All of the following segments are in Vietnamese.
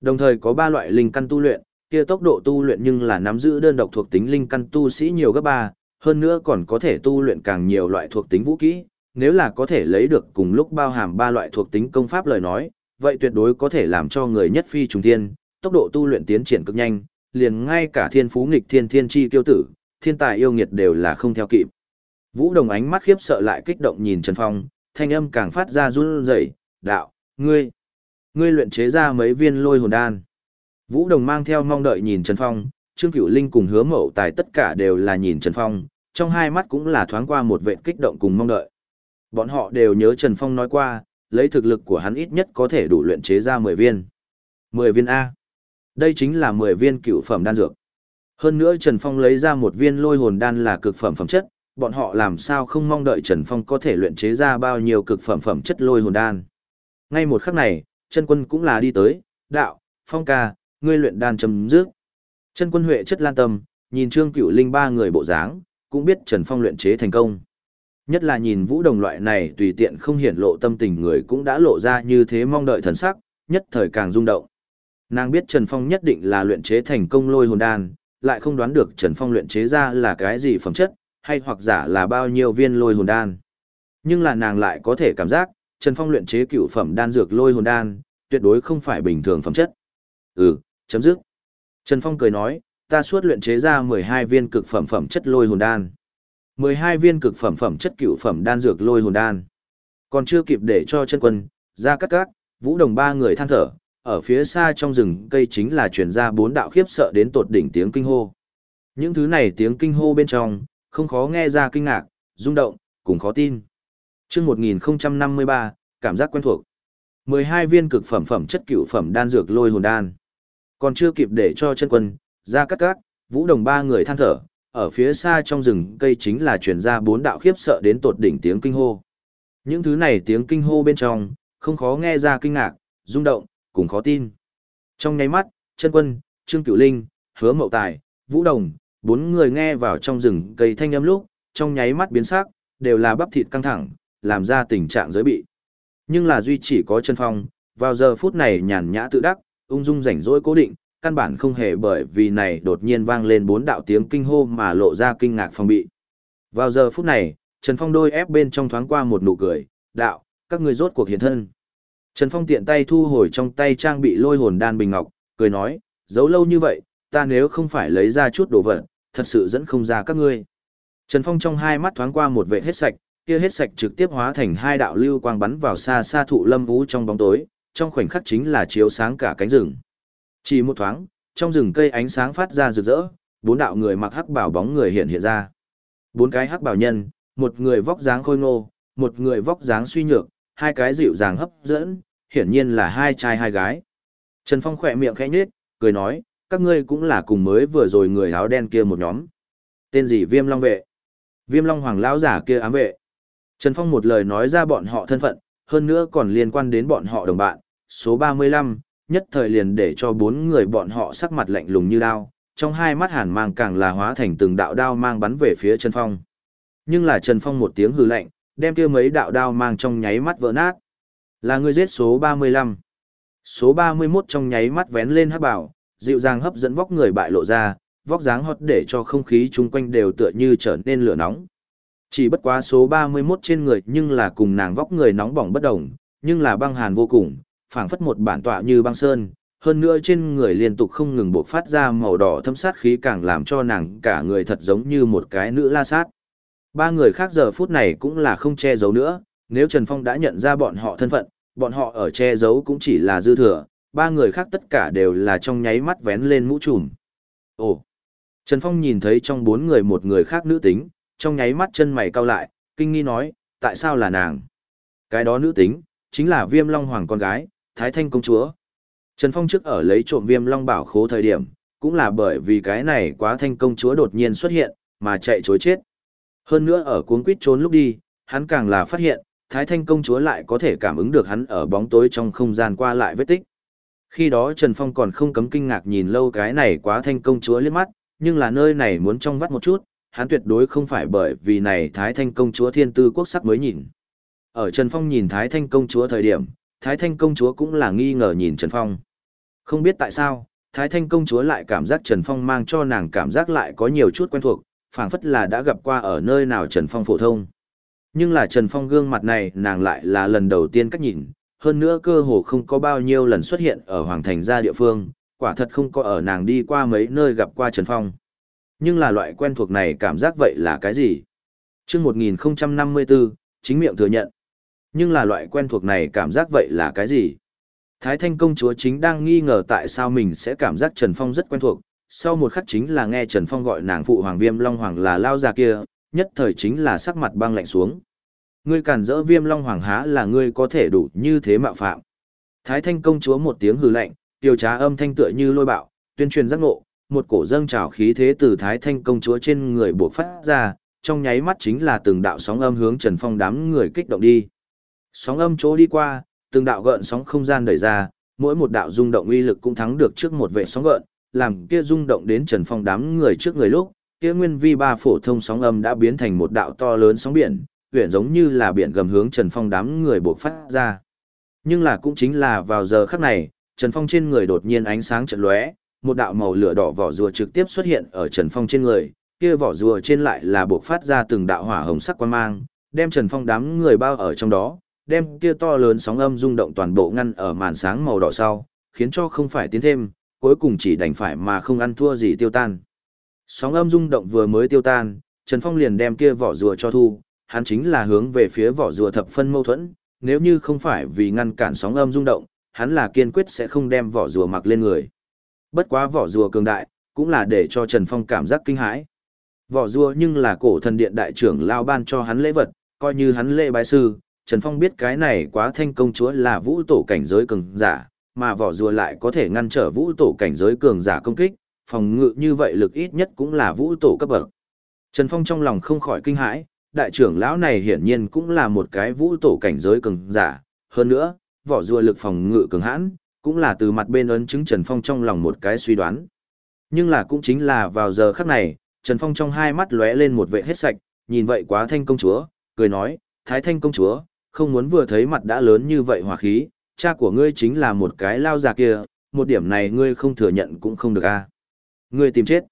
Đồng thời có ba loại linh căn tu luyện, kia tốc độ tu luyện nhưng là nắm giữ đơn độc thuộc tính linh căn tu sĩ nhiều gấp ba, hơn nữa còn có thể tu luyện càng nhiều loại thuộc tính vũ kỹ, nếu là có thể lấy được cùng lúc bao hàm ba loại thuộc tính công pháp lời nói, vậy tuyệt đối có thể làm cho người nhất phi trùng thiên, tốc độ tu luyện tiến triển cực nhanh, liền ngay cả thiên phú nghịch thiên thiên chi kiêu tử, thiên tài yêu nghiệt đều là không theo kịp. Vũ Đồng ánh mắt khiếp sợ lại kích động nhìn Trần Phong, thanh âm càng phát ra run rẩy, "Đạo, ngươi, ngươi luyện chế ra mấy viên lôi hồn đan?" Vũ Đồng mang theo mong đợi nhìn Trần Phong, Trương Cửu Linh cùng Hứa Mậu Tài tất cả đều là nhìn Trần Phong, trong hai mắt cũng là thoáng qua một vẻ kích động cùng mong đợi. Bọn họ đều nhớ Trần Phong nói qua, lấy thực lực của hắn ít nhất có thể đủ luyện chế ra 10 viên. 10 viên A. Đây chính là 10 viên cựu phẩm đan dược. Hơn nữa Trần Phong lấy ra một viên lôi hồn đan là cực phẩm phẩm chất, bọn họ làm sao không mong đợi Trần Phong có thể luyện chế ra bao nhiêu cực phẩm phẩm chất lôi hồn đan. Ngay một khắc này, chân quân cũng là đi tới, đạo, Phong ca, ngươi luyện đan chấm dứt. Chân quân Huệ chất lan tâm, nhìn Trương Cửu Linh ba người bộ dáng, cũng biết Trần Phong luyện chế thành công. Nhất là nhìn Vũ Đồng loại này tùy tiện không hiển lộ tâm tình người cũng đã lộ ra như thế mong đợi thần sắc, nhất thời càng rung động. Nàng biết Trần Phong nhất định là luyện chế thành công lôi hồn đan, lại không đoán được Trần Phong luyện chế ra là cái gì phẩm chất, hay hoặc giả là bao nhiêu viên lôi hồn đan. Nhưng là nàng lại có thể cảm giác, Trần Phong luyện chế cựu phẩm đan dược lôi hồn đan, tuyệt đối không phải bình thường phẩm chất. Ừ, chấm dứt. Trần Phong cười nói, ta suốt luyện chế ra 12 viên cực phẩm phẩm chất lôi hồn đan. 12 viên cực phẩm phẩm chất cựu phẩm đan dược lôi hồn đan. Còn chưa kịp để cho chân quân, ra cắt cát, vũ đồng ba người than thở, ở phía xa trong rừng cây chính là truyền ra bốn đạo khiếp sợ đến tột đỉnh tiếng kinh hô. Những thứ này tiếng kinh hô bên trong, không khó nghe ra kinh ngạc, rung động, cũng khó tin. Trước 1053, cảm giác quen thuộc. 12 viên cực phẩm phẩm chất cựu phẩm đan dược lôi hồn đan. Còn chưa kịp để cho chân quân, ra cắt cát, vũ đồng ba người than thở, ở phía xa trong rừng cây chính là truyền ra bốn đạo khiếp sợ đến tột đỉnh tiếng kinh hô. Những thứ này tiếng kinh hô bên trong, không khó nghe ra kinh ngạc, rung động, cùng khó tin. Trong nháy mắt, chân quân, Trương Cửu Linh, Hứa Mậu Tài, Vũ Đồng, bốn người nghe vào trong rừng cây thanh âm lúc, trong nháy mắt biến sắc, đều là bắp thịt căng thẳng, làm ra tình trạng giới bị. Nhưng là duy chỉ có Trần phong, vào giờ phút này nhàn nhã tự đắc, ung dung rảnh rỗi cố định, căn bản không hề bởi vì này đột nhiên vang lên bốn đạo tiếng kinh hô mà lộ ra kinh ngạc phòng bị. Vào giờ phút này, Trần Phong đôi ép bên trong thoáng qua một nụ cười, đạo, các người rốt cuộc hiện thân. Trần Phong tiện tay thu hồi trong tay trang bị lôi hồn đan bình ngọc, cười nói, giấu lâu như vậy, ta nếu không phải lấy ra chút đồ vật, thật sự dẫn không ra các ngươi. Trần Phong trong hai mắt thoáng qua một vệ hết sạch, kia hết sạch trực tiếp hóa thành hai đạo lưu quang bắn vào xa xa thụ lâm vũ trong bóng tối, trong khoảnh khắc chính là chiếu sáng cả cánh rừng. Chỉ một thoáng, trong rừng cây ánh sáng phát ra rực rỡ, bốn đạo người mặc hắc bảo bóng người hiện hiện ra. Bốn cái hắc bảo nhân, một người vóc dáng khôi ngô, một người vóc dáng suy nhược, hai cái dịu dàng hấp dẫn, hiển nhiên là hai trai hai gái. Trần Phong khỏe miệng khẽ nhếch, cười nói, các ngươi cũng là cùng mới vừa rồi người áo đen kia một nhóm. Tên gì Viêm Long vệ? Viêm Long Hoàng lão giả kia ám vệ. Trần Phong một lời nói ra bọn họ thân phận, hơn nữa còn liên quan đến bọn họ đồng bạn, số 35, nhất thời liền để cho bốn người bọn họ sắc mặt lạnh lùng như đao, trong hai mắt hàn mang càng là hóa thành từng đạo đao mang bắn về phía Trần Phong. Nhưng là Trần Phong một tiếng hừ lạnh, đem kia mấy đạo đao mang trong nháy mắt vỡ nát. Là người giết số 35. Số 31 trong nháy mắt vén lên hắc bảo, dịu dàng hấp dẫn vóc người bại lộ ra, vóc dáng hót để cho không khí chung quanh đều tựa như trở nên lửa nóng. Chỉ bất quá số 31 trên người nhưng là cùng nàng vóc người nóng bỏng bất đồng, nhưng là băng hàn vô cùng, phảng phất một bản tọa như băng sơn, hơn nữa trên người liên tục không ngừng bộc phát ra màu đỏ thâm sát khí càng làm cho nàng cả người thật giống như một cái nữ la sát. Ba người khác giờ phút này cũng là không che giấu nữa, nếu Trần Phong đã nhận ra bọn họ thân phận, bọn họ ở che giấu cũng chỉ là dư thừa, ba người khác tất cả đều là trong nháy mắt vén lên mũ trùm. Ồ! Trần Phong nhìn thấy trong bốn người một người khác nữ tính, trong nháy mắt chân mày cau lại, kinh nghi nói, tại sao là nàng? Cái đó nữ tính, chính là viêm long hoàng con gái, Thái Thanh công chúa. Trần Phong trước ở lấy trộm viêm long bảo khố thời điểm, cũng là bởi vì cái này quá thanh công chúa đột nhiên xuất hiện, mà chạy chối chết. Hơn nữa ở cuốn quýt trốn lúc đi, hắn càng là phát hiện, Thái Thanh công chúa lại có thể cảm ứng được hắn ở bóng tối trong không gian qua lại vết tích. Khi đó Trần Phong còn không cấm kinh ngạc nhìn lâu cái này quá thanh công chúa liếc mắt, nhưng là nơi này muốn trong vắt một chút, hắn tuyệt đối không phải bởi vì này Thái Thanh công chúa thiên tư quốc sắc mới nhìn. Ở Trần Phong nhìn Thái Thanh công chúa thời điểm, Thái Thanh công chúa cũng là nghi ngờ nhìn Trần Phong. Không biết tại sao, Thái Thanh công chúa lại cảm giác Trần Phong mang cho nàng cảm giác lại có nhiều chút quen thuộc, phảng phất là đã gặp qua ở nơi nào Trần Phong phổ thông. Nhưng là Trần Phong gương mặt này nàng lại là lần đầu tiên cách nhìn, hơn nữa cơ hồ không có bao nhiêu lần xuất hiện ở Hoàng Thành gia địa phương, quả thật không có ở nàng đi qua mấy nơi gặp qua Trần Phong. Nhưng là loại quen thuộc này cảm giác vậy là cái gì? Trước 1054, chính miệng thừa nhận. Nhưng là loại quen thuộc này cảm giác vậy là cái gì? Thái Thanh công chúa chính đang nghi ngờ tại sao mình sẽ cảm giác Trần Phong rất quen thuộc, sau một khắc chính là nghe Trần Phong gọi nàng phụ hoàng viêm long hoàng là lao già kia, nhất thời chính là sắc mặt băng lạnh xuống. Ngươi cản rỡ viêm long hoàng há là ngươi có thể đủ như thế mạo phạm. Thái Thanh công chúa một tiếng hừ lạnh, tiêu trá âm thanh tựa như lôi bạo, tuyên truyền giác ngộ, một cổ dâng trào khí thế từ Thái Thanh công chúa trên người buộc phát ra, trong nháy mắt chính là từng đạo sóng âm hướng Trần Phong đám người kích động đi. Sóng âm chỗ đi qua, từng đạo gợn sóng không gian đẩy ra, mỗi một đạo rung động uy lực cũng thắng được trước một vệ sóng gợn, làm kia rung động đến Trần Phong đám người trước người lúc, kia nguyên vi ba phổ thông sóng âm đã biến thành một đạo to lớn sóng biển, huyền giống như là biển gầm hướng Trần Phong đám người buộc phát ra. Nhưng là cũng chính là vào giờ khắc này, Trần Phong trên người đột nhiên ánh sáng chợt lóe, một đạo màu lửa đỏ vỏ rùa trực tiếp xuất hiện ở Trần Phong trên người, kia vỏ rùa trên lại là buộc phát ra từng đạo hỏa hồng sắc quang mang, đem Trần Phong đám người bao ở trong đó, đem kia to lớn sóng âm rung động toàn bộ ngăn ở màn sáng màu đỏ sau, khiến cho không phải tiến thêm, cuối cùng chỉ đành phải mà không ăn thua gì tiêu tan. Sóng âm rung động vừa mới tiêu tan, Trần Phong liền đem kia vỏ rùa cho thu, hắn chính là hướng về phía vỏ rùa thập phân mâu thuẫn, nếu như không phải vì ngăn cản sóng âm rung động, hắn là kiên quyết sẽ không đem vỏ rùa mặc lên người. Bất quá vỏ rùa cường đại, cũng là để cho Trần Phong cảm giác kinh hãi. Vỏ rùa nhưng là cổ thần điện đại trưởng lao ban cho hắn lễ vật, coi như hắn lễ bái sư, Trần Phong biết cái này quá thanh công chúa là vũ tổ cảnh giới cường giả, mà vỏ rùa lại có thể ngăn trở vũ tổ cảnh giới cường giả công kích, phòng ngự như vậy lực ít nhất cũng là vũ tổ cấp bậc. Trần Phong trong lòng không khỏi kinh hãi, đại trưởng lão này hiển nhiên cũng là một cái vũ tổ cảnh giới cường giả, hơn nữa, vỏ rùa lực phòng ngự cường hãn, cũng là từ mặt bên ấn chứng Trần Phong trong lòng một cái suy đoán. Nhưng là cũng chính là vào giờ khắc này, Trần Phong trong hai mắt lóe lên một vệ hết sạch, nhìn vậy quá thanh công chúa, cười nói, thái thanh công chúa, không muốn vừa thấy mặt đã lớn như vậy hòa khí, cha của ngươi chính là một cái lao già kia, một điểm này ngươi không thừa nhận cũng không được a. Ngươi tìm chết.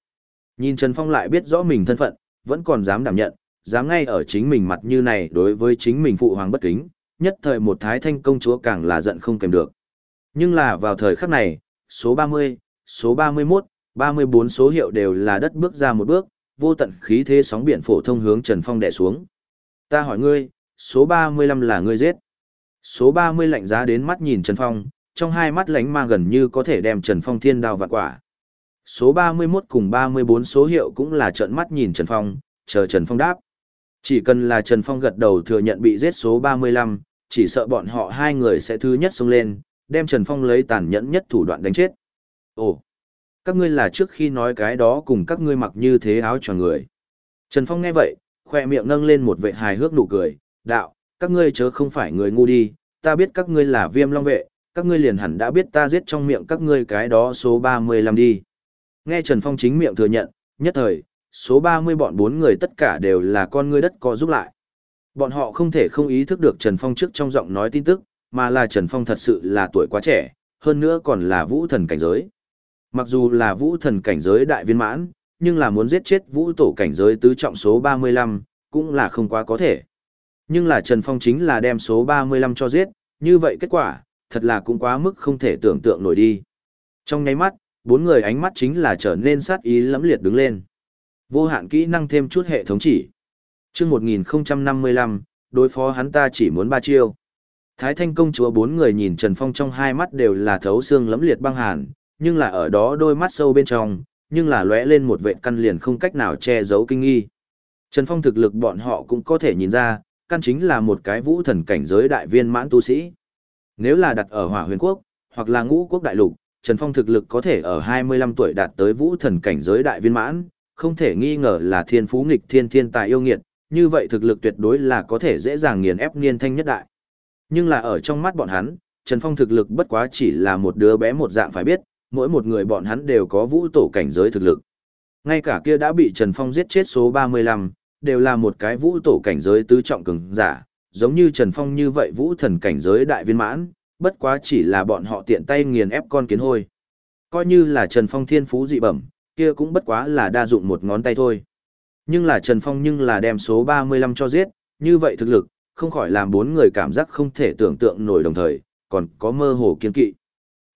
Nhìn Trần Phong lại biết rõ mình thân phận, vẫn còn dám đảm nhận, dám ngay ở chính mình mặt như này đối với chính mình phụ hoàng bất kính, nhất thời một thái thanh công chúa càng là giận không kèm được. Nhưng là vào thời khắc này, số 30, số 31, 34 số hiệu đều là đất bước ra một bước, vô tận khí thế sóng biển phổ thông hướng Trần Phong đè xuống. Ta hỏi ngươi, số 35 là ngươi giết. Số 30 lạnh giá đến mắt nhìn Trần Phong, trong hai mắt lánh mang gần như có thể đem Trần Phong thiên đao vạn quả. Số 31 cùng 34 số hiệu cũng là trợn mắt nhìn Trần Phong, chờ Trần Phong đáp. Chỉ cần là Trần Phong gật đầu thừa nhận bị giết số 35, chỉ sợ bọn họ hai người sẽ thứ nhất xông lên, đem Trần Phong lấy tàn nhẫn nhất thủ đoạn đánh chết. Ồ, các ngươi là trước khi nói cái đó cùng các ngươi mặc như thế áo cho người. Trần Phong nghe vậy, khoe miệng nâng lên một vệ hài hước nụ cười, đạo, các ngươi chớ không phải người ngu đi, ta biết các ngươi là viêm long vệ, các ngươi liền hẳn đã biết ta giết trong miệng các ngươi cái đó số 35 đi. Nghe Trần Phong chính miệng thừa nhận, nhất thời, số 30 bọn bốn người tất cả đều là con ngươi đất có giúp lại. Bọn họ không thể không ý thức được Trần Phong trước trong giọng nói tin tức, mà là Trần Phong thật sự là tuổi quá trẻ, hơn nữa còn là vũ thần cảnh giới. Mặc dù là vũ thần cảnh giới đại viên mãn, nhưng là muốn giết chết vũ tổ cảnh giới tứ trọng số 35, cũng là không quá có thể. Nhưng là Trần Phong chính là đem số 35 cho giết, như vậy kết quả, thật là cũng quá mức không thể tưởng tượng nổi đi. Trong nháy mắt, bốn người ánh mắt chính là trở nên sát ý lẫm liệt đứng lên. Vô hạn kỹ năng thêm chút hệ thống chỉ. Chương 1055, đối phó hắn ta chỉ muốn ba chiêu. Thái Thanh công chúa bốn người nhìn Trần Phong trong hai mắt đều là thấu xương lẫm liệt băng hàn, nhưng là ở đó đôi mắt sâu bên trong, nhưng là lóe lên một vệt căn liền không cách nào che giấu kinh nghi. Trần Phong thực lực bọn họ cũng có thể nhìn ra, căn chính là một cái vũ thần cảnh giới đại viên mãn tu sĩ. Nếu là đặt ở hỏa huyền quốc, hoặc là ngũ quốc đại lục, Trần Phong thực lực có thể ở 25 tuổi đạt tới vũ thần cảnh giới đại viên mãn, không thể nghi ngờ là thiên phú nghịch thiên thiên tài yêu nghiệt, như vậy thực lực tuyệt đối là có thể dễ dàng nghiền ép niên thanh nhất đại. Nhưng là ở trong mắt bọn hắn, Trần Phong thực lực bất quá chỉ là một đứa bé một dạng phải biết, mỗi một người bọn hắn đều có vũ tổ cảnh giới thực lực. Ngay cả kia đã bị Trần Phong giết chết số 35, đều là một cái vũ tổ cảnh giới tứ trọng cường giả, giống như Trần Phong như vậy vũ thần cảnh giới đại viên mãn, bất quá chỉ là bọn họ tiện tay nghiền ép con kiến hôi. Coi như là Trần Phong thiên phú dị bẩm, kia cũng bất quá là đa dụng một ngón tay thôi. Nhưng là Trần Phong nhưng là đem số 35 cho giết, như vậy thực lực, không khỏi làm bốn người cảm giác không thể tưởng tượng nổi đồng thời, còn có mơ hồ kiên kỵ.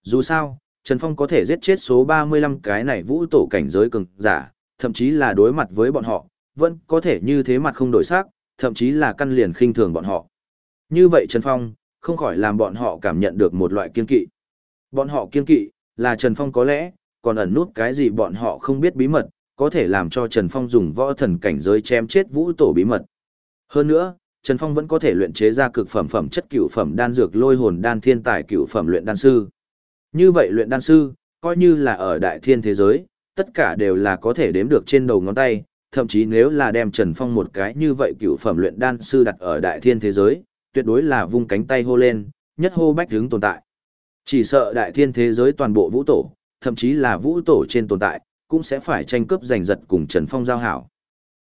Dù sao, Trần Phong có thể giết chết số 35 cái này vũ tổ cảnh giới cường giả, thậm chí là đối mặt với bọn họ, vẫn có thể như thế mặt không đổi sắc, thậm chí là căn liền khinh thường bọn họ. Như vậy Trần Phong, không khỏi làm bọn họ cảm nhận được một loại kiên kỵ. Bọn họ kiên kỵ, là Trần Phong có lẽ, còn ẩn nút cái gì bọn họ không biết bí mật, có thể làm cho Trần Phong dùng võ thần cảnh giới chém chết vũ tổ bí mật. Hơn nữa, Trần Phong vẫn có thể luyện chế ra cực phẩm phẩm chất cựu phẩm đan dược lôi hồn đan thiên tài cựu phẩm luyện đan sư. Như vậy luyện đan sư, coi như là ở đại thiên thế giới, tất cả đều là có thể đếm được trên đầu ngón tay, thậm chí nếu là đem Trần Phong một cái như vậy cựu phẩm luyện đan sư đặt ở đại thiên thế giới, tuyệt đối là vung cánh tay hô lên, nhất hô bách hướng tồn tại. Chỉ sợ đại thiên thế giới toàn bộ vũ tổ, thậm chí là vũ tổ trên tồn tại, cũng sẽ phải tranh cướp giành giật cùng Trần Phong giao hảo.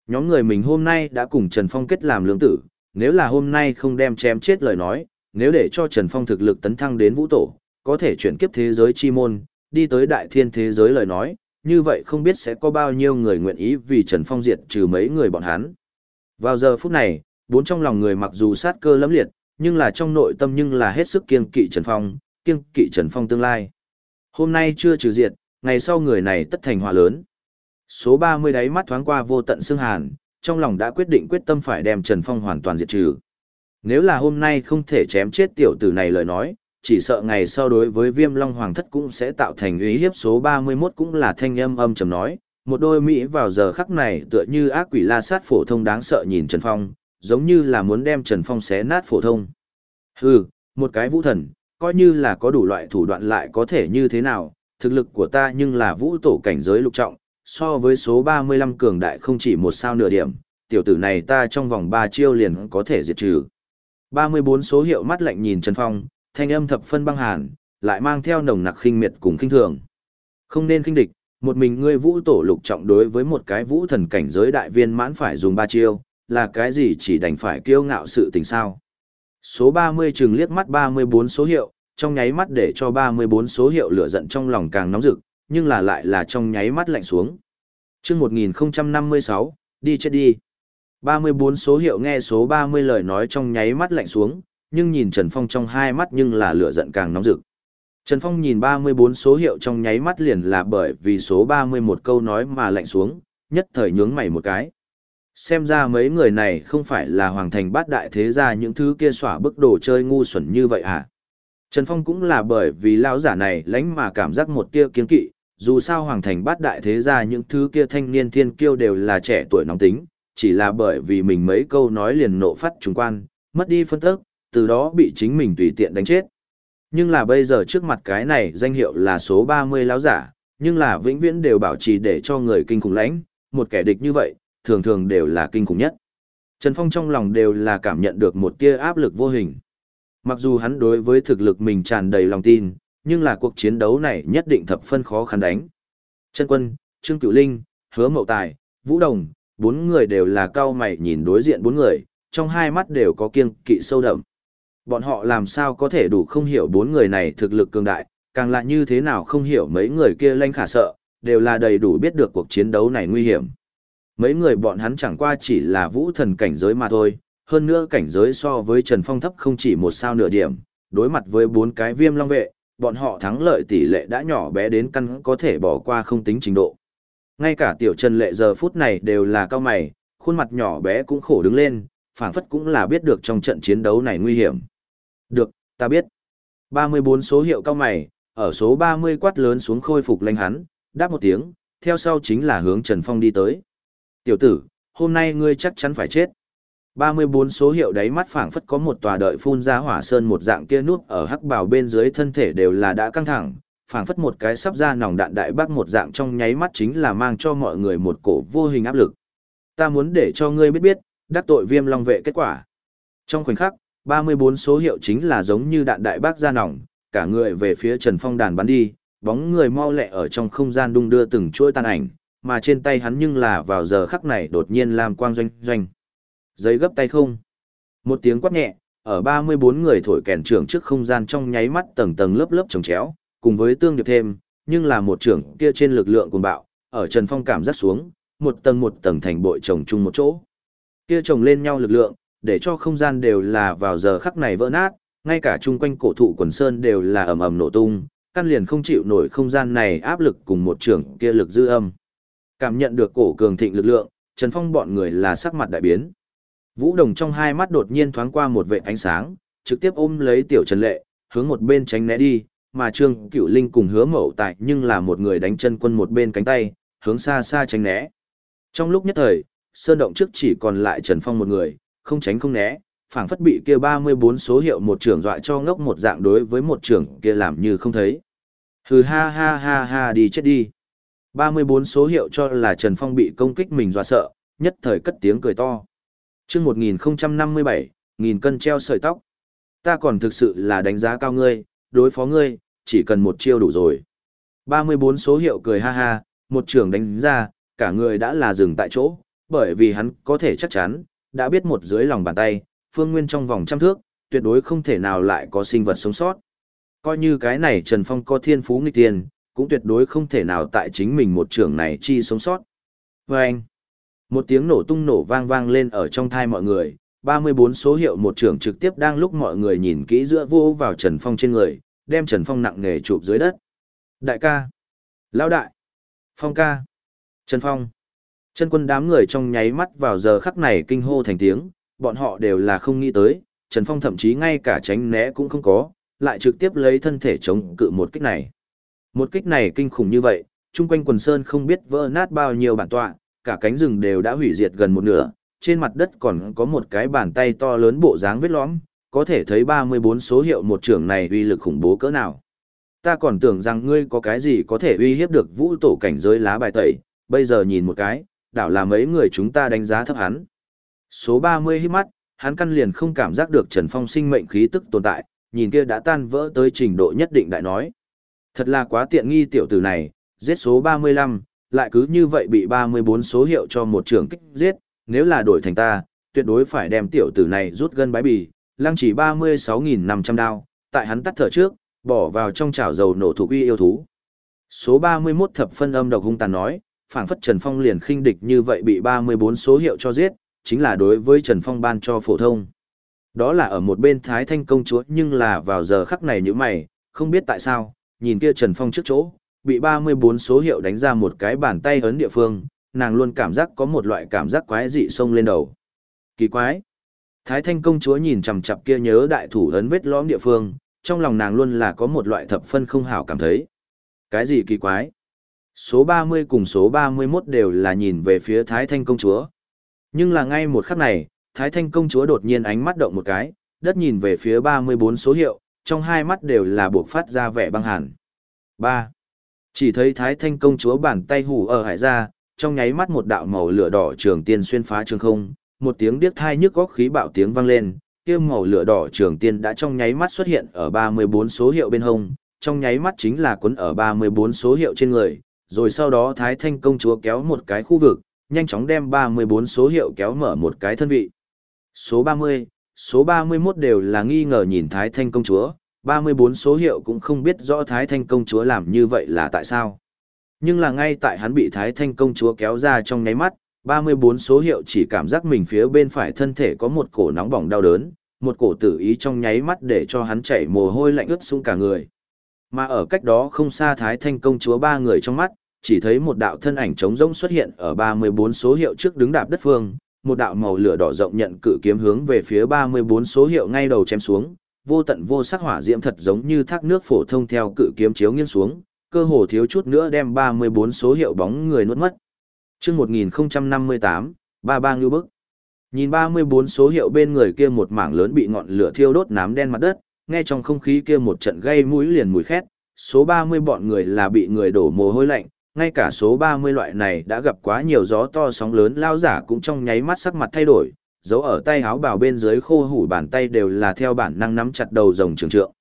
Nhóm người mình hôm nay đã cùng Trần Phong kết làm lương tử, nếu là hôm nay không đem chém chết lời nói, nếu để cho Trần Phong thực lực tấn thăng đến vũ tổ, có thể chuyển kiếp thế giới chi môn, đi tới đại thiên thế giới lời nói, như vậy không biết sẽ có bao nhiêu người nguyện ý vì Trần Phong diệt trừ mấy người bọn hắn. Vào giờ phút này, bốn trong lòng người mặc dù sát cơ lẫm liệt, nhưng là trong nội tâm nhưng là hết sức kiên kỵ Trần Phong, kiên kỵ Trần Phong tương lai. Hôm nay chưa trừ diệt, ngày sau người này tất thành họa lớn. Số 30 đáy mắt thoáng qua vô tận xương hàn, trong lòng đã quyết định quyết tâm phải đem Trần Phong hoàn toàn diệt trừ. Nếu là hôm nay không thể chém chết tiểu tử này lời nói, chỉ sợ ngày sau đối với viêm long hoàng thất cũng sẽ tạo thành uy hiếp số 31 cũng là thanh âm âm trầm nói. Một đôi Mỹ vào giờ khắc này tựa như ác quỷ la sát phổ thông đáng sợ nhìn Trần Phong, giống như là muốn đem Trần Phong xé nát phổ thông. Hừ, một cái vũ thần, coi như là có đủ loại thủ đoạn lại có thể như thế nào, thực lực của ta nhưng là vũ tổ cảnh giới lục trọng, so với số 35 cường đại không chỉ một sao nửa điểm, tiểu tử này ta trong vòng 3 chiêu liền có thể diệt trừ. 34 số hiệu mắt lạnh nhìn Trần Phong, thanh âm thập phân băng hàn, lại mang theo nồng nặc khinh miệt cùng khinh thường. Không nên khinh địch, một mình ngươi vũ tổ lục trọng đối với một cái vũ thần cảnh giới đại viên mãn phải dùng 3 chiêu, là cái gì chỉ đành phải kiêu ngạo sự tình sao. Số 30 chừng liếc mắt 34 số hiệu, trong nháy mắt để cho 34 số hiệu lửa giận trong lòng càng nóng rực, nhưng là lại là trong nháy mắt lạnh xuống. chương 1056, đi chết đi. 34 số hiệu nghe số 30 lời nói trong nháy mắt lạnh xuống, nhưng nhìn Trần Phong trong hai mắt nhưng là lửa giận càng nóng rực. Trần Phong nhìn 34 số hiệu trong nháy mắt liền là bởi vì số 31 câu nói mà lạnh xuống, nhất thời nhướng mày một cái. Xem ra mấy người này không phải là hoàng thành bát đại thế gia những thứ kia xỏa bức đồ chơi ngu xuẩn như vậy à. Trần Phong cũng là bởi vì lão giả này lánh mà cảm giác một tia kiến kỵ, dù sao hoàng thành bát đại thế gia những thứ kia thanh niên thiên kiêu đều là trẻ tuổi nóng tính, chỉ là bởi vì mình mấy câu nói liền nộ phát trùng quan, mất đi phân tức, từ đó bị chính mình tùy tiện đánh chết. Nhưng là bây giờ trước mặt cái này danh hiệu là số 30 lão giả, nhưng là vĩnh viễn đều bảo trì để cho người kinh khủng lãnh, một kẻ địch như vậy, thường thường đều là kinh khủng nhất. Trần Phong trong lòng đều là cảm nhận được một tia áp lực vô hình. Mặc dù hắn đối với thực lực mình tràn đầy lòng tin, nhưng là cuộc chiến đấu này nhất định thập phân khó khăn đánh. Trân Quân, Trương Cửu Linh, Hứa Mậu Tài, Vũ Đồng, bốn người đều là cao mày nhìn đối diện bốn người, trong hai mắt đều có kiêng kỵ sâu đậm. Bọn họ làm sao có thể đủ không hiểu bốn người này thực lực cường đại, càng lại như thế nào không hiểu mấy người kia lanh khả sợ, đều là đầy đủ biết được cuộc chiến đấu này nguy hiểm. Mấy người bọn hắn chẳng qua chỉ là vũ thần cảnh giới mà thôi, hơn nữa cảnh giới so với Trần Phong thấp không chỉ một sao nửa điểm, đối mặt với bốn cái viêm long vệ, bọn họ thắng lợi tỷ lệ đã nhỏ bé đến căn có thể bỏ qua không tính trình độ. Ngay cả tiểu Trần Lệ giờ phút này đều là cao mày, khuôn mặt nhỏ bé cũng khổ đứng lên, phảng phất cũng là biết được trong trận chiến đấu này nguy hiểm. Được, ta biết. 34 số hiệu cao mày, ở số 30 quát lớn xuống khôi phục lanh hắn, đáp một tiếng, theo sau chính là hướng Trần Phong đi tới. Tiểu tử, hôm nay ngươi chắc chắn phải chết. 34 số hiệu đáy mắt phảng phất có một tòa đợi phun ra hỏa sơn một dạng kia nút ở hắc bào bên dưới thân thể đều là đã căng thẳng, phảng phất một cái sắp ra nòng đạn đại bác một dạng trong nháy mắt chính là mang cho mọi người một cổ vô hình áp lực. Ta muốn để cho ngươi biết biết, đắc tội viêm long vệ kết quả. Trong khoảnh khắc, 34 số hiệu chính là giống như đạn đại bác ra nòng, cả người về phía Trần Phong đàn bắn đi, bóng người mau lẹ ở trong không gian đung đưa từng chuỗi tan ảnh, mà trên tay hắn nhưng là vào giờ khắc này đột nhiên làm quang doanh doanh. Giấy gấp tay không. Một tiếng quát nhẹ, ở 34 người thổi kèn trưởng trước không gian trong nháy mắt tầng tầng lớp lớp chồng chéo, cùng với tương điệp thêm, nhưng là một trưởng kia trên lực lượng cuồng bạo, ở Trần Phong cảm giác xuống, một tầng một tầng thành bội chồng chung một chỗ. Kia chồng lên nhau lực lượng, để cho không gian đều là vào giờ khắc này vỡ nát, ngay cả chung quanh cổ thụ quần sơn đều là ầm ầm nổ tung, căn liền không chịu nổi không gian này áp lực cùng một trưởng kia lực dư âm. Cảm nhận được cổ cường thịnh lực lượng, Trần Phong bọn người là sắc mặt đại biến. Vũ Đồng trong hai mắt đột nhiên thoáng qua một vệt ánh sáng, trực tiếp ôm lấy Tiểu Trần Lệ, hướng một bên tránh né đi, mà Trương Cửu Linh cùng Hứa Mậu tại nhưng là một người đánh chân quân một bên cánh tay, hướng xa xa tránh né. Trong lúc nhất thời, sơn động trước chỉ còn lại Trần Phong một người, không tránh không né, phảng phất bị kia 34 số hiệu một trưởng dọa cho ngốc một dạng đối với một trưởng kia làm như không thấy. Hừ ha ha ha ha đi chết đi. 34 số hiệu cho là Trần Phong bị công kích mình dọa sợ, nhất thời cất tiếng cười to. Trước 1057, nghìn cân treo sợi tóc. Ta còn thực sự là đánh giá cao ngươi, đối phó ngươi, chỉ cần một chiêu đủ rồi. 34 số hiệu cười ha ha, một trưởng đánh ra, cả người đã là dừng tại chỗ, bởi vì hắn có thể chắc chắn, đã biết một dưới lòng bàn tay, phương nguyên trong vòng trăm thước, tuyệt đối không thể nào lại có sinh vật sống sót. Coi như cái này Trần Phong có thiên phú nghịch tiền, cũng tuyệt đối không thể nào tại chính mình một trưởng này chi sống sót. Và anh, một tiếng nổ tung nổ vang vang lên ở trong thai mọi người, 34 số hiệu một trưởng trực tiếp đang lúc mọi người nhìn kỹ giữa vô vào Trần Phong trên người, đem Trần Phong nặng nề chụp dưới đất. Đại ca, lão đại, Phong ca, Trần Phong. Chân quân đám người trong nháy mắt vào giờ khắc này kinh hô thành tiếng, bọn họ đều là không nghĩ tới, Trần Phong thậm chí ngay cả tránh né cũng không có, lại trực tiếp lấy thân thể chống cự một kích này. Một kích này kinh khủng như vậy, chung quanh quần sơn không biết vỡ nát bao nhiêu bản tọa, cả cánh rừng đều đã hủy diệt gần một nửa, trên mặt đất còn có một cái bàn tay to lớn bộ dáng vết lõm, có thể thấy 34 số hiệu một trưởng này uy lực khủng bố cỡ nào. Ta còn tưởng rằng ngươi có cái gì có thể uy hiếp được vũ tổ cảnh giới lá bài tẩy, bây giờ nhìn một cái, đảo là mấy người chúng ta đánh giá thấp hắn. Số 30 hít mắt, hắn căn liền không cảm giác được Trần Phong sinh mệnh khí tức tồn tại, nhìn kia đã tan vỡ tới trình độ nhất định đại nói. Thật là quá tiện nghi tiểu tử này, giết số 35, lại cứ như vậy bị 34 số hiệu cho một trường kích giết, nếu là đổi thành ta, tuyệt đối phải đem tiểu tử này rút gân bái bì, lăng chỉ 36.500 đao, tại hắn tắt thở trước, bỏ vào trong chảo dầu nổ thủ uy yêu thú. Số 31 thập phân âm độc hung tàn nói, phảng phất Trần Phong liền khinh địch như vậy bị 34 số hiệu cho giết, chính là đối với Trần Phong ban cho phổ thông. Đó là ở một bên Thái Thanh công chúa nhưng là vào giờ khắc này như mày, không biết tại sao, nhìn kia Trần Phong trước chỗ, bị 34 số hiệu đánh ra một cái bàn tay ấn địa phương, nàng luôn cảm giác có một loại cảm giác quái dị xông lên đầu. Kỳ quái. Thái Thanh công chúa nhìn chằm chằm kia nhớ đại thủ ấn vết lõm địa phương, trong lòng nàng luôn là có một loại thập phân không hảo cảm thấy. Cái gì kỳ quái? Số 30 cùng số 31 đều là nhìn về phía Thái Thanh công chúa. Nhưng là ngay một khắc này, Thái Thanh công chúa đột nhiên ánh mắt động một cái, đất nhìn về phía 34 số hiệu, trong hai mắt đều là buộc phát ra vẻ băng hàn. 3. Chỉ thấy Thái Thanh công chúa bàn tay hủ ở hải ra, trong nháy mắt một đạo màu lửa đỏ trường tiên xuyên phá trường không, một tiếng điếc thai nhức góc khí bạo tiếng vang lên, kia màu lửa đỏ trường tiên đã trong nháy mắt xuất hiện ở 34 số hiệu bên hông, trong nháy mắt chính là cuốn ở 34 số hiệu trên người, rồi sau đó Thái Thanh công chúa kéo một cái khu vực, nhanh chóng đem 34 số hiệu kéo mở một cái thân vị. Số 30, số 31 đều là nghi ngờ nhìn Thái Thanh công chúa, 34 số hiệu cũng không biết rõ Thái Thanh công chúa làm như vậy là tại sao. Nhưng là ngay tại hắn bị Thái Thanh công chúa kéo ra trong nháy mắt, 34 số hiệu chỉ cảm giác mình phía bên phải thân thể có một cổ nóng bỏng đau đớn, một cổ tử ý trong nháy mắt để cho hắn chảy mồ hôi lạnh ướt xuống cả người. Mà ở cách đó không xa Thái Thanh công chúa ba người trong mắt, chỉ thấy một đạo thân ảnh trống rỗng xuất hiện ở 34 số hiệu trước đứng đạp đất phương, một đạo màu lửa đỏ rộng nhận cự kiếm hướng về phía 34 số hiệu ngay đầu chém xuống, vô tận vô sắc hỏa diễm thật giống như thác nước phổ thông theo cự kiếm chiếu nghiêng xuống, cơ hồ thiếu chút nữa đem 34 số hiệu bóng người nuốt mất. Chương 1058, ba ba ngưu bức. Nhìn 34 số hiệu bên người kia một mảng lớn bị ngọn lửa thiêu đốt nám đen mặt đất, nghe trong không khí kia một trận gây mũi liền mùi khét, số 30 bọn người là bị người đổ mồ hôi lạnh, ngay cả số 30 loại này đã gặp quá nhiều gió to sóng lớn lao giả cũng trong nháy mắt sắc mặt thay đổi, dấu ở tay áo bào bên dưới khô hủ bàn tay đều là theo bản năng nắm chặt đầu rồng trường trượng.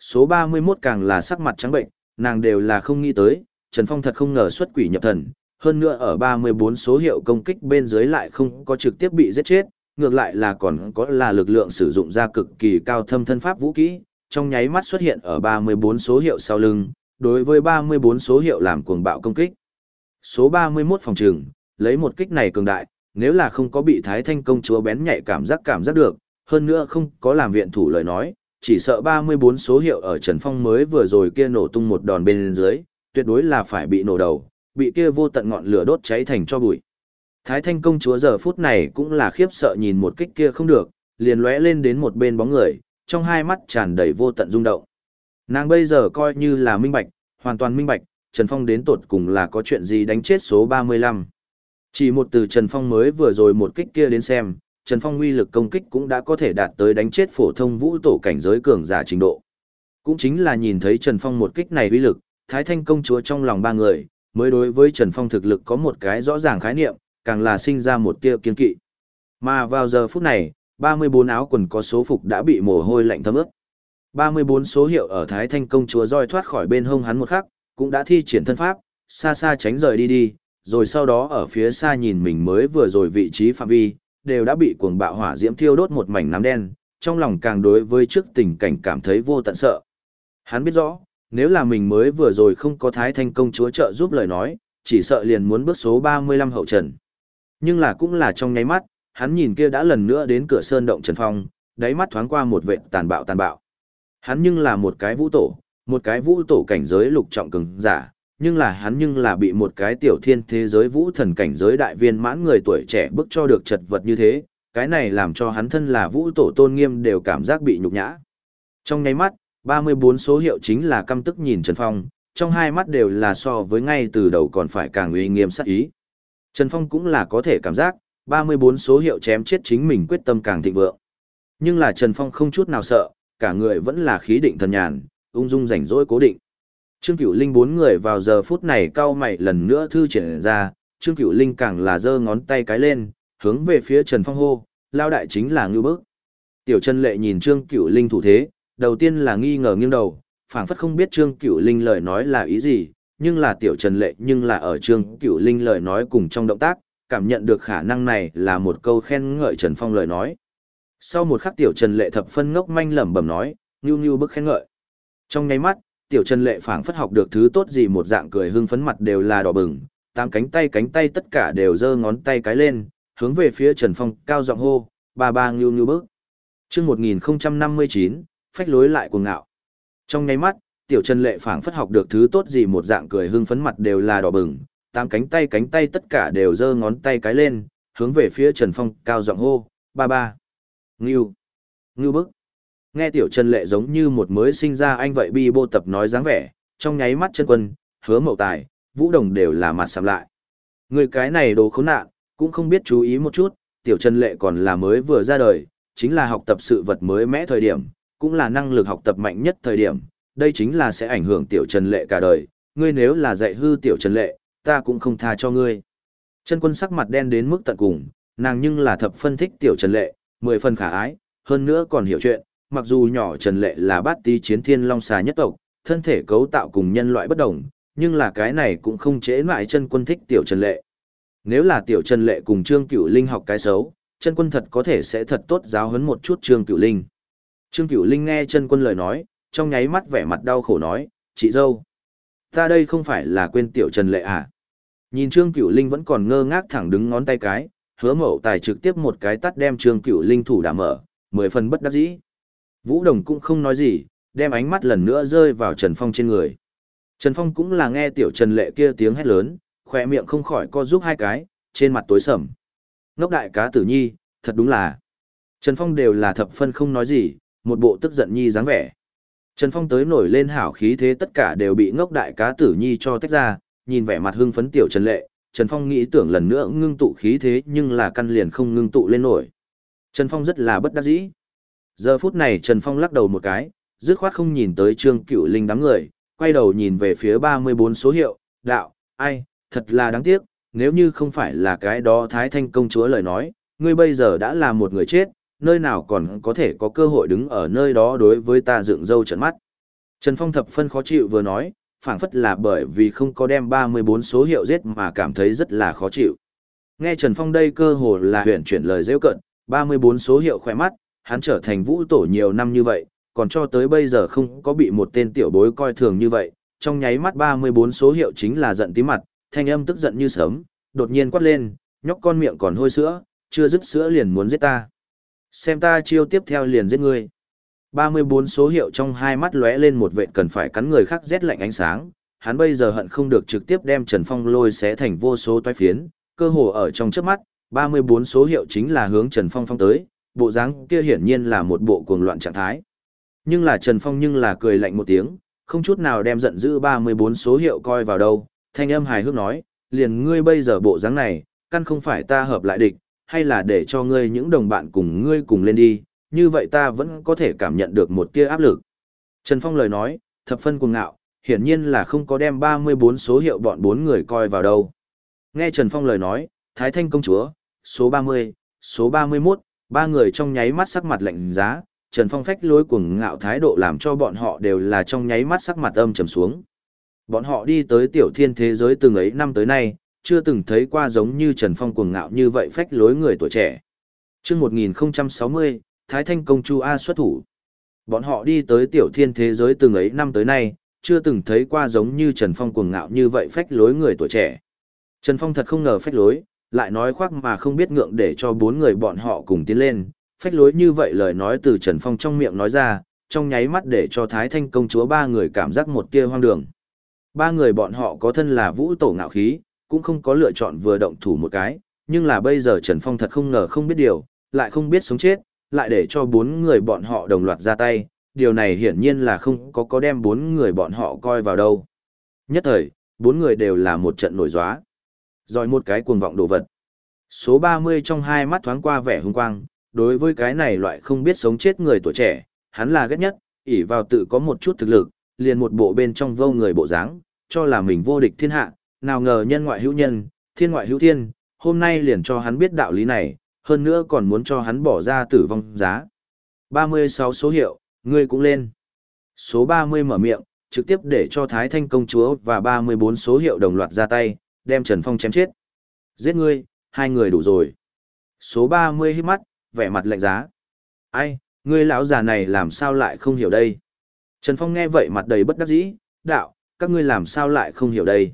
Số 31 càng là sắc mặt trắng bệnh, nàng đều là không nghĩ tới, Trần Phong thật không ngờ xuất quỷ nhập thần, hơn nữa ở 34 số hiệu công kích bên dưới lại không có trực tiếp bị giết chết, ngược lại là còn có là lực lượng sử dụng ra cực kỳ cao thâm thân pháp vũ kỹ, trong nháy mắt xuất hiện ở 34 số hiệu sau lưng, đối với 34 số hiệu làm cuồng bạo công kích. Số 31 phòng trường, lấy một kích này cường đại, nếu là không có bị Thái Thanh công chúa bén nhạy cảm giác cảm giác được, hơn nữa không có làm viện thủ lời nói, chỉ sợ 34 số hiệu ở Trần Phong mới vừa rồi kia nổ tung một đòn bên dưới, tuyệt đối là phải bị nổ đầu, bị kia vô tận ngọn lửa đốt cháy thành cho bụi. Thái Thanh công chúa giờ phút này cũng là khiếp sợ nhìn một kích kia không được, liền lóe lên đến một bên bóng người, trong hai mắt tràn đầy vô tận rung động. Nàng bây giờ coi như là minh bạch, hoàn toàn minh bạch, Trần Phong đến tột cùng là có chuyện gì đánh chết số 35. Chỉ một từ Trần Phong mới vừa rồi một kích kia đến xem, Trần Phong uy lực công kích cũng đã có thể đạt tới đánh chết phổ thông vũ tổ cảnh giới cường giả trình độ. Cũng chính là nhìn thấy Trần Phong một kích này uy lực, Thái Thanh công chúa trong lòng ba người, mới đối với Trần Phong thực lực có một cái rõ ràng khái niệm, càng là sinh ra một tia kiên kỵ. Mà vào giờ phút này, 34 áo quần có số phục đã bị mồ hôi lạnh thấm ướt. 34 số hiệu ở Thái Thanh công chúa roi thoát khỏi bên hông hắn một khắc, cũng đã thi triển thân pháp, xa xa tránh rời đi đi, rồi sau đó ở phía xa nhìn mình mới vừa rồi vị trí phạm vi, đều đã bị cuồng bạo hỏa diễm thiêu đốt một mảnh nám đen, trong lòng càng đối với trước tình cảnh cảm thấy vô tận sợ. Hắn biết rõ, nếu là mình mới vừa rồi không có Thái Thanh công chúa trợ giúp lời nói, chỉ sợ liền muốn bước số 35 hậu trần. Nhưng là cũng là trong nháy mắt, hắn nhìn kia đã lần nữa đến cửa sơn động Trần Phong, đáy mắt thoáng qua một vệt tàn bạo tàn bạo. Hắn nhưng là một cái vũ tổ, một cái vũ tổ cảnh giới lục trọng cường giả, nhưng là hắn nhưng là bị một cái tiểu thiên thế giới vũ thần cảnh giới đại viên mãn người tuổi trẻ bức cho được chật vật như thế, cái này làm cho hắn thân là vũ tổ tôn nghiêm đều cảm giác bị nhục nhã. Trong nháy mắt, 34 số hiệu chính là căm tức nhìn Trần Phong, trong hai mắt đều là so với ngay từ đầu còn phải càng uy nghiêm sắc ý. Trần Phong cũng là có thể cảm giác, 34 số hiệu chém chết chính mình quyết tâm càng thịnh vượng. Nhưng là Trần Phong không chút nào sợ, cả người vẫn là khí định thần nhàn, ung dung rảnh rỗi cố định. Trương Cửu Linh bốn người vào giờ phút này cao mày lần nữa thư triển ra, Trương Cửu Linh càng là giơ ngón tay cái lên, hướng về phía Trần Phong hô, lao đại chính là ngư bức. Tiểu Trần Lệ nhìn Trương Cửu Linh thủ thế, đầu tiên là nghi ngờ nghiêng đầu, phảng phất không biết Trương Cửu Linh lời nói là ý gì, nhưng là Tiểu Trần Lệ nhưng là ở Trương Cửu Linh lời nói cùng trong động tác, cảm nhận được khả năng này là một câu khen ngợi Trần Phong lời nói. Sau một khắc Tiểu Trần Lệ thập phân ngốc manh lẩm bẩm nói, nhu nhu bức khen ngợi. Trong nháy mắt, Tiểu Trần Lệ phảng phất học được thứ tốt gì một dạng cười hưng phấn mặt đều là đỏ bừng, tám cánh tay cánh tay tất cả đều giơ ngón tay cái lên, hướng về phía Trần Phong cao giọng hô, ba ba ngưu ngưu bức. Chương 1059, phách lối lại cuồng ngạo. Trong nháy mắt, Tiểu Trần Lệ phảng phất học được thứ tốt gì một dạng cười hưng phấn mặt đều là đỏ bừng, tám cánh tay cánh tay tất cả đều giơ ngón tay cái lên, hướng về phía Trần Phong cao giọng hô, ba ba. Ngưu. Ngưu bức. Nghe tiểu Trần Lệ giống như một mới sinh ra anh vậy bi bô tập nói dáng vẻ, trong nháy mắt chân quân, hứa mậu tài, vũ đồng đều là mặt sầm lại. Người cái này đồ khốn nạn, cũng không biết chú ý một chút, tiểu Trần Lệ còn là mới vừa ra đời, chính là học tập sự vật mới mẽ thời điểm, cũng là năng lực học tập mạnh nhất thời điểm, đây chính là sẽ ảnh hưởng tiểu Trần Lệ cả đời, ngươi nếu là dạy hư tiểu Trần Lệ, ta cũng không tha cho ngươi. Chân quân sắc mặt đen đến mức tận cùng, nàng nhưng là thập phân thích tiểu Trần Lệ, mười phần khả ái, hơn nữa còn hiểu chuyện, mặc dù nhỏ Trần Lệ là bát tí chiến thiên long xà nhất tộc, thân thể cấu tạo cùng nhân loại bất đồng, nhưng là cái này cũng không chế lại chân quân thích tiểu Trần Lệ. Nếu là tiểu Trần Lệ cùng Trương Cửu Linh học cái xấu, chân quân thật có thể sẽ thật tốt giáo huấn một chút Trương Cửu Linh. Trương Cửu Linh nghe chân quân lời nói, trong nháy mắt vẻ mặt đau khổ nói, chị dâu. Ta đây không phải là quên tiểu Trần Lệ à? Nhìn Trương Cửu Linh vẫn còn ngơ ngác thẳng đứng ngón tay cái, hứa mậu tài trực tiếp một cái tắt đem Trương Cửu Linh thủ đảm mở, mười phần bất đắc dĩ. Vũ Đồng cũng không nói gì, đem ánh mắt lần nữa rơi vào Trần Phong trên người. Trần Phong cũng là nghe tiểu Trần Lệ kia tiếng hét lớn, khỏe miệng không khỏi co giúp hai cái, trên mặt tối sầm. Ngốc đại cá tử nhi, thật đúng là. Trần Phong đều là thập phân không nói gì, một bộ tức giận nhi dáng vẻ. Trần Phong tới nổi lên hảo khí thế tất cả đều bị ngốc đại cá tử nhi cho tách ra, nhìn vẻ mặt hưng phấn tiểu Trần Lệ, Trần Phong nghĩ tưởng lần nữa ngưng tụ khí thế nhưng là căn liền không ngưng tụ lên nổi. Trần Phong rất là bất đắc dĩ. Giờ phút này Trần Phong lắc đầu một cái, dứt khoát không nhìn tới Trương Cựu Linh đám người, quay đầu nhìn về phía 34 số hiệu, đạo, ai, thật là đáng tiếc, nếu như không phải là cái đó Thái Thanh công chúa lời nói, ngươi bây giờ đã là một người chết, nơi nào còn có thể có cơ hội đứng ở nơi đó đối với ta dựng dâu trận mắt. Trần Phong thập phân khó chịu vừa nói, phảng phất là bởi vì không có đem 34 số hiệu giết mà cảm thấy rất là khó chịu. Nghe Trần Phong đây cơ hồ là huyền chuyển lời rêu cận, 34 số hiệu khỏe mắt, hắn trở thành vũ tổ nhiều năm như vậy, còn cho tới bây giờ không có bị một tên tiểu bối coi thường như vậy, trong nháy mắt 34 số hiệu chính là giận tí mặt, thanh âm tức giận như sớm, đột nhiên quát lên, nhóc con miệng còn hôi sữa, chưa dứt sữa liền muốn giết ta. Xem ta chiêu tiếp theo liền giết ngươi. 34 số hiệu trong hai mắt lóe lên một vệ cần phải cắn người khác rét lạnh ánh sáng, hắn bây giờ hận không được trực tiếp đem Trần Phong lôi xé thành vô số toái phiến, cơ hồ ở trong trước mắt, 34 số hiệu chính là hướng Trần Phong phong tới, bộ dáng kia hiển nhiên là một bộ cuồng loạn trạng thái. Nhưng là Trần Phong nhưng là cười lạnh một tiếng, không chút nào đem giận dữ 34 số hiệu coi vào đâu, thanh âm hài hước nói, liền ngươi bây giờ bộ dáng này, căn không phải ta hợp lại địch, hay là để cho ngươi những đồng bạn cùng ngươi cùng lên đi, như vậy ta vẫn có thể cảm nhận được một tia áp lực. Trần Phong lời nói, thập phân cuồng ngạo, hiển nhiên là không có đem 34 số hiệu bọn bốn người coi vào đâu. Nghe Trần Phong lời nói, Thái Thanh công chúa, số 30, số 31, ba người trong nháy mắt sắc mặt lạnh giá, Trần Phong phách lối cuồng ngạo thái độ làm cho bọn họ đều là trong nháy mắt sắc mặt âm trầm xuống. Bọn họ đi tới tiểu thiên thế giới từng ấy năm tới nay, chưa từng thấy qua giống như Trần Phong cuồng ngạo như vậy phách lối người tuổi trẻ. Trước 1060, Thái Thanh công chu A xuất thủ. Bọn họ đi tới tiểu thiên thế giới từng ấy năm tới nay, chưa từng thấy qua giống như Trần Phong cuồng ngạo như vậy phách lối người tuổi trẻ. Trần Phong thật không ngờ phách lối, lại nói khoác mà không biết ngượng để cho bốn người bọn họ cùng tiến lên, phách lối như vậy lời nói từ Trần Phong trong miệng nói ra, trong nháy mắt để cho Thái Thanh công chúa ba người cảm giác một tia hoang đường. Ba người bọn họ có thân là vũ tổ ngạo khí, cũng không có lựa chọn vừa động thủ một cái, nhưng là bây giờ Trần Phong thật không ngờ không biết điều, lại không biết sống chết, lại để cho bốn người bọn họ đồng loạt ra tay, điều này hiển nhiên là không có có đem bốn người bọn họ coi vào đâu. Nhất thời, bốn người đều là một trận nổi gióa. Rồi một cái cuồng vọng đồ vật. Số 30 trong hai mắt thoáng qua vẻ hung quang, đối với cái này loại không biết sống chết người tuổi trẻ, hắn là ghét nhất, ỷ vào tự có một chút thực lực, liền một bộ bên trong vô người bộ dáng, cho là mình vô địch thiên hạ, nào ngờ nhân ngoại hữu nhân, thiên ngoại hữu thiên, hôm nay liền cho hắn biết đạo lý này, hơn nữa còn muốn cho hắn bỏ ra tử vong giá. 36 số hiệu, ngươi cũng lên. Số 30 mở miệng, trực tiếp để cho Thái Thanh công chúa và 34 số hiệu đồng loạt ra tay, đem Trần Phong chém chết. Giết ngươi, hai người đủ rồi. Số 30 hít mắt, vẻ mặt lạnh giá. Ai, ngươi lão già này làm sao lại không hiểu đây? Trần Phong nghe vậy mặt đầy bất đắc dĩ, đạo, các ngươi làm sao lại không hiểu đây?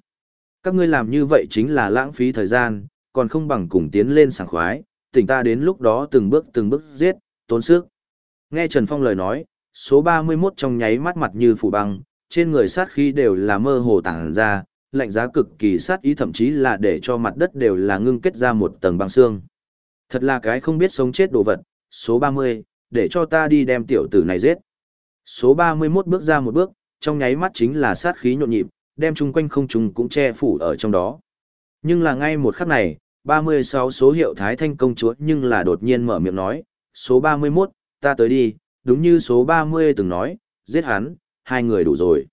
Các ngươi làm như vậy chính là lãng phí thời gian, còn không bằng cùng tiến lên sảng khoái, tỉnh ta đến lúc đó từng bước từng bước giết, tốn sức. Nghe Trần Phong lời nói, số 31 trong nháy mắt mặt như phủ băng, trên người sát khí đều là mơ hồ tản ra, lạnh giá cực kỳ sát ý thậm chí là để cho mặt đất đều là ngưng kết ra một tầng băng xương. Thật là cái không biết sống chết đồ vật, số 30, để cho ta đi đem tiểu tử này giết. Số 31 bước ra một bước, trong nháy mắt chính là sát khí nhộn nhịp, đem chung quanh không trùng cũng che phủ ở trong đó. Nhưng là ngay một khắc này, 36 số hiệu Thái Thanh công chúa nhưng là đột nhiên mở miệng nói, số 31, ta tới đi, đúng như số 30 từng nói, giết hắn, hai người đủ rồi.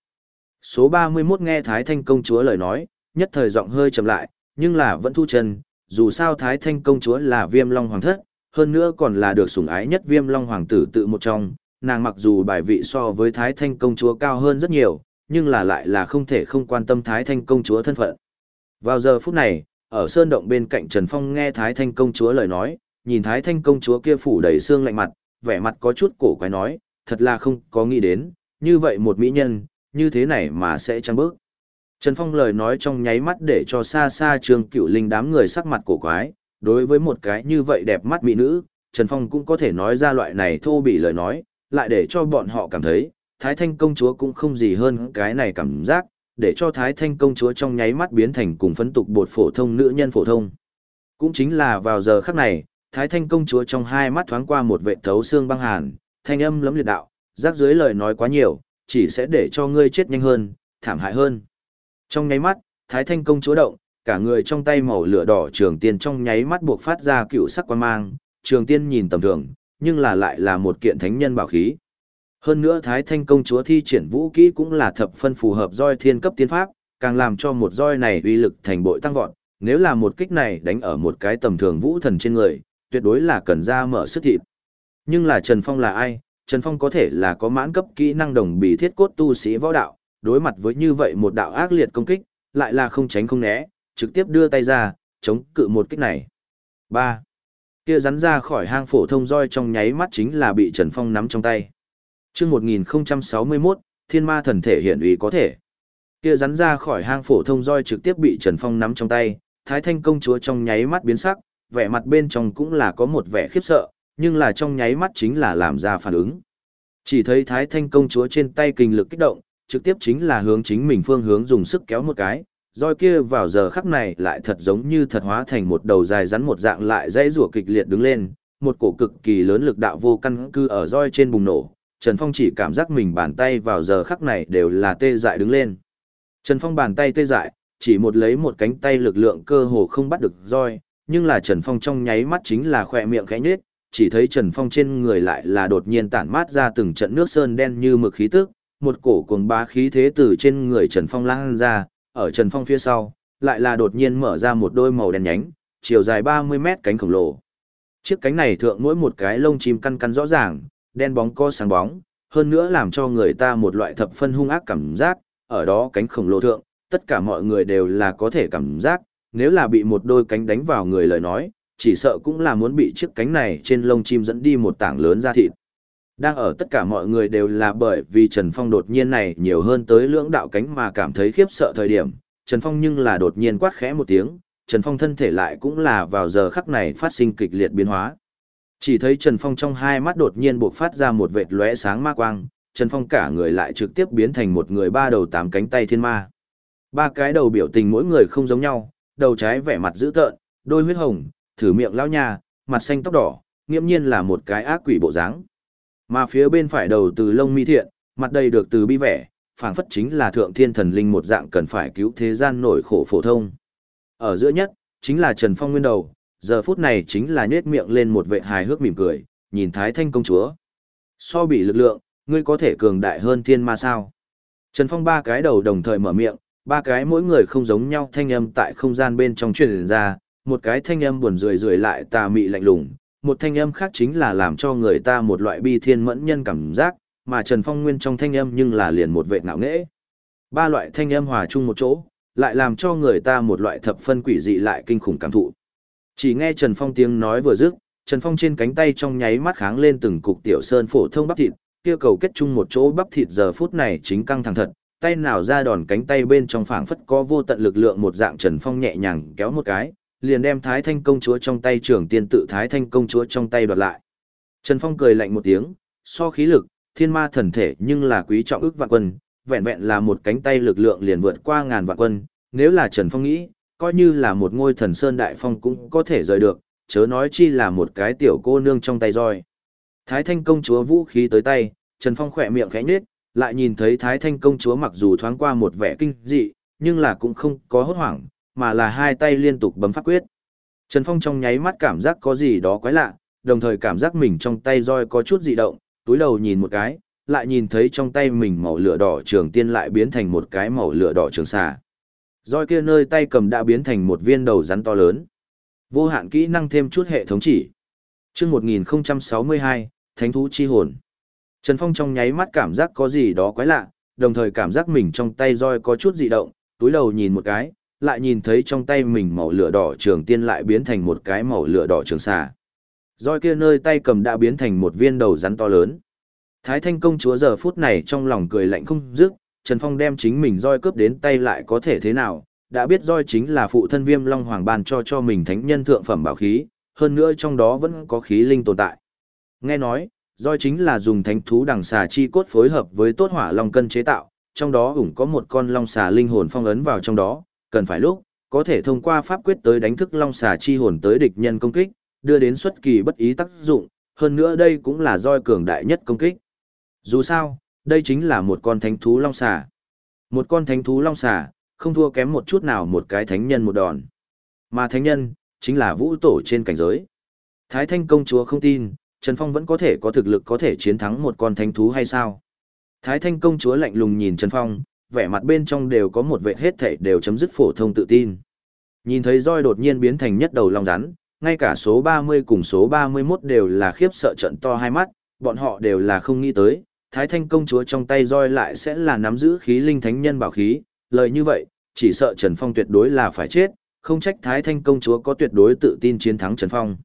Số 31 nghe Thái Thanh công chúa lời nói, nhất thời giọng hơi chậm lại, nhưng là vẫn thu chân, dù sao Thái Thanh công chúa là viêm long hoàng thất, hơn nữa còn là được sủng ái nhất viêm long hoàng tử tự một trong, nàng mặc dù bài vị so với Thái Thanh công chúa cao hơn rất nhiều, nhưng là lại là không thể không quan tâm Thái Thanh công chúa thân phận. Vào giờ phút này, ở sơn động bên cạnh Trần Phong nghe Thái Thanh công chúa lời nói, nhìn Thái Thanh công chúa kia phủ đầy xương lạnh mặt, vẻ mặt có chút cổ quái nói, thật là không có nghĩ đến, như vậy một mỹ nhân, như thế này mà sẽ trăng bước. Trần Phong lời nói trong nháy mắt để cho xa xa trường cựu linh đám người sắc mặt cổ quái, đối với một cái như vậy đẹp mắt mỹ nữ, Trần Phong cũng có thể nói ra loại này thô bị lời nói, lại để cho bọn họ cảm thấy, Thái Thanh công chúa cũng không gì hơn cái này cảm giác, để cho Thái Thanh công chúa trong nháy mắt biến thành cùng phấn tục bột phổ thông nữ nhân phổ thông. Cũng chính là vào giờ khắc này, Thái Thanh công chúa trong hai mắt thoáng qua một vệ thấu xương băng hàn, thanh âm lấm liệt đạo, rác dưới lời nói quá nhiều, chỉ sẽ để cho ngươi chết nhanh hơn, thảm hại hơn. Trong nháy mắt, Thái Thanh công chúa động, cả người trong tay màu lửa đỏ trường tiên trong nháy mắt buộc phát ra cựu sắc quan mang, trường tiên nhìn tầm thường, nhưng là lại là một kiện thánh nhân bảo khí. Hơn nữa Thái Thanh công chúa thi triển vũ kỹ cũng là thập phân phù hợp roi thiên cấp tiên pháp, càng làm cho một roi này uy lực thành bội tăng vọt, nếu là một kích này đánh ở một cái tầm thường vũ thần trên người, tuyệt đối là cần ra mở sức thịt. Nhưng là Trần Phong là ai? Trần Phong có thể là có mãn cấp kỹ năng đồng bì thiết cốt tu sĩ võ đạo, đối mặt với như vậy một đạo ác liệt công kích, lại là không tránh không né, trực tiếp đưa tay ra, chống cự một kích này. 3. Kia rắn ra khỏi hang phổ thông roi trong nháy mắt chính là bị Trần Phong nắm trong tay. Trước 1061, thiên ma thần thể hiện uy có thể. Kia rắn ra khỏi hang phổ thông roi trực tiếp bị Trần Phong nắm trong tay, Thái Thanh công chúa trong nháy mắt biến sắc, vẻ mặt bên trong cũng là có một vẻ khiếp sợ, nhưng là trong nháy mắt chính là làm ra phản ứng. Chỉ thấy Thái Thanh công chúa trên tay kinh lực kích động, trực tiếp chính là hướng chính mình phương hướng dùng sức kéo một cái, roi kia vào giờ khắc này lại thật giống như thật hóa thành một đầu dài rắn một dạng lại dãy rủa kịch liệt đứng lên, một cổ cực kỳ lớn lực đạo vô căn cứ ở roi trên bùng nổ, Trần Phong chỉ cảm giác mình bàn tay vào giờ khắc này đều là tê dại đứng lên. Trần Phong bàn tay tê dại, chỉ một lấy một cánh tay lực lượng cơ hồ không bắt được roi, nhưng là Trần Phong trong nháy mắt chính là khỏe miệng khẽ nhếch, chỉ thấy Trần Phong trên người lại là đột nhiên tản mát ra từng trận nước sơn đen như mực khí tức, một cổ cuồng bá khí thế từ trên người Trần Phong lan ra, ở Trần Phong phía sau, lại là đột nhiên mở ra một đôi màu đen nhánh, chiều dài 30 mét cánh khổng lồ. Chiếc cánh này thượng mỗi một cái lông chim căn căn rõ ràng, đen bóng co sáng bóng, hơn nữa làm cho người ta một loại thập phân hung ác cảm giác, ở đó cánh khổng lồ thượng, tất cả mọi người đều là có thể cảm giác, nếu là bị một đôi cánh đánh vào người lời nói, chỉ sợ cũng là muốn bị chiếc cánh này trên lông chim dẫn đi một tảng lớn ra thịt. Đang ở tất cả mọi người đều là bởi vì Trần Phong đột nhiên này nhiều hơn tới lưỡng đạo cánh mà cảm thấy khiếp sợ thời điểm, Trần Phong nhưng là đột nhiên quát khẽ một tiếng, Trần Phong thân thể lại cũng là vào giờ khắc này phát sinh kịch liệt biến hóa. Chỉ thấy Trần Phong trong hai mắt đột nhiên bộc phát ra một vệt lóe sáng ma quang, Trần Phong cả người lại trực tiếp biến thành một người ba đầu tám cánh tay thiên ma. Ba cái đầu biểu tình mỗi người không giống nhau, đầu trái vẻ mặt dữ tợn, đôi huyết hồng, thử miệng lao nha, mặt xanh tóc đỏ, nghiễm nhiên là một cái ác quỷ bộ dáng. Mà phía bên phải đầu từ lông mi thiện, mặt đầy được từ bi vẻ, phảng phất chính là thượng thiên thần linh một dạng cần phải cứu thế gian nổi khổ phổ thông. Ở giữa nhất, chính là Trần Phong nguyên đầu, giờ phút này chính là nhếch miệng lên một vệ hài hước mỉm cười, nhìn Thái Thanh công chúa. So bị lực lượng, ngươi có thể cường đại hơn thiên ma sao? Trần Phong ba cái đầu đồng thời mở miệng, ba cái mỗi người không giống nhau thanh âm tại không gian bên trong truyền ra, một cái thanh âm buồn rười rười lại tà mị lạnh lùng, một thanh âm khác chính là làm cho người ta một loại bi thiên mẫn nhân cảm giác, mà Trần Phong nguyên trong thanh âm nhưng là liền một vệ ngạo nghễ. Ba loại thanh âm hòa chung một chỗ, lại làm cho người ta một loại thập phân quỷ dị lại kinh khủng cảm thụ. Chỉ nghe Trần Phong tiếng nói vừa dứt, Trần Phong trên cánh tay trong nháy mắt kháng lên từng cục tiểu sơn phổ thông bắp thịt, kia cầu kết chung một chỗ bắp thịt giờ phút này chính căng thẳng thật, tay nào ra đòn cánh tay bên trong phảng phất có vô tận lực lượng một dạng Trần Phong nhẹ nhàng kéo một cái, liền đem Thái Thanh công chúa trong tay trưởng tiên tự Thái Thanh công chúa trong tay đoạt lại. Trần Phong cười lạnh một tiếng, so khí lực, thiên ma thần thể nhưng là quý trọng ước vạn quân, vẹn vẹn là một cánh tay lực lượng liền vượt qua ngàn vạn quân, nếu là Trần Phong nghĩ, coi như là một ngôi thần sơn đại phong cũng có thể rời được, chớ nói chi là một cái tiểu cô nương trong tay roi. Thái Thanh công chúa vũ khí tới tay, Trần Phong khỏe miệng khẽ nhếch, lại nhìn thấy Thái Thanh công chúa mặc dù thoáng qua một vẻ kinh dị, nhưng là cũng không có hốt hoảng, mà là hai tay liên tục bấm pháp quyết. Trần Phong trong nháy mắt cảm giác có gì đó quái lạ, đồng thời cảm giác mình trong tay roi có chút dị động, túi đầu nhìn một cái, lại nhìn thấy trong tay mình màu lửa đỏ trường tiên lại biến thành một cái màu lửa đỏ trường xà. Roi kia nơi tay cầm đã biến thành một viên đầu rắn to lớn. Vô hạn kỹ năng thêm chút hệ thống chỉ. Chương 1062, Thánh thú chi hồn. Trần Phong trong nháy mắt cảm giác có gì đó quái lạ, đồng thời cảm giác mình trong tay roi có chút dị động, túi đầu nhìn một cái, lại nhìn thấy trong tay mình màu lửa đỏ trường tiên lại biến thành một cái màu lửa đỏ trường xà. Roi kia nơi tay cầm đã biến thành một viên đầu rắn to lớn. Thái Thanh công chúa giờ phút này trong lòng cười lạnh không dứt, Trần Phong đem chính mình roi cướp đến tay lại có thể thế nào, đã biết roi chính là phụ thân viêm long hoàng ban cho cho mình thánh nhân thượng phẩm bảo khí, hơn nữa trong đó vẫn có khí linh tồn tại. Nghe nói, roi chính là dùng thánh thú đằng xà chi cốt phối hợp với tốt hỏa long cân chế tạo, trong đó ủng có một con long xà linh hồn phong ấn vào trong đó, cần phải lúc, có thể thông qua pháp quyết tới đánh thức long xà chi hồn tới địch nhân công kích, đưa đến xuất kỳ bất ý tác dụng, hơn nữa đây cũng là roi cường đại nhất công kích. Dù sao, đây chính là một con thánh thú long xà. Một con thánh thú long xà, không thua kém một chút nào một cái thánh nhân một đòn. Mà thánh nhân, chính là vũ tổ trên cảnh giới. Thái thanh công chúa không tin, Trần Phong vẫn có thể có thực lực có thể chiến thắng một con thánh thú hay sao? Thái thanh công chúa lạnh lùng nhìn Trần Phong, vẻ mặt bên trong đều có một vệ hết thảy đều chấm dứt phổ thông tự tin. Nhìn thấy roi đột nhiên biến thành nhất đầu long rắn, ngay cả số 30 cùng số 31 đều là khiếp sợ trận to hai mắt, bọn họ đều là không nghĩ tới, Thái Thanh công chúa trong tay roi lại sẽ là nắm giữ khí linh thánh nhân bảo khí, lời như vậy, chỉ sợ Trần Phong tuyệt đối là phải chết, không trách Thái Thanh công chúa có tuyệt đối tự tin chiến thắng Trần Phong.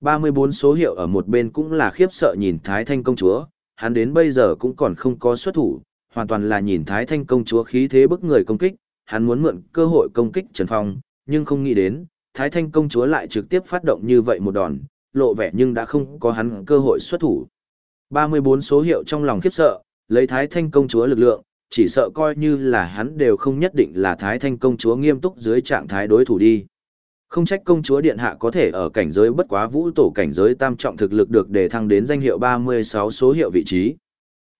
34 số hiệu ở một bên cũng là khiếp sợ nhìn Thái Thanh công chúa, hắn đến bây giờ cũng còn không có xuất thủ, hoàn toàn là nhìn Thái Thanh công chúa khí thế bức người công kích, hắn muốn mượn cơ hội công kích Trần Phong, nhưng không nghĩ đến, Thái Thanh công chúa lại trực tiếp phát động như vậy một đòn, lộ vẻ nhưng đã không có hắn cơ hội xuất thủ. 34 số hiệu trong lòng khiếp sợ, lấy Thái Thanh công chúa lực lượng, chỉ sợ coi như là hắn đều không nhất định là Thái Thanh công chúa nghiêm túc dưới trạng thái đối thủ đi. Không trách công chúa điện hạ có thể ở cảnh giới bất quá vũ tổ cảnh giới tam trọng thực lực được đề thăng đến danh hiệu 36 số hiệu vị trí.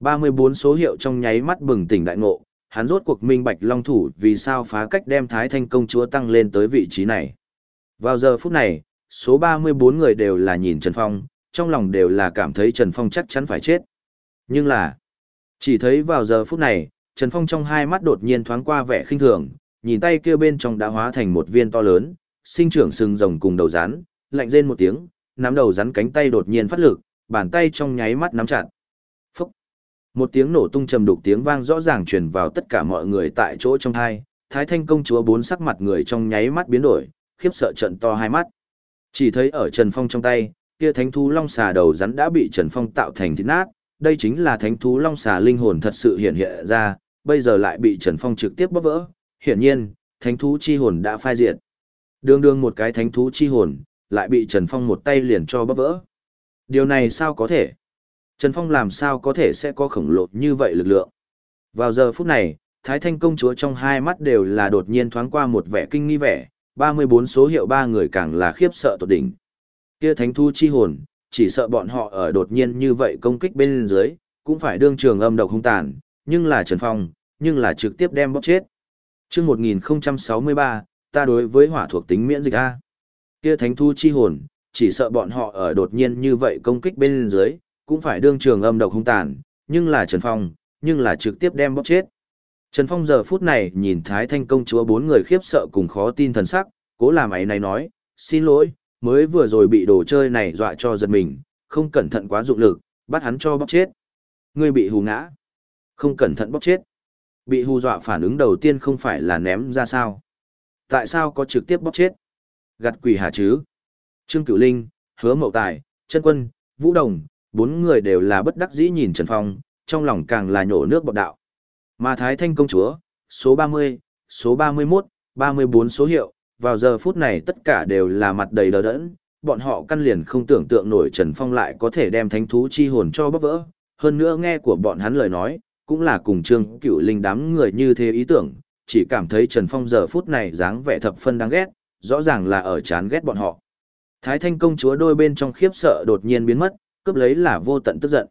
34 số hiệu trong nháy mắt bừng tỉnh đại ngộ, hắn rốt cuộc minh bạch long thủ vì sao phá cách đem Thái Thanh công chúa tăng lên tới vị trí này. Vào giờ phút này, số 34 người đều là nhìn Trần Phong, trong lòng đều là cảm thấy Trần Phong chắc chắn phải chết. Nhưng là, chỉ thấy vào giờ phút này, Trần Phong trong hai mắt đột nhiên thoáng qua vẻ khinh thường, nhìn tay kia bên trong đã hóa thành một viên to lớn, sinh trưởng sừng rồng cùng đầu rắn, lạnh rên một tiếng, nắm đầu rắn cánh tay đột nhiên phát lực, bàn tay trong nháy mắt nắm chặt. Một tiếng nổ tung trầm đục tiếng vang rõ ràng truyền vào tất cả mọi người tại chỗ trong hai, Thái Thanh công chúa bốn sắc mặt người trong nháy mắt biến đổi, khiếp sợ trận to hai mắt. Chỉ thấy ở Trần Phong trong tay, kia thánh thú long xà đầu rắn đã bị Trần Phong tạo thành thịt nát, đây chính là thánh thú long xà linh hồn thật sự hiện hiện ra, bây giờ lại bị Trần Phong trực tiếp bóp vỡ. Hiển nhiên, thánh thú chi hồn đã phai diệt. Đường đường một cái thánh thú chi hồn, lại bị Trần Phong một tay liền cho bóp vỡ. Điều này sao có thể? Trần Phong làm sao có thể sẽ có khổng lồ như vậy lực lượng? Vào giờ phút này, Thái Thanh công chúa trong hai mắt đều là đột nhiên thoáng qua một vẻ kinh nghi vẻ, 34 số hiệu ba người càng là khiếp sợ tột đỉnh. Kia thánh Thu chi hồn, chỉ sợ bọn họ ở đột nhiên như vậy công kích bên dưới, cũng phải đương trường âm độc hung tàn, nhưng là Trần Phong, nhưng là trực tiếp đem bóc chết. Trước 1063, ta đối với hỏa thuộc tính miễn dịch A. Kia thánh thu chi hồn, chỉ sợ bọn họ ở đột nhiên như vậy công kích bên dưới, cũng phải đương trường âm độc hung tàn, nhưng là Trần Phong, nhưng là trực tiếp đem bóc chết. Trần Phong giờ phút này nhìn Thái Thanh công chúa bốn người khiếp sợ cùng khó tin thần sắc, cố làm ấy này nói, xin lỗi, mới vừa rồi bị đồ chơi này dọa cho giật mình, không cẩn thận quá dụng lực, bắt hắn cho bóc chết. Ngươi bị hù ngã. Không cẩn thận bóc chết. Bị hù dọa phản ứng đầu tiên không phải là ném ra sao. Tại sao có trực tiếp bóc chết? Gặt quỷ hà chứ? Trương Cửu Linh, Hứa Mậu Tài, Trân Quân, Vũ Đồng, bốn người đều là bất đắc dĩ nhìn Trần Phong, trong lòng càng là nhổ nước bọt đạo. Mà Thái Thanh công chúa, số 30, số 31, 34 số hiệu, vào giờ phút này tất cả đều là mặt đầy đờ đẫn, bọn họ căn liền không tưởng tượng nổi Trần Phong lại có thể đem thánh thú chi hồn cho bóp vỡ. Hơn nữa nghe của bọn hắn lời nói, cũng là cùng Trương Cửu Linh đám người như thế ý tưởng, chỉ cảm thấy Trần Phong giờ phút này dáng vẻ thập phân đáng ghét, rõ ràng là ở chán ghét bọn họ. Thái Thanh công chúa đôi bên trong khiếp sợ đột nhiên biến mất, cướp lấy là vô tận tức giận.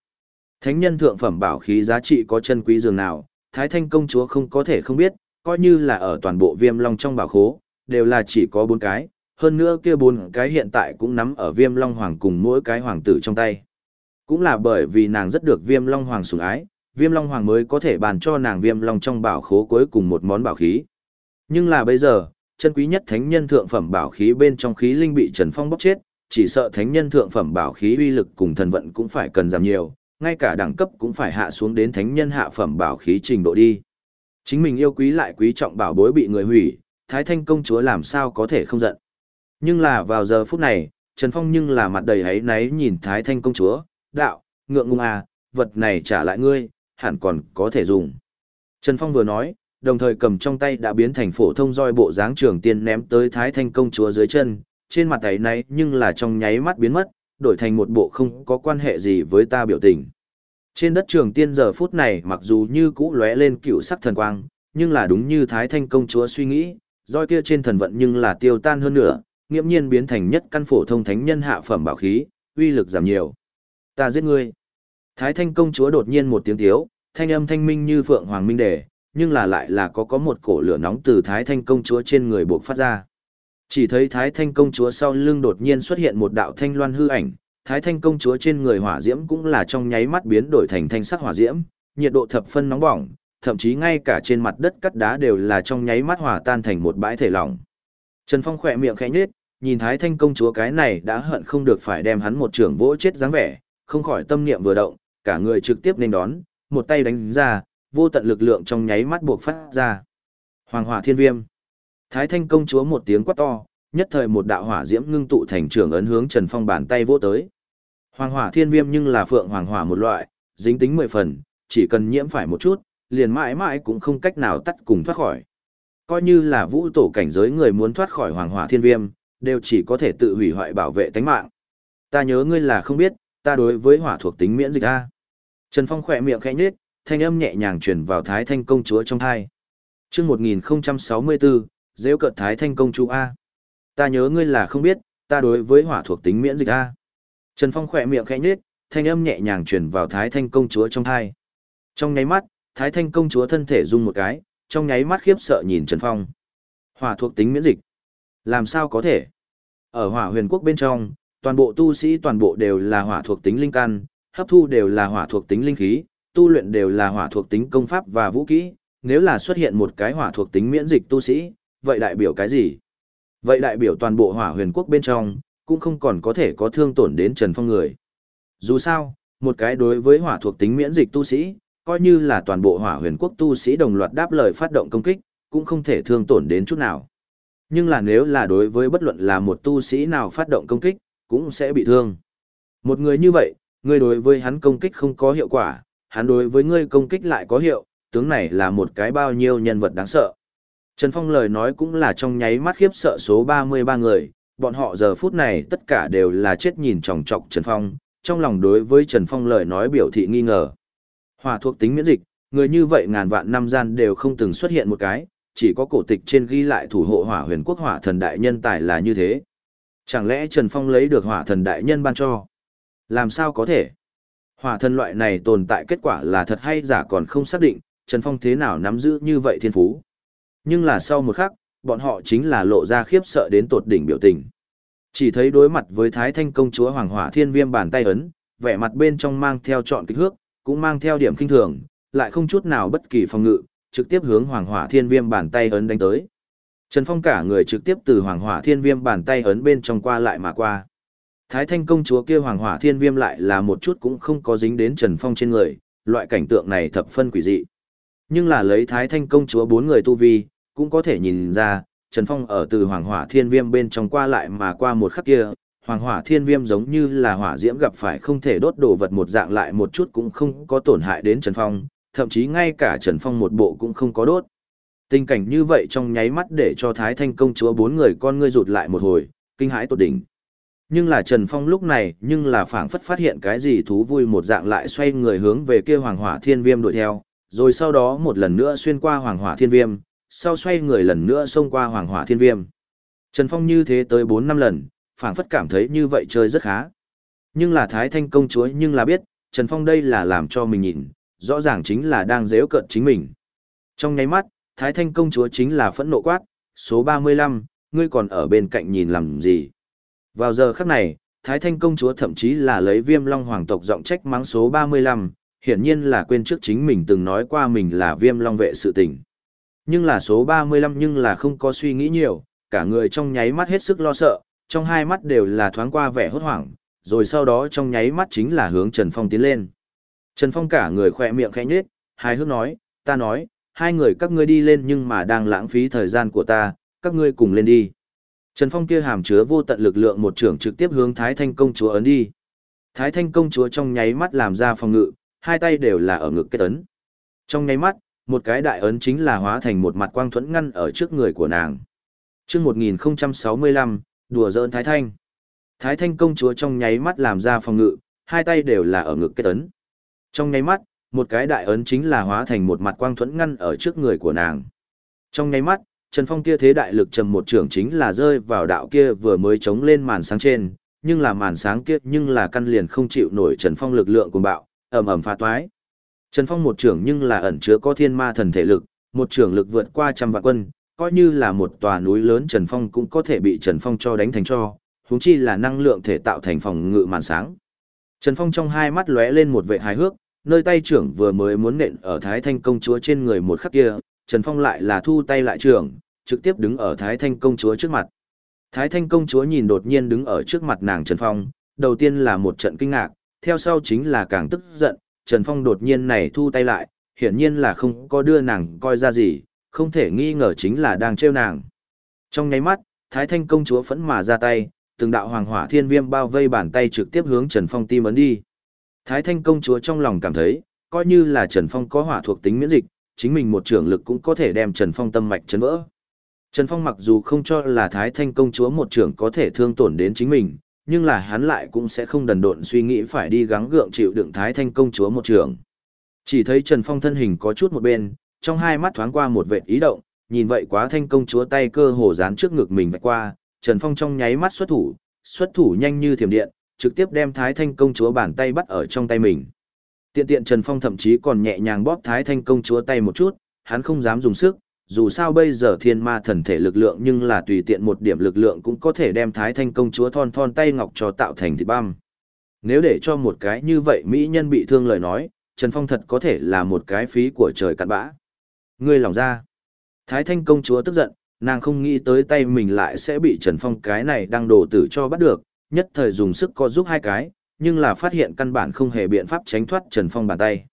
Thánh nhân thượng phẩm bảo khí giá trị có chân quý dường nào, Thái Thanh công chúa không có thể không biết, coi như là ở toàn bộ viêm long trong bảo khố, đều là chỉ có bốn cái, hơn nữa kia bốn cái hiện tại cũng nắm ở viêm long hoàng cùng mỗi cái hoàng tử trong tay. Cũng là bởi vì nàng rất được viêm long hoàng sủng ái, viêm long hoàng mới có thể bàn cho nàng viêm long trong bảo khố cuối cùng một món bảo khí. Nhưng là bây giờ, chân quý nhất thánh nhân thượng phẩm bảo khí bên trong khí linh bị Trần Phong bóc chết, chỉ sợ thánh nhân thượng phẩm bảo khí uy lực cùng thần vận cũng phải cần giảm nhiều, ngay cả đẳng cấp cũng phải hạ xuống đến thánh nhân hạ phẩm bảo khí trình độ đi. Chính mình yêu quý lại quý trọng bảo bối bị người hủy, Thái Thanh công chúa làm sao có thể không giận. Nhưng là vào giờ phút này, Trần Phong nhưng là mặt đầy hấy náy nhìn Thái Thanh công chúa, đạo, ngượng ngùng à, vật này trả lại ngươi, hẳn còn có thể dùng. Trần Phong vừa nói, đồng thời cầm trong tay đã biến thành phổ thông roi bộ dáng trường tiên ném tới Thái Thanh công chúa dưới chân, trên mặt ấy này nhưng là trong nháy mắt biến mất, đổi thành một bộ không có quan hệ gì với ta biểu tình. Trên đất trường tiên giờ phút này mặc dù như cũ lóe lên cựu sắc thần quang, nhưng là đúng như Thái Thanh công chúa suy nghĩ, roi kia trên thần vận nhưng là tiêu tan hơn nữa, nghiễm nhiên biến thành nhất căn phổ thông thánh nhân hạ phẩm bảo khí, uy lực giảm nhiều. Ta giết ngươi. Thái Thanh công chúa đột nhiên một tiếng thiếu, thanh âm thanh minh như phượng hoàng minh đề, nhưng là lại là có có một cổ lửa nóng từ Thái Thanh công chúa trên người buộc phát ra. Chỉ thấy Thái Thanh công chúa sau lưng đột nhiên xuất hiện một đạo thanh loan hư ảnh, Thái Thanh công chúa trên người hỏa diễm cũng là trong nháy mắt biến đổi thành thanh sắc hỏa diễm, nhiệt độ thập phân nóng bỏng, thậm chí ngay cả trên mặt đất cắt đá đều là trong nháy mắt hòa tan thành một bãi thể lỏng. Trần Phong khỏe miệng khẽ nhếch, nhìn Thái Thanh công chúa cái này đã hận không được phải đem hắn một trường vỗ chết dáng vẻ, không khỏi tâm niệm vừa động, cả người trực tiếp nên đón, một tay đánh ra, vô tận lực lượng trong nháy mắt buộc phát ra. Hoàng hỏa thiên viêm. Thái Thanh công chúa một tiếng quát to, nhất thời một đạo hỏa diễm ngưng tụ thành trường ấn hướng Trần Phong bàn tay vỗ tới. Hoàng hỏa thiên viêm nhưng là phượng hoàng hỏa một loại, dính tính mười phần, chỉ cần nhiễm phải một chút, liền mãi mãi cũng không cách nào tắt cùng thoát khỏi. Coi như là vũ tổ cảnh giới người muốn thoát khỏi hoàng hỏa thiên viêm, đều chỉ có thể tự hủy hoại bảo vệ tánh mạng. Ta nhớ ngươi là không biết, ta đối với hỏa thuộc tính miễn dịch a. Trần Phong khỏe miệng khẽ nhếch, thanh âm nhẹ nhàng truyền vào Thái Thanh công chúa trong tai. Chương 1064, Dễu cợt Thái Thanh công chúa a. Ta nhớ ngươi là không biết, ta đối với hỏa thuộc tính miễn dịch a. Trần Phong khỏe miệng khẽ nhếch, thanh âm nhẹ nhàng truyền vào Thái Thanh công chúa trong thai. Trong nháy mắt, Thái Thanh công chúa thân thể rung một cái, trong nháy mắt khiếp sợ nhìn Trần Phong. Hỏa thuộc tính miễn dịch? Làm sao có thể? Ở Hỏa Huyền Quốc bên trong, toàn bộ tu sĩ toàn bộ đều là hỏa thuộc tính linh căn, hấp thu đều là hỏa thuộc tính linh khí, tu luyện đều là hỏa thuộc tính công pháp và vũ kỹ, nếu là xuất hiện một cái hỏa thuộc tính miễn dịch tu sĩ, vậy đại biểu cái gì? Vậy đại biểu toàn bộ hỏa huyền quốc bên trong, cũng không còn có thể có thương tổn đến Trần Phong người. Dù sao, một cái đối với hỏa thuộc tính miễn dịch tu sĩ, coi như là toàn bộ hỏa huyền quốc tu sĩ đồng loạt đáp lời phát động công kích, cũng không thể thương tổn đến chút nào. Nhưng là nếu là đối với bất luận là một tu sĩ nào phát động công kích, cũng sẽ bị thương. Một người như vậy, ngươi đối với hắn công kích không có hiệu quả, hắn đối với ngươi công kích lại có hiệu, tướng này là một cái bao nhiêu nhân vật đáng sợ. Trần Phong lời nói cũng là trong nháy mắt khiếp sợ số 33 người, bọn họ giờ phút này tất cả đều là chết nhìn tròng trọc Trần Phong, trong lòng đối với Trần Phong lời nói biểu thị nghi ngờ. Hỏa thuộc tính miễn dịch, người như vậy ngàn vạn năm gian đều không từng xuất hiện một cái, chỉ có cổ tịch trên ghi lại thủ hộ hỏa huyền quốc hỏa thần đại nhân tài là như thế. Chẳng lẽ Trần Phong lấy được hỏa thần đại nhân ban cho? Làm sao có thể? Hỏa thần loại này tồn tại kết quả là thật hay giả còn không xác định, Trần Phong thế nào nắm giữ như vậy thiên phú. Nhưng là sau một khắc, bọn họ chính là lộ ra khiếp sợ đến tột đỉnh biểu tình. Chỉ thấy đối mặt với Thái Thanh công chúa Hoàng Hỏa Thiên Viêm bàn tay ấn, vẻ mặt bên trong mang theo trọn kích hước, cũng mang theo điểm kinh thường, lại không chút nào bất kỳ phòng ngự, trực tiếp hướng Hoàng Hỏa Thiên Viêm bàn tay ấn đánh tới. Trần Phong cả người trực tiếp từ Hoàng Hỏa Thiên Viêm bàn tay ấn bên trong qua lại mà qua. Thái Thanh công chúa kia Hoàng Hỏa Thiên Viêm lại là một chút cũng không có dính đến Trần Phong trên người, loại cảnh tượng này thập phân quỷ dị. Nhưng là lấy Thái Thanh công chúa bốn người tu vi, cũng có thể nhìn ra, Trần Phong ở từ Hoàng Hỏa Thiên Viêm bên trong qua lại mà qua một khắc kia, Hoàng Hỏa Thiên Viêm giống như là hỏa diễm gặp phải không thể đốt đổ vật một dạng lại một chút cũng không có tổn hại đến Trần Phong, thậm chí ngay cả Trần Phong một bộ cũng không có đốt. Tình cảnh như vậy trong nháy mắt để cho Thái Thanh công chúa bốn người con ngươi rụt lại một hồi, kinh hãi tột đỉnh. Nhưng là Trần Phong lúc này, nhưng là phảng phất phát hiện cái gì thú vui một dạng lại xoay người hướng về kia Hoàng Hỏa Thiên Viêm đuổi theo, rồi sau đó một lần nữa xuyên qua Hoàng Hỏa Thiên Viêm, sau xoay người lần nữa xông qua Hoàng Hỏa Thiên Viêm. Trần Phong như thế tới 4 năm lần, phảng phất cảm thấy như vậy chơi rất khá. Nhưng là Thái Thanh công chúa nhưng là biết, Trần Phong đây là làm cho mình nhìn, rõ ràng chính là đang dễ cận chính mình. Trong nháy mắt, Thái Thanh công chúa chính là phẫn nộ quát, số 35, ngươi còn ở bên cạnh nhìn làm gì? Vào giờ khắc này, Thái Thanh công chúa thậm chí là lấy viêm long hoàng tộc giọng trách mắng số 35, hiển nhiên là quên trước chính mình từng nói qua mình là viêm long vệ sự tình. Nhưng là số 35 nhưng là không có suy nghĩ nhiều, cả người trong nháy mắt hết sức lo sợ, trong hai mắt đều là thoáng qua vẻ hốt hoảng, rồi sau đó trong nháy mắt chính là hướng Trần Phong tiến lên. Trần Phong cả người khỏe miệng khẽ nhếch, hài hước nói, ta nói, hai người các ngươi đi lên nhưng mà đang lãng phí thời gian của ta, các ngươi cùng lên đi. Trần Phong kia hàm chứa vô tận lực lượng một trưởng trực tiếp hướng Thái Thanh công chúa ấn đi. Thái Thanh công chúa trong nháy mắt làm ra phòng ngự, hai tay đều là ở ngực kết ấn. Trong nháy mắt, một cái đại ấn chính là hóa thành một mặt quang thuẫn ngăn ở trước người của nàng. Trước 1065, đùa giỡn Thái Thanh. Thái Thanh công chúa trong nháy mắt làm ra phòng ngự, hai tay đều là ở ngực kết ấn. Trong nháy mắt, một cái đại ấn chính là hóa thành một mặt quang thuẫn ngăn ở trước người của nàng. Trong nháy mắt, Trần Phong kia thế đại lực trầm một trưởng chính là rơi vào đạo kia vừa mới chống lên màn sáng trên, nhưng là màn sáng kia nhưng là căn liền không chịu nổi Trần Phong lực lượng cuồng bạo, ầm ầm phá toái. Trần Phong một trưởng nhưng là ẩn chứa có thiên ma thần thể lực, một trưởng lực vượt qua trăm vạn quân, coi như là một tòa núi lớn Trần Phong cũng có thể bị Trần Phong cho đánh thành cho, huống chi là năng lượng thể tạo thành phòng ngự màn sáng. Trần Phong trong hai mắt lóe lên một vẻ hài hước, nơi tay trưởng vừa mới muốn nện ở Thái Thanh công chúa trên người một khắc kia, Trần Phong lại là thu tay lại trưởng, trực tiếp đứng ở Thái Thanh công chúa trước mặt. Thái Thanh công chúa nhìn đột nhiên đứng ở trước mặt nàng Trần Phong, đầu tiên là một trận kinh ngạc, theo sau chính là càng tức giận, Trần Phong đột nhiên này thu tay lại, hiển nhiên là không có đưa nàng coi ra gì, không thể nghi ngờ chính là đang trêu nàng. Trong nháy mắt, Thái Thanh công chúa phẫn mà ra tay, từng đạo hoàng hỏa thiên viêm bao vây bàn tay trực tiếp hướng Trần Phong tim ấn đi. Thái Thanh công chúa trong lòng cảm thấy, coi như là Trần Phong có hỏa thuộc tính miễn dịch, chính mình một trưởng lực cũng có thể đem Trần Phong tâm mạch chấn vỡ. Trần Phong mặc dù không cho là Thái Thanh công chúa một trưởng có thể thương tổn đến chính mình, nhưng là hắn lại cũng sẽ không đần độn suy nghĩ phải đi gắng gượng chịu đựng Thái Thanh công chúa một trường. Chỉ thấy Trần Phong thân hình có chút một bên, trong hai mắt thoáng qua một vệt ý động, nhìn vậy quá thanh công chúa tay cơ hồ dán trước ngực mình vạch qua, Trần Phong trong nháy mắt xuất thủ, xuất thủ nhanh như thiểm điện, trực tiếp đem Thái Thanh công chúa bàn tay bắt ở trong tay mình. Tiện tiện Trần Phong thậm chí còn nhẹ nhàng bóp Thái Thanh công chúa tay một chút, hắn không dám dùng sức, dù sao bây giờ thiên ma thần thể lực lượng nhưng là tùy tiện một điểm lực lượng cũng có thể đem Thái Thanh công chúa thon thon tay ngọc cho tạo thành thịt băm. Nếu để cho một cái như vậy mỹ nhân bị thương lời nói, Trần Phong thật có thể là một cái phí của trời cặn bã. Ngươi lòng ra. Thái Thanh công chúa tức giận, nàng không nghĩ tới tay mình lại sẽ bị Trần Phong cái này đang đổ tử cho bắt được, nhất thời dùng sức co giúp hai cái, nhưng là phát hiện căn bản không hề biện pháp tránh thoát Trần Phong bàn tay.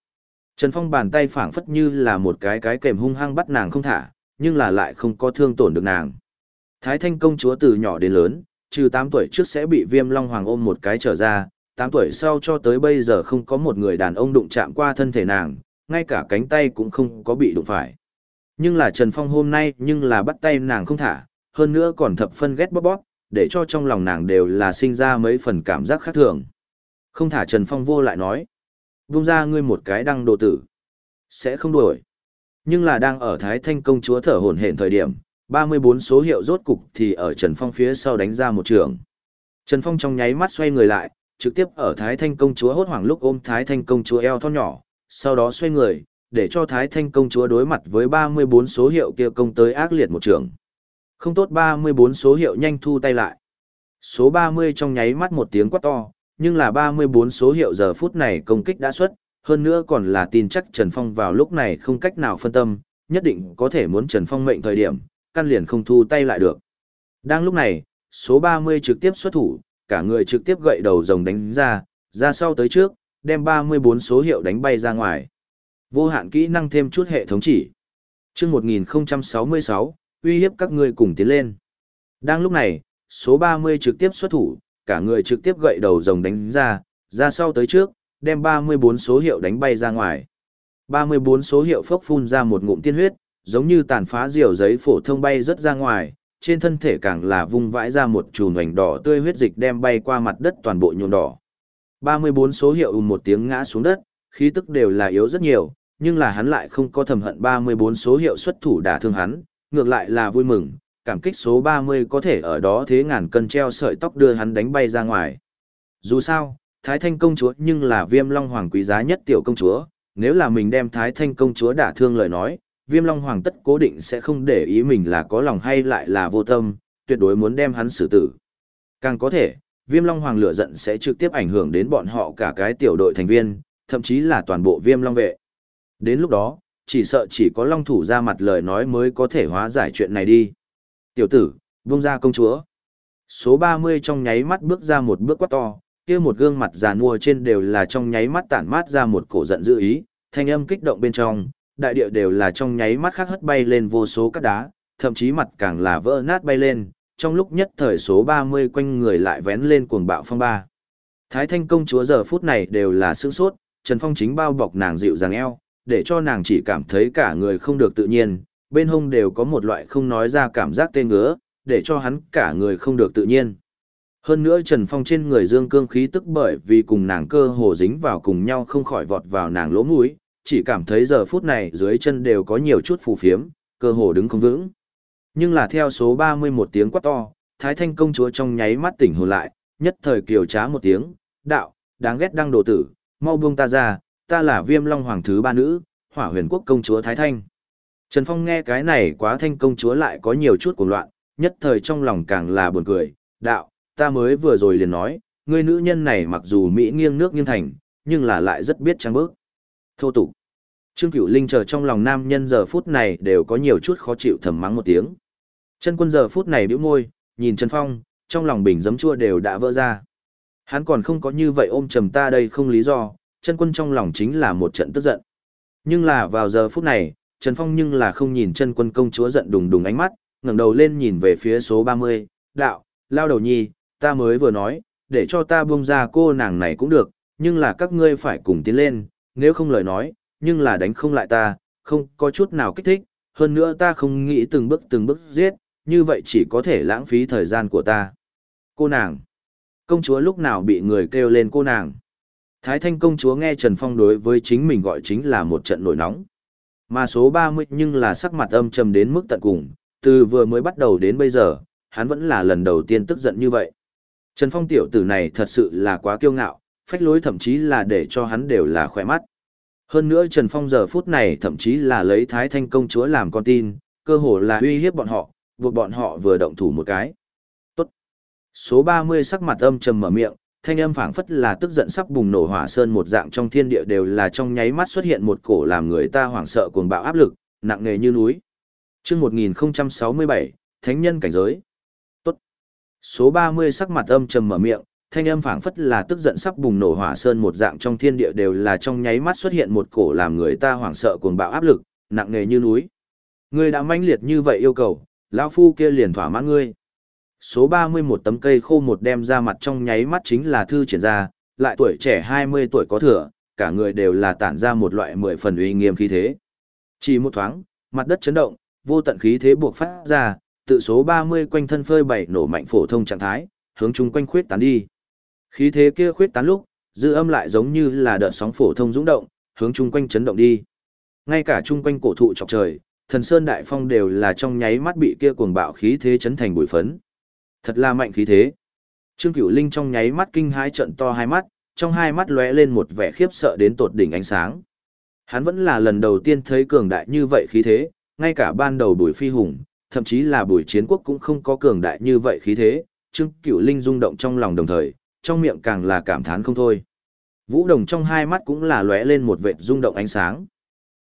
Trần Phong bàn tay phảng phất như là một cái cái kềm hung hăng bắt nàng không thả, nhưng là lại không có thương tổn được nàng. Thái Thanh công chúa từ nhỏ đến lớn, trừ 8 tuổi trước sẽ bị Viêm Long Hoàng ôm một cái trở ra, 8 tuổi sau cho tới bây giờ không có một người đàn ông đụng chạm qua thân thể nàng, ngay cả cánh tay cũng không có bị đụng phải. Nhưng là Trần Phong hôm nay nhưng là bắt tay nàng không thả, hơn nữa còn thập phân ghét bóp bóp, để cho trong lòng nàng đều là sinh ra mấy phần cảm giác khác thường. Không thả Trần Phong vô lại nói. Vung ra ngươi một cái đăng đồ tử. Sẽ không đuổi. Nhưng là đang ở Thái Thanh công chúa thở hổn hển thời điểm, 34 số hiệu rốt cục thì ở Trần Phong phía sau đánh ra một trường. Trần Phong trong nháy mắt xoay người lại, trực tiếp ở Thái Thanh công chúa hốt hoảng lúc ôm Thái Thanh công chúa eo thon nhỏ, sau đó xoay người, để cho Thái Thanh công chúa đối mặt với 34 số hiệu kia công tới ác liệt một trường. Không tốt 34 số hiệu nhanh thu tay lại. Số 30 trong nháy mắt một tiếng quát to, nhưng là 34 số hiệu giờ phút này công kích đã xuất, hơn nữa còn là tin chắc Trần Phong vào lúc này không cách nào phân tâm, nhất định có thể muốn Trần Phong mệnh thời điểm, căn liền không thu tay lại được. Đang lúc này, số 30 trực tiếp xuất thủ, cả người trực tiếp gậy đầu rồng đánh ra, ra sau tới trước, đem 34 số hiệu đánh bay ra ngoài. Vô hạn kỹ năng thêm chút hệ thống chỉ. Trước 1066, uy hiếp các ngươi cùng tiến lên. Đang lúc này, số 30 trực tiếp xuất thủ, cả người trực tiếp gậy đầu rồng đánh ra, ra sau tới trước, đem 34 số hiệu đánh bay ra ngoài. 34 số hiệu phốc phun ra một ngụm tiên huyết, giống như tàn phá diều giấy phổ thông bay rất ra ngoài, trên thân thể càng là vung vãi ra một chùm ảnh đỏ tươi huyết dịch đem bay qua mặt đất toàn bộ nhuộm đỏ. 34 số hiệu ùm một tiếng ngã xuống đất, khí tức đều là yếu rất nhiều, nhưng là hắn lại không có thầm hận 34 số hiệu xuất thủ đả thương hắn, ngược lại là vui mừng, cảm kích số 30 có thể ở đó thế ngàn cân treo sợi tóc đưa hắn đánh bay ra ngoài. Dù sao, Thái Thanh công chúa nhưng là viêm long hoàng quý giá nhất tiểu công chúa, nếu là mình đem Thái Thanh công chúa đả thương lời nói, viêm long hoàng tất cố định sẽ không để ý mình là có lòng hay lại là vô tâm, tuyệt đối muốn đem hắn xử tử. Càng có thể, viêm long hoàng lửa giận sẽ trực tiếp ảnh hưởng đến bọn họ cả cái tiểu đội thành viên, thậm chí là toàn bộ viêm long vệ. Đến lúc đó, chỉ sợ chỉ có long thủ ra mặt lời nói mới có thể hóa giải chuyện này đi. Tiểu tử, vung ra công chúa. Số 30 trong nháy mắt bước ra một bước quá to, kia một gương mặt già nua trên đều là trong nháy mắt tản mát ra một cổ giận dữ ý, thanh âm kích động bên trong, đại địa đều là trong nháy mắt khác hất bay lên vô số các đá, thậm chí mặt càng là vỡ nát bay lên, trong lúc nhất thời số 30 quanh người lại vén lên cuồng bạo phong ba. Thái thanh công chúa giờ phút này đều là sướng sốt, Trần Phong chính bao bọc nàng dịu dàng eo, để cho nàng chỉ cảm thấy cả người không được tự nhiên, bên hông đều có một loại không nói ra cảm giác tê ngứa, để cho hắn cả người không được tự nhiên. Hơn nữa Trần Phong trên người dương cương khí tức bởi vì cùng nàng cơ hồ dính vào cùng nhau không khỏi vọt vào nàng lỗ mũi, chỉ cảm thấy giờ phút này dưới chân đều có nhiều chút phù phiếm, cơ hồ đứng không vững. Nhưng là theo số 31 tiếng quát to, Thái Thanh công chúa trong nháy mắt tỉnh hồn lại, nhất thời kiều trá một tiếng, đạo, đáng ghét đăng đồ tử, mau buông ta ra, ta là viêm long hoàng thứ ba nữ, hỏa huyền quốc công chúa Thái Thanh. Trần Phong nghe cái này quá thanh công chúa lại có nhiều chút cuồng loạn, nhất thời trong lòng càng là buồn cười, đạo, ta mới vừa rồi liền nói, người nữ nhân này mặc dù Mỹ nghiêng nước nghiêng thành, nhưng là lại rất biết trang bước. Thô tục. Trương Cửu Linh chờ trong lòng nam nhân giờ phút này đều có nhiều chút khó chịu thầm mắng một tiếng. Chân quân giờ phút này bĩu môi, nhìn Trần Phong, trong lòng bình giấm chua đều đã vỡ ra. Hắn còn không có như vậy ôm trầm ta đây không lý do, chân quân trong lòng chính là một trận tức giận. Nhưng là vào giờ phút này, Trần Phong nhưng là không nhìn chân quân công chúa giận đùng đùng ánh mắt, ngẩng đầu lên nhìn về phía số 30, đạo, lao đầu nhi, ta mới vừa nói, để cho ta buông ra cô nàng này cũng được, nhưng là các ngươi phải cùng tiến lên, nếu không lời nói, nhưng là đánh không lại ta, không có chút nào kích thích, hơn nữa ta không nghĩ từng bước từng bước giết, như vậy chỉ có thể lãng phí thời gian của ta. Cô nàng. Công chúa lúc nào bị người kêu lên cô nàng. Thái Thanh công chúa nghe Trần Phong đối với chính mình gọi chính là một trận nổi nóng. Mà số 30 nhưng là sắc mặt âm trầm đến mức tận cùng, từ vừa mới bắt đầu đến bây giờ, hắn vẫn là lần đầu tiên tức giận như vậy. Trần Phong tiểu tử này thật sự là quá kiêu ngạo, phách lối thậm chí là để cho hắn đều là khỏe mắt. Hơn nữa Trần Phong giờ phút này thậm chí là lấy Thái Thanh công chúa làm con tin, cơ hồ là uy hiếp bọn họ, buộc bọn họ vừa động thủ một cái. Tốt. Số 30 sắc mặt âm trầm mở miệng, thanh âm phảng phất là tức giận sắp bùng nổ hỏa sơn một dạng trong thiên địa đều là trong nháy mắt xuất hiện một cổ làm người ta hoảng sợ cuồng bạo áp lực, nặng nề như núi. Chương 1067, Thánh nhân cảnh giới. Tốt. Số 30 sắc mặt âm trầm mở miệng, thanh âm phảng phất là tức giận sắp bùng nổ hỏa sơn một dạng trong thiên địa đều là trong nháy mắt xuất hiện một cổ làm người ta hoảng sợ cuồng bạo áp lực, nặng nề như núi. Ngươi đã mãnh liệt như vậy yêu cầu, lão phu kia liền thỏa mãn ngươi. Số 31 tấm cây khô một đem ra mặt trong nháy mắt chính là thư triển ra, lại tuổi trẻ 20 tuổi có thừa, cả người đều là tản ra một loại mười phần uy nghiêm khí thế. Chỉ một thoáng, mặt đất chấn động, vô tận khí thế buộc phát ra, tự số 30 quanh thân phơi bảy nổ mạnh phổ thông trạng thái, hướng chung quanh khuyết tán đi. Khí thế kia khuyết tán lúc, dư âm lại giống như là đợt sóng phổ thông dũng động, hướng chung quanh chấn động đi. Ngay cả chung quanh cổ thụ chọc trời, thần sơn đại phong đều là trong nháy mắt bị kia cuồng bạo khí thế chấn thành bụi phấn. Thật là mạnh khí thế. Trương Cửu Linh trong nháy mắt kinh hãi trận to hai mắt, trong hai mắt lóe lên một vẻ khiếp sợ đến tột đỉnh ánh sáng. Hắn vẫn là lần đầu tiên thấy cường đại như vậy khí thế, ngay cả ban đầu bùi phi hùng, thậm chí là bùi chiến quốc cũng không có cường đại như vậy khí thế. Trương Cửu Linh rung động trong lòng đồng thời, trong miệng càng là cảm thán không thôi. Vũ Đồng trong hai mắt cũng là lóe lên một vệt rung động ánh sáng.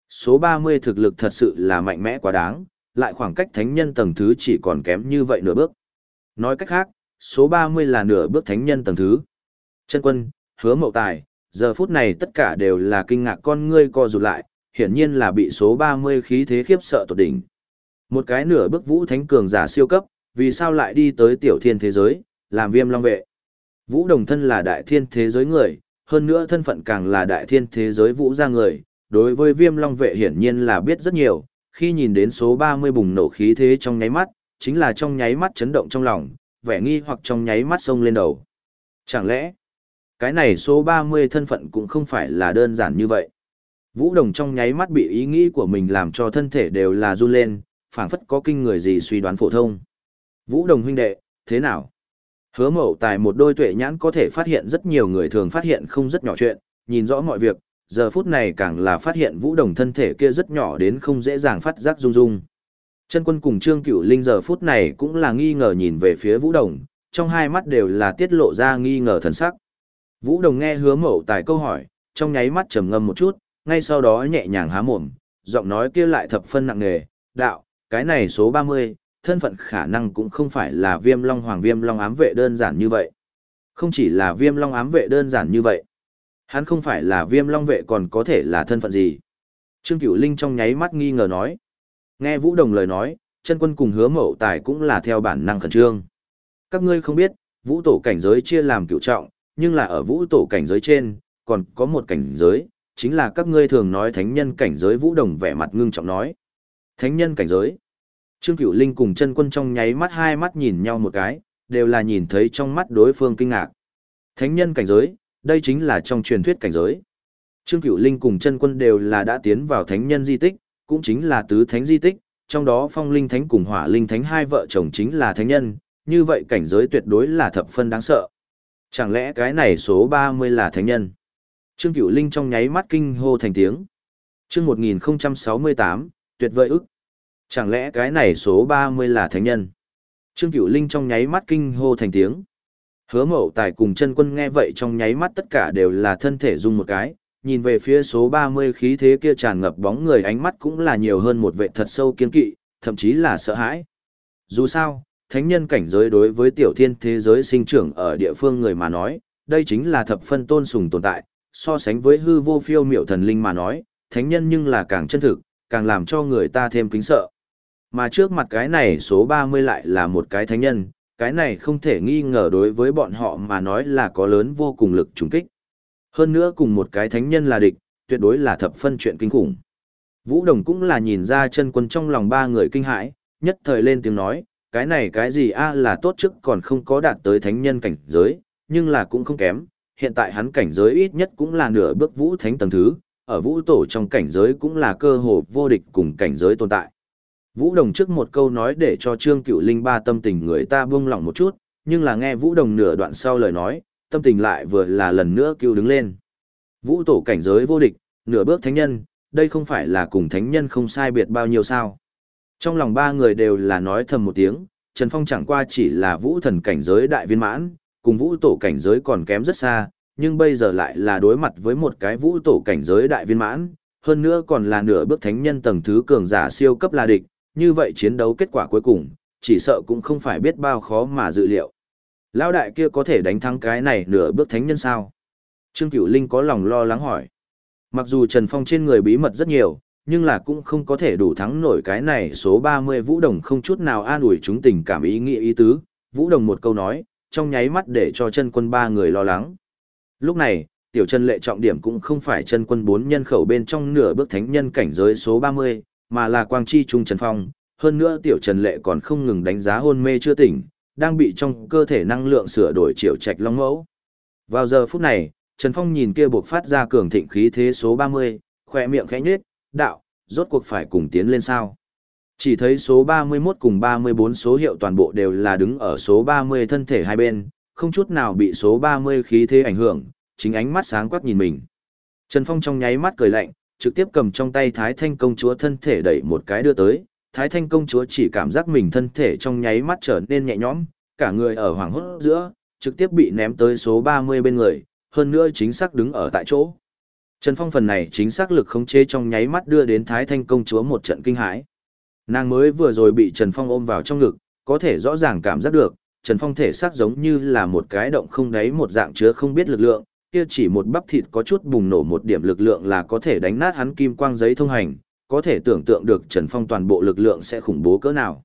Số 30 thực lực thật sự là mạnh mẽ quá đáng, lại khoảng cách thánh nhân tầng thứ chỉ còn kém như vậy nửa bước. Nói cách khác, số 30 là nửa bước thánh nhân tầng thứ. Chân quân, hứa mậu tài, giờ phút này tất cả đều là kinh ngạc con ngươi co rụt lại, hiển nhiên là bị số 30 khí thế khiếp sợ tột đỉnh. Một cái nửa bước vũ thánh cường giả siêu cấp, vì sao lại đi tới tiểu thiên thế giới, làm viêm long vệ. Vũ đồng thân là đại thiên thế giới người, hơn nữa thân phận càng là đại thiên thế giới vũ gia người, đối với viêm long vệ hiển nhiên là biết rất nhiều, khi nhìn đến số 30 bùng nổ khí thế trong nháy mắt, chính là trong nháy mắt chấn động trong lòng, vẻ nghi hoặc trong nháy mắt sông lên đầu. Chẳng lẽ, cái này số 30 thân phận cũng không phải là đơn giản như vậy. Vũ Đồng trong nháy mắt bị ý nghĩ của mình làm cho thân thể đều là run lên, phảng phất có kinh người gì suy đoán phổ thông. Vũ Đồng huynh đệ, thế nào? Hứa mậu tài một đôi tuệ nhãn có thể phát hiện rất nhiều người thường phát hiện không rất nhỏ chuyện, nhìn rõ mọi việc, giờ phút này càng là phát hiện Vũ Đồng thân thể kia rất nhỏ đến không dễ dàng phát giác rung rung. Chân quân cùng Trương Cửu Linh giờ phút này cũng là nghi ngờ nhìn về phía Vũ Đồng, trong hai mắt đều là tiết lộ ra nghi ngờ thần sắc. Vũ Đồng nghe hứa mậu tài câu hỏi, trong nháy mắt trầm ngâm một chút, ngay sau đó nhẹ nhàng há mồm, giọng nói kia lại thập phân nặng nề, đạo, cái này số 30, thân phận khả năng cũng không phải là viêm long hoàng viêm long ám vệ đơn giản như vậy. Không chỉ là viêm long ám vệ đơn giản như vậy. Hắn không phải là viêm long vệ còn có thể là thân phận gì. Trương Cửu Linh trong nháy mắt nghi ngờ nói. Nghe Vũ Đồng lời nói, chân quân cùng hứa mậu tài cũng là theo bản năng khẩn trương. Các ngươi không biết, vũ tổ cảnh giới chia làm cựu trọng, nhưng là ở vũ tổ cảnh giới trên, còn có một cảnh giới, chính là các ngươi thường nói thánh nhân cảnh giới Vũ Đồng vẻ mặt ngưng trọng nói. Thánh nhân cảnh giới. Trương Cửu Linh cùng chân quân trong nháy mắt hai mắt nhìn nhau một cái, đều là nhìn thấy trong mắt đối phương kinh ngạc. Thánh nhân cảnh giới, đây chính là trong truyền thuyết cảnh giới. Trương Cửu Linh cùng chân quân đều là đã tiến vào thánh nhân di tích, cũng chính là tứ thánh di tích, trong đó phong linh thánh cùng hỏa linh thánh hai vợ chồng chính là thánh nhân, như vậy cảnh giới tuyệt đối là thập phân đáng sợ. Chẳng lẽ cái này số 30 là thánh nhân? Trương Cửu Linh trong nháy mắt kinh hô thành tiếng. Chương 1068, tuyệt vời ức. Chẳng lẽ cái này số 30 là thánh nhân? Trương Cửu Linh trong nháy mắt kinh hô thành tiếng. Hứa Mậu Tài cùng chân quân nghe vậy trong nháy mắt tất cả đều là thân thể rung một cái, nhìn về phía số 30 khí thế kia tràn ngập bóng người ánh mắt cũng là nhiều hơn một vệ thật sâu kiên kỵ, thậm chí là sợ hãi. Dù sao, thánh nhân cảnh giới đối với tiểu thiên thế giới sinh trưởng ở địa phương người mà nói, đây chính là thập phân tôn sùng tồn tại, so sánh với hư vô phiêu miểu thần linh mà nói, thánh nhân nhưng là càng chân thực, càng làm cho người ta thêm kính sợ. Mà trước mặt cái này số 30 lại là một cái thánh nhân, cái này không thể nghi ngờ đối với bọn họ mà nói là có lớn vô cùng lực trùng kích. Hơn nữa cùng một cái thánh nhân là địch, tuyệt đối là thập phân chuyện kinh khủng. Vũ Đồng cũng là nhìn ra chân quân trong lòng ba người kinh hãi, nhất thời lên tiếng nói, cái này cái gì a là tốt trước còn không có đạt tới thánh nhân cảnh giới, nhưng là cũng không kém, hiện tại hắn cảnh giới ít nhất cũng là nửa bước vũ thánh tầng thứ, ở vũ tổ trong cảnh giới cũng là cơ hồ vô địch cùng cảnh giới tồn tại. Vũ Đồng trước một câu nói để cho Trương Cựu Linh ba tâm tình người ta buông lỏng một chút, nhưng là nghe Vũ Đồng nửa đoạn sau lời nói, tâm tình lại vừa là lần nữa kêu đứng lên. Vũ tổ cảnh giới vô địch, nửa bước thánh nhân, đây không phải là cùng thánh nhân không sai biệt bao nhiêu sao. Trong lòng ba người đều là nói thầm một tiếng, Trần Phong chẳng qua chỉ là vũ thần cảnh giới đại viên mãn, cùng vũ tổ cảnh giới còn kém rất xa, nhưng bây giờ lại là đối mặt với một cái vũ tổ cảnh giới đại viên mãn, hơn nữa còn là nửa bước thánh nhân tầng thứ cường giả siêu cấp là địch, như vậy chiến đấu kết quả cuối cùng, chỉ sợ cũng không phải biết bao khó mà dự liệu. Lão đại kia có thể đánh thắng cái này nửa bước thánh nhân sao? Trương Cửu Linh có lòng lo lắng hỏi. Mặc dù Trần Phong trên người bí mật rất nhiều, nhưng là cũng không có thể đủ thắng nổi cái này số 30 Vũ Đồng không chút nào an ủi chúng tình cảm ý nghĩa ý tứ. Vũ Đồng một câu nói, trong nháy mắt để cho chân quân ba người lo lắng. Lúc này, tiểu chân lệ trọng điểm cũng không phải chân quân bốn nhân khẩu bên trong nửa bước thánh nhân cảnh giới số 30, mà là quang chi trung Trần Phong. Hơn nữa tiểu trần lệ còn không ngừng đánh giá hôn mê chưa tỉnh, đang bị trong cơ thể năng lượng sửa đổi triệu trạch long mẫu. Vào giờ phút này, Trần Phong nhìn kia buộc phát ra cường thịnh khí thế số 30, khỏe miệng khẽ nhếch, đạo, rốt cuộc phải cùng tiến lên sao. Chỉ thấy số 31 cùng 34 số hiệu toàn bộ đều là đứng ở số 30 thân thể hai bên, không chút nào bị số 30 khí thế ảnh hưởng, chính ánh mắt sáng quắc nhìn mình. Trần Phong trong nháy mắt cười lạnh, trực tiếp cầm trong tay Thái Thanh công chúa thân thể đẩy một cái đưa tới, Thái Thanh công chúa chỉ cảm giác mình thân thể trong nháy mắt trở nên nhẹ nhõm, cả người ở hoàng hốt giữa, trực tiếp bị ném tới số 30 bên người, hơn nữa chính xác đứng ở tại chỗ. Trần Phong phần này chính xác lực khống chế trong nháy mắt đưa đến Thái Thanh công chúa một trận kinh hãi. Nàng mới vừa rồi bị Trần Phong ôm vào trong ngực, có thể rõ ràng cảm giác được, Trần Phong thể xác giống như là một cái động không đáy một dạng chứa không biết lực lượng, kia chỉ một bắp thịt có chút bùng nổ một điểm lực lượng là có thể đánh nát hắn kim quang giấy thông hành, có thể tưởng tượng được Trần Phong toàn bộ lực lượng sẽ khủng bố cỡ nào.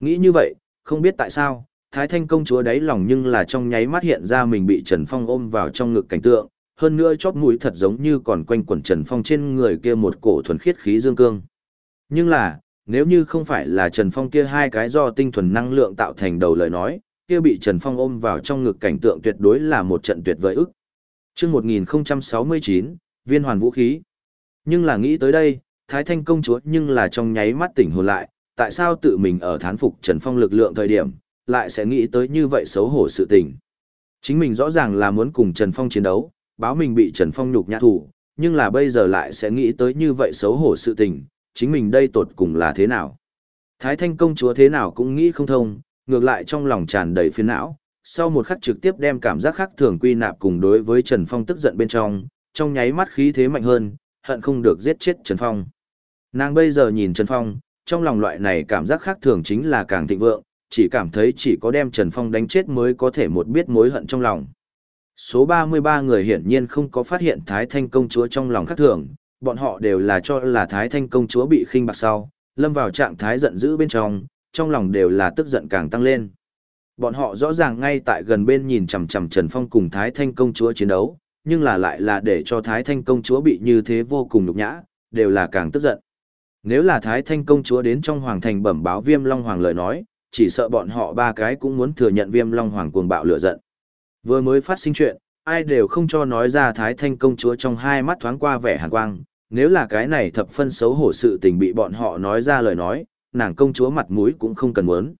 Nghĩ như vậy, không biết tại sao, Thái Thanh công chúa đáy lòng nhưng là trong nháy mắt hiện ra mình bị Trần Phong ôm vào trong ngực cảnh tượng, hơn nữa chóp mũi thật giống như còn quanh quẩn Trần Phong trên người kia một cổ thuần khiết khí dương cương. Nhưng là, nếu như không phải là Trần Phong kia hai cái do tinh thuần năng lượng tạo thành đầu lời nói, kia bị Trần Phong ôm vào trong ngực cảnh tượng tuyệt đối là một trận tuyệt vời ức. Chương 1069, viên hoàn vũ khí. Nhưng là nghĩ tới đây, Thái Thanh công chúa nhưng là trong nháy mắt tỉnh hồn lại, tại sao tự mình ở thán phục Trần Phong lực lượng thời điểm, lại sẽ nghĩ tới như vậy xấu hổ sự tình. Chính mình rõ ràng là muốn cùng Trần Phong chiến đấu, báo mình bị Trần Phong nhục nhã thủ, nhưng là bây giờ lại sẽ nghĩ tới như vậy xấu hổ sự tình, chính mình đây tột cùng là thế nào. Thái Thanh công chúa thế nào cũng nghĩ không thông, ngược lại trong lòng tràn đầy phiền não, sau một khắc trực tiếp đem cảm giác khác thường quy nạp cùng đối với Trần Phong tức giận bên trong, trong nháy mắt khí thế mạnh hơn, hận không được giết chết Trần Phong. Nàng bây giờ nhìn Trần Phong, trong lòng loại này cảm giác khác thường chính là càng thịnh vượng, chỉ cảm thấy chỉ có đem Trần Phong đánh chết mới có thể một biết mối hận trong lòng. Số 33 người hiển nhiên không có phát hiện Thái Thanh công chúa trong lòng khác thường, bọn họ đều là cho là Thái Thanh công chúa bị khinh bạc sau, lâm vào trạng thái giận dữ bên trong, trong lòng đều là tức giận càng tăng lên. Bọn họ rõ ràng ngay tại gần bên nhìn chằm chằm Trần Phong cùng Thái Thanh công chúa chiến đấu, nhưng là lại là để cho Thái Thanh công chúa bị như thế vô cùng nhục nhã, đều là càng tức giận. Nếu là Thái Thanh công chúa đến trong hoàng thành bẩm báo Viêm Long hoàng lời nói, chỉ sợ bọn họ ba cái cũng muốn thừa nhận Viêm Long hoàng cuồng bạo lửa giận. Vừa mới phát sinh chuyện, ai đều không cho nói ra Thái Thanh công chúa trong hai mắt thoáng qua vẻ hàn quang, nếu là cái này thập phân xấu hổ sự tình bị bọn họ nói ra lời nói, nàng công chúa mặt mũi cũng không cần muốn.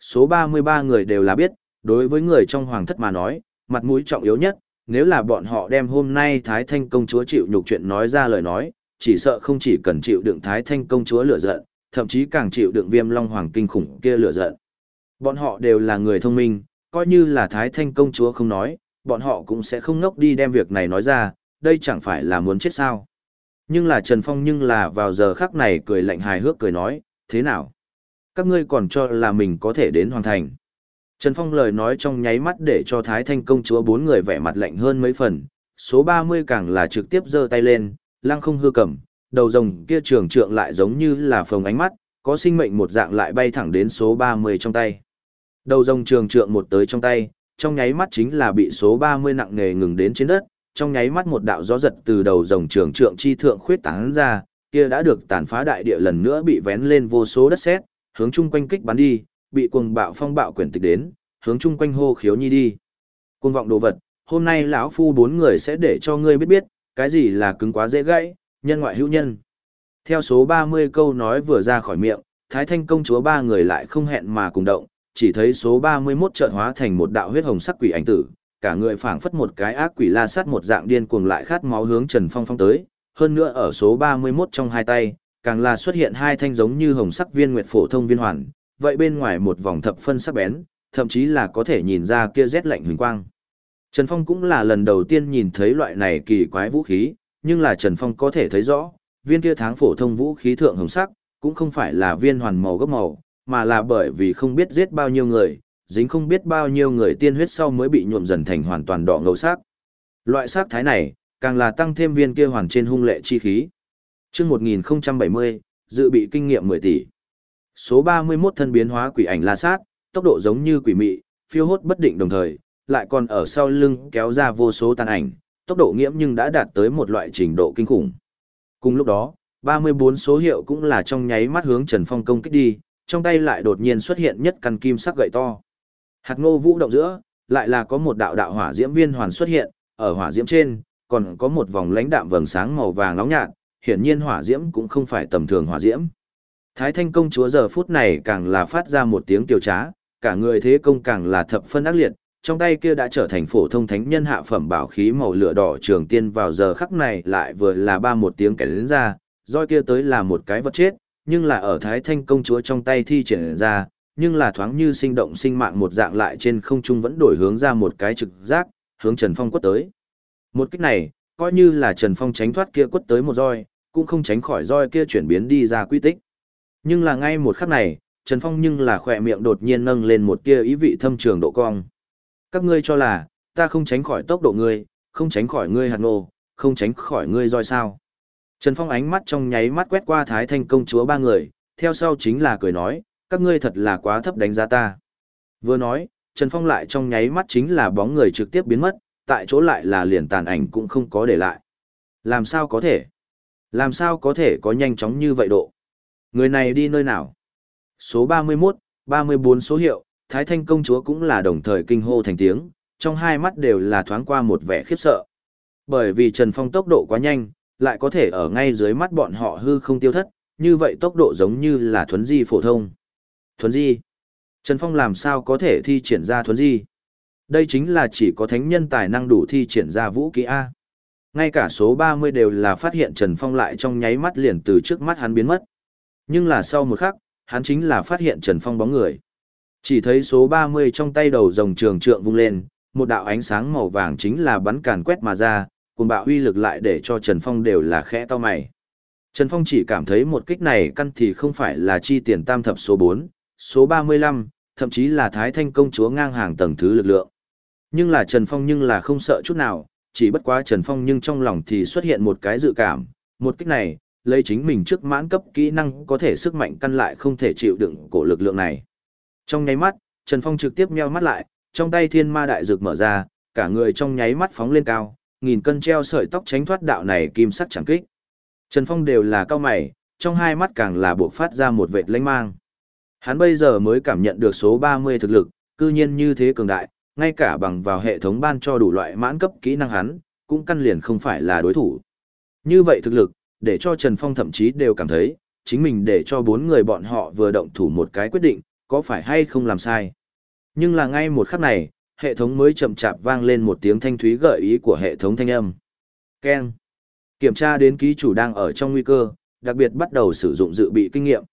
Số 33 người đều là biết, đối với người trong hoàng thất mà nói, mặt mũi trọng yếu nhất, nếu là bọn họ đem hôm nay Thái Thanh công chúa chịu nhục chuyện nói ra lời nói, chỉ sợ không chỉ cần chịu đựng Thái Thanh công chúa lửa giận, thậm chí càng chịu đựng Viêm Long Hoàng kinh khủng kia lửa giận. Bọn họ đều là người thông minh, coi như là Thái Thanh công chúa không nói, bọn họ cũng sẽ không ngốc đi đem việc này nói ra, đây chẳng phải là muốn chết sao. Nhưng là Trần Phong nhưng là vào giờ khắc này cười lạnh hài hước cười nói, thế nào? Các ngươi còn cho là mình có thể đến hoàn thành. Trần Phong lời nói trong nháy mắt để cho Thái Thanh công chúa bốn người vẻ mặt lạnh hơn mấy phần, số 30 càng là trực tiếp giơ tay lên, lăng không hư cầm, đầu rồng kia trường trượng lại giống như là phồng ánh mắt, có sinh mệnh một dạng lại bay thẳng đến số 30 trong tay. Đầu rồng trường trượng một tới trong tay, trong nháy mắt chính là bị số 30 nặng nề ngừng đến trên đất, trong nháy mắt một đạo gió giật từ đầu rồng trường trượng chi thượng khuyết tán ra, kia đã được tàn phá đại địa lần nữa bị vén lên vô số đất sét, hướng chung quanh kích bắn đi, bị cuồng bạo phong bạo quyển tịch đến, hướng chung quanh hô khiếu nhi đi. Cuồng vọng đồ vật, hôm nay lão phu bốn người sẽ để cho ngươi biết biết, cái gì là cứng quá dễ gãy, nhân ngoại hữu nhân. Theo số 30 câu nói vừa ra khỏi miệng, Thái Thanh công chúa ba người lại không hẹn mà cùng động, chỉ thấy số 31 chợt hóa thành một đạo huyết hồng sắc quỷ ảnh tử, cả người phảng phất một cái ác quỷ la sát một dạng điên cuồng lại khát máu hướng Trần Phong phong tới, hơn nữa ở số 31 trong hai tay, càng là xuất hiện hai thanh giống như hồng sắc viên nguyệt phổ thông viên hoàn, vậy bên ngoài một vòng thập phân sắc bén, thậm chí là có thể nhìn ra kia rét lạnh huỳnh quang. Trần Phong cũng là lần đầu tiên nhìn thấy loại này kỳ quái vũ khí, nhưng là Trần Phong có thể thấy rõ, viên kia tháng phổ thông vũ khí thượng hồng sắc, cũng không phải là viên hoàn màu gấp màu, mà là bởi vì không biết giết bao nhiêu người, dính không biết bao nhiêu người tiên huyết sau mới bị nhuộm dần thành hoàn toàn đỏ ngầu sắc. Loại sắc thái này, càng là tăng thêm viên kia hoàn trên hung lệ chi khí. Chương 1070, dự bị kinh nghiệm 10 tỷ. Số 31 thân biến hóa quỷ ảnh la sát, tốc độ giống như quỷ mị, phiêu hốt bất định đồng thời, lại còn ở sau lưng kéo ra vô số tàn ảnh, tốc độ nghiễm nhưng đã đạt tới một loại trình độ kinh khủng. Cùng lúc đó, 34 số hiệu cũng là trong nháy mắt hướng Trần Phong công kích đi, trong tay lại đột nhiên xuất hiện nhất căn kim sắc gậy to. Hạt ngô vũ động giữa, lại là có một đạo đạo hỏa diễm viên hoàn xuất hiện, ở hỏa diễm trên, còn có một vòng lãnh đạm vầng sáng màu vàng nóng nhạt, hiển nhiên hỏa diễm cũng không phải tầm thường hỏa diễm. Thái Thanh công chúa giờ phút này càng là phát ra một tiếng kiều trá, cả người thế công càng là thập phân ác liệt, trong tay kia đã trở thành phổ thông thánh nhân hạ phẩm bảo khí màu lửa đỏ trường tiên vào giờ khắc này lại vừa là ba một tiếng kẻ đến ra, roi kia tới là một cái vật chết, nhưng là ở Thái Thanh công chúa trong tay thi triển ra, nhưng là thoáng như sinh động sinh mạng một dạng lại trên không trung vẫn đổi hướng ra một cái trực giác, hướng Trần Phong quất tới. Một kích này, coi như là Trần Phong tránh thoát kia quất tới một roi, cũng không tránh khỏi roi kia chuyển biến đi ra quy tích. Nhưng là ngay một khắc này, Trần Phong nhưng là khỏe miệng đột nhiên nâng lên một tia ý vị thâm trường độ cong. Các ngươi cho là, ta không tránh khỏi tốc độ ngươi, không tránh khỏi ngươi hạt nô, không tránh khỏi ngươi roi sao. Trần Phong ánh mắt trong nháy mắt quét qua Thái Thanh công chúa ba người, theo sau chính là cười nói, các ngươi thật là quá thấp đánh giá ta. Vừa nói, Trần Phong lại trong nháy mắt chính là bóng người trực tiếp biến mất, tại chỗ lại là liền tàn ảnh cũng không có để lại. Làm sao có thể? Làm sao có thể có nhanh chóng như vậy độ? Người này đi nơi nào? Số 31, 34 số hiệu, Thái Thanh công chúa cũng là đồng thời kinh hô thành tiếng, trong hai mắt đều là thoáng qua một vẻ khiếp sợ. Bởi vì Trần Phong tốc độ quá nhanh, lại có thể ở ngay dưới mắt bọn họ hư không tiêu thất, như vậy tốc độ giống như là thuấn di phổ thông. Thuấn di? Trần Phong làm sao có thể thi triển ra thuấn di? Đây chính là chỉ có thánh nhân tài năng đủ thi triển ra vũ kỹ A. Ngay cả số 30 đều là phát hiện Trần Phong lại trong nháy mắt liền từ trước mắt hắn biến mất. Nhưng là sau một khắc, hắn chính là phát hiện Trần Phong bóng người. Chỉ thấy số 30 trong tay đầu rồng trường trượng vung lên, một đạo ánh sáng màu vàng chính là bắn càn quét mà ra, cùng bạo uy lực lại để cho Trần Phong đều là khẽ to mày. Trần Phong chỉ cảm thấy một kích này căn thì không phải là chi tiền tam thập số 4, số 35, thậm chí là Thái Thanh công chúa ngang hàng tầng thứ lực lượng. Nhưng là Trần Phong nhưng là không sợ chút nào, chỉ bất quá Trần Phong nhưng trong lòng thì xuất hiện một cái dự cảm, một kích này, lấy chính mình trước mãn cấp kỹ năng có thể sức mạnh căn lại không thể chịu đựng cổ lực lượng này. Trong nháy mắt, Trần Phong trực tiếp nheo mắt lại, trong tay thiên ma đại dược mở ra, cả người trong nháy mắt phóng lên cao, nghìn cân treo sợi tóc tránh thoát đạo này kim sắc chẳng kích. Trần Phong đều là cao mày, trong hai mắt càng là buộc phát ra một vệt lanh mang. Hắn bây giờ mới cảm nhận được số 30 thực lực, cư nhiên như thế cường đại, ngay cả bằng vào hệ thống ban cho đủ loại mãn cấp kỹ năng hắn, cũng căn liền không phải là đối thủ. Như vậy thực lực, để cho Trần Phong thậm chí đều cảm thấy, chính mình để cho bốn người bọn họ vừa động thủ một cái quyết định, có phải hay không làm sai. Nhưng là ngay một khắc này, hệ thống mới chậm chạp vang lên một tiếng thanh thúy gợi ý của hệ thống thanh âm. Keng. Kiểm tra đến ký chủ đang ở trong nguy cơ, đặc biệt bắt đầu sử dụng dự bị kinh nghiệm.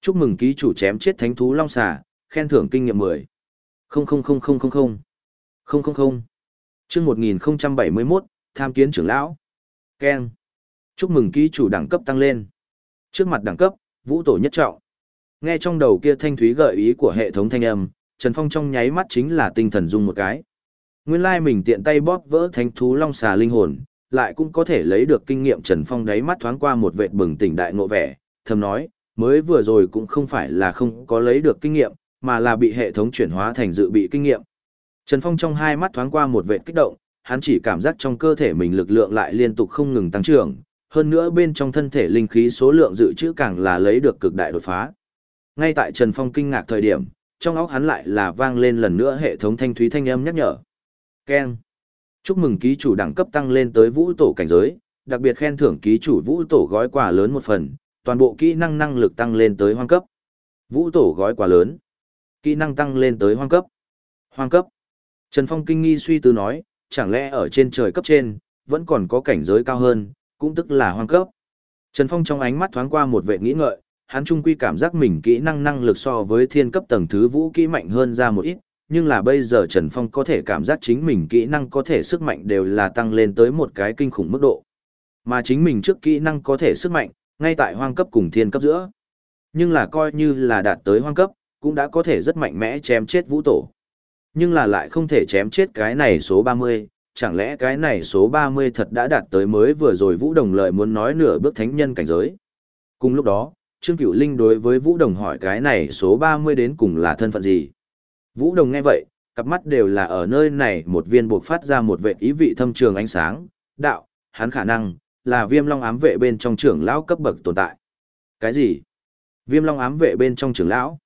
Chúc mừng ký chủ chém chết thánh thú long xà, khen thưởng kinh nghiệm 10. 000000. 000. Chương 1071, tham kiến trưởng lão. Keng. Chúc mừng ký chủ đẳng cấp tăng lên. Trước mặt đẳng cấp, vũ tổ nhất trọng. Nghe trong đầu kia thanh thúy gợi ý của hệ thống thanh âm, Trần Phong trong nháy mắt chính là tinh thần dung một cái. Nguyên lai mình tiện tay bóp vỡ thánh thú long xà linh hồn, lại cũng có thể lấy được kinh nghiệm Trần Phong đáy mắt thoáng qua một vệt bừng tỉnh đại ngộ vẻ, thầm nói, mới vừa rồi cũng không phải là không có lấy được kinh nghiệm, mà là bị hệ thống chuyển hóa thành dự bị kinh nghiệm. Trần Phong trong hai mắt thoáng qua một vệt kích động, hắn chỉ cảm giác trong cơ thể mình lực lượng lại liên tục không ngừng tăng trưởng, hơn nữa bên trong thân thể linh khí số lượng dự trữ càng là lấy được cực đại đột phá. Ngay tại Trần Phong kinh ngạc thời điểm, trong óc hắn lại là vang lên lần nữa hệ thống thanh thúy thanh âm nhắc nhở. Keng. Chúc mừng ký chủ đẳng cấp tăng lên tới vũ tổ cảnh giới, đặc biệt khen thưởng ký chủ vũ tổ gói quà lớn một phần, toàn bộ kỹ năng năng lực tăng lên tới hoang cấp. Vũ tổ gói quà lớn. Kỹ năng tăng lên tới hoang cấp. Hoang cấp. Trần Phong kinh nghi suy tư nói, chẳng lẽ ở trên trời cấp trên, vẫn còn có cảnh giới cao hơn, cũng tức là hoang cấp. Trần Phong trong ánh mắt thoáng qua một vệ nghĩ ngợi, hắn trung quy cảm giác mình kỹ năng năng lực so với thiên cấp tầng thứ vũ kỹ mạnh hơn ra một ít, nhưng là bây giờ Trần Phong có thể cảm giác chính mình kỹ năng có thể sức mạnh đều là tăng lên tới một cái kinh khủng mức độ. Mà chính mình trước kỹ năng có thể sức mạnh, ngay tại hoang cấp cùng thiên cấp giữa. Nhưng là coi như là đạt tới hoang cấp, cũng đã có thể rất mạnh mẽ chém chết vũ tổ. Nhưng là lại không thể chém chết cái này số 30, chẳng lẽ cái này số 30 thật đã đạt tới mới vừa rồi Vũ Đồng lợi muốn nói nửa bước thánh nhân cảnh giới. Cùng lúc đó, Trương Cửu Linh đối với Vũ Đồng hỏi cái này số 30 đến cùng là thân phận gì. Vũ Đồng nghe vậy, cặp mắt đều là ở nơi này một viên buộc phát ra một vệ ý vị thâm trường ánh sáng, đạo, hắn khả năng, là viêm long ám vệ bên trong trưởng lão cấp bậc tồn tại. Cái gì? Viêm long ám vệ bên trong trưởng lão?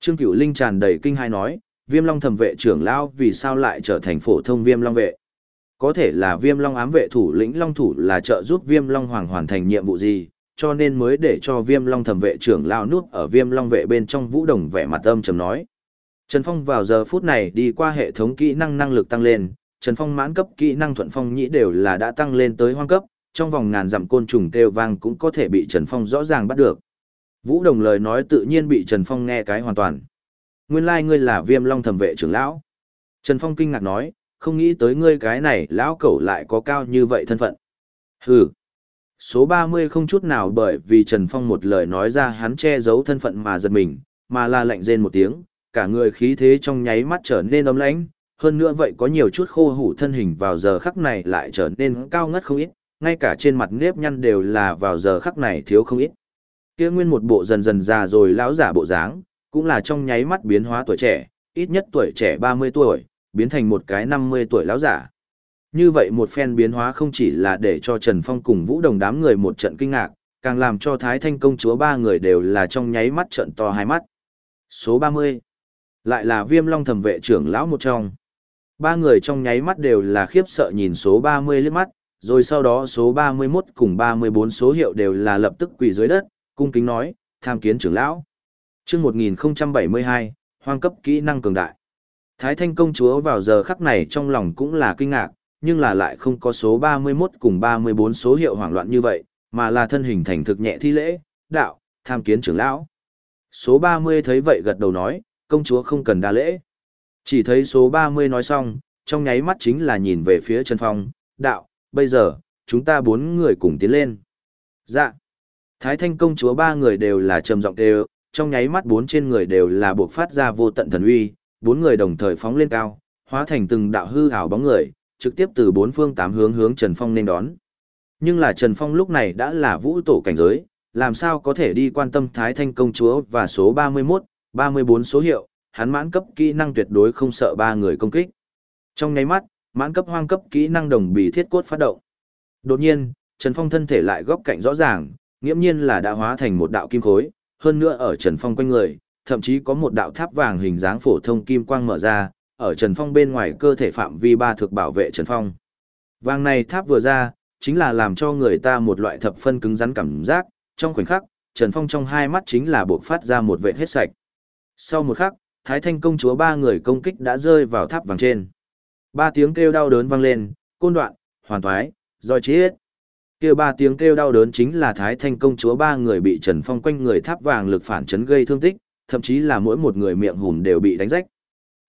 Trương Cửu Linh tràn đầy kinh hai nói, viêm long thẩm vệ trưởng lão vì sao lại trở thành phổ thông viêm long vệ? Có thể là viêm long ám vệ thủ lĩnh long thủ là trợ giúp viêm long hoàng hoàn thành nhiệm vụ gì, cho nên mới để cho viêm long thẩm vệ trưởng lão núp ở viêm long vệ bên trong vũ đồng vẻ mặt âm trầm nói. Trần Phong vào giờ phút này đi qua hệ thống kỹ năng năng lực tăng lên, Trần Phong mãn cấp kỹ năng thuận phong nhĩ đều là đã tăng lên tới hoang cấp, trong vòng ngàn dặm côn trùng kêu vang cũng có thể bị Trần Phong rõ ràng bắt được. Vũ Đồng lời nói tự nhiên bị Trần Phong nghe cái hoàn toàn. Nguyên lai like ngươi là Viêm Long thẩm vệ trưởng lão. Trần Phong kinh ngạc nói, không nghĩ tới ngươi cái này lão cẩu lại có cao như vậy thân phận. Hừ. Số 30 không chút nào bởi vì Trần Phong một lời nói ra hắn che giấu thân phận mà giật mình, mà là lạnh rên một tiếng, cả người khí thế trong nháy mắt trở nên ấm lãnh, hơn nữa vậy có nhiều chút khô hủ thân hình vào giờ khắc này lại trở nên cao ngất không ít, ngay cả trên mặt nếp nhăn đều là vào giờ khắc này thiếu không ít. Kia nguyên một bộ dần dần già rồi lão giả bộ dáng, cũng là trong nháy mắt biến hóa tuổi trẻ, ít nhất tuổi trẻ 30 tuổi, biến thành một cái 50 tuổi lão giả. Như vậy một phen biến hóa không chỉ là để cho Trần Phong cùng Vũ Đồng đám người một trận kinh ngạc, càng làm cho Thái Thanh công chúa ba người đều là trong nháy mắt trận to hai mắt. Số 30 lại là viêm long thẩm vệ trưởng lão một trong. Ba người trong nháy mắt đều là khiếp sợ nhìn số 30 liếc mắt, rồi sau đó số 31 cùng 34 số hiệu đều là lập tức quỳ dưới đất, cung kính nói, tham kiến trưởng lão. chương 1072, hoang cấp kỹ năng cường đại. Thái Thanh công chúa vào giờ khắc này trong lòng cũng là kinh ngạc, nhưng là lại không có số 31 cùng 34 số hiệu hoảng loạn như vậy, mà là thân hình thành thực nhẹ thi lễ, đạo, tham kiến trưởng lão. Số 30 thấy vậy gật đầu nói, công chúa không cần đa lễ. Chỉ thấy số 30 nói xong, trong nháy mắt chính là nhìn về phía Trần Phong, đạo, bây giờ, chúng ta bốn người cùng tiến lên. Dạ. Thái Thanh công chúa ba người đều là trầm giọng đều, trong nháy mắt bốn trên người đều là buộc phát ra vô tận thần uy, bốn người đồng thời phóng lên cao, hóa thành từng đạo hư ảo bóng người, trực tiếp từ bốn phương tám hướng hướng Trần Phong nên đón. Nhưng là Trần Phong lúc này đã là vũ tổ cảnh giới, làm sao có thể đi quan tâm Thái Thanh công chúa và số 31, 34 số hiệu, hắn mãn cấp kỹ năng tuyệt đối không sợ ba người công kích. Trong nháy mắt, mãn cấp hoang cấp kỹ năng đồng bì thiết cốt phát động. Đột nhiên, Trần Phong thân thể lại góc cạnh rõ ràng, nghiễm nhiên là đã hóa thành một đạo kim khối, hơn nữa ở Trần Phong quanh người, thậm chí có một đạo tháp vàng hình dáng phổ thông kim quang mở ra, ở Trần Phong bên ngoài cơ thể phạm vi ba thực bảo vệ Trần Phong. Vàng này tháp vừa ra, chính là làm cho người ta một loại thập phân cứng rắn cảm giác, trong khoảnh khắc, Trần Phong trong hai mắt chính là bộc phát ra một vệ hết sạch. Sau một khắc, Thái Thanh công chúa ba người công kích đã rơi vào tháp vàng trên. Ba tiếng kêu đau đớn vang lên, côn đoạn, hoàn thoái, roi chết. Kêu ba tiếng kêu đau đớn chính là Thái Thanh công chúa ba người bị Trần Phong quanh người tháp vàng lực phản chấn gây thương tích, thậm chí là mỗi một người miệng hùm đều bị đánh rách.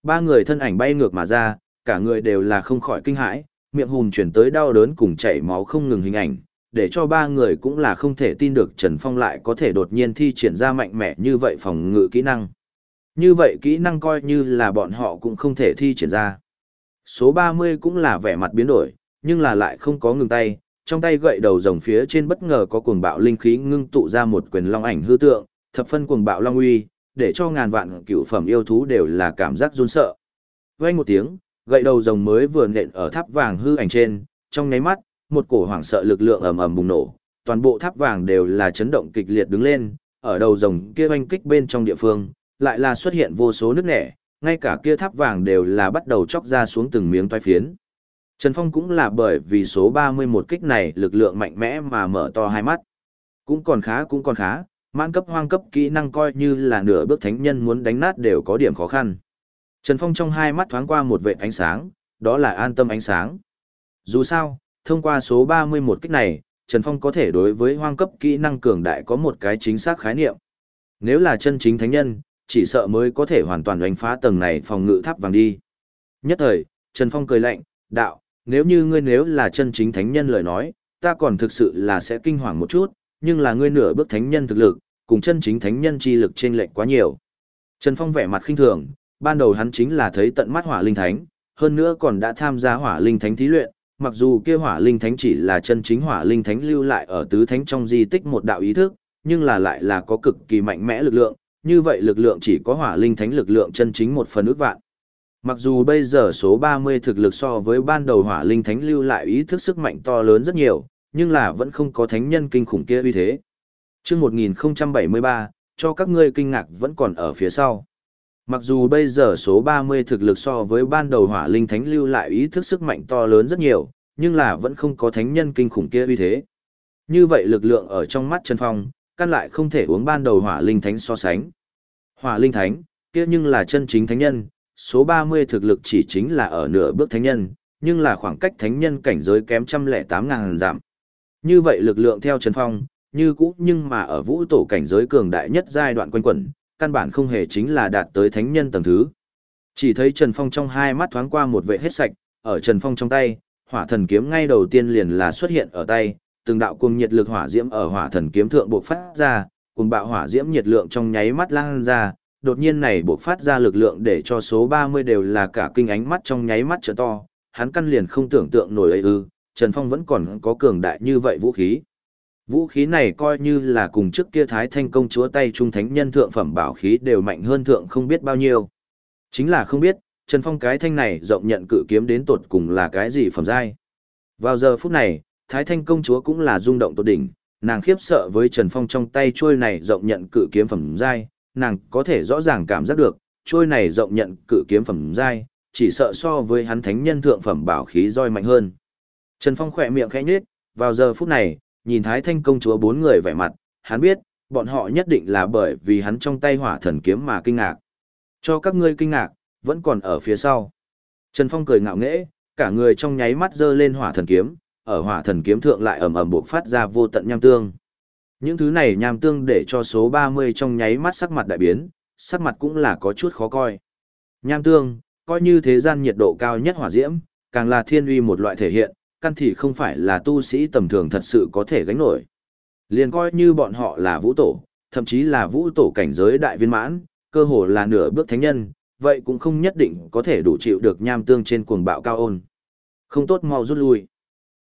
Ba người thân ảnh bay ngược mà ra, cả người đều là không khỏi kinh hãi, miệng hùm chuyển tới đau đớn cùng chảy máu không ngừng hình ảnh, để cho ba người cũng là không thể tin được Trần Phong lại có thể đột nhiên thi triển ra mạnh mẽ như vậy phòng ngự kỹ năng. Như vậy kỹ năng coi như là bọn họ cũng không thể thi triển ra. Số 30 cũng là vẻ mặt biến đổi, nhưng là lại không có ngừng tay, trong tay gậy đầu rồng phía trên bất ngờ có cuồng bạo linh khí ngưng tụ ra một quyền long ảnh hư tượng, thập phân cuồng bạo long uy, để cho ngàn vạn cựu phẩm yêu thú đều là cảm giác run sợ. Vang một tiếng, gậy đầu rồng mới vừa nện ở tháp vàng hư ảnh trên, trong nháy mắt, một cổ hoảng sợ lực lượng ầm ầm bùng nổ, toàn bộ tháp vàng đều là chấn động kịch liệt đứng lên, ở đầu rồng kia oanh kích bên trong địa phương, lại là xuất hiện vô số nước nẻ, ngay cả kia tháp vàng đều là bắt đầu chóc ra xuống từng miếng toái phiến. Trần Phong cũng là bởi vì số 31 kích này lực lượng mạnh mẽ mà mở to hai mắt. Cũng còn khá cũng còn khá, mãn cấp hoang cấp kỹ năng coi như là nửa bước thánh nhân muốn đánh nát đều có điểm khó khăn. Trần Phong trong hai mắt thoáng qua một vệt ánh sáng, đó là an tâm ánh sáng. Dù sao, thông qua số 31 kích này, Trần Phong có thể đối với hoang cấp kỹ năng cường đại có một cái chính xác khái niệm. Nếu là chân chính thánh nhân, chỉ sợ mới có thể hoàn toàn đánh phá tầng này phòng ngự tháp vàng đi. Nhất thời, Trần Phong cười lạnh, đạo, nếu như ngươi nếu là chân chính thánh nhân lời nói, ta còn thực sự là sẽ kinh hoàng một chút, nhưng là ngươi nửa bước thánh nhân thực lực, cùng chân chính thánh nhân chi lực trên lệch quá nhiều. Trần Phong vẻ mặt khinh thường, ban đầu hắn chính là thấy tận mắt hỏa linh thánh, hơn nữa còn đã tham gia hỏa linh thánh thí luyện, mặc dù kia hỏa linh thánh chỉ là chân chính hỏa linh thánh lưu lại ở tứ thánh trong di tích một đạo ý thức, nhưng là lại là có cực kỳ mạnh mẽ lực lượng, như vậy lực lượng chỉ có hỏa linh thánh lực lượng chân chính một phần ước vạn. Mặc dù bây giờ số 30 thực lực so với ban đầu hỏa linh thánh lưu lại ý thức sức mạnh to lớn rất nhiều, nhưng là vẫn không có thánh nhân kinh khủng kia uy thế. Trước 1073, cho các ngươi kinh ngạc vẫn còn ở phía sau. Mặc dù bây giờ số 30 thực lực so với ban đầu hỏa linh thánh lưu lại ý thức sức mạnh to lớn rất nhiều, nhưng là vẫn không có thánh nhân kinh khủng kia uy thế. Như vậy lực lượng ở trong mắt Trần Phong, căn lại không thể uống ban đầu hỏa linh thánh so sánh. Hỏa linh thánh, kia nhưng là chân chính thánh nhân, số 30 thực lực chỉ chính là ở nửa bước thánh nhân, nhưng là khoảng cách thánh nhân cảnh giới kém trăm lẻ tám ngàn giảm. Như vậy lực lượng theo Trần Phong, như cũ nhưng mà ở vũ tổ cảnh giới cường đại nhất giai đoạn quanh quẩn, căn bản không hề chính là đạt tới thánh nhân tầng thứ. Chỉ thấy Trần Phong trong hai mắt thoáng qua một vệ hết sạch, ở Trần Phong trong tay, hỏa thần kiếm ngay đầu tiên liền là xuất hiện ở tay, từng đạo cuồng nhiệt lực hỏa diễm ở hỏa thần kiếm thượng bộc phát ra, cuồng bạo hỏa diễm nhiệt lượng trong nháy mắt lan ra, đột nhiên này bộc phát ra lực lượng để cho số 30 đều là cả kinh ánh mắt trong nháy mắt trợ to, hắn căn liền không tưởng tượng nổi ấy ư, Trần Phong vẫn còn có cường đại như vậy vũ khí. Vũ khí này coi như là cùng trước kia Thái Thanh công chúa tay trung thánh nhân thượng phẩm bảo khí đều mạnh hơn thượng không biết bao nhiêu. Chính là không biết, Trần Phong cái thanh này rộng nhận cự kiếm đến tột cùng là cái gì phẩm giai. Vào giờ phút này, Thái Thanh công chúa cũng là rung động tột đỉnh, nàng khiếp sợ với Trần Phong trong tay chuôi này rộng nhận cự kiếm phẩm giai, nàng có thể rõ ràng cảm giác được, chuôi này rộng nhận cự kiếm phẩm giai, chỉ sợ so với hắn thánh nhân thượng phẩm bảo khí roi mạnh hơn. Trần Phong khỏe miệng khẽ nhếch, vào giờ phút này, nhìn Thái Thanh công chúa bốn người vẻ mặt, hắn biết, bọn họ nhất định là bởi vì hắn trong tay hỏa thần kiếm mà kinh ngạc. Cho các ngươi kinh ngạc, vẫn còn ở phía sau. Trần Phong cười ngạo nghễ, cả người trong nháy mắt giơ lên hỏa thần kiếm, ở hỏa thần kiếm thượng lại ầm ầm bộc phát ra vô tận nham tương. Những thứ này nham tương để cho số 30 trong nháy mắt sắc mặt đại biến, sắc mặt cũng là có chút khó coi. Nham tương, coi như thế gian nhiệt độ cao nhất hỏa diễm, càng là thiên uy một loại thể hiện, căn thì không phải là tu sĩ tầm thường thật sự có thể gánh nổi. Liền coi như bọn họ là vũ tổ, thậm chí là vũ tổ cảnh giới đại viên mãn, cơ hồ là nửa bước thánh nhân, vậy cũng không nhất định có thể đủ chịu được nham tương trên cuồng bạo cao ôn. Không tốt mau rút lui.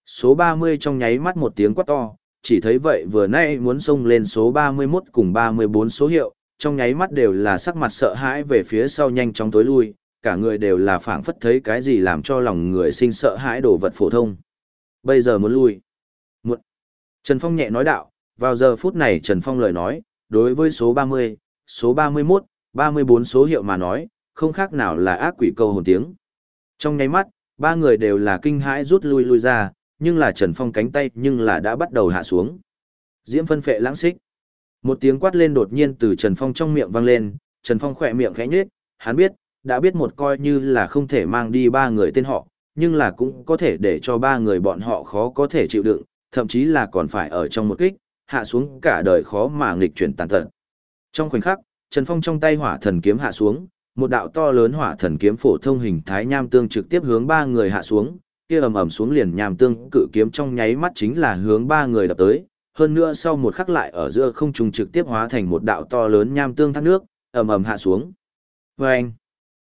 Số 30 trong nháy mắt một tiếng quát to, chỉ thấy vậy vừa nay muốn xông lên số 31 cùng 34 số hiệu, trong nháy mắt đều là sắc mặt sợ hãi về phía sau nhanh chóng tối lui, cả người đều là phảng phất thấy cái gì làm cho lòng người sinh sợ hãi đồ vật phổ thông. Bây giờ muốn lui. Muộn. Trần Phong nhẹ nói đạo, vào giờ phút này Trần Phong lời nói, đối với số 30, số 31, 34 số hiệu mà nói, không khác nào là ác quỷ câu hồn tiếng. Trong nháy mắt, ba người đều là kinh hãi rút lui lui ra, nhưng là Trần Phong cánh tay nhưng là đã bắt đầu hạ xuống. Diễm phân phệ lãng xích. Một tiếng quát lên đột nhiên từ Trần Phong trong miệng vang lên, Trần Phong khỏe miệng khẽ nhếch, hắn biết, đã biết một coi như là không thể mang đi ba người tên họ, nhưng là cũng có thể để cho ba người bọn họ khó có thể chịu đựng, thậm chí là còn phải ở trong một kích, hạ xuống cả đời khó mà nghịch chuyển tàn tận Trong khoảnh khắc, Trần Phong trong tay hỏa thần kiếm hạ xuống, một đạo to lớn hỏa thần kiếm phổ thông hình thái nham tương trực tiếp hướng ba người hạ xuống, kia ầm ầm xuống liền nham tương cự kiếm trong nháy mắt chính là hướng ba người đập tới, hơn nữa sau một khắc lại ở giữa không trung trực tiếp hóa thành một đạo to lớn nham tương thác nước, ầm ầm hạ xuống. Vâng!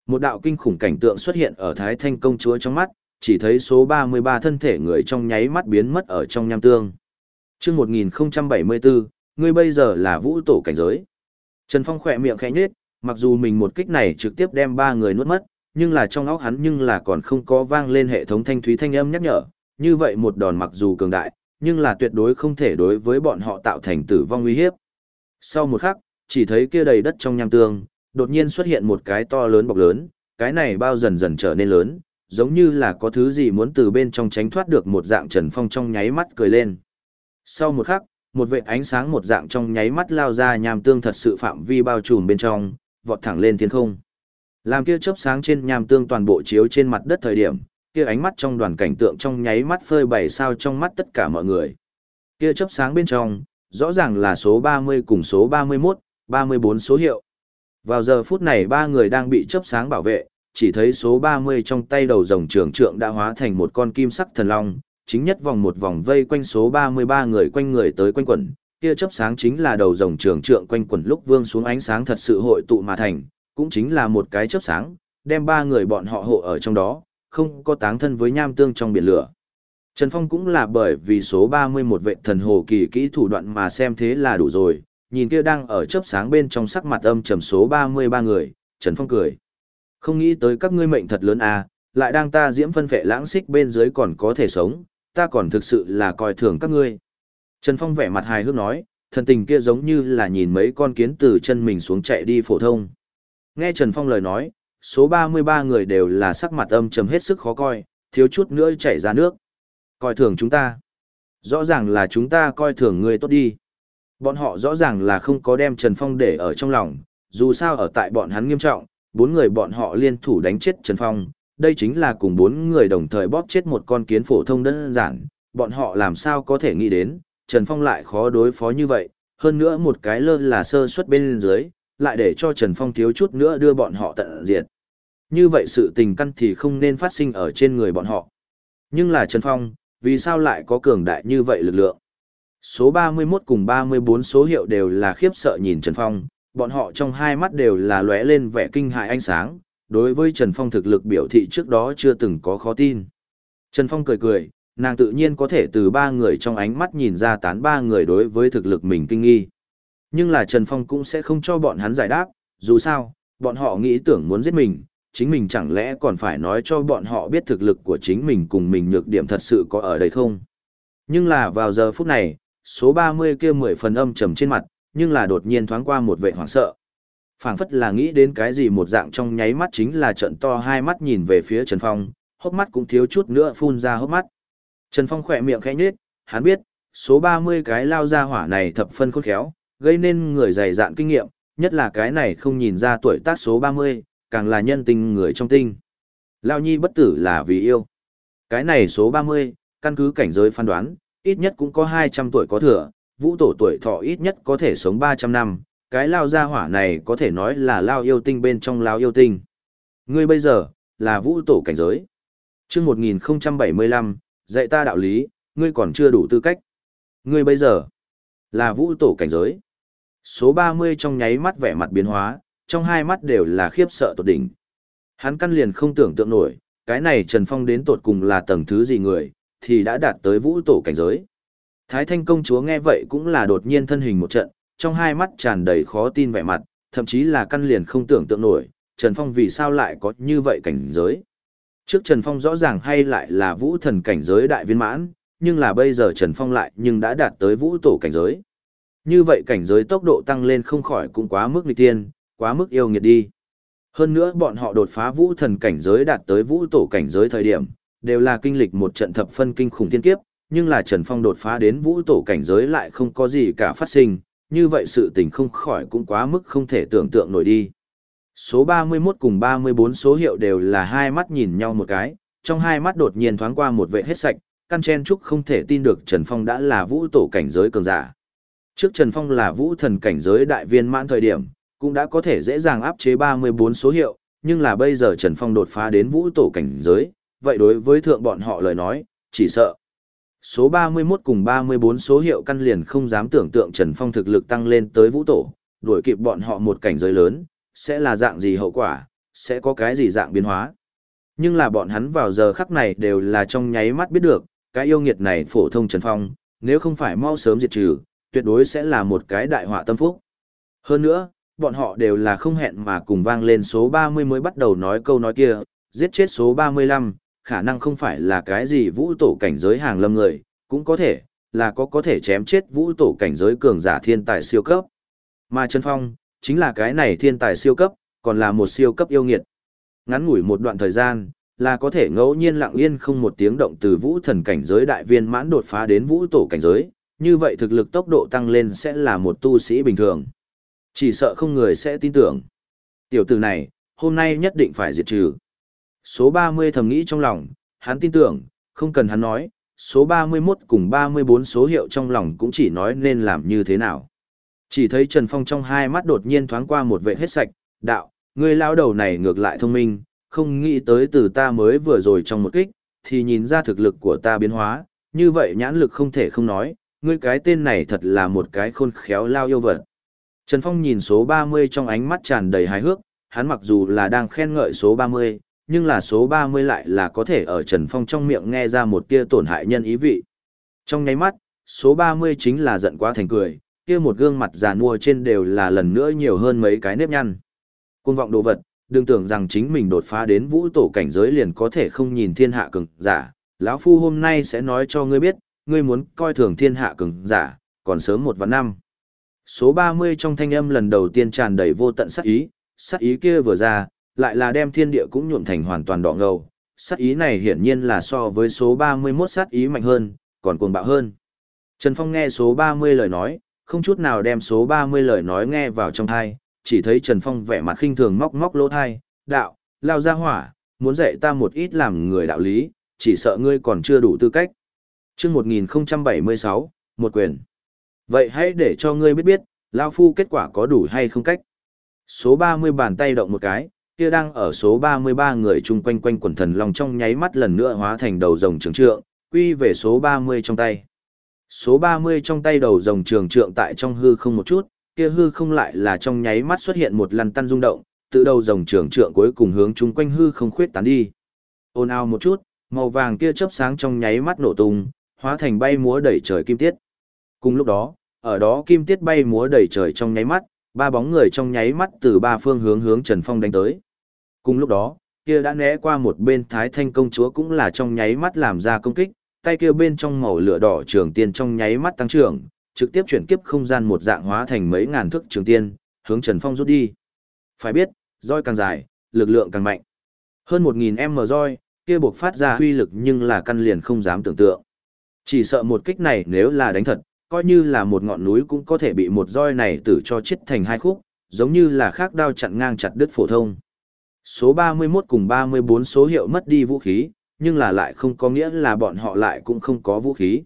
Một đạo kinh khủng cảnh tượng xuất hiện ở Thái Thanh công chúa trong mắt, chỉ thấy số 33 thân thể người trong nháy mắt biến mất ở trong nham tương. Chương 1074, ngươi bây giờ là vũ tổ cảnh giới. Trần Phong khỏe miệng khẽ nhếch, mặc dù mình một kích này trực tiếp đem ba người nuốt mất, nhưng là trong óc hắn nhưng là còn không có vang lên hệ thống thanh thúy thanh âm nhắc nhở, như vậy một đòn mặc dù cường đại, nhưng là tuyệt đối không thể đối với bọn họ tạo thành tử vong uy hiếp. Sau một khắc, chỉ thấy kia đầy đất trong nham tương, đột nhiên xuất hiện một cái to lớn bọc lớn, cái này bao dần dần trở nên lớn, giống như là có thứ gì muốn từ bên trong tránh thoát được một dạng Trần Phong trong nháy mắt cười lên. Sau một khắc, một vệ ánh sáng một dạng trong nháy mắt lao ra nham tương thật sự phạm vi bao trùm bên trong, vọt thẳng lên thiên không. Làm kia chớp sáng trên nham tương toàn bộ chiếu trên mặt đất thời điểm, kia ánh mắt trong đoàn cảnh tượng trong nháy mắt phơi bày sao trong mắt tất cả mọi người. Kia chớp sáng bên trong, rõ ràng là số 30 cùng số 31, 34 số hiệu. Vào giờ phút này ba người đang bị chớp sáng bảo vệ, chỉ thấy số 30 trong tay đầu rồng trưởng trượng đã hóa thành một con kim sắc thần long, chính nhất vòng một vòng vây quanh số 33 người quanh người tới quanh quẩn, kia chớp sáng chính là đầu rồng trưởng trượng quanh quẩn lúc vương xuống ánh sáng thật sự hội tụ mà thành, cũng chính là một cái chớp sáng, đem ba người bọn họ hộ ở trong đó, không có táng thân với nham tương trong biển lửa. Trần Phong cũng là bởi vì số 31 vệ thần hồ kỳ kỹ thủ đoạn mà xem thế là đủ rồi, nhìn kia đang ở chớp sáng bên trong sắc mặt âm trầm số 33 người, Trần Phong cười. Không nghĩ tới các ngươi mệnh thật lớn à, lại đang ta diễm phân phệ lãng xích bên dưới còn có thể sống, ta còn thực sự là coi thường các ngươi. Trần Phong vẻ mặt hài hước nói, thần tình kia giống như là nhìn mấy con kiến từ chân mình xuống chạy đi phổ thông. Nghe Trần Phong lời nói, số 33 người đều là sắc mặt âm trầm hết sức khó coi, thiếu chút nữa chảy ra nước. Coi thường chúng ta. Rõ ràng là chúng ta coi thường người tốt đi. Bọn họ rõ ràng là không có đem Trần Phong để ở trong lòng, dù sao ở tại bọn hắn nghiêm trọng, bốn người bọn họ liên thủ đánh chết Trần Phong, đây chính là cùng bốn người đồng thời bóp chết một con kiến phổ thông đơn giản, bọn họ làm sao có thể nghĩ đến, Trần Phong lại khó đối phó như vậy, hơn nữa một cái lơ là sơ suất bên dưới, lại để cho Trần Phong thiếu chút nữa đưa bọn họ tận diệt. Như vậy sự tình căn thì không nên phát sinh ở trên người bọn họ. Nhưng là Trần Phong, vì sao lại có cường đại như vậy lực lượng? Số 31 cùng 34 số hiệu đều là khiếp sợ nhìn Trần Phong, bọn họ trong hai mắt đều là lóe lên vẻ kinh hại ánh sáng, đối với Trần Phong thực lực biểu thị trước đó chưa từng có khó tin. Trần Phong cười cười, nàng tự nhiên có thể từ ba người trong ánh mắt nhìn ra tán ba người đối với thực lực mình kinh nghi. Nhưng là Trần Phong cũng sẽ không cho bọn hắn giải đáp, dù sao, bọn họ nghĩ tưởng muốn giết mình, chính mình chẳng lẽ còn phải nói cho bọn họ biết thực lực của chính mình cùng mình nhược điểm thật sự có ở đây không. Nhưng là vào giờ phút này, số 30 kia mười phần âm trầm trên mặt, nhưng là đột nhiên thoáng qua một vẻ hoảng sợ. phảng phất là nghĩ đến cái gì một dạng trong nháy mắt chính là trận to hai mắt nhìn về phía Trần Phong, hốc mắt cũng thiếu chút nữa phun ra hốc mắt. Trần Phong khỏe miệng khẽ nhếch, hắn biết, số 30 cái lao ra hỏa này thập phân khôn khéo, gây nên người dày dạn kinh nghiệm, nhất là cái này không nhìn ra tuổi tác số 30, càng là nhân tình người trong tinh. Lao nhi bất tử là vì yêu. Cái này số 30, căn cứ cảnh giới phán đoán, ít nhất cũng có 200 tuổi có thừa, vũ tổ tuổi thọ ít nhất có thể sống 300 năm, cái lao gia hỏa này có thể nói là lao yêu tinh bên trong lao yêu tinh. Ngươi bây giờ, là vũ tổ cảnh giới. chương 1075, dạy ta đạo lý, ngươi còn chưa đủ tư cách. Ngươi bây giờ, là vũ tổ cảnh giới. Số 30 trong nháy mắt vẻ mặt biến hóa, trong hai mắt đều là khiếp sợ tột đỉnh. Hắn căn liền không tưởng tượng nổi, cái này Trần Phong đến tột cùng là tầng thứ gì người, thì đã đạt tới vũ tổ cảnh giới. Thái Thanh công chúa nghe vậy cũng là đột nhiên thân hình một trận, trong hai mắt tràn đầy khó tin vẻ mặt, thậm chí là căn liền không tưởng tượng nổi, Trần Phong vì sao lại có như vậy cảnh giới. Trước Trần Phong rõ ràng hay lại là vũ thần cảnh giới đại viên mãn, nhưng là bây giờ Trần Phong lại nhưng đã đạt tới vũ tổ cảnh giới. Như vậy cảnh giới tốc độ tăng lên không khỏi cũng quá mức nghịch tiên, quá mức yêu nghiệt đi. Hơn nữa bọn họ đột phá vũ thần cảnh giới đạt tới vũ tổ cảnh giới thời điểm, đều là kinh lịch một trận thập phân kinh khủng thiên kiếp, nhưng là Trần Phong đột phá đến vũ tổ cảnh giới lại không có gì cả phát sinh, như vậy sự tình không khỏi cũng quá mức không thể tưởng tượng nổi đi. Số 31 cùng 34 số hiệu đều là hai mắt nhìn nhau một cái, trong hai mắt đột nhiên thoáng qua một vệ hết sạch, căn chen trúc không thể tin được Trần Phong đã là vũ tổ cảnh giới cường giả. Trước Trần Phong là vũ thần cảnh giới đại viên mãn thời điểm, cũng đã có thể dễ dàng áp chế 34 số hiệu, nhưng là bây giờ Trần Phong đột phá đến vũ tổ cảnh giới, vậy đối với thượng bọn họ lời nói, chỉ sợ. Số 31 cùng 34 số hiệu căn liền không dám tưởng tượng Trần Phong thực lực tăng lên tới vũ tổ, đuổi kịp bọn họ một cảnh giới lớn, sẽ là dạng gì hậu quả, sẽ có cái gì dạng biến hóa. Nhưng là bọn hắn vào giờ khắc này đều là trong nháy mắt biết được, cái yêu nghiệt này phổ thông Trần Phong, nếu không phải mau sớm diệt trừ, tuyệt đối sẽ là một cái đại họa tâm phúc. Hơn nữa, bọn họ đều là không hẹn mà cùng vang lên số 30 mới bắt đầu nói câu nói kia, giết chết số 35, khả năng không phải là cái gì vũ tổ cảnh giới hàng lâm người, cũng có thể, là có có thể chém chết vũ tổ cảnh giới cường giả thiên tài siêu cấp. Mà Trần Phong, chính là cái này thiên tài siêu cấp, còn là một siêu cấp yêu nghiệt. Ngắn ngủi một đoạn thời gian, là có thể ngẫu nhiên lặng yên không một tiếng động từ vũ thần cảnh giới đại viên mãn đột phá đến vũ tổ cảnh giới, như vậy thực lực tốc độ tăng lên sẽ là một tu sĩ bình thường. Chỉ sợ không người sẽ tin tưởng. Tiểu tử này, hôm nay nhất định phải diệt trừ. Số 30 thầm nghĩ trong lòng, hắn tin tưởng, không cần hắn nói, số 31 cùng 34 số hiệu trong lòng cũng chỉ nói nên làm như thế nào. Chỉ thấy Trần Phong trong hai mắt đột nhiên thoáng qua một vệ hết sạch, đạo, người lao đầu này ngược lại thông minh, không nghĩ tới từ ta mới vừa rồi trong một kích, thì nhìn ra thực lực của ta biến hóa, như vậy nhãn lực không thể không nói, ngươi cái tên này thật là một cái khôn khéo lao yêu vật. Trần Phong nhìn số 30 trong ánh mắt tràn đầy hài hước, hắn mặc dù là đang khen ngợi số 30, nhưng là số 30 lại là có thể ở Trần Phong trong miệng nghe ra một tia tổn hại nhân ý vị. Trong nháy mắt, số 30 chính là giận quá thành cười, kia một gương mặt già nua trên đều là lần nữa nhiều hơn mấy cái nếp nhăn. Cuồng vọng đồ vật, đừng tưởng rằng chính mình đột phá đến vũ tổ cảnh giới liền có thể không nhìn thiên hạ cường giả. Lão Phu hôm nay sẽ nói cho ngươi biết, ngươi muốn coi thường thiên hạ cường giả, còn sớm một và năm. Số 30 trong thanh âm lần đầu tiên tràn đầy vô tận sát ý, sát ý kia vừa ra, lại là đem thiên địa cũng nhuộm thành hoàn toàn đỏ ngầu. Sát ý này hiển nhiên là so với số 31 sát ý mạnh hơn, còn cuồng bạo hơn. Trần Phong nghe số 30 lời nói, không chút nào đem số 30 lời nói nghe vào trong thai, chỉ thấy Trần Phong vẻ mặt khinh thường móc móc lỗ thai, đạo, lao ra hỏa, muốn dạy ta một ít làm người đạo lý, chỉ sợ ngươi còn chưa đủ tư cách. chương 1076, một quyền. Vậy hãy để cho ngươi biết biết, Lao Phu kết quả có đủ hay không cách. Số 30 bàn tay động một cái, kia đang ở số 33 người chung quanh quanh quần thần long trong nháy mắt lần nữa hóa thành đầu rồng trường trượng, quy về số 30 trong tay. Số 30 trong tay đầu rồng trường trượng tại trong hư không một chút, kia hư không lại là trong nháy mắt xuất hiện một lần tăn rung động, tự đầu rồng trường trượng cuối cùng hướng chung quanh hư không khuyết tán đi. Ôn ao một chút, màu vàng kia chớp sáng trong nháy mắt nổ tung, hóa thành bay múa đầy trời kim tiết. Cùng lúc đó, ở đó kim tiết bay múa đầy trời trong nháy mắt, ba bóng người trong nháy mắt từ ba phương hướng hướng Trần Phong đánh tới. Cùng lúc đó, kia đã né qua một bên Thái Thanh công chúa cũng là trong nháy mắt làm ra công kích, tay kia bên trong màu lửa đỏ trường tiên trong nháy mắt tăng trưởng, trực tiếp chuyển kiếp không gian một dạng hóa thành mấy ngàn thước trường tiên, hướng Trần Phong rút đi. Phải biết, roi càng dài, lực lượng càng mạnh. Hơn 1000 m roi, kia buộc phát ra huy lực nhưng là căn liền không dám tưởng tượng. Chỉ sợ một kích này nếu là đánh thật, coi như là một ngọn núi cũng có thể bị một roi này tử cho chết thành hai khúc, giống như là khác đao chặn ngang chặt đứt phổ thông. Số 31 cùng 34 số hiệu mất đi vũ khí, nhưng là lại không có nghĩa là bọn họ lại cũng không có vũ khí.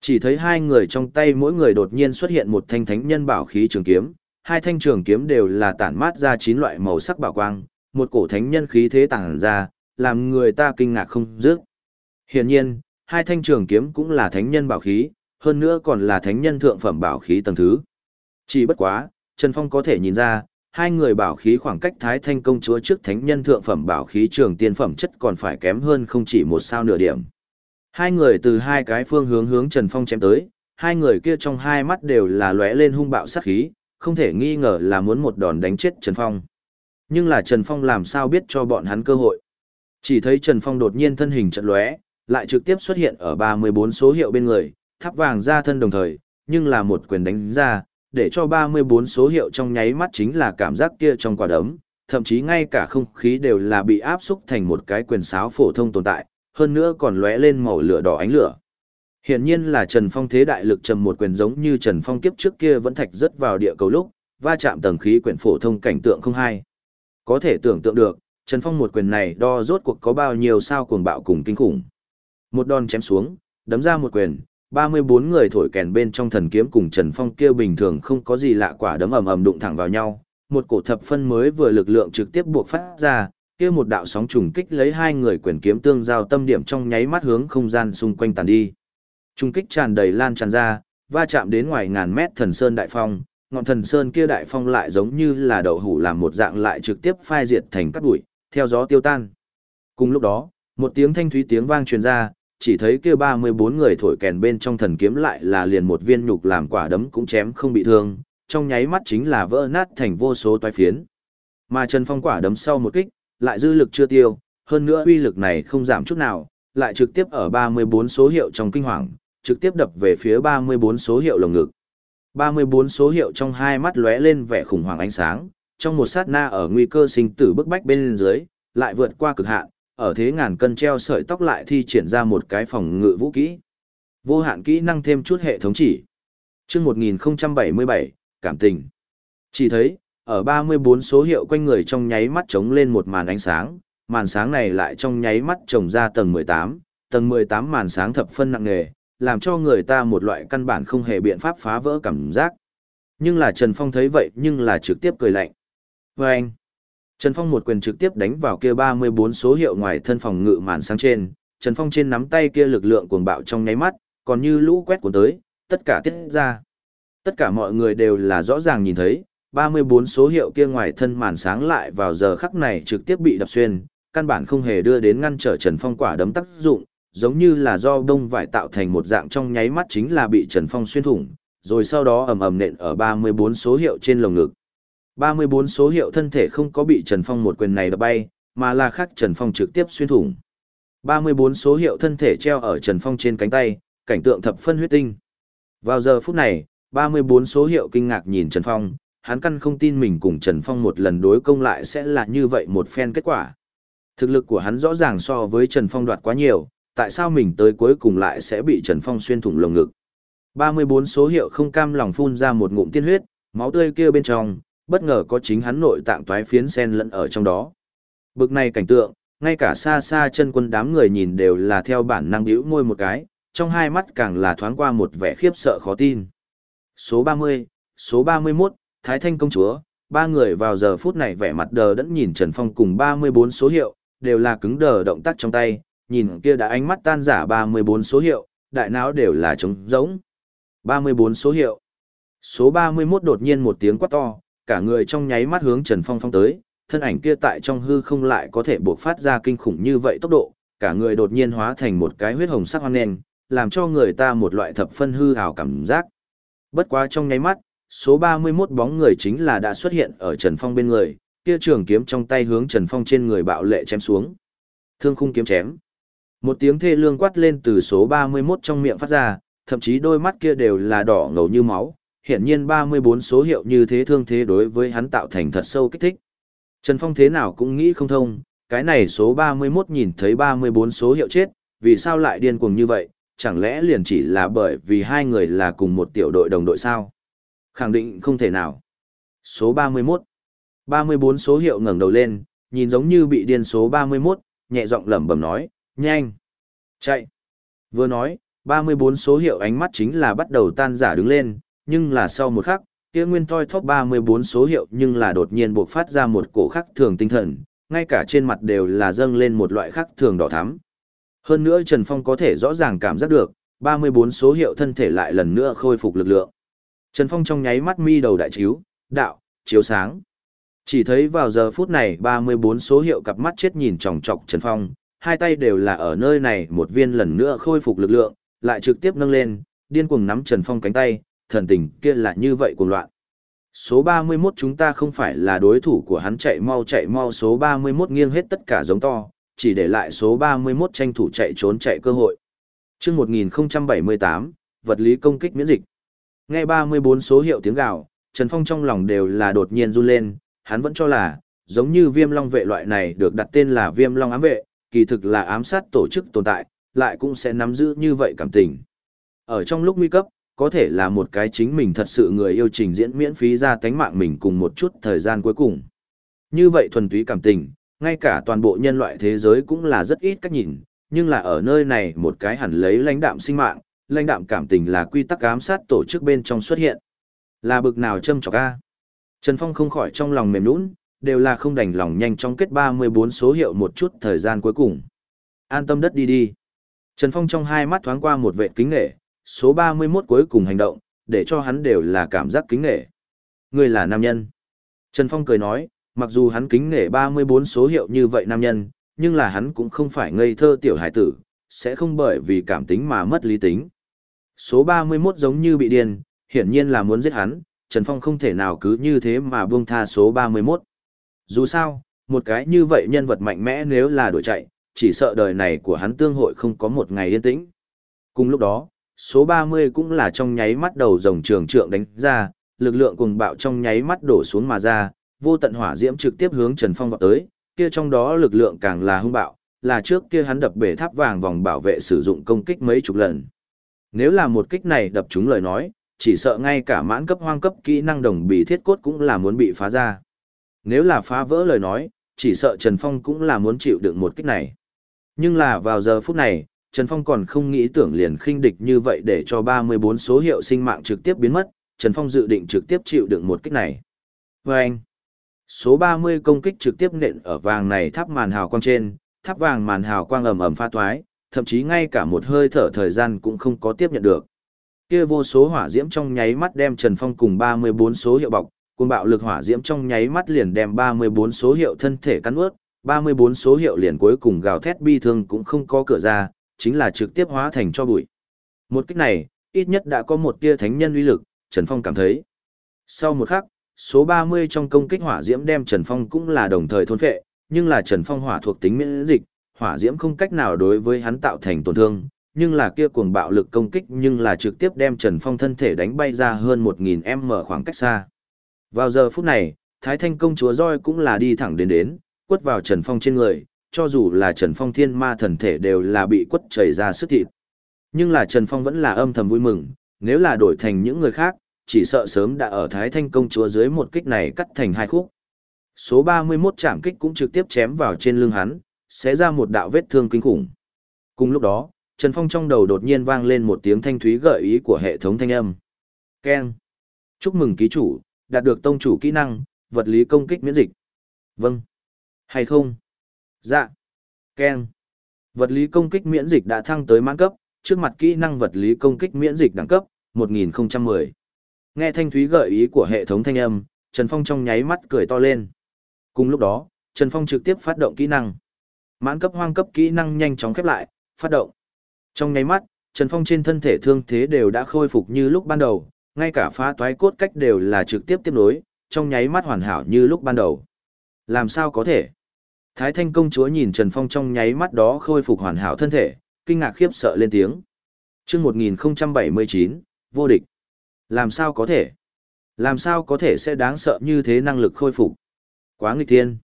Chỉ thấy hai người trong tay mỗi người đột nhiên xuất hiện một thanh thánh nhân bảo khí trường kiếm, hai thanh trường kiếm đều là tản mát ra chín loại màu sắc bảo quang, một cổ thánh nhân khí thế tản ra, làm người ta kinh ngạc không dứt. Hiển nhiên, hai thanh trường kiếm cũng là thánh nhân bảo khí, hơn nữa còn là thánh nhân thượng phẩm bảo khí tầng thứ. Chỉ bất quá, Trần Phong có thể nhìn ra, hai người bảo khí khoảng cách Thái Thanh công chúa trước thánh nhân thượng phẩm bảo khí trường tiên phẩm chất còn phải kém hơn không chỉ một sao nửa điểm. Hai người từ hai cái phương hướng hướng Trần Phong chém tới, hai người kia trong hai mắt đều là lóe lên hung bạo sát khí, không thể nghi ngờ là muốn một đòn đánh chết Trần Phong. Nhưng là Trần Phong làm sao biết cho bọn hắn cơ hội. Chỉ thấy Trần Phong đột nhiên thân hình trận lóe, lại trực tiếp xuất hiện ở 34 số hiệu bên người, tháp vàng ra thân đồng thời, nhưng là một quyền đánh ra, để cho 34 số hiệu trong nháy mắt chính là cảm giác kia trong quả đấm, thậm chí ngay cả không khí đều là bị áp xúc thành một cái quyền sáo phổ thông tồn tại, hơn nữa còn lóe lên màu lửa đỏ ánh lửa. Hiển nhiên là Trần Phong thế đại lực trầm một quyền giống như Trần Phong kiếp trước kia vẫn thạch rất vào địa cầu lúc, va chạm tầng khí quyển phổ thông cảnh tượng không hay. Có thể tưởng tượng được, Trần Phong một quyền này đo rốt cuộc có bao nhiêu sao cuồng bạo cùng kinh khủng. Một đòn chém xuống, đấm ra một quyền, 34 người thổi kèn bên trong thần kiếm cùng Trần Phong kia bình thường không có gì lạ quả đấm ầm ầm đụng thẳng vào nhau, một cổ thập phân mới vừa lực lượng trực tiếp buộc phát ra, kia một đạo sóng trùng kích lấy hai người quyền kiếm tương giao tâm điểm trong nháy mắt hướng không gian xung quanh tàn đi. Trùng kích tràn đầy lan tràn ra, va chạm đến ngoài ngàn mét thần sơn đại phong, ngọn thần sơn kia đại phong lại giống như là đậu hủ làm một dạng lại trực tiếp phai diệt thành cát bụi, theo gió tiêu tan. Cùng lúc đó, một tiếng thanh thúy tiếng vang truyền ra, chỉ thấy kia 34 người thổi kèn bên trong thần kiếm lại là liền một viên nhục làm quả đấm cũng chém không bị thương, trong nháy mắt chính là vỡ nát thành vô số toái phiến. Mà Trần Phong quả đấm sau một kích, lại dư lực chưa tiêu, hơn nữa uy lực này không giảm chút nào, lại trực tiếp ở 34 số hiệu trong kinh hoàng, trực tiếp đập về phía 34 số hiệu lồng ngực. 34 số hiệu trong hai mắt lóe lên vẻ khủng hoảng ánh sáng, trong một sát na ở nguy cơ sinh tử bức bách bên dưới, lại vượt qua cực hạn, ở thế ngàn cân treo sợi tóc lại thi triển ra một cái phòng ngự vũ kỹ. Vô hạn kỹ năng thêm chút hệ thống chỉ. Chương 1077, cảm tình. Chỉ thấy, ở 34 số hiệu quanh người trong nháy mắt trống lên một màn ánh sáng, màn sáng này lại trong nháy mắt trồng ra tầng 18, tầng 18 màn sáng thập phân nặng nề, làm cho người ta một loại căn bản không hề biện pháp phá vỡ cảm giác. Nhưng là Trần Phong thấy vậy nhưng là trực tiếp cười lạnh. Vâng! anh, Trần Phong một quyền trực tiếp đánh vào kia 34 số hiệu ngoài thân phòng ngự màn sáng trên, Trần Phong trên nắm tay kia lực lượng cuồng bạo trong nháy mắt, còn như lũ quét cuốn tới, tất cả tiết ra. Tất cả mọi người đều là rõ ràng nhìn thấy, 34 số hiệu kia ngoài thân màn sáng lại vào giờ khắc này trực tiếp bị đập xuyên, căn bản không hề đưa đến ngăn trở Trần Phong quả đấm tác dụng, giống như là do đông vải tạo thành một dạng trong nháy mắt chính là bị Trần Phong xuyên thủng, rồi sau đó ầm ầm nện ở 34 số hiệu trên lồng ngực. 34 số hiệu thân thể không có bị Trần Phong một quyền này đập bay, mà là khác Trần Phong trực tiếp xuyên thủng. 34 số hiệu thân thể treo ở Trần Phong trên cánh tay, cảnh tượng thập phân huyết tinh. Vào giờ phút này, 34 số hiệu kinh ngạc nhìn Trần Phong, hắn căn không tin mình cùng Trần Phong một lần đối công lại sẽ là như vậy một phen kết quả. Thực lực của hắn rõ ràng so với Trần Phong đoạt quá nhiều, tại sao mình tới cuối cùng lại sẽ bị Trần Phong xuyên thủng lồng ngực. 34 số hiệu không cam lòng phun ra một ngụm tiên huyết, máu tươi kia bên trong, bất ngờ có chính hắn nội tạng toái phiến sen lẫn ở trong đó. Bực này cảnh tượng, ngay cả xa xa chân quân đám người nhìn đều là theo bản năng hữu môi một cái, trong hai mắt càng là thoáng qua một vẻ khiếp sợ khó tin. Số 30, số 31, Thái Thanh công chúa, ba người vào giờ phút này vẻ mặt đờ đẫn nhìn Trần Phong cùng 34 số hiệu, đều là cứng đờ động tác trong tay, nhìn kia đã ánh mắt tan giả 34 số hiệu, đại não đều là trống rỗng. 34 số hiệu. Số 31 đột nhiên một tiếng quát to, cả người trong nháy mắt hướng Trần Phong phong tới, thân ảnh kia tại trong hư không lại có thể buộc phát ra kinh khủng như vậy tốc độ, cả người đột nhiên hóa thành một cái huyết hồng sắc hoang nền, làm cho người ta một loại thập phân hư ảo cảm giác. Bất quá trong nháy mắt, số 31 bóng người chính là đã xuất hiện ở Trần Phong bên người, kia trường kiếm trong tay hướng Trần Phong trên người bạo lệ chém xuống. Thương khung kiếm chém. Một tiếng thê lương quát lên từ số 31 trong miệng phát ra, thậm chí đôi mắt kia đều là đỏ ngầu như máu, hiển nhiên 34 số hiệu như thế thương thế đối với hắn tạo thành thật sâu kích thích. Trần Phong thế nào cũng nghĩ không thông, cái này số 31 nhìn thấy 34 số hiệu chết, vì sao lại điên cuồng như vậy, chẳng lẽ liền chỉ là bởi vì hai người là cùng một tiểu đội đồng đội sao? Khẳng định không thể nào. Số 31 34 số hiệu ngẩng đầu lên, nhìn giống như bị điên số 31, nhẹ giọng lẩm bẩm nói, nhanh, chạy. Vừa nói, 34 số hiệu ánh mắt chính là bắt đầu tan giả đứng lên, nhưng là sau một khắc, kia nguyên thoi thóp 34 số hiệu nhưng là đột nhiên bộc phát ra một cổ khắc thường tinh thần, ngay cả trên mặt đều là dâng lên một loại khắc thường đỏ thắm. Hơn nữa Trần Phong có thể rõ ràng cảm giác được, 34 số hiệu thân thể lại lần nữa khôi phục lực lượng. Trần Phong trong nháy mắt mi đầu đại chiếu, đạo, chiếu sáng. Chỉ thấy vào giờ phút này 34 số hiệu cặp mắt chết nhìn tròng trọc Trần Phong, hai tay đều là ở nơi này một viên lần nữa khôi phục lực lượng, lại trực tiếp nâng lên, điên cuồng nắm Trần Phong cánh tay, thần tình kia là như vậy cuồng loạn. Số 31 chúng ta không phải là đối thủ của hắn chạy mau chạy mau số 31 nghiêng hết tất cả giống to, chỉ để lại số 31 tranh thủ chạy trốn chạy cơ hội. chương 1078, vật lý công kích miễn dịch. Nghe 34 số hiệu tiếng gạo, Trần Phong trong lòng đều là đột nhiên run lên, hắn vẫn cho là, giống như viêm long vệ loại này được đặt tên là viêm long ám vệ, kỳ thực là ám sát tổ chức tồn tại, lại cũng sẽ nắm giữ như vậy cảm tình. Ở trong lúc nguy cấp, có thể là một cái chính mình thật sự người yêu trình diễn miễn phí ra tánh mạng mình cùng một chút thời gian cuối cùng. Như vậy thuần túy cảm tình, ngay cả toàn bộ nhân loại thế giới cũng là rất ít cách nhìn, nhưng là ở nơi này một cái hẳn lấy lãnh đạm sinh mạng, lãnh đạm cảm tình là quy tắc ám sát tổ chức bên trong xuất hiện. Là bực nào châm chọc a? Trần Phong không khỏi trong lòng mềm nũng, đều là không đành lòng nhanh chóng kết 34 số hiệu một chút thời gian cuối cùng. An tâm đất đi đi. Trần Phong trong hai mắt thoáng qua một vệ kính nghệ, số 31 cuối cùng hành động, để cho hắn đều là cảm giác kính nghệ. Người là nam nhân. Trần Phong cười nói, mặc dù hắn kính nghệ 34 số hiệu như vậy nam nhân, nhưng là hắn cũng không phải ngây thơ tiểu hải tử, sẽ không bởi vì cảm tính mà mất lý tính. Số 31 giống như bị điên, hiển nhiên là muốn giết hắn, Trần Phong không thể nào cứ như thế mà buông tha số 31. Dù sao, một cái như vậy nhân vật mạnh mẽ nếu là đuổi chạy, chỉ sợ đời này của hắn tương hội không có một ngày yên tĩnh. Cùng lúc đó, số 30 cũng là trong nháy mắt đầu rồng trường trượng đánh ra, lực lượng cùng bạo trong nháy mắt đổ xuống mà ra, vô tận hỏa diễm trực tiếp hướng Trần Phong vọt tới, kia trong đó lực lượng càng là hung bạo, là trước kia hắn đập bể tháp vàng vòng bảo vệ sử dụng công kích mấy chục lần. Nếu là một kích này đập trúng lời nói, chỉ sợ ngay cả mãn cấp hoang cấp kỹ năng đồng bị thiết cốt cũng là muốn bị phá ra. Nếu là phá vỡ lời nói, chỉ sợ Trần Phong cũng là muốn chịu đựng một kích này. Nhưng là vào giờ phút này, Trần Phong còn không nghĩ tưởng liền khinh địch như vậy để cho 34 số hiệu sinh mạng trực tiếp biến mất, Trần Phong dự định trực tiếp chịu đựng một kích này. Vâng! số 30 công kích trực tiếp nện ở vàng này tháp màn hào quang trên, tháp vàng màn hào quang ầm ầm pha toái, thậm chí ngay cả một hơi thở thời gian cũng không có tiếp nhận được. Kia vô số hỏa diễm trong nháy mắt đem Trần Phong cùng 34 số hiệu bọc, cùng bạo lực hỏa diễm trong nháy mắt liền đem 34 số hiệu thân thể cắn ướt, 34 số hiệu liền cuối cùng gào thét bi thương cũng không có cửa ra, chính là trực tiếp hóa thành cho bụi. Một kích này, ít nhất đã có một tia thánh nhân uy lực, Trần Phong cảm thấy. Sau một khắc, số 30 trong công kích hỏa diễm đem Trần Phong cũng là đồng thời thôn phệ, nhưng là Trần Phong hỏa thuộc tính miễn dịch, hỏa diễm không cách nào đối với hắn tạo thành tổn thương, nhưng là kia cuồng bạo lực công kích nhưng là trực tiếp đem Trần Phong thân thể đánh bay ra hơn 1000m khoảng cách xa. Vào giờ phút này, Thái Thanh công chúa roi cũng là đi thẳng đến đến, quất vào Trần Phong trên người, cho dù là Trần Phong thiên ma thần thể đều là bị quất chảy ra sức thịt. Nhưng là Trần Phong vẫn là âm thầm vui mừng, nếu là đổi thành những người khác, chỉ sợ sớm đã ở Thái Thanh công chúa dưới một kích này cắt thành hai khúc. Số 31 chạm kích cũng trực tiếp chém vào trên lưng hắn, sẽ ra một đạo vết thương kinh khủng. Cùng lúc đó, Trần Phong trong đầu đột nhiên vang lên một tiếng thanh thúy gợi ý của hệ thống thanh âm. Keng. Chúc mừng ký chủ, đạt được tông chủ kỹ năng, vật lý công kích miễn dịch. Vâng. Hay không? Dạ. Keng. Vật lý công kích miễn dịch đã thăng tới mãn cấp, trước mặt kỹ năng vật lý công kích miễn dịch đẳng cấp, 1010. Nghe thanh thúy gợi ý của hệ thống thanh âm, Trần Phong trong nháy mắt cười to lên. Cùng lúc đó, Trần Phong trực tiếp phát động kỹ năng. Mãn cấp hoang cấp kỹ năng nhanh chóng khép lại, phát động. Trong nháy mắt, Trần Phong trên thân thể thương thế đều đã khôi phục như lúc ban đầu, ngay cả phá toái cốt cách đều là trực tiếp tiếp nối, trong nháy mắt hoàn hảo như lúc ban đầu. Làm sao có thể? Thái Thanh công chúa nhìn Trần Phong trong nháy mắt đó khôi phục hoàn hảo thân thể, kinh ngạc khiếp sợ lên tiếng. Chương 1079, vô địch. Làm sao có thể? Làm sao có thể sẽ đáng sợ như thế năng lực khôi phục? Quá nghịch thiên.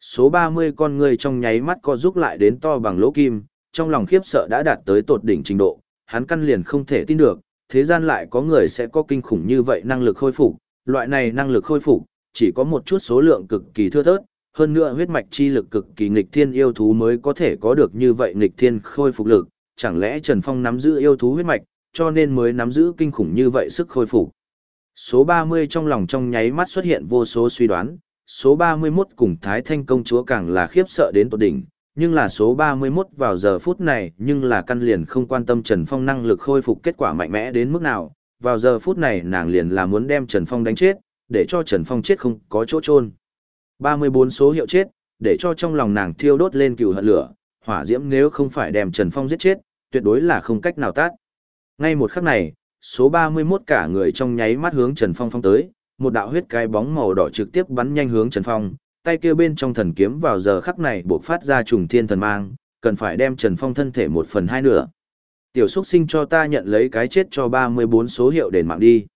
Số 30 con người trong nháy mắt co rúc lại đến to bằng lỗ kim, trong lòng khiếp sợ đã đạt tới tột đỉnh trình độ, hắn căn liền không thể tin được, thế gian lại có người sẽ có kinh khủng như vậy năng lực khôi phục, loại này năng lực khôi phục, chỉ có một chút số lượng cực kỳ thưa thớt, hơn nữa huyết mạch chi lực cực kỳ nghịch thiên yêu thú mới có thể có được như vậy nghịch thiên khôi phục lực, chẳng lẽ Trần Phong nắm giữ yêu thú huyết mạch, cho nên mới nắm giữ kinh khủng như vậy sức khôi phục. Số 30 trong lòng trong nháy mắt xuất hiện vô số suy đoán, số 31 cùng Thái Thanh công chúa càng là khiếp sợ đến tột đỉnh, nhưng là số 31 vào giờ phút này nhưng là căn liền không quan tâm Trần Phong năng lực khôi phục kết quả mạnh mẽ đến mức nào, vào giờ phút này nàng liền là muốn đem Trần Phong đánh chết, để cho Trần Phong chết không có chỗ chôn 34 số hiệu chết, để cho trong lòng nàng thiêu đốt lên cừu hận lửa, hỏa diễm nếu không phải đem Trần Phong giết chết, tuyệt đối là không cách nào tát. Ngay một khắc này, số 31 cả người trong nháy mắt hướng Trần Phong phong tới, một đạo huyết cái bóng màu đỏ trực tiếp bắn nhanh hướng Trần Phong, tay kia bên trong thần kiếm vào giờ khắc này bộc phát ra trùng thiên thần mang, cần phải đem Trần Phong thân thể một phần hai nửa. Tiểu xuất sinh cho ta nhận lấy cái chết cho 34 số hiệu đền mạng đi.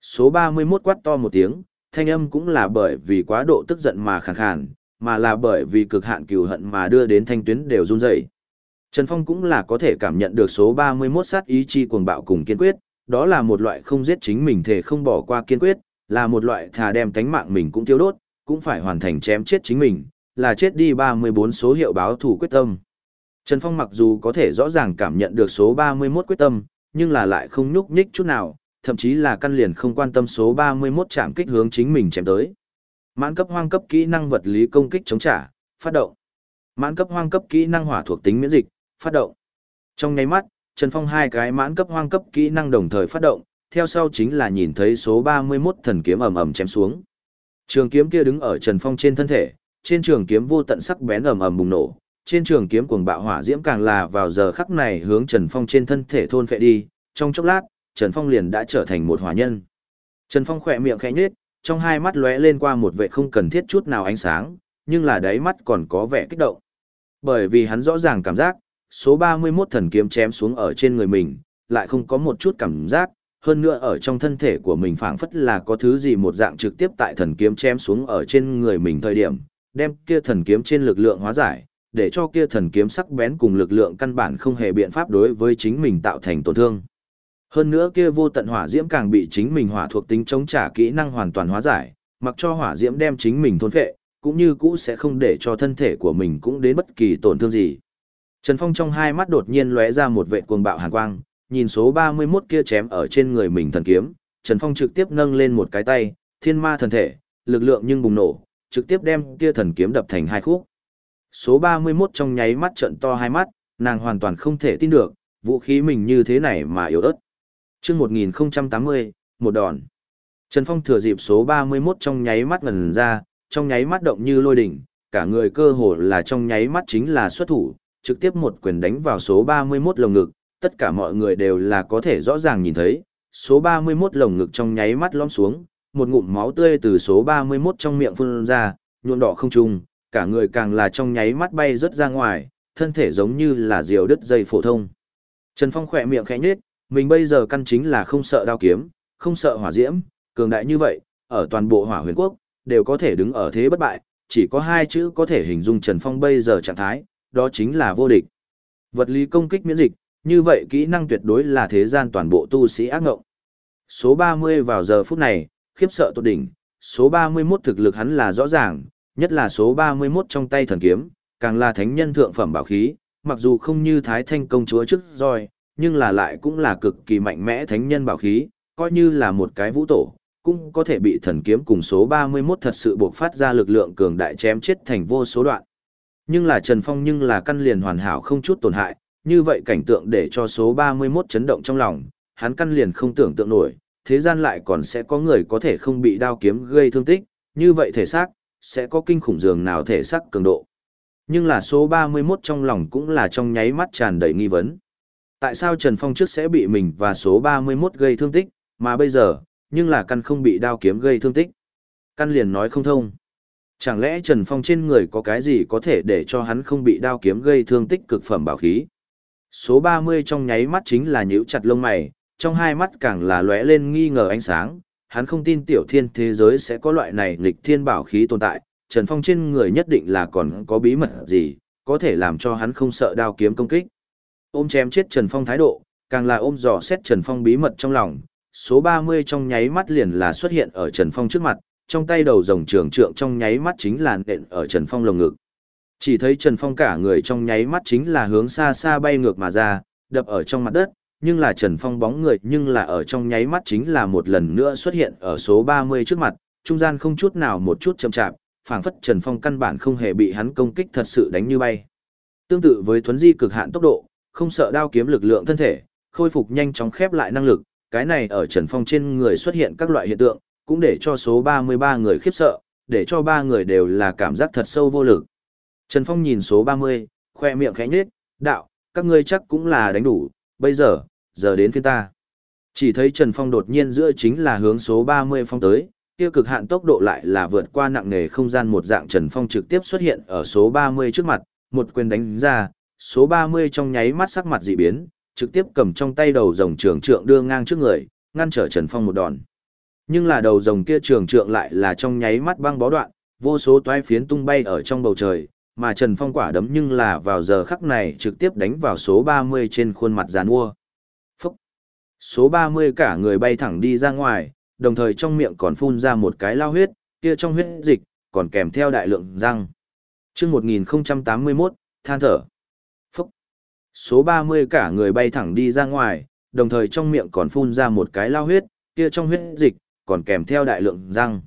Số 31 quát to một tiếng, thanh âm cũng là bởi vì quá độ tức giận mà khàn khàn, mà là bởi vì cực hạn cừu hận mà đưa đến thanh tuyến đều run rẩy. Trần Phong cũng là có thể cảm nhận được số 31 sát ý chi cuồng bạo cùng kiên quyết, đó là một loại không giết chính mình thể không bỏ qua kiên quyết, là một loại thà đem tánh mạng mình cũng tiêu đốt, cũng phải hoàn thành chém chết chính mình, là chết đi 34 số hiệu báo thủ quyết tâm. Trần Phong mặc dù có thể rõ ràng cảm nhận được số 31 quyết tâm, nhưng là lại không nhúc nhích chút nào, thậm chí là căn liền không quan tâm số 31 chạm kích hướng chính mình chém tới. Mãn cấp hoang cấp kỹ năng vật lý công kích chống trả, phát động. Mãn cấp hoang cấp kỹ năng hỏa thuộc tính miễn dịch, phát động. Trong nháy mắt, Trần Phong hai cái mãn cấp hoang cấp kỹ năng đồng thời phát động, theo sau chính là nhìn thấy số 31 thần kiếm ầm ầm chém xuống. Trường kiếm kia đứng ở Trần Phong trên thân thể, trên trường kiếm vô tận sắc bén ầm ầm bùng nổ, trên trường kiếm cuồng bạo hỏa diễm càng là vào giờ khắc này hướng Trần Phong trên thân thể thôn phệ đi, trong chốc lát, Trần Phong liền đã trở thành một hỏa nhân. Trần Phong khỏe miệng khẽ nhếch, trong hai mắt lóe lên qua một vẻ không cần thiết chút nào ánh sáng, nhưng là đáy mắt còn có vẻ kích động. Bởi vì hắn rõ ràng cảm giác, số 31 thần kiếm chém xuống ở trên người mình, lại không có một chút cảm giác, hơn nữa ở trong thân thể của mình phảng phất là có thứ gì một dạng trực tiếp tại thần kiếm chém xuống ở trên người mình thời điểm, đem kia thần kiếm trên lực lượng hóa giải, để cho kia thần kiếm sắc bén cùng lực lượng căn bản không hề biện pháp đối với chính mình tạo thành tổn thương. Hơn nữa kia vô tận hỏa diễm càng bị chính mình hỏa thuộc tính chống trả kỹ năng hoàn toàn hóa giải, mặc cho hỏa diễm đem chính mình thôn phệ, cũng như cũ sẽ không để cho thân thể của mình cũng đến bất kỳ tổn thương gì. Trần Phong trong hai mắt đột nhiên lóe ra một vệ cuồng bạo hàn quang, nhìn số 31 kia chém ở trên người mình thần kiếm, Trần Phong trực tiếp nâng lên một cái tay, thiên ma thần thể, lực lượng nhưng bùng nổ, trực tiếp đem kia thần kiếm đập thành hai khúc. Số 31 trong nháy mắt trận to hai mắt, nàng hoàn toàn không thể tin được, vũ khí mình như thế này mà yếu ớt. Trước 1080, một đòn. Trần Phong thừa dịp số 31 trong nháy mắt ngần ra, trong nháy mắt động như lôi đỉnh, cả người cơ hồ là trong nháy mắt chính là xuất thủ, trực tiếp một quyền đánh vào số 31 lồng ngực, tất cả mọi người đều là có thể rõ ràng nhìn thấy, số 31 lồng ngực trong nháy mắt lõm xuống, một ngụm máu tươi từ số 31 trong miệng phun ra, nhuộm đỏ không trung, cả người càng là trong nháy mắt bay rớt ra ngoài, thân thể giống như là diều đứt dây phổ thông. Trần Phong khỏe miệng khẽ nhếch, mình bây giờ căn chính là không sợ đao kiếm, không sợ hỏa diễm, cường đại như vậy, ở toàn bộ hỏa huyền quốc, đều có thể đứng ở thế bất bại, chỉ có hai chữ có thể hình dung Trần Phong bây giờ trạng thái, đó chính là vô địch. Vật lý công kích miễn dịch, như vậy kỹ năng tuyệt đối là thế gian toàn bộ tu sĩ ác ngộng. Số 30 vào giờ phút này, khiếp sợ tột đỉnh, số 31 thực lực hắn là rõ ràng, nhất là số 31 trong tay thần kiếm, càng là thánh nhân thượng phẩm bảo khí, mặc dù không như Thái Thanh công chúa trước rồi nhưng là lại cũng là cực kỳ mạnh mẽ thánh nhân bảo khí, coi như là một cái vũ tổ, cũng có thể bị thần kiếm cùng số 31 thật sự bộc phát ra lực lượng cường đại chém chết thành vô số đoạn. Nhưng là Trần Phong nhưng là căn liền hoàn hảo không chút tổn hại, như vậy cảnh tượng để cho số 31 chấn động trong lòng, hắn căn liền không tưởng tượng nổi, thế gian lại còn sẽ có người có thể không bị đao kiếm gây thương tích, như vậy thể xác, sẽ có kinh khủng dường nào thể xác cường độ. Nhưng là số 31 trong lòng cũng là trong nháy mắt tràn đầy nghi vấn. Tại sao Trần Phong trước sẽ bị mình và số 31 gây thương tích, mà bây giờ, nhưng là căn không bị đao kiếm gây thương tích. Căn liền nói không thông. Chẳng lẽ Trần Phong trên người có cái gì có thể để cho hắn không bị đao kiếm gây thương tích cực phẩm bảo khí? Số 30 trong nháy mắt chính là nhíu chặt lông mày, trong hai mắt càng là lóe lên nghi ngờ ánh sáng, hắn không tin tiểu thiên thế giới sẽ có loại này nghịch thiên bảo khí tồn tại, Trần Phong trên người nhất định là còn có bí mật gì, có thể làm cho hắn không sợ đao kiếm công kích. Ôm chém chết Trần Phong thái độ, càng là ôm dò xét Trần Phong bí mật trong lòng, số 30 trong nháy mắt liền là xuất hiện ở Trần Phong trước mặt, trong tay đầu rồng trường trượng trong nháy mắt chính là nện ở Trần Phong lồng ngực. Chỉ thấy Trần Phong cả người trong nháy mắt chính là hướng xa xa bay ngược mà ra, đập ở trong mặt đất, nhưng là Trần Phong bóng người nhưng là ở trong nháy mắt chính là một lần nữa xuất hiện ở số 30 trước mặt, trung gian không chút nào một chút chậm chạp, phảng phất Trần Phong căn bản không hề bị hắn công kích thật sự đánh như bay. Tương tự với thuấn di cực hạn tốc độ, không sợ đao kiếm lực lượng thân thể, khôi phục nhanh chóng khép lại năng lực, cái này ở Trần Phong trên người xuất hiện các loại hiện tượng, cũng để cho số 33 người khiếp sợ, để cho ba người đều là cảm giác thật sâu vô lực. Trần Phong nhìn số 30, khoe miệng khẽ nhếch, đạo, các ngươi chắc cũng là đánh đủ, bây giờ, giờ đến phiên ta. Chỉ thấy Trần Phong đột nhiên giữa chính là hướng số 30 phong tới, kia cực hạn tốc độ lại là vượt qua nặng nề không gian một dạng Trần Phong trực tiếp xuất hiện ở số 30 trước mặt, một quyền đánh ra, số 30 trong nháy mắt sắc mặt dị biến, trực tiếp cầm trong tay đầu rồng trường trượng đưa ngang trước người, ngăn trở Trần Phong một đòn. Nhưng là đầu rồng kia trường trượng lại là trong nháy mắt băng bó đoạn, vô số toái phiến tung bay ở trong bầu trời, mà Trần Phong quả đấm nhưng là vào giờ khắc này trực tiếp đánh vào số 30 trên khuôn mặt giàn mua. Phúc! Số 30 cả người bay thẳng đi ra ngoài, đồng thời trong miệng còn phun ra một cái lao huyết, kia trong huyết dịch, còn kèm theo đại lượng răng. Trước 1081, than thở. Số 30 cả người bay thẳng đi ra ngoài, đồng thời trong miệng còn phun ra một cái lao huyết, kia trong huyết dịch, còn kèm theo đại lượng răng.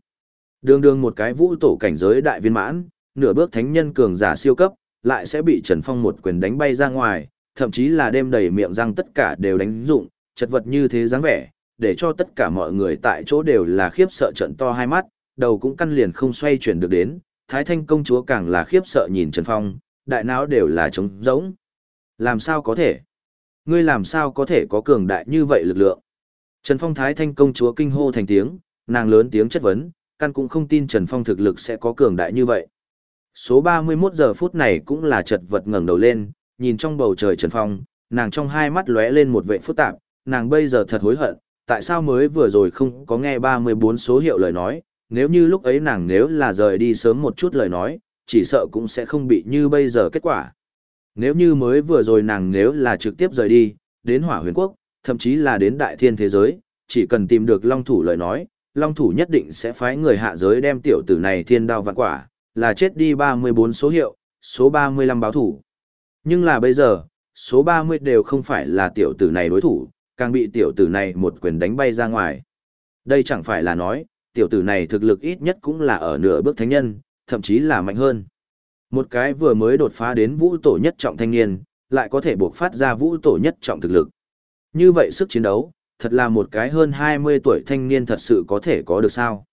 Đường đường một cái vũ tổ cảnh giới đại viên mãn, nửa bước thánh nhân cường giả siêu cấp, lại sẽ bị Trần Phong một quyền đánh bay ra ngoài, thậm chí là đêm đầy miệng răng tất cả đều đánh dụng, chật vật như thế dáng vẻ, để cho tất cả mọi người tại chỗ đều là khiếp sợ trận to hai mắt, đầu cũng căn liền không xoay chuyển được đến, Thái Thanh công chúa càng là khiếp sợ nhìn Trần Phong, đại não đều là trống rỗng. Làm sao có thể? Ngươi làm sao có thể có cường đại như vậy lực lượng? Trần Phong Thái Thanh công chúa kinh hô thành tiếng, nàng lớn tiếng chất vấn, căn cũng không tin Trần Phong thực lực sẽ có cường đại như vậy. Số 31 giờ phút này cũng là chật vật ngẩng đầu lên, nhìn trong bầu trời Trần Phong, nàng trong hai mắt lóe lên một vẻ phức tạp, nàng bây giờ thật hối hận, tại sao mới vừa rồi không có nghe 34 số hiệu lời nói, nếu như lúc ấy nàng nếu là rời đi sớm một chút lời nói, chỉ sợ cũng sẽ không bị như bây giờ kết quả. Nếu như mới vừa rồi nàng nếu là trực tiếp rời đi, đến hỏa huyền quốc, thậm chí là đến đại thiên thế giới, chỉ cần tìm được long thủ lời nói, long thủ nhất định sẽ phái người hạ giới đem tiểu tử này thiên đao vạn quả, là chết đi 34 số hiệu, số 35 báo thủ. Nhưng là bây giờ, số 30 đều không phải là tiểu tử này đối thủ, càng bị tiểu tử này một quyền đánh bay ra ngoài. Đây chẳng phải là nói, tiểu tử này thực lực ít nhất cũng là ở nửa bước thánh nhân, thậm chí là mạnh hơn. Một cái vừa mới đột phá đến vũ tổ nhất trọng thanh niên, lại có thể buộc phát ra vũ tổ nhất trọng thực lực. Như vậy sức chiến đấu, thật là một cái hơn 20 tuổi thanh niên thật sự có thể có được sao.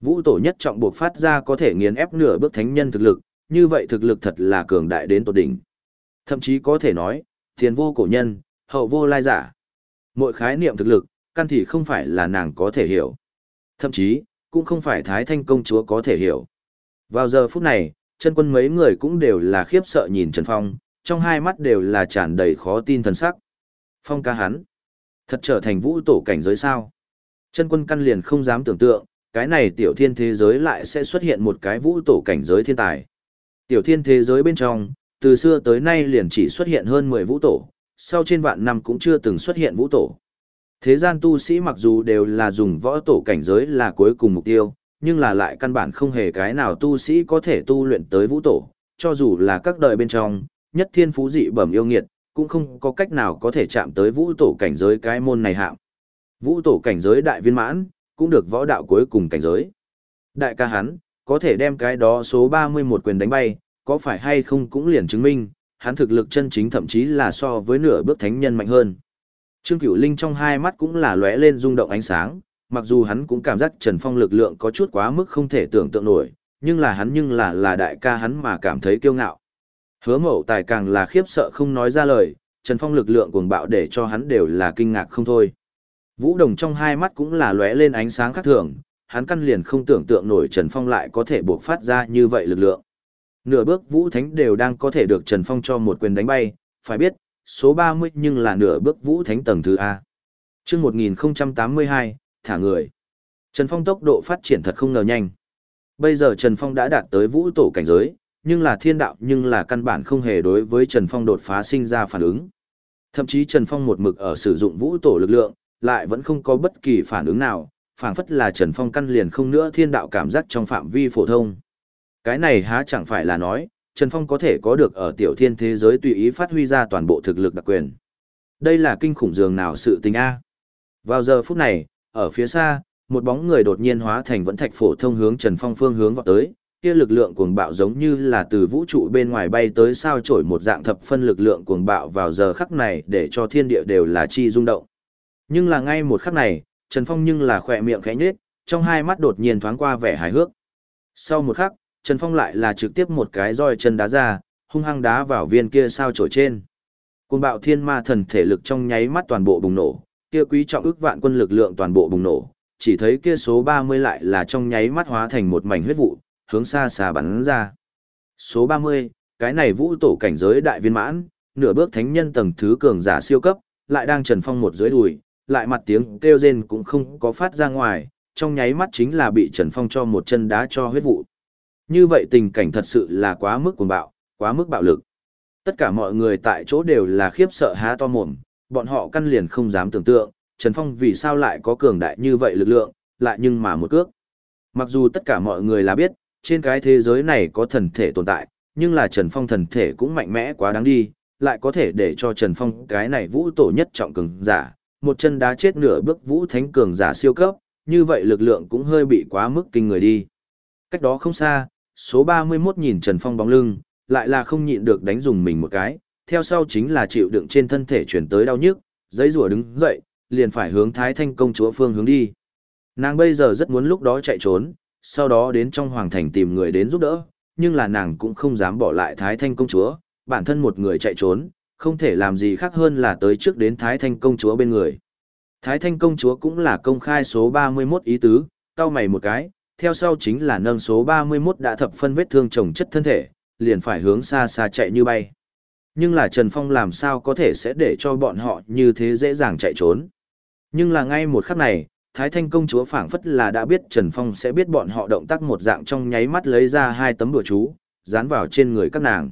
Vũ tổ nhất trọng buộc phát ra có thể nghiền ép nửa bước thánh nhân thực lực, như vậy thực lực thật là cường đại đến tột đỉnh. Thậm chí có thể nói, tiền vô cổ nhân, hậu vô lai giả. Mỗi khái niệm thực lực, căn thì không phải là nàng có thể hiểu. Thậm chí, cũng không phải Thái Thanh công chúa có thể hiểu. Vào giờ phút này, chân quân mấy người cũng đều là khiếp sợ nhìn Trần Phong, trong hai mắt đều là tràn đầy khó tin thần sắc. Phong ca hắn, thật trở thành vũ tổ cảnh giới sao? Chân quân căn liền không dám tưởng tượng, cái này tiểu thiên thế giới lại sẽ xuất hiện một cái vũ tổ cảnh giới thiên tài. Tiểu thiên thế giới bên trong, từ xưa tới nay liền chỉ xuất hiện hơn 10 vũ tổ, sau trên vạn năm cũng chưa từng xuất hiện vũ tổ. Thế gian tu sĩ mặc dù đều là dùng võ tổ cảnh giới là cuối cùng mục tiêu, nhưng là lại căn bản không hề cái nào tu sĩ có thể tu luyện tới vũ tổ, cho dù là các đời bên trong, nhất thiên phú dị bẩm yêu nghiệt, cũng không có cách nào có thể chạm tới vũ tổ cảnh giới cái môn này hạng. Vũ tổ cảnh giới đại viên mãn, cũng được võ đạo cuối cùng cảnh giới. Đại ca hắn, có thể đem cái đó số 31 quyền đánh bay, có phải hay không cũng liền chứng minh, hắn thực lực chân chính thậm chí là so với nửa bước thánh nhân mạnh hơn. Trương Cửu Linh trong hai mắt cũng là lóe lên rung động ánh sáng, mặc dù hắn cũng cảm giác Trần Phong lực lượng có chút quá mức không thể tưởng tượng nổi, nhưng là hắn nhưng là là đại ca hắn mà cảm thấy kiêu ngạo. Hứa mậu tài càng là khiếp sợ không nói ra lời, Trần Phong lực lượng cuồng bạo để cho hắn đều là kinh ngạc không thôi. Vũ Đồng trong hai mắt cũng là lóe lên ánh sáng khác thường, hắn căn liền không tưởng tượng nổi Trần Phong lại có thể buộc phát ra như vậy lực lượng. Nửa bước Vũ Thánh đều đang có thể được Trần Phong cho một quyền đánh bay, phải biết, số 30 nhưng là nửa bước Vũ Thánh tầng thứ A. Trước 1082, thả người. Trần Phong tốc độ phát triển thật không ngờ nhanh. Bây giờ Trần Phong đã đạt tới Vũ Tổ cảnh giới, nhưng là thiên đạo nhưng là căn bản không hề đối với Trần Phong đột phá sinh ra phản ứng. Thậm chí Trần Phong một mực ở sử dụng Vũ Tổ lực lượng, lại vẫn không có bất kỳ phản ứng nào, phảng phất là Trần Phong căn liền không nữa thiên đạo cảm giác trong phạm vi phổ thông. Cái này há chẳng phải là nói, Trần Phong có thể có được ở tiểu thiên thế giới tùy ý phát huy ra toàn bộ thực lực đặc quyền. Đây là kinh khủng dường nào sự tình A. Vào giờ phút này, ở phía xa, một bóng người đột nhiên hóa thành vẫn thạch phổ thông hướng Trần Phong phương hướng vọt tới, kia lực lượng cuồng bạo giống như là từ vũ trụ bên ngoài bay tới sao chổi một dạng thập phân lực lượng cuồng bạo vào giờ khắc này để cho thiên địa đều là chi rung động. Nhưng là ngay một khắc này, Trần Phong nhưng là khỏe miệng khẽ nhếch, trong hai mắt đột nhiên thoáng qua vẻ hài hước. Sau một khắc, Trần Phong lại là trực tiếp một cái roi chân đá ra, hung hăng đá vào viên kia sao trổi trên. Cuồng bạo thiên ma thần thể lực trong nháy mắt toàn bộ bùng nổ, kia quý trọng ước vạn quân lực lượng toàn bộ bùng nổ, chỉ thấy kia số 30 lại là trong nháy mắt hóa thành một mảnh huyết vụ, hướng xa xa bắn ra. Số 30, cái này vũ tổ cảnh giới đại viên mãn, nửa bước thánh nhân tầng thứ cường giả siêu cấp, lại đang Trần Phong một dưới đùi, lại mặt tiếng kêu rên cũng không có phát ra ngoài, trong nháy mắt chính là bị Trần Phong cho một chân đá cho huyết vụ. Như vậy tình cảnh thật sự là quá mức cuồng bạo, quá mức bạo lực. Tất cả mọi người tại chỗ đều là khiếp sợ há to mồm, bọn họ căn liền không dám tưởng tượng, Trần Phong vì sao lại có cường đại như vậy lực lượng, lại nhưng mà một cước. Mặc dù tất cả mọi người là biết, trên cái thế giới này có thần thể tồn tại, nhưng là Trần Phong thần thể cũng mạnh mẽ quá đáng đi, lại có thể để cho Trần Phong cái này vũ tổ nhất trọng cường giả, một chân đá chết nửa bước vũ thánh cường giả siêu cấp, như vậy lực lượng cũng hơi bị quá mức kinh người đi. Cách đó không xa, số 31 nhìn Trần Phong bóng lưng, lại là không nhịn được đánh dùng mình một cái, theo sau chính là chịu đựng trên thân thể chuyển tới đau nhức, giấy rùa đứng dậy, liền phải hướng Thái Thanh công chúa phương hướng đi. Nàng bây giờ rất muốn lúc đó chạy trốn, sau đó đến trong hoàng thành tìm người đến giúp đỡ, nhưng là nàng cũng không dám bỏ lại Thái Thanh công chúa, bản thân một người chạy trốn, không thể làm gì khác hơn là tới trước đến Thái Thanh công chúa bên người. Thái Thanh công chúa cũng là công khai số 31 ý tứ, cao mày một cái, theo sau chính là nâng số 31 đã thập phân vết thương chồng chất thân thể, liền phải hướng xa xa chạy như bay. Nhưng là Trần Phong làm sao có thể sẽ để cho bọn họ như thế dễ dàng chạy trốn. Nhưng là ngay một khắc này, Thái Thanh công chúa phảng phất là đã biết Trần Phong sẽ biết bọn họ động tác một dạng trong nháy mắt lấy ra hai tấm bùa chú, dán vào trên người các nàng.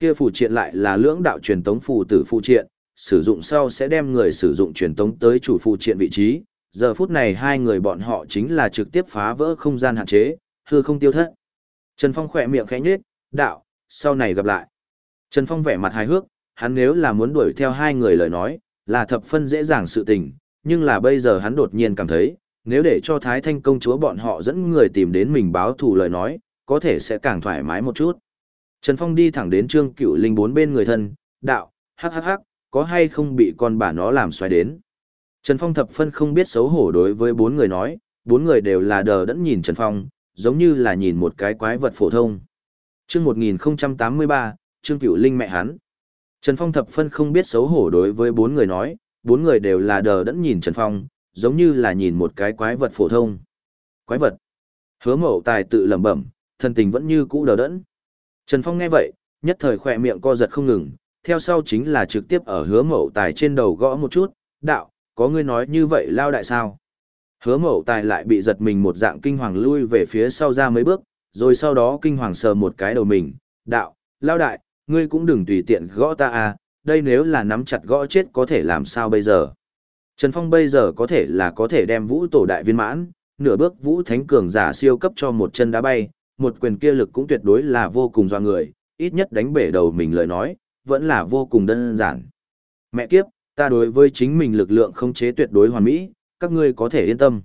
Kia phù triện lại là lưỡng đạo truyền tống phù tử phù triện, sử dụng sau sẽ đem người sử dụng truyền tống tới chủ phù triện vị trí. Giờ phút này hai người bọn họ chính là trực tiếp phá vỡ không gian hạn chế, hư không tiêu thất. Trần Phong khỏe miệng khẽ nhếch, đạo, sau này gặp lại. Trần Phong vẻ mặt hài hước, hắn nếu là muốn đuổi theo hai người lời nói, là thập phân dễ dàng sự tình, nhưng là bây giờ hắn đột nhiên cảm thấy, nếu để cho Thái Thanh công chúa bọn họ dẫn người tìm đến mình báo thù lời nói, có thể sẽ càng thoải mái một chút. Trần Phong đi thẳng đến Trương Cựu Linh bốn bên người thân, đạo, hắc hắc hắc, có hay không bị con bà nó làm xoay đến. Trần Phong thập phân không biết xấu hổ đối với bốn người nói, bốn người đều là đờ đẫn nhìn Trần Phong, giống như là nhìn một cái quái vật phổ thông. Chương 1083, Trương cửu Linh mẹ hắn. Trần Phong thập phân không biết xấu hổ đối với bốn người nói, bốn người đều là đờ đẫn nhìn Trần Phong, giống như là nhìn một cái quái vật phổ thông. Quái vật. Hứa mậu tài tự lẩm bẩm, thân tình vẫn như cũ đờ đẫn. Trần Phong nghe vậy, nhất thời khỏe miệng co giật không ngừng, theo sau chính là trực tiếp ở hứa mậu tài trên đầu gõ một chút, đạo, có ngươi nói như vậy lao đại sao? Hứa mậu tài lại bị giật mình một dạng kinh hoàng lui về phía sau ra mấy bước, rồi sau đó kinh hoàng sờ một cái đầu mình, đạo, lao đại, ngươi cũng đừng tùy tiện gõ ta à, đây nếu là nắm chặt gõ chết có thể làm sao bây giờ. Trần Phong bây giờ có thể là có thể đem vũ tổ đại viên mãn, nửa bước vũ thánh cường giả siêu cấp cho một chân đá bay, một quyền kia lực cũng tuyệt đối là vô cùng doa người, ít nhất đánh bể đầu mình lời nói, vẫn là vô cùng đơn giản. Mẹ kiếp, ta đối với chính mình lực lượng không chế tuyệt đối hoàn mỹ, các ngươi có thể yên tâm.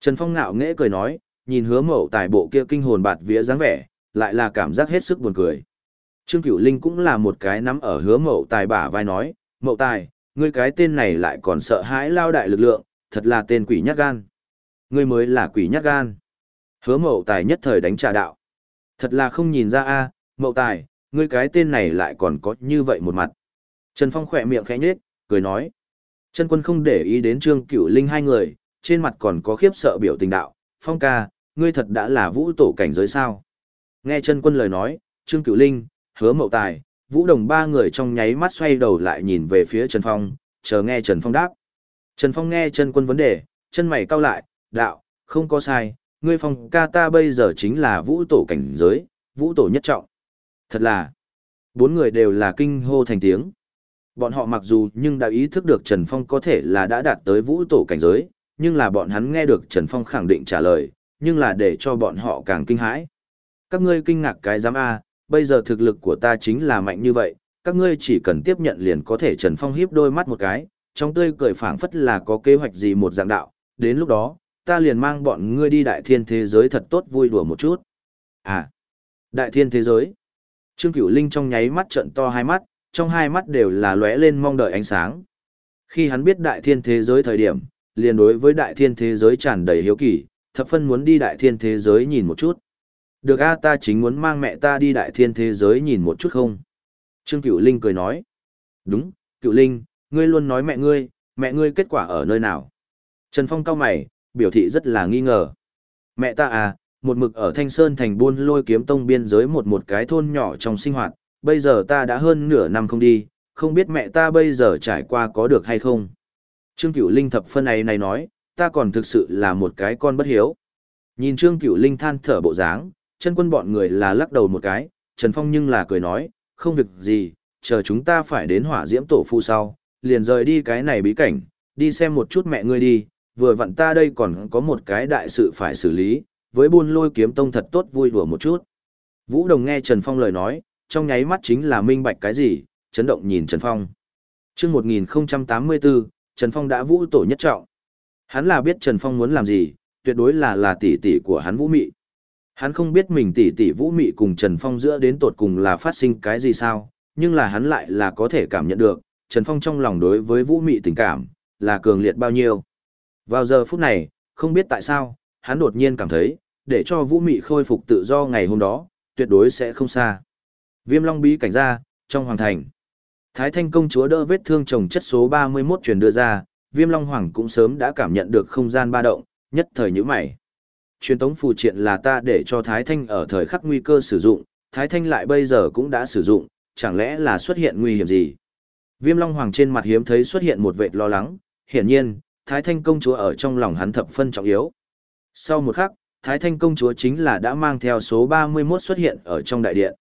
Trần Phong ngạo nghễ cười nói, nhìn hứa mậu tài bộ kia kinh hồn bạt vía dáng vẻ, lại là cảm giác hết sức buồn cười. Trương Cửu Linh cũng là một cái nắm ở hứa mậu tài bả vai nói, mậu tài, ngươi cái tên này lại còn sợ hãi lao đại lực lượng, thật là tên quỷ nhát gan. Ngươi mới là quỷ nhát gan. Hứa mậu tài nhất thời đánh trả đạo. Thật là không nhìn ra a, mậu tài, ngươi cái tên này lại còn có như vậy một mặt. Trần Phong khỏe miệng khẽ nhếch, cười nói. Trần quân không để ý đến Trương Cửu Linh hai người, trên mặt còn có khiếp sợ biểu tình đạo. Phong ca, ngươi thật đã là vũ tổ cảnh giới sao? Nghe Trần quân lời nói, Trương Cửu Linh, hứa mậu tài, vũ đồng ba người trong nháy mắt xoay đầu lại nhìn về phía Trần Phong, chờ nghe Trần Phong đáp. Trần Phong nghe chân quân vấn đề, chân mày cau lại, đạo, không có sai, ngươi phong ca ta bây giờ chính là vũ tổ cảnh giới, vũ tổ nhất trọng. Thật là, bốn người đều là kinh hô thành tiếng. Bọn họ mặc dù nhưng đã ý thức được Trần Phong có thể là đã đạt tới vũ tổ cảnh giới, nhưng là bọn hắn nghe được Trần Phong khẳng định trả lời, nhưng là để cho bọn họ càng kinh hãi. Các ngươi kinh ngạc cái giám A, bây giờ thực lực của ta chính là mạnh như vậy, các ngươi chỉ cần tiếp nhận liền có thể Trần Phong hiếp đôi mắt một cái, trong tươi cười phảng phất là có kế hoạch gì một dạng đạo, đến lúc đó, ta liền mang bọn ngươi đi đại thiên thế giới thật tốt vui đùa một chút. À, đại thiên thế giới. Trương Cửu Linh trong nháy mắt trợn to hai mắt, trong hai mắt đều là lóe lên mong đợi ánh sáng. Khi hắn biết đại thiên thế giới thời điểm, liền đối với đại thiên thế giới tràn đầy hiếu kỳ, thập phân muốn đi đại thiên thế giới nhìn một chút. Được a ta chính muốn mang mẹ ta đi đại thiên thế giới nhìn một chút không? Trương Cửu Linh cười nói. Đúng, Cửu Linh, ngươi luôn nói mẹ ngươi, mẹ ngươi kết quả ở nơi nào? Trần Phong cao mày, biểu thị rất là nghi ngờ. Mẹ ta à, một mực ở Thanh Sơn thành buôn lôi kiếm tông biên giới một một cái thôn nhỏ trong sinh hoạt, bây giờ ta đã hơn nửa năm không đi, không biết mẹ ta bây giờ trải qua có được hay không. Trương Cửu Linh thập phân này này nói, ta còn thực sự là một cái con bất hiếu. Nhìn Trương Cửu Linh than thở bộ dáng, chân quân bọn người là lắc đầu một cái, Trần Phong nhưng là cười nói, không việc gì, chờ chúng ta phải đến hỏa diễm tổ phu sau, liền rời đi cái này bí cảnh, đi xem một chút mẹ ngươi đi, vừa vặn ta đây còn có một cái đại sự phải xử lý, với buôn lôi kiếm tông thật tốt vui đùa một chút. Vũ Đồng nghe Trần Phong lời nói, trong nháy mắt chính là minh bạch cái gì, chấn động nhìn Trần Phong. trước 1084, Trần Phong đã vũ tổ nhất trọng. Hắn là biết Trần Phong muốn làm gì, tuyệt đối là là tỷ tỷ của hắn vũ mị. Hắn không biết mình tỷ tỷ vũ mị cùng Trần Phong giữa đến tột cùng là phát sinh cái gì sao, nhưng là hắn lại là có thể cảm nhận được, Trần Phong trong lòng đối với vũ mị tình cảm, là cường liệt bao nhiêu. Vào giờ phút này, không biết tại sao, hắn đột nhiên cảm thấy, để cho vũ mị khôi phục tự do ngày hôm đó, tuyệt đối sẽ không xa. Viêm Long bí cảnh ra, trong hoàng thành. Thái Thanh công chúa đỡ vết thương chồng chất số 31 truyền đưa ra, Viêm Long Hoàng cũng sớm đã cảm nhận được không gian ba động, nhất thời như mày. Truyền tống phù triện là ta để cho Thái Thanh ở thời khắc nguy cơ sử dụng, Thái Thanh lại bây giờ cũng đã sử dụng, chẳng lẽ là xuất hiện nguy hiểm gì? Viêm Long Hoàng trên mặt hiếm thấy xuất hiện một vệt lo lắng, hiển nhiên, Thái Thanh công chúa ở trong lòng hắn thập phân trọng yếu. Sau một khắc, Thái Thanh công chúa chính là đã mang theo số 31 xuất hiện ở trong đại điện.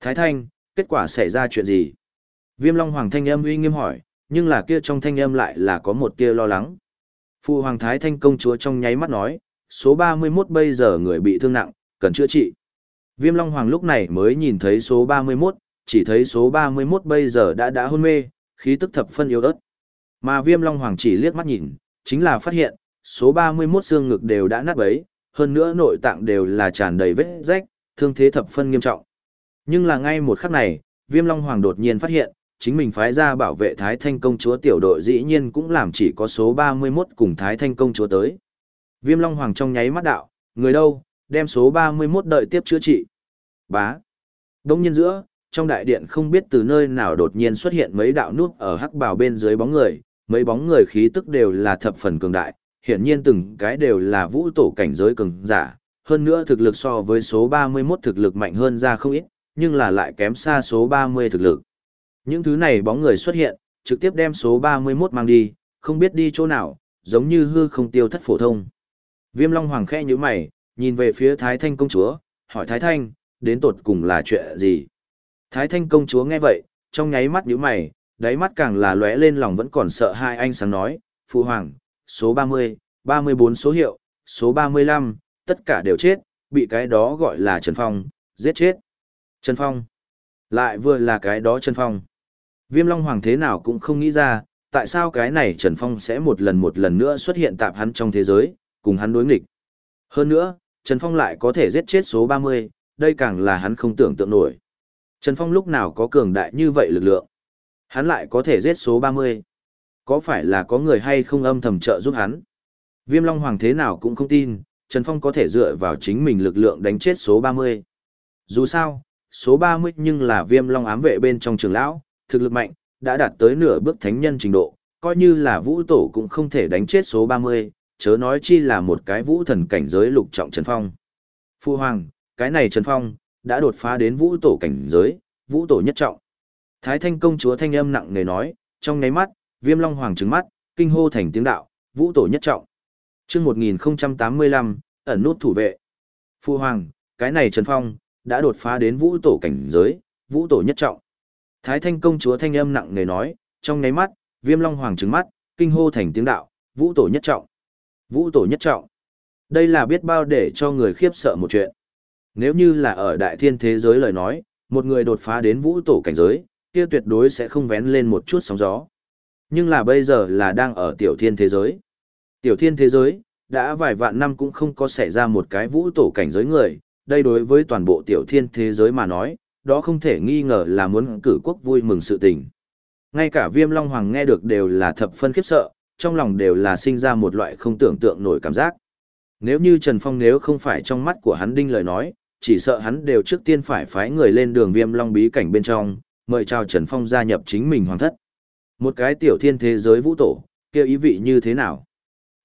Thái Thanh, kết quả xảy ra chuyện gì? Viêm Long Hoàng thanh âm uy nghiêm hỏi, nhưng là kia trong thanh âm lại là có một tia lo lắng. Phu Hoàng Thái Thanh công chúa trong nháy mắt nói, số 31 bây giờ người bị thương nặng, cần chữa trị. Viêm Long Hoàng lúc này mới nhìn thấy số 31, chỉ thấy số 31 bây giờ đã đã hôn mê, khí tức thập phân yếu ớt. Mà Viêm Long Hoàng chỉ liếc mắt nhìn, chính là phát hiện, số 31 xương ngực đều đã nát bấy, hơn nữa nội tạng đều là tràn đầy vết rách, thương thế thập phân nghiêm trọng. Nhưng là ngay một khắc này, Viêm Long Hoàng đột nhiên phát hiện, chính mình phái ra bảo vệ Thái Thanh công chúa tiểu đội dĩ nhiên cũng làm chỉ có số 31 cùng Thái Thanh công chúa tới. Viêm Long Hoàng trong nháy mắt đạo, người đâu, đem số 31 đợi tiếp chữa trị. Bá. Đông nhiên giữa, trong đại điện không biết từ nơi nào đột nhiên xuất hiện mấy đạo nút ở hắc bào bên dưới bóng người, mấy bóng người khí tức đều là thập phần cường đại, hiển nhiên từng cái đều là vũ tổ cảnh giới cường giả, hơn nữa thực lực so với số 31 thực lực mạnh hơn ra không ít, nhưng là lại kém xa số 30 thực lực. Những thứ này bóng người xuất hiện, trực tiếp đem số 31 mang đi, không biết đi chỗ nào, giống như hư không tiêu thất phổ thông. Viêm Long Hoàng khẽ như mày, nhìn về phía Thái Thanh công chúa, hỏi Thái Thanh, đến tột cùng là chuyện gì? Thái Thanh công chúa nghe vậy, trong nháy mắt nhíu mày, đáy mắt càng là lóe lên lòng vẫn còn sợ hai anh sáng nói, Phụ Hoàng, số 30, 34 số hiệu, số 35, tất cả đều chết, bị cái đó gọi là Trần Phong, giết chết. Trần Phong. Lại vừa là cái đó Trần Phong. Viêm Long Hoàng thế nào cũng không nghĩ ra, tại sao cái này Trần Phong sẽ một lần một lần nữa xuất hiện tạp hắn trong thế giới, cùng hắn đối nghịch. Hơn nữa, Trần Phong lại có thể giết chết số 30, đây càng là hắn không tưởng tượng nổi. Trần Phong lúc nào có cường đại như vậy lực lượng. Hắn lại có thể giết số 30. Có phải là có người hay không âm thầm trợ giúp hắn? Viêm Long Hoàng thế nào cũng không tin, Trần Phong có thể dựa vào chính mình lực lượng đánh chết số 30. Dù sao, số 30 nhưng là viêm long ám vệ bên trong trường lão, thực lực mạnh, đã đạt tới nửa bước thánh nhân trình độ, coi như là vũ tổ cũng không thể đánh chết số 30, chớ nói chi là một cái vũ thần cảnh giới lục trọng Trần Phong. Phu Hoàng, cái này Trần Phong, đã đột phá đến vũ tổ cảnh giới, vũ tổ nhất trọng. Thái thanh công chúa thanh âm nặng nề nói, trong ngáy mắt, viêm long hoàng trứng mắt, kinh hô thành tiếng đạo, vũ tổ nhất trọng. chương 1085, ẩn nút thủ vệ. Phu Hoàng, cái này Trần Phong, đã đột phá đến vũ tổ cảnh giới, vũ tổ nhất trọng. Thái thanh công chúa thanh âm nặng nề nói, trong ngáy mắt, viêm long hoàng trứng mắt, kinh hô thành tiếng đạo, vũ tổ nhất trọng. Vũ tổ nhất trọng. Đây là biết bao để cho người khiếp sợ một chuyện. Nếu như là ở đại thiên thế giới lời nói, một người đột phá đến vũ tổ cảnh giới, kia tuyệt đối sẽ không vén lên một chút sóng gió. Nhưng là bây giờ là đang ở tiểu thiên thế giới. Tiểu thiên thế giới, đã vài vạn năm cũng không có xảy ra một cái vũ tổ cảnh giới người, đây đối với toàn bộ tiểu thiên thế giới mà nói, đó không thể nghi ngờ là muốn cử quốc vui mừng sự tình. Ngay cả viêm long hoàng nghe được đều là thập phân khiếp sợ, trong lòng đều là sinh ra một loại không tưởng tượng nổi cảm giác. Nếu như Trần Phong nếu không phải trong mắt của hắn đinh lời nói, chỉ sợ hắn đều trước tiên phải phái người lên đường viêm long bí cảnh bên trong, mời chào Trần Phong gia nhập chính mình hoàng thất. Một cái tiểu thiên thế giới vũ tổ, kêu ý vị như thế nào?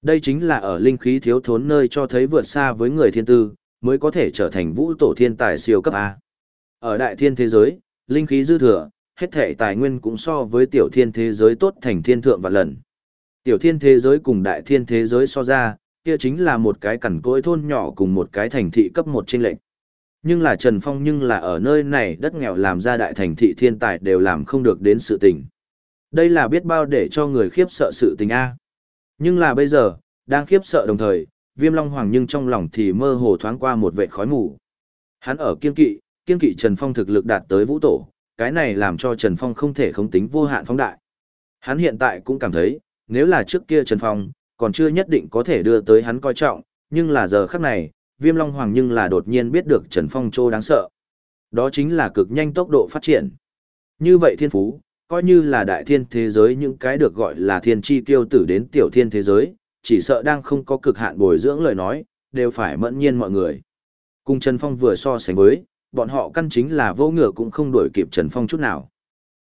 Đây chính là ở linh khí thiếu thốn nơi cho thấy vượt xa với người thiên tư, mới có thể trở thành vũ tổ thiên tài siêu cấp A. Ở đại thiên thế giới, linh khí dư thừa, hết thể tài nguyên cũng so với tiểu thiên thế giới tốt thành thiên thượng và lần. Tiểu thiên thế giới cùng đại thiên thế giới so ra, kia chính là một cái cẩn cối thôn nhỏ cùng một cái thành thị cấp một trên lệnh. Nhưng là Trần Phong nhưng là ở nơi này đất nghèo làm ra đại thành thị thiên tài đều làm không được đến sự tình. Đây là biết bao để cho người khiếp sợ sự tình A. Nhưng là bây giờ, đang khiếp sợ đồng thời, viêm long hoàng nhưng trong lòng thì mơ hồ thoáng qua một vệt khói mù. Hắn ở kiên kỵ, kiên kỵ Trần Phong thực lực đạt tới vũ tổ, cái này làm cho Trần Phong không thể không tính vô hạn phóng đại. Hắn hiện tại cũng cảm thấy, nếu là trước kia Trần Phong, còn chưa nhất định có thể đưa tới hắn coi trọng, nhưng là giờ khắc này, Viêm Long Hoàng nhưng là đột nhiên biết được Trần Phong Châu đáng sợ. Đó chính là cực nhanh tốc độ phát triển. Như vậy thiên phú, coi như là đại thiên thế giới những cái được gọi là thiên chi tiêu tử đến tiểu thiên thế giới, chỉ sợ đang không có cực hạn bồi dưỡng lời nói, đều phải mẫn nhiên mọi người. Cùng Trần Phong vừa so sánh với, bọn họ căn chính là vô ngựa cũng không đuổi kịp Trần Phong chút nào.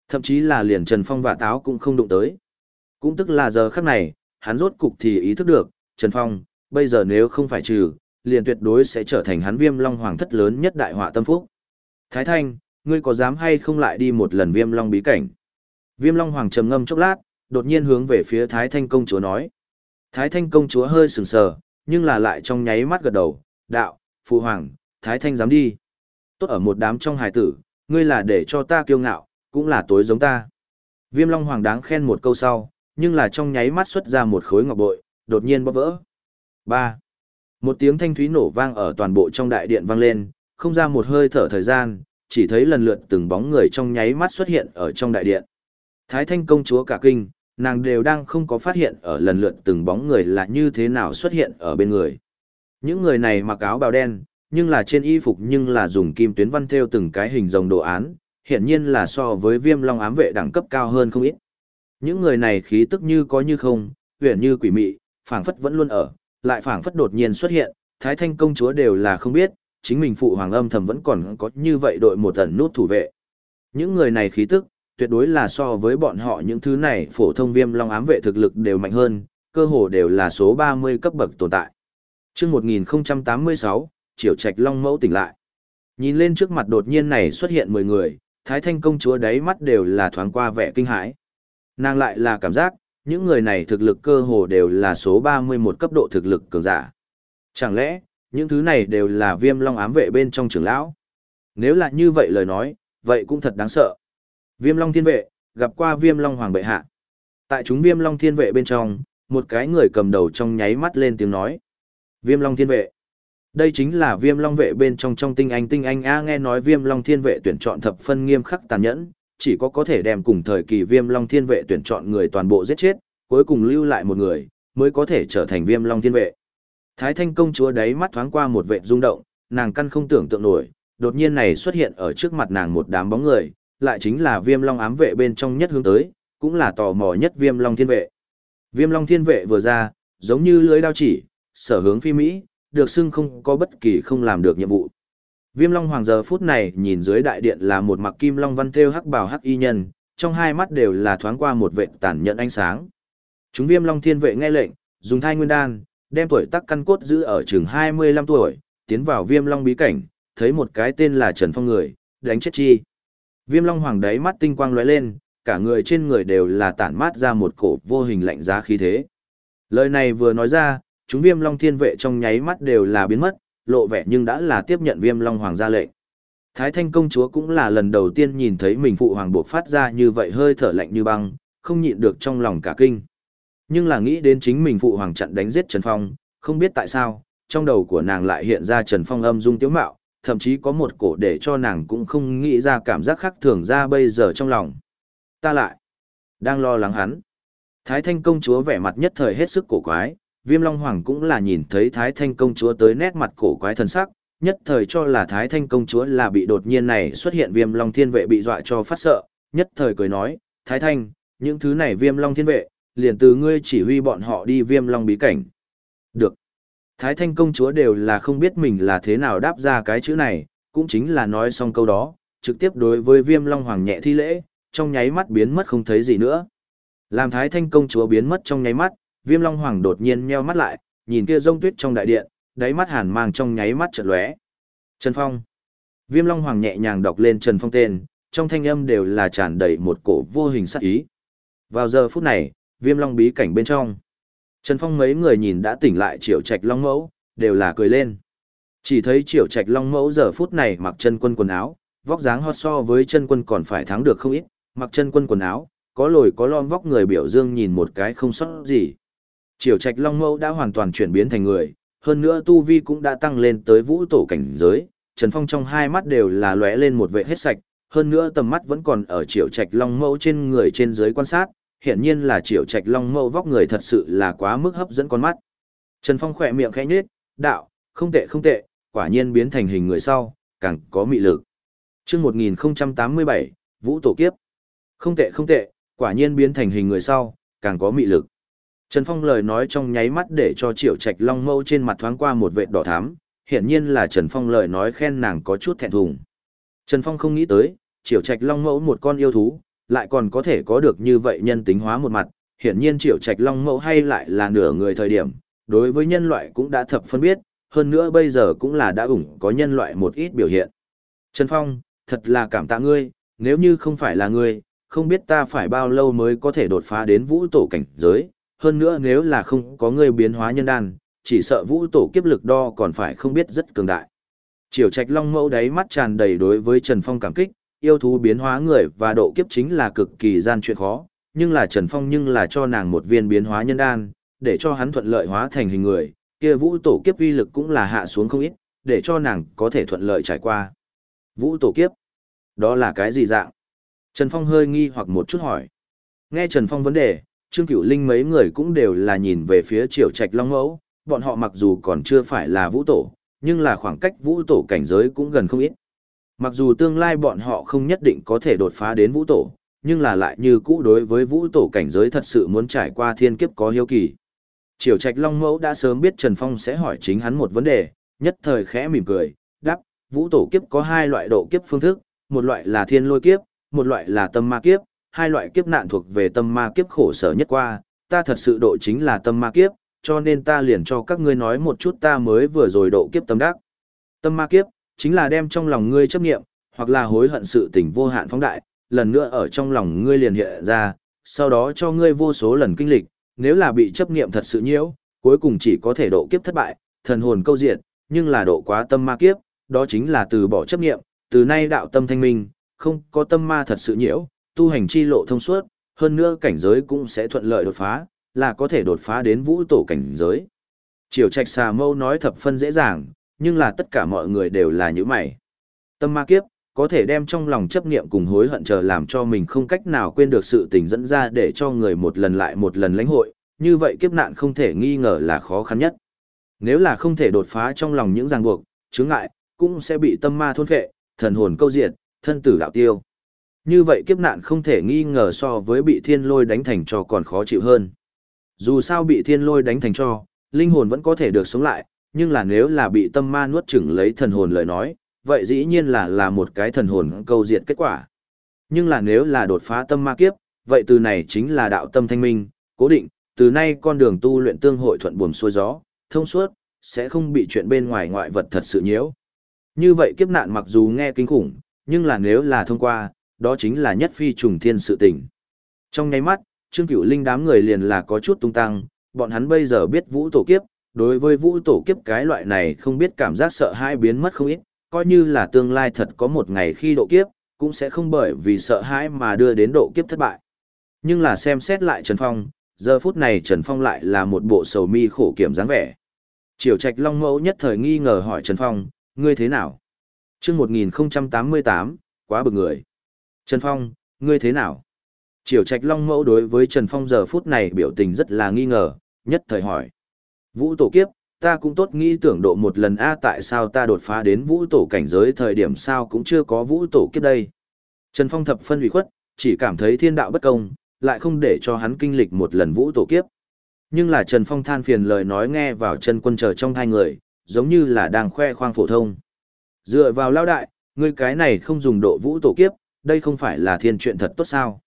Thậm chí là liền Trần Phong và táo cũng không đụng tới. Cũng tức là giờ khắc này, hắn rốt cục thì ý thức được, Trần Phong, bây giờ nếu không phải trừ, liền tuyệt đối sẽ trở thành hắn viêm long hoàng thất lớn nhất đại họa tâm phúc. Thái Thanh, ngươi có dám hay không lại đi một lần viêm long bí cảnh? Viêm long hoàng trầm ngâm chốc lát, đột nhiên hướng về phía Thái Thanh công chúa nói. Thái Thanh công chúa hơi sừng sờ, nhưng là lại trong nháy mắt gật đầu, đạo, phụ hoàng, Thái Thanh dám đi. Tốt ở một đám trong hài tử, ngươi là để cho ta kiêu ngạo, cũng là tối giống ta. Viêm long hoàng đáng khen một câu sau, nhưng là trong nháy mắt xuất ra một khối ngọc bội, đột nhiên bóp vỡ. 3. Một tiếng thanh thúy nổ vang ở toàn bộ trong đại điện vang lên, không ra một hơi thở thời gian, chỉ thấy lần lượt từng bóng người trong nháy mắt xuất hiện ở trong đại điện. Thái thanh công chúa cả kinh, nàng đều đang không có phát hiện ở lần lượt từng bóng người là như thế nào xuất hiện ở bên người. Những người này mặc áo bào đen, nhưng là trên y phục nhưng là dùng kim tuyến văn theo từng cái hình rồng đồ án, hiện nhiên là so với viêm long ám vệ đẳng cấp cao hơn không ít. Những người này khí tức như có như không, huyền như quỷ mị, phảng phất vẫn luôn ở, lại phảng phất đột nhiên xuất hiện, thái thanh công chúa đều là không biết, chính mình phụ hoàng âm thầm vẫn còn có như vậy đội một tần nút thủ vệ. Những người này khí tức, tuyệt đối là so với bọn họ những thứ này phổ thông viêm long ám vệ thực lực đều mạnh hơn, cơ hồ đều là số 30 cấp bậc tồn tại. Trước 1086, Triều Trạch Long Mẫu tỉnh lại. Nhìn lên trước mặt đột nhiên này xuất hiện 10 người, Thái Thanh công chúa đáy mắt đều là thoáng qua vẻ kinh hãi. Nàng lại là cảm giác, những người này thực lực cơ hồ đều là số 31 cấp độ thực lực cường giả. Chẳng lẽ, những thứ này đều là viêm long ám vệ bên trong trưởng lão? Nếu là như vậy lời nói, vậy cũng thật đáng sợ. Viêm long thiên vệ, gặp qua viêm long hoàng bệ hạ. Tại chúng viêm long thiên vệ bên trong, một cái người cầm đầu trong nháy mắt lên tiếng nói. Viêm long thiên vệ. Đây chính là viêm long vệ bên trong trong tinh anh tinh anh A nghe nói viêm long thiên vệ tuyển chọn thập phân nghiêm khắc tàn nhẫn, chỉ có có thể đem cùng thời kỳ viêm long thiên vệ tuyển chọn người toàn bộ giết chết, cuối cùng lưu lại một người, mới có thể trở thành viêm long thiên vệ. Thái thanh công chúa đấy mắt thoáng qua một vệ rung động, nàng căn không tưởng tượng nổi, đột nhiên này xuất hiện ở trước mặt nàng một đám bóng người, lại chính là viêm long ám vệ bên trong nhất hướng tới, cũng là tò mò nhất viêm long thiên vệ. Viêm long thiên vệ vừa ra, giống như lưới đao chỉ, sở hướng phi Mỹ, được xưng không có bất kỳ không làm được nhiệm vụ. Viêm Long Hoàng giờ phút này nhìn dưới đại điện là một mặc kim long văn thêu hắc bào hắc y nhân, trong hai mắt đều là thoáng qua một vệ tàn nhẫn ánh sáng. Chúng Viêm Long Thiên vệ nghe lệnh, dùng thai nguyên đan, đem tuổi tác căn cốt giữ ở chừng 25 tuổi, tiến vào Viêm Long bí cảnh, thấy một cái tên là Trần Phong người, đánh chết chi. Viêm Long Hoàng đáy mắt tinh quang lóe lên, cả người trên người đều là tản mát ra một cổ vô hình lạnh giá khí thế. Lời này vừa nói ra, chúng Viêm Long Thiên vệ trong nháy mắt đều là biến mất, lộ vẻ nhưng đã là tiếp nhận viêm long hoàng gia lệnh. Thái thanh công chúa cũng là lần đầu tiên nhìn thấy mình phụ hoàng buộc phát ra như vậy hơi thở lạnh như băng, không nhịn được trong lòng cả kinh. Nhưng là nghĩ đến chính mình phụ hoàng chặn đánh giết Trần Phong, không biết tại sao, trong đầu của nàng lại hiện ra Trần Phong âm dung tiếu mạo, thậm chí có một cổ để cho nàng cũng không nghĩ ra cảm giác khác thường ra bây giờ trong lòng. Ta lại, đang lo lắng hắn. Thái thanh công chúa vẻ mặt nhất thời hết sức cổ quái, Viêm Long Hoàng cũng là nhìn thấy Thái Thanh công chúa tới nét mặt cổ quái thần sắc, nhất thời cho là Thái Thanh công chúa là bị đột nhiên này xuất hiện Viêm Long Thiên vệ bị dọa cho phát sợ, nhất thời cười nói, Thái Thanh, những thứ này Viêm Long Thiên vệ, liền từ ngươi chỉ huy bọn họ đi Viêm Long bí cảnh. Được. Thái Thanh công chúa đều là không biết mình là thế nào đáp ra cái chữ này, cũng chính là nói xong câu đó, trực tiếp đối với Viêm Long Hoàng nhẹ thi lễ, trong nháy mắt biến mất không thấy gì nữa. Làm Thái Thanh công chúa biến mất trong nháy mắt, Viêm Long Hoàng đột nhiên nheo mắt lại, nhìn kia rông tuyết trong đại điện, đáy mắt hàn mang trong nháy mắt chợt lóe. Trần Phong. Viêm Long Hoàng nhẹ nhàng đọc lên Trần Phong tên, trong thanh âm đều là tràn đầy một cổ vô hình sát ý. Vào giờ phút này, Viêm Long bí cảnh bên trong. Trần Phong mấy người nhìn đã tỉnh lại Triệu Trạch Long Mẫu, đều là cười lên. Chỉ thấy Triệu Trạch Long Mẫu giờ phút này mặc chân quân quần áo, vóc dáng hot so với chân quân còn phải thắng được không ít, mặc chân quân quần áo, có lồi có lon vóc người biểu dương nhìn một cái không sót gì. Triều Trạch Long Mẫu đã hoàn toàn chuyển biến thành người, hơn nữa tu vi cũng đã tăng lên tới vũ tổ cảnh giới, Trần Phong trong hai mắt đều là lóe lên một vệ hết sạch, hơn nữa tầm mắt vẫn còn ở Triều Trạch Long Mẫu trên người trên dưới quan sát, hiển nhiên là Triều Trạch Long Mẫu vóc người thật sự là quá mức hấp dẫn con mắt. Trần Phong khỏe miệng khẽ nhếch, đạo, không tệ không tệ, quả nhiên biến thành hình người sau, càng có mị lực. Chương 1087, Vũ Tổ Kiếp. Không tệ không tệ, quả nhiên biến thành hình người sau, càng có mị lực. Trần Phong lời nói trong nháy mắt để cho Triệu Trạch Long Mâu trên mặt thoáng qua một vệt đỏ thắm, hiển nhiên là Trần Phong lời nói khen nàng có chút thẹn thùng. Trần Phong không nghĩ tới, Triệu Trạch Long Mẫu một con yêu thú, lại còn có thể có được như vậy nhân tính hóa một mặt, hiển nhiên Triệu Trạch Long Mẫu hay lại là nửa người thời điểm, đối với nhân loại cũng đã thập phân biết, hơn nữa bây giờ cũng là đã ủng có nhân loại một ít biểu hiện. Trần Phong, thật là cảm tạ ngươi, nếu như không phải là ngươi, không biết ta phải bao lâu mới có thể đột phá đến vũ tổ cảnh giới, hơn nữa nếu là không có ngươi biến hóa nhân đan, chỉ sợ vũ tổ kiếp lực đo còn phải không biết rất cường đại. Triều Trạch Long Mẫu đáy mắt tràn đầy đối với Trần Phong cảm kích, yêu thú biến hóa người và độ kiếp chính là cực kỳ gian chuyện khó, nhưng là Trần Phong nhưng là cho nàng một viên biến hóa nhân đan, để cho hắn thuận lợi hóa thành hình người, kia vũ tổ kiếp uy lực cũng là hạ xuống không ít, để cho nàng có thể thuận lợi trải qua. Vũ tổ kiếp? Đó là cái gì dạng? Trần Phong hơi nghi hoặc một chút hỏi. Nghe Trần Phong vấn đề, Trương Cửu Linh mấy người cũng đều là nhìn về phía Triều Trạch Long Mẫu, bọn họ mặc dù còn chưa phải là vũ tổ, nhưng là khoảng cách vũ tổ cảnh giới cũng gần không ít. Mặc dù tương lai bọn họ không nhất định có thể đột phá đến vũ tổ, nhưng là lại như cũ đối với vũ tổ cảnh giới thật sự muốn trải qua thiên kiếp có hiếu kỳ. Triều Trạch Long Mẫu đã sớm biết Trần Phong sẽ hỏi chính hắn một vấn đề, nhất thời khẽ mỉm cười, đáp, vũ tổ kiếp có hai loại độ kiếp phương thức, một loại là thiên lôi kiếp, một loại là tâm ma kiếp, hai loại kiếp nạn thuộc về tâm ma kiếp khổ sở nhất qua, ta thật sự độ chính là tâm ma kiếp, cho nên ta liền cho các ngươi nói một chút ta mới vừa rồi độ kiếp tâm đắc. Tâm ma kiếp, chính là đem trong lòng ngươi chấp nghiệm, hoặc là hối hận sự tình vô hạn phóng đại, lần nữa ở trong lòng ngươi liền hiện ra, sau đó cho ngươi vô số lần kinh lịch, nếu là bị chấp nghiệm thật sự nhiễu, cuối cùng chỉ có thể độ kiếp thất bại, thần hồn câu diệt, nhưng là độ quá tâm ma kiếp, đó chính là từ bỏ chấp nghiệm, từ nay đạo tâm thanh minh, không có tâm ma thật sự nhiễu, tu hành chi lộ thông suốt, hơn nữa cảnh giới cũng sẽ thuận lợi đột phá, là có thể đột phá đến vũ tổ cảnh giới. Triều Trạch xà mâu nói thập phân dễ dàng, nhưng là tất cả mọi người đều là như mày. Tâm ma kiếp, có thể đem trong lòng chấp niệm cùng hối hận chờ làm cho mình không cách nào quên được sự tình dẫn ra để cho người một lần lại một lần lãnh hội, như vậy kiếp nạn không thể nghi ngờ là khó khăn nhất. Nếu là không thể đột phá trong lòng những ràng buộc, chướng ngại, cũng sẽ bị tâm ma thôn phệ, thần hồn câu diệt, thân tử đạo tiêu. Như vậy kiếp nạn không thể nghi ngờ so với bị thiên lôi đánh thành cho còn khó chịu hơn. Dù sao bị thiên lôi đánh thành cho, linh hồn vẫn có thể được sống lại, nhưng là nếu là bị tâm ma nuốt chửng lấy thần hồn lời nói, vậy dĩ nhiên là là một cái thần hồn câu diệt kết quả. Nhưng là nếu là đột phá tâm ma kiếp, vậy từ này chính là đạo tâm thanh minh, cố định, từ nay con đường tu luyện tương hội thuận buồm xuôi gió, thông suốt, sẽ không bị chuyện bên ngoài ngoại vật thật sự nhiễu. Như vậy kiếp nạn mặc dù nghe kinh khủng, nhưng là nếu là thông qua, đó chính là nhất phi trùng thiên sự tình. Trong nháy mắt, Trương Cửu Linh đám người liền là có chút tung tăng, bọn hắn bây giờ biết vũ tổ kiếp, đối với vũ tổ kiếp cái loại này không biết cảm giác sợ hãi biến mất không ít, coi như là tương lai thật có một ngày khi độ kiếp, cũng sẽ không bởi vì sợ hãi mà đưa đến độ kiếp thất bại. Nhưng là xem xét lại Trần Phong, giờ phút này Trần Phong lại là một bộ sầu mi khổ kiểm dáng vẻ. Triều Trạch Long Mẫu nhất thời nghi ngờ hỏi Trần Phong, ngươi thế nào? chương 1088, quá bực người. Trần Phong, ngươi thế nào? Triều Trạch Long Mẫu đối với Trần Phong giờ phút này biểu tình rất là nghi ngờ, nhất thời hỏi. Vũ tổ kiếp, ta cũng tốt nghĩ tưởng độ một lần a tại sao ta đột phá đến vũ tổ cảnh giới thời điểm sao cũng chưa có vũ tổ kiếp đây. Trần Phong thập phân ủy khuất, chỉ cảm thấy thiên đạo bất công, lại không để cho hắn kinh lịch một lần vũ tổ kiếp. Nhưng là Trần Phong than phiền lời nói nghe vào chân quân chờ trong hai người, giống như là đang khoe khoang phổ thông. Dựa vào lao đại, ngươi cái này không dùng độ vũ tổ kiếp, đây không phải là thiên chuyện thật tốt sao?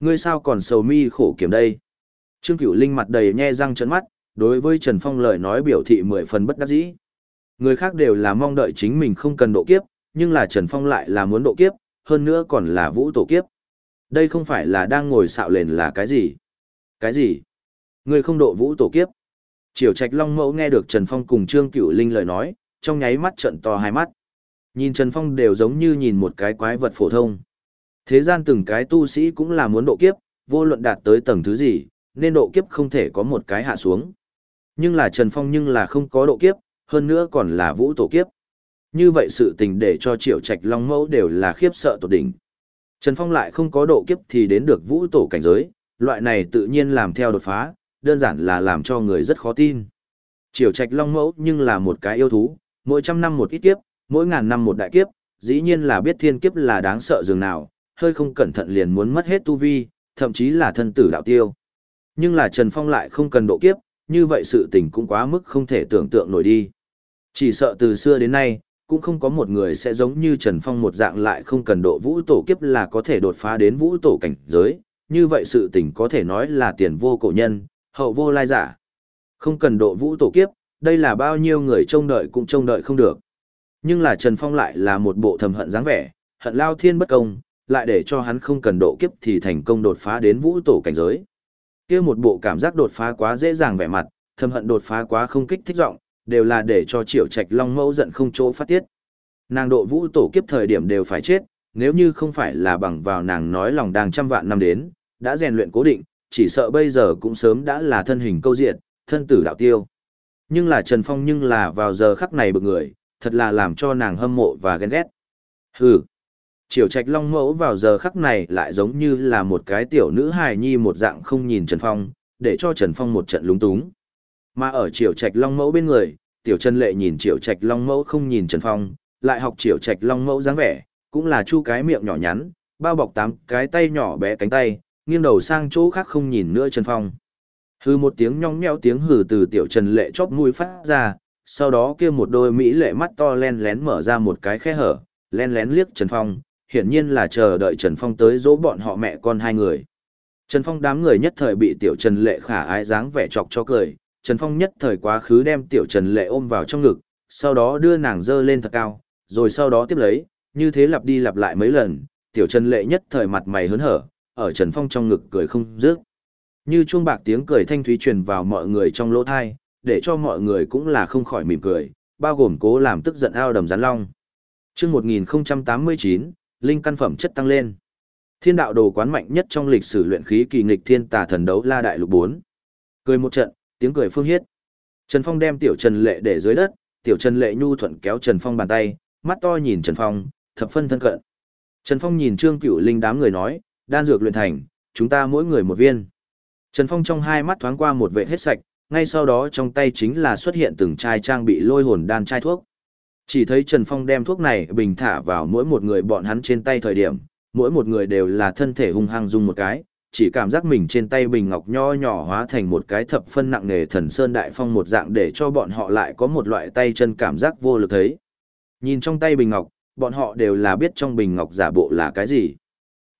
Ngươi sao còn sầu mi khổ kiểm đây? Trương Cửu Linh mặt đầy nhe răng trợn mắt, đối với Trần Phong lời nói biểu thị mười phần bất đắc dĩ. Người khác đều là mong đợi chính mình không cần độ kiếp, nhưng là Trần Phong lại là muốn độ kiếp, hơn nữa còn là vũ tổ kiếp. Đây không phải là đang ngồi xạo lền là cái gì? Cái gì? Người không độ vũ tổ kiếp. Triều Trạch Long Mẫu nghe được Trần Phong cùng Trương Cửu Linh lời nói, trong nháy mắt trợn to hai mắt. Nhìn Trần Phong đều giống như nhìn một cái quái vật phổ thông. Thế gian từng cái tu sĩ cũng là muốn độ kiếp, vô luận đạt tới tầng thứ gì, nên độ kiếp không thể có một cái hạ xuống. Nhưng là Trần Phong nhưng là không có độ kiếp, hơn nữa còn là vũ tổ kiếp. Như vậy sự tình để cho triệu trạch long mẫu đều là khiếp sợ tột đỉnh. Trần Phong lại không có độ kiếp thì đến được vũ tổ cảnh giới, loại này tự nhiên làm theo đột phá, đơn giản là làm cho người rất khó tin. Triều Trạch Long Mẫu nhưng là một cái yêu thú, mỗi trăm năm một ít kiếp, mỗi ngàn năm một đại kiếp, dĩ nhiên là biết thiên kiếp là đáng sợ dường nào, hơi không cẩn thận liền muốn mất hết tu vi, thậm chí là thân tử đạo tiêu. Nhưng là Trần Phong lại không cần độ kiếp, như vậy sự tình cũng quá mức không thể tưởng tượng nổi đi. Chỉ sợ từ xưa đến nay, cũng không có một người sẽ giống như Trần Phong một dạng lại không cần độ vũ tổ kiếp là có thể đột phá đến vũ tổ cảnh giới, như vậy sự tình có thể nói là tiền vô cổ nhân, hậu vô lai giả. Không cần độ vũ tổ kiếp, đây là bao nhiêu người trông đợi cũng trông đợi không được. Nhưng là Trần Phong lại là một bộ thầm hận dáng vẻ, hận lao thiên bất công, lại để cho hắn không cần độ kiếp thì thành công đột phá đến vũ tổ cảnh giới. Kia một bộ cảm giác đột phá quá dễ dàng vẻ mặt, thâm hận đột phá quá không kích thích giọng, đều là để cho Triệu Trạch Long mẫu giận không chỗ phát tiết. Nàng độ vũ tổ kiếp thời điểm đều phải chết, nếu như không phải là bằng vào nàng nói lòng đang trăm vạn năm đến, đã rèn luyện cố định, chỉ sợ bây giờ cũng sớm đã là thân hình câu diện, thân tử đạo tiêu. Nhưng là Trần Phong nhưng là vào giờ khắc này bực người, thật là làm cho nàng hâm mộ và ghen ghét. Hừ. Triều Trạch Long mẫu vào giờ khắc này lại giống như là một cái tiểu nữ hài nhi một dạng không nhìn Trần Phong, để cho Trần Phong một trận lúng túng. Mà ở Triều Trạch Long mẫu bên người, tiểu Trần Lệ nhìn Triều Trạch Long mẫu không nhìn Trần Phong, lại học Triều Trạch Long mẫu dáng vẻ, cũng là chu cái miệng nhỏ nhắn, bao bọc tám cái tay nhỏ bé cánh tay, nghiêng đầu sang chỗ khác không nhìn nữa Trần Phong. Hừ một tiếng nhong nheo tiếng hừ từ tiểu Trần Lệ chóp mũi phát ra, sau đó kia một đôi mỹ lệ mắt to len lén mở ra một cái khe hở, len lén liếc Trần Phong, hiển nhiên là chờ đợi Trần Phong tới dỗ bọn họ mẹ con hai người. Trần Phong đám người nhất thời bị tiểu Trần Lệ khả ái dáng vẻ chọc cho cười, Trần Phong nhất thời quá khứ đem tiểu Trần Lệ ôm vào trong ngực, sau đó đưa nàng dơ lên thật cao, rồi sau đó tiếp lấy, như thế lặp đi lặp lại mấy lần, tiểu Trần Lệ nhất thời mặt mày hớn hở, ở Trần Phong trong ngực cười không dứt. Như chuông bạc tiếng cười thanh thúy truyền vào mọi người trong lỗ thai, để cho mọi người cũng là không khỏi mỉm cười, bao gồm cố làm tức giận ao đầm rắn long. Chương 1089, linh căn phẩm chất tăng lên. Thiên đạo đồ quán mạnh nhất trong lịch sử luyện khí kỳ nghịch thiên tà thần đấu La đại lục 4. Cười một trận, tiếng cười phương hiết. Trần Phong đem tiểu Trần Lệ để dưới đất, tiểu Trần Lệ nhu thuận kéo Trần Phong bàn tay, mắt to nhìn Trần Phong, thập phân thân cận. Trần Phong nhìn Trương Cửu Linh đám người nói, đan dược luyện thành, chúng ta mỗi người một viên. Trần Phong trong hai mắt thoáng qua một vệ hết sạch, ngay sau đó trong tay chính là xuất hiện từng chai trang bị lôi hồn đan chai thuốc. Chỉ thấy Trần Phong đem thuốc này bình thả vào mỗi một người bọn hắn trên tay thời điểm, mỗi một người đều là thân thể hung hăng dùng một cái, chỉ cảm giác mình trên tay bình ngọc nho nhỏ hóa thành một cái thập phân nặng nề thần sơn đại phong một dạng để cho bọn họ lại có một loại tay chân cảm giác vô lực thấy. Nhìn trong tay bình ngọc, bọn họ đều là biết trong bình ngọc giả bộ là cái gì.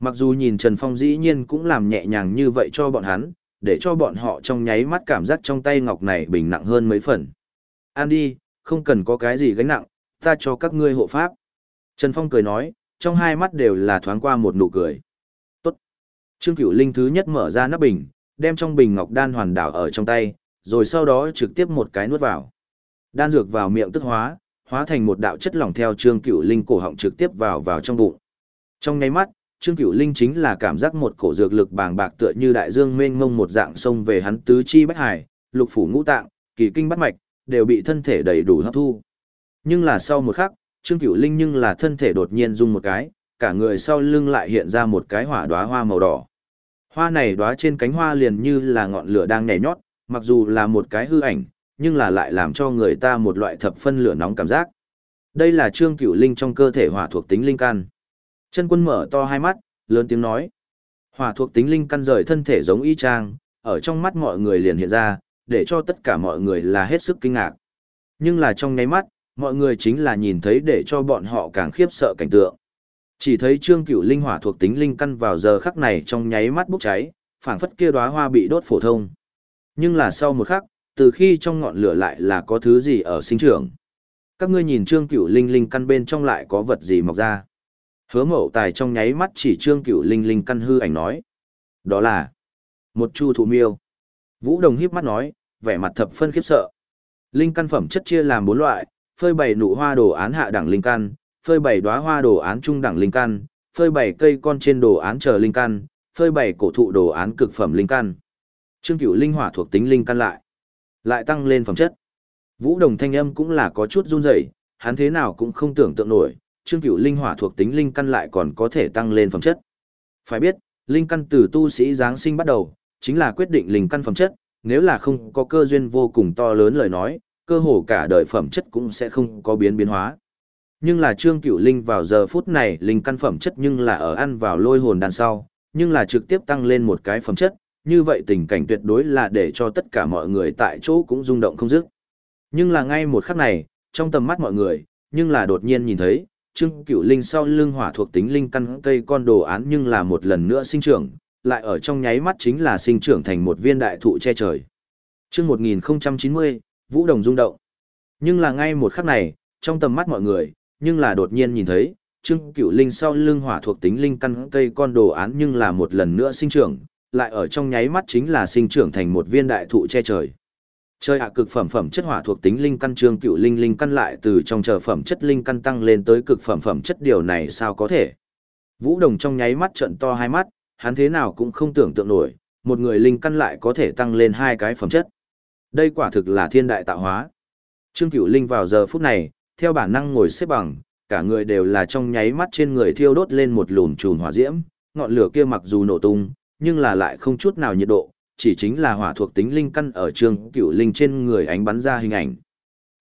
Mặc dù nhìn Trần Phong dĩ nhiên cũng làm nhẹ nhàng như vậy cho bọn hắn, để cho bọn họ trong nháy mắt cảm giác trong tay ngọc này bình nặng hơn mấy phần. An đi, không cần có cái gì gánh nặng, ta cho các ngươi hộ pháp. Trần Phong cười nói, trong hai mắt đều là thoáng qua một nụ cười. Tốt. Trương Cửu Linh thứ nhất mở ra nắp bình, đem trong bình ngọc đan hoàn đảo ở trong tay, rồi sau đó trực tiếp một cái nuốt vào. Đan dược vào miệng tức hóa, hóa thành một đạo chất lỏng theo Trương Cửu Linh cổ họng trực tiếp vào vào trong bụng. Trong nháy mắt, Trương Cửu Linh chính là cảm giác một cổ dược lực bàng bạc tựa như đại dương mênh mông một dạng sông về hắn tứ chi bách hải, lục phủ ngũ tạng, kỳ kinh bát mạch, đều bị thân thể đầy đủ hấp thu. Nhưng là sau một khắc, Trương Cửu Linh nhưng là thân thể đột nhiên rung một cái, cả người sau lưng lại hiện ra một cái hỏa đóa hoa màu đỏ. Hoa này đóa trên cánh hoa liền như là ngọn lửa đang nhảy nhót, mặc dù là một cái hư ảnh, nhưng là lại làm cho người ta một loại thập phân lửa nóng cảm giác. Đây là Trương Cửu Linh trong cơ thể hỏa thuộc tính linh căn. Chân quân mở to hai mắt, lớn tiếng nói. Hỏa thuộc tính linh căn rời thân thể giống y chang, ở trong mắt mọi người liền hiện ra, để cho tất cả mọi người là hết sức kinh ngạc. Nhưng là trong nháy mắt, mọi người chính là nhìn thấy để cho bọn họ càng khiếp sợ cảnh tượng. Chỉ thấy trương cửu linh hỏa thuộc tính linh căn vào giờ khắc này trong nháy mắt bốc cháy, phảng phất kia đóa hoa bị đốt phổ thông. Nhưng là sau một khắc, từ khi trong ngọn lửa lại là có thứ gì ở sinh trưởng. Các ngươi nhìn trương cửu linh linh căn bên trong lại có vật gì mọc ra. Hứa mậu tài trong nháy mắt chỉ trương cửu linh linh căn hư ảnh nói. Đó là một chu thụ miêu. Vũ đồng hiếp mắt nói, vẻ mặt thập phân khiếp sợ. Linh căn phẩm chất chia làm bốn loại, phơi bày nụ hoa đồ án hạ đẳng linh căn, phơi bày đóa hoa đồ án trung đẳng linh căn, phơi bày cây con trên đồ án chờ linh căn, phơi bày cổ thụ đồ án cực phẩm linh căn. Trương Cửu linh hỏa thuộc tính linh căn lại, lại tăng lên phẩm chất. Vũ Đồng thanh âm cũng là có chút run rẩy, hắn thế nào cũng không tưởng tượng nổi, Trương Cửu linh hỏa thuộc tính linh căn lại còn có thể tăng lên phẩm chất. Phải biết, linh căn từ tu sĩ giáng sinh bắt đầu, chính là quyết định linh căn phẩm chất, nếu là không có cơ duyên vô cùng to lớn lời nói, cơ hồ cả đời phẩm chất cũng sẽ không có biến biến hóa. Nhưng là Trương Cửu Linh vào giờ phút này linh căn phẩm chất nhưng là ở ăn vào lôi hồn đan sau, nhưng là trực tiếp tăng lên một cái phẩm chất, như vậy tình cảnh tuyệt đối là để cho tất cả mọi người tại chỗ cũng rung động không dứt. Nhưng là ngay một khắc này, trong tầm mắt mọi người, nhưng là đột nhiên nhìn thấy, Trương Cửu Linh sau lưng hỏa thuộc tính linh căn cây con đồ án nhưng là một lần nữa sinh trưởng, lại ở trong nháy mắt chính là sinh trưởng thành một viên đại thụ che trời. Chương 1090, Vũ Đồng rung động. Nhưng là ngay một khắc này, trong tầm mắt mọi người, nhưng là đột nhiên nhìn thấy, Trương Cửu Linh sau lưng hỏa thuộc tính linh căn cây con đồ án nhưng là một lần nữa sinh trưởng, lại ở trong nháy mắt chính là sinh trưởng thành một viên đại thụ che trời. Chơi hạ cực phẩm phẩm chất hỏa thuộc tính linh căn Trương Cửu Linh linh căn lại từ trong chờ phẩm chất linh căn tăng lên tới cực phẩm phẩm chất điều này sao có thể? Vũ Đồng trong nháy mắt trợn to hai mắt, hắn thế nào cũng không tưởng tượng nổi, một người linh căn lại có thể tăng lên hai cái phẩm chất. Đây quả thực là thiên đại tạo hóa. Trương Cửu Linh vào giờ phút này, theo bản năng ngồi xếp bằng, cả người đều là trong nháy mắt trên người thiêu đốt lên một lùn chùm hỏa diễm, ngọn lửa kia mặc dù nổ tung, nhưng là lại không chút nào nhiệt độ, chỉ chính là hỏa thuộc tính linh căn ở Trương Cửu Linh trên người ánh bắn ra hình ảnh.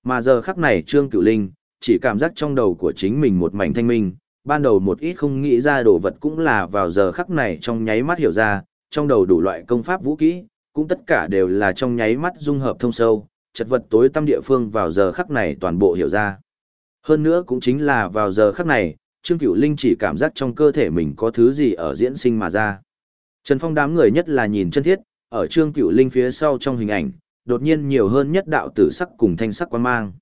Mà giờ khắc này Trương Cửu Linh, chỉ cảm giác trong đầu của chính mình một mảnh thanh minh, ban đầu một ít không nghĩ ra đồ vật cũng là vào giờ khắc này trong nháy mắt hiểu ra, trong đầu đủ loại công pháp vũ kỹ, cũng tất cả đều là trong nháy mắt dung hợp thông sâu, chật vật tối tâm địa phương vào giờ khắc này toàn bộ hiểu ra. Hơn nữa cũng chính là vào giờ khắc này, Trương Cửu Linh chỉ cảm giác trong cơ thể mình có thứ gì ở diễn sinh mà ra. Trần Phong đám người nhất là nhìn chân thiết, ở Trương Cửu Linh phía sau trong hình ảnh, đột nhiên nhiều hơn nhất đạo tử sắc cùng thanh sắc quan mang.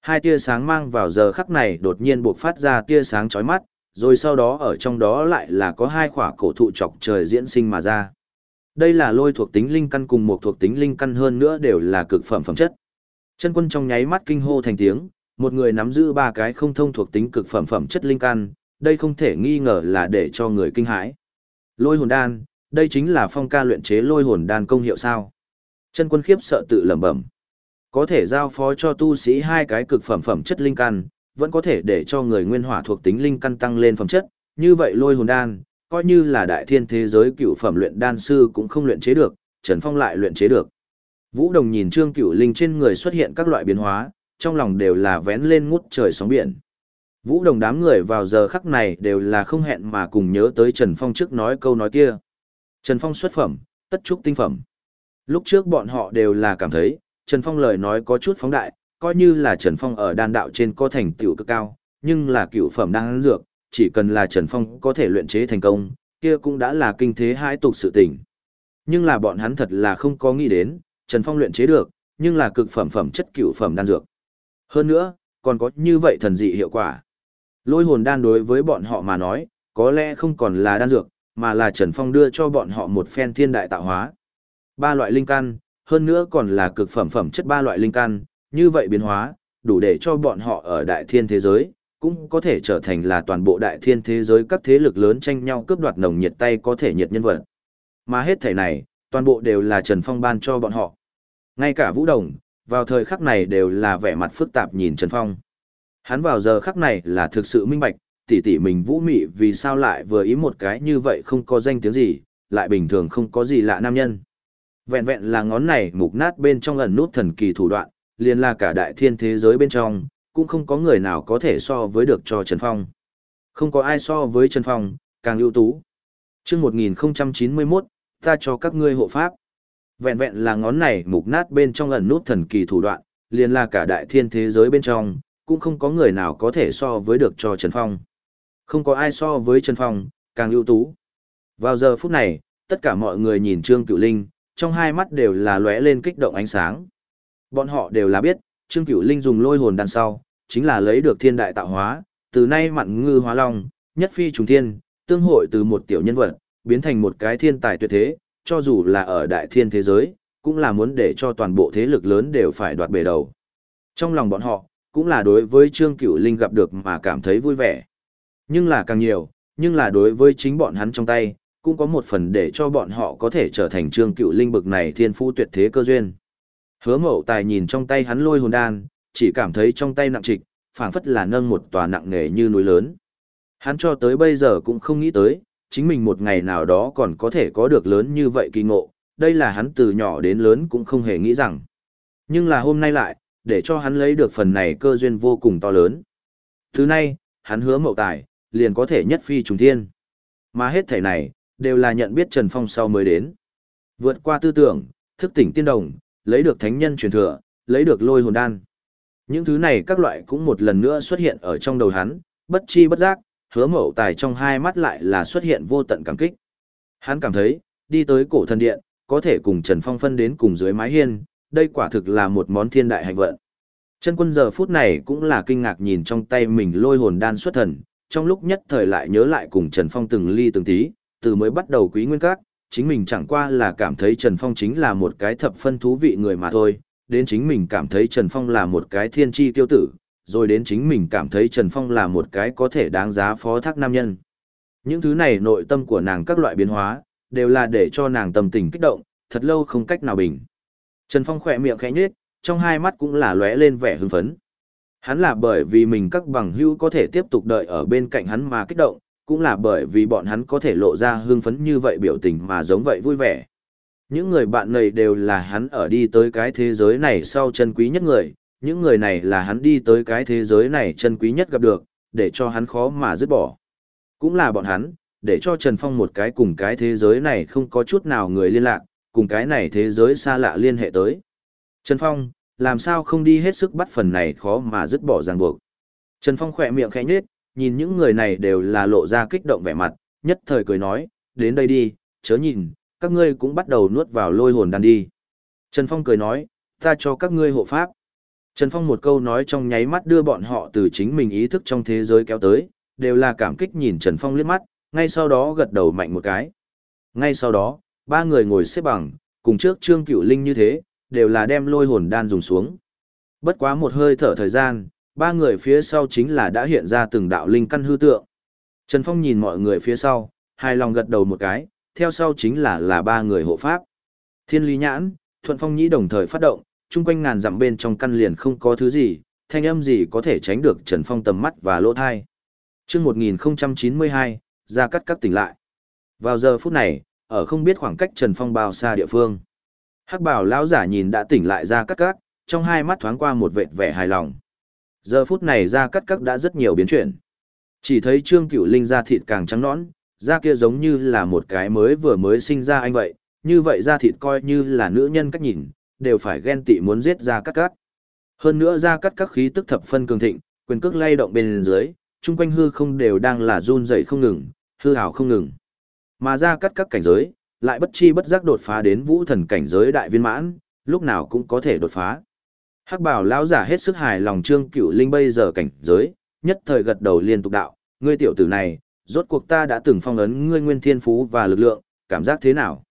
Hai tia sáng mang vào giờ khắc này đột nhiên buộc phát ra tia sáng chói mắt, rồi sau đó ở trong đó lại là có hai khỏa cổ thụ chọc trời diễn sinh mà ra. Đây là lôi thuộc tính linh căn cùng một thuộc tính linh căn hơn nữa đều là cực phẩm phẩm chất. Chân quân trong nháy mắt kinh hô thành tiếng, một người nắm giữ ba cái không thông thuộc tính cực phẩm phẩm chất linh căn, đây không thể nghi ngờ là để cho người kinh hãi. Lôi hồn đan, đây chính là phong ca luyện chế lôi hồn đan công hiệu sao? Chân quân khiếp sợ tự lẩm bẩm. Có thể giao phó cho tu sĩ hai cái cực phẩm phẩm chất linh căn, vẫn có thể để cho người nguyên hỏa thuộc tính linh căn tăng lên phẩm chất, như vậy lôi hồn đan, coi như là đại thiên thế giới cựu phẩm luyện đan sư cũng không luyện chế được, Trần Phong lại luyện chế được. Vũ Đồng nhìn Trương Cửu Linh trên người xuất hiện các loại biến hóa, trong lòng đều là vén lên ngút trời sóng biển. Vũ Đồng đám người vào giờ khắc này đều là không hẹn mà cùng nhớ tới Trần Phong trước nói câu nói kia. Trần Phong xuất phẩm, tất trúc tinh phẩm. Lúc trước bọn họ đều là cảm thấy, Trần Phong lời nói có chút phóng đại, coi như là Trần Phong ở đan đạo trên có thành tựu cực cao, nhưng là cựu phẩm đang dược, chỉ cần là Trần Phong có thể luyện chế thành công, kia cũng đã là kinh thế hai tục sự tình. Nhưng là bọn hắn thật là không có nghĩ đến, Trần Phong luyện chế được, nhưng là cực phẩm phẩm chất cựu phẩm đan dược. Hơn nữa, còn có như vậy thần dị hiệu quả. Lôi hồn đan đối với bọn họ mà nói, có lẽ không còn là đan dược, mà là Trần Phong đưa cho bọn họ một phen thiên đại tạo hóa. Ba loại linh căn, hơn nữa còn là cực phẩm phẩm chất ba loại linh căn, như vậy biến hóa, đủ để cho bọn họ ở đại thiên thế giới, cũng có thể trở thành là toàn bộ đại thiên thế giới các thế lực lớn tranh nhau cướp đoạt nồng nhiệt tay có thể nhiệt nhân vật. Mà hết thể này, toàn bộ đều là Trần Phong ban cho bọn họ. Ngay cả Vũ Đồng, vào thời khắc này đều là vẻ mặt phức tạp nhìn Trần Phong. Hắn vào giờ khắc này là thực sự minh bạch, tỷ tỷ mình Vũ Mị vì sao lại vừa ý một cái như vậy không có danh tiếng gì, lại bình thường không có gì lạ nam nhân. Vẹn vẹn là ngón này mục nát bên trong ẩn nút thần kỳ thủ đoạn, liền là cả đại thiên thế giới bên trong, cũng không có người nào có thể so với được cho Trần Phong. Không có ai so với Trần Phong, càng ưu tú. Trước 1091, ta cho các ngươi hộ pháp. Vẹn vẹn là ngón này mục nát bên trong ẩn nút thần kỳ thủ đoạn, liền là cả đại thiên thế giới bên trong, cũng không có người nào có thể so với được cho Trần Phong. Không có ai so với Trần Phong, càng ưu tú. Vào giờ phút này, tất cả mọi người nhìn Trương Cựu Linh, trong hai mắt đều là lóe lên kích động ánh sáng. Bọn họ đều là biết, Trương Cửu Linh dùng lôi hồn đan sau, chính là lấy được thiên đại tạo hóa, từ nay mặn ngư hóa long, nhất phi trùng thiên, tương hội từ một tiểu nhân vật, biến thành một cái thiên tài tuyệt thế, cho dù là ở đại thiên thế giới, cũng là muốn để cho toàn bộ thế lực lớn đều phải đoạt bề đầu. Trong lòng bọn họ, cũng là đối với Trương Cửu Linh gặp được mà cảm thấy vui vẻ. Nhưng là càng nhiều, nhưng là đối với chính bọn hắn trong tay, cũng có một phần để cho bọn họ có thể trở thành Trương Cửu Linh bực này thiên phú tuyệt thế cơ duyên. Hứa mậu tài nhìn trong tay hắn lôi hồn đan, chỉ cảm thấy trong tay nặng trịch, phảng phất là nâng một tòa nặng nề như núi lớn. Hắn cho tới bây giờ cũng không nghĩ tới, chính mình một ngày nào đó còn có thể có được lớn như vậy kỳ ngộ, đây là hắn từ nhỏ đến lớn cũng không hề nghĩ rằng. Nhưng là hôm nay lại, để cho hắn lấy được phần này cơ duyên vô cùng to lớn. Thứ nay, hắn hứa mậu tài, liền có thể nhất phi trùng thiên. Mà hết thể này, đều là nhận biết Trần Phong sau mới đến. Vượt qua tư tưởng, thức tỉnh tiên đồng, lấy được thánh nhân truyền thừa, lấy được lôi hồn đan. Những thứ này các loại cũng một lần nữa xuất hiện ở trong đầu hắn, bất chi bất giác, hứa mậu tài trong hai mắt lại là xuất hiện vô tận cảm kích. Hắn cảm thấy, đi tới cổ thần điện, có thể cùng Trần Phong phân đến cùng dưới mái hiên, đây quả thực là một món thiên đại hạnh vận. Chân quân giờ phút này cũng là kinh ngạc nhìn trong tay mình lôi hồn đan xuất thần, trong lúc nhất thời lại nhớ lại cùng Trần Phong từng ly từng tí, từ mới bắt đầu quý nguyên các, chính mình chẳng qua là cảm thấy Trần Phong chính là một cái thập phân thú vị người mà thôi, đến chính mình cảm thấy Trần Phong là một cái thiên tri tiêu tử, rồi đến chính mình cảm thấy Trần Phong là một cái có thể đáng giá phó thác nam nhân. Những thứ này nội tâm của nàng các loại biến hóa, đều là để cho nàng tâm tình kích động, thật lâu không cách nào bình. Trần Phong khỏe miệng khẽ nhếch, trong hai mắt cũng là lóe lên vẻ hưng phấn. Hắn là bởi vì mình các bằng hữu có thể tiếp tục đợi ở bên cạnh hắn mà kích động, cũng là bởi vì bọn hắn có thể lộ ra hương phấn như vậy biểu tình mà giống vậy vui vẻ. Những người bạn này đều là hắn ở đi tới cái thế giới này sau chân quý nhất người, những người này là hắn đi tới cái thế giới này chân quý nhất gặp được, để cho hắn khó mà dứt bỏ. Cũng là bọn hắn, để cho Trần Phong một cái cùng cái thế giới này không có chút nào người liên lạc, cùng cái này thế giới xa lạ liên hệ tới. Trần Phong, làm sao không đi hết sức bắt phần này khó mà dứt bỏ ràng buộc. Trần Phong khỏe miệng khẽ nhếch, nhìn những người này đều là lộ ra kích động vẻ mặt, nhất thời cười nói, đến đây đi, chớ nhìn, các ngươi cũng bắt đầu nuốt vào lôi hồn đan đi. Trần Phong cười nói, ta cho các ngươi hộ pháp. Trần Phong một câu nói trong nháy mắt đưa bọn họ từ chính mình ý thức trong thế giới kéo tới, đều là cảm kích nhìn Trần Phong liếc mắt, ngay sau đó gật đầu mạnh một cái. Ngay sau đó, ba người ngồi xếp bằng, cùng trước Trương Cửu Linh như thế, đều là đem lôi hồn đan dùng xuống. Bất quá một hơi thở thời gian, ba người phía sau chính là đã hiện ra từng đạo linh căn hư tượng. Trần Phong nhìn mọi người phía sau, hài lòng gật đầu một cái, theo sau chính là là ba người hộ pháp. Thiên lý nhãn, thuận phong nhĩ đồng thời phát động, chung quanh ngàn dặm bên trong căn liền không có thứ gì, thanh âm gì có thể tránh được Trần Phong tầm mắt và lỗ thai. chương 1092, ra cắt các tỉnh lại. Vào giờ phút này, ở không biết khoảng cách Trần Phong bao xa địa phương. Hắc bảo lão giả nhìn đã tỉnh lại ra cắt các, trong hai mắt thoáng qua một vệt vẻ hài lòng. Giờ phút này da cắt cắt đã rất nhiều biến chuyển. Chỉ thấy Trương Cửu Linh da thịt càng trắng nõn, da kia giống như là một cái mới vừa mới sinh ra anh vậy, như vậy da thịt coi như là nữ nhân cách nhìn, đều phải ghen tị muốn giết da cắt cắt. Hơn nữa da cắt các khí tức thập phân cường thịnh, quyền cước lay động bên dưới, chung quanh hư không đều đang là run dậy không ngừng, hư hào không ngừng. Mà da cắt các cảnh giới, lại bất chi bất giác đột phá đến vũ thần cảnh giới đại viên mãn, lúc nào cũng có thể đột phá. Hắc bảo lão giả hết sức hài lòng trương cửu linh bây giờ cảnh giới, nhất thời gật đầu liên tục đạo, ngươi tiểu tử này, rốt cuộc ta đã từng phong ấn ngươi nguyên thiên phú và lực lượng, cảm giác thế nào?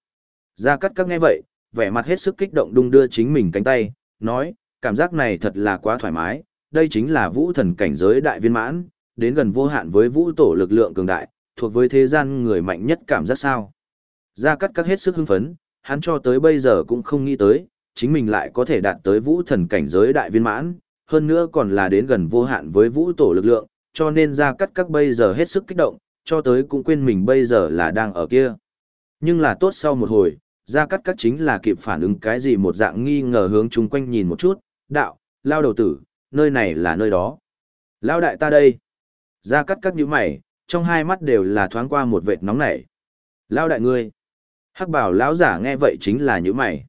Gia Cát Các nghe vậy, vẻ mặt hết sức kích động đung đưa chính mình cánh tay, nói, cảm giác này thật là quá thoải mái, đây chính là vũ thần cảnh giới đại viên mãn, đến gần vô hạn với vũ tổ lực lượng cường đại, thuộc với thế gian người mạnh nhất cảm giác sao. Gia Cát Các hết sức hưng phấn, hắn cho tới bây giờ cũng không nghĩ tới, chính mình lại có thể đạt tới vũ thần cảnh giới đại viên mãn, hơn nữa còn là đến gần vô hạn với vũ tổ lực lượng, cho nên Gia Cát Các bây giờ hết sức kích động, cho tới cũng quên mình bây giờ là đang ở kia. Nhưng là tốt sau một hồi, Gia Cát Các chính là kịp phản ứng cái gì một dạng nghi ngờ hướng chung quanh nhìn một chút, đạo, lao đầu tử, nơi này là nơi đó. Lao đại ta đây. Gia Cát Các nhíu mày, trong hai mắt đều là thoáng qua một vệt nóng nảy. Lao đại ngươi. Hắc bảo lão giả nghe vậy chính là nhíu mày.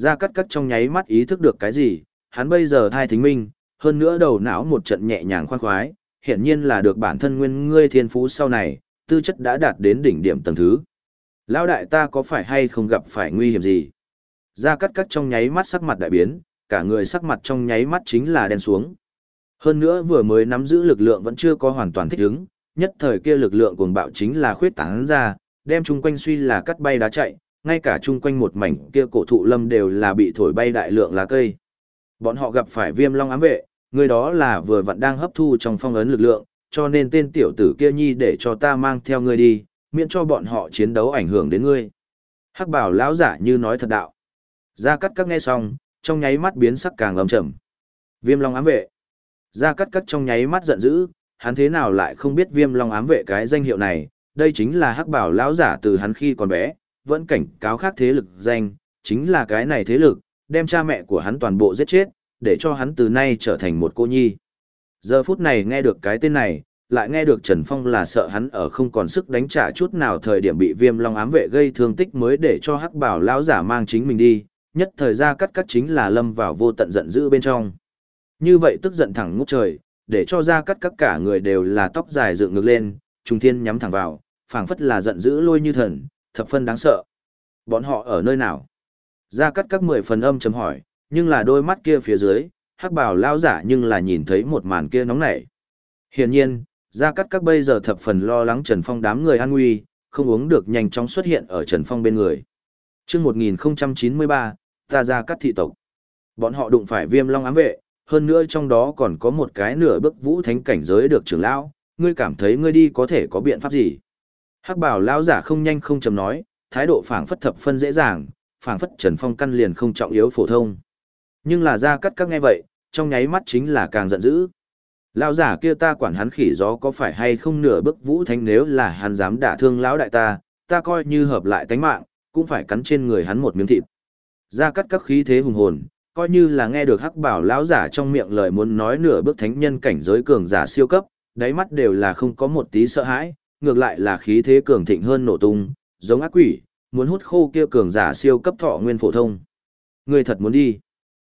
Gia Cát Cát trong nháy mắt ý thức được cái gì, hắn bây giờ thai thính minh, hơn nữa đầu não một trận nhẹ nhàng khoan khoái, hiển nhiên là được bản thân nguyên ngươi thiên phú sau này, tư chất đã đạt đến đỉnh điểm tầng thứ. Lão đại ta có phải hay không gặp phải nguy hiểm gì? Gia Cát Cát trong nháy mắt sắc mặt đại biến, cả người sắc mặt trong nháy mắt chính là đen xuống. Hơn nữa vừa mới nắm giữ lực lượng vẫn chưa có hoàn toàn thích ứng, nhất thời kia lực lượng cuồng bạo chính là khuyết tán ra, đem chung quanh suy là cắt bay đá chạy, ngay cả chung quanh một mảnh kia cổ thụ lâm đều là bị thổi bay đại lượng lá cây. Bọn họ gặp phải viêm long ám vệ, người đó là vừa vặn đang hấp thu trong phong ấn lực lượng, cho nên tên tiểu tử kia nhi để cho ta mang theo ngươi đi, miễn cho bọn họ chiến đấu ảnh hưởng đến ngươi. Hắc bảo lão giả như nói thật đạo. Gia cắt các nghe xong, trong nháy mắt biến sắc càng âm trầm. Viêm long ám vệ. Gia cắt cắt trong nháy mắt giận dữ, hắn thế nào lại không biết viêm long ám vệ cái danh hiệu này, đây chính là hắc bảo lão giả từ hắn khi còn bé, vẫn cảnh cáo khác thế lực danh, chính là cái này thế lực, đem cha mẹ của hắn toàn bộ giết chết, để cho hắn từ nay trở thành một cô nhi. Giờ phút này nghe được cái tên này, lại nghe được Trần Phong là sợ hắn ở không còn sức đánh trả chút nào thời điểm bị viêm long ám vệ gây thương tích mới để cho hắc bảo lão giả mang chính mình đi, nhất thời ra cắt cắt chính là lâm vào vô tận giận dữ bên trong. Như vậy tức giận thẳng ngút trời, để cho ra cắt cắt cả người đều là tóc dài dựng ngược lên, trung thiên nhắm thẳng vào, phảng phất là giận dữ lôi như thần, thập phân đáng sợ. Bọn họ ở nơi nào? Ra cắt các mười phần âm chấm hỏi, nhưng là đôi mắt kia phía dưới, hắc bảo lao giả nhưng là nhìn thấy một màn kia nóng nảy. Hiển nhiên, Gia Cát các bây giờ thập phần lo lắng Trần Phong đám người an nguy, không uống được nhanh chóng xuất hiện ở Trần Phong bên người. Trước 1093, ta Gia Cát thị tộc. Bọn họ đụng phải viêm long ám vệ, hơn nữa trong đó còn có một cái nửa bức vũ thánh cảnh giới được trưởng lão, ngươi cảm thấy ngươi đi có thể có biện pháp gì? Hắc bảo lão giả không nhanh không chậm nói, thái độ phảng phất thập phân dễ dàng, phảng phất Trần Phong căn liền không trọng yếu phổ thông. Nhưng là ra cắt các nghe vậy, trong nháy mắt chính là càng giận dữ. Lão giả kia ta quản hắn khỉ gió có phải hay không nửa bức vũ thánh nếu là hắn dám đả thương lão đại ta, ta coi như hợp lại tánh mạng, cũng phải cắn trên người hắn một miếng thịt. Ra cắt các khí thế hùng hồn, coi như là nghe được hắc bảo lão giả trong miệng lời muốn nói nửa bước thánh nhân cảnh giới cường giả siêu cấp, đáy mắt đều là không có một tí sợ hãi, ngược lại là khí thế cường thịnh hơn nổ tung, giống ác quỷ, muốn hút khô kia cường giả siêu cấp thọ nguyên phổ thông. Người thật muốn đi.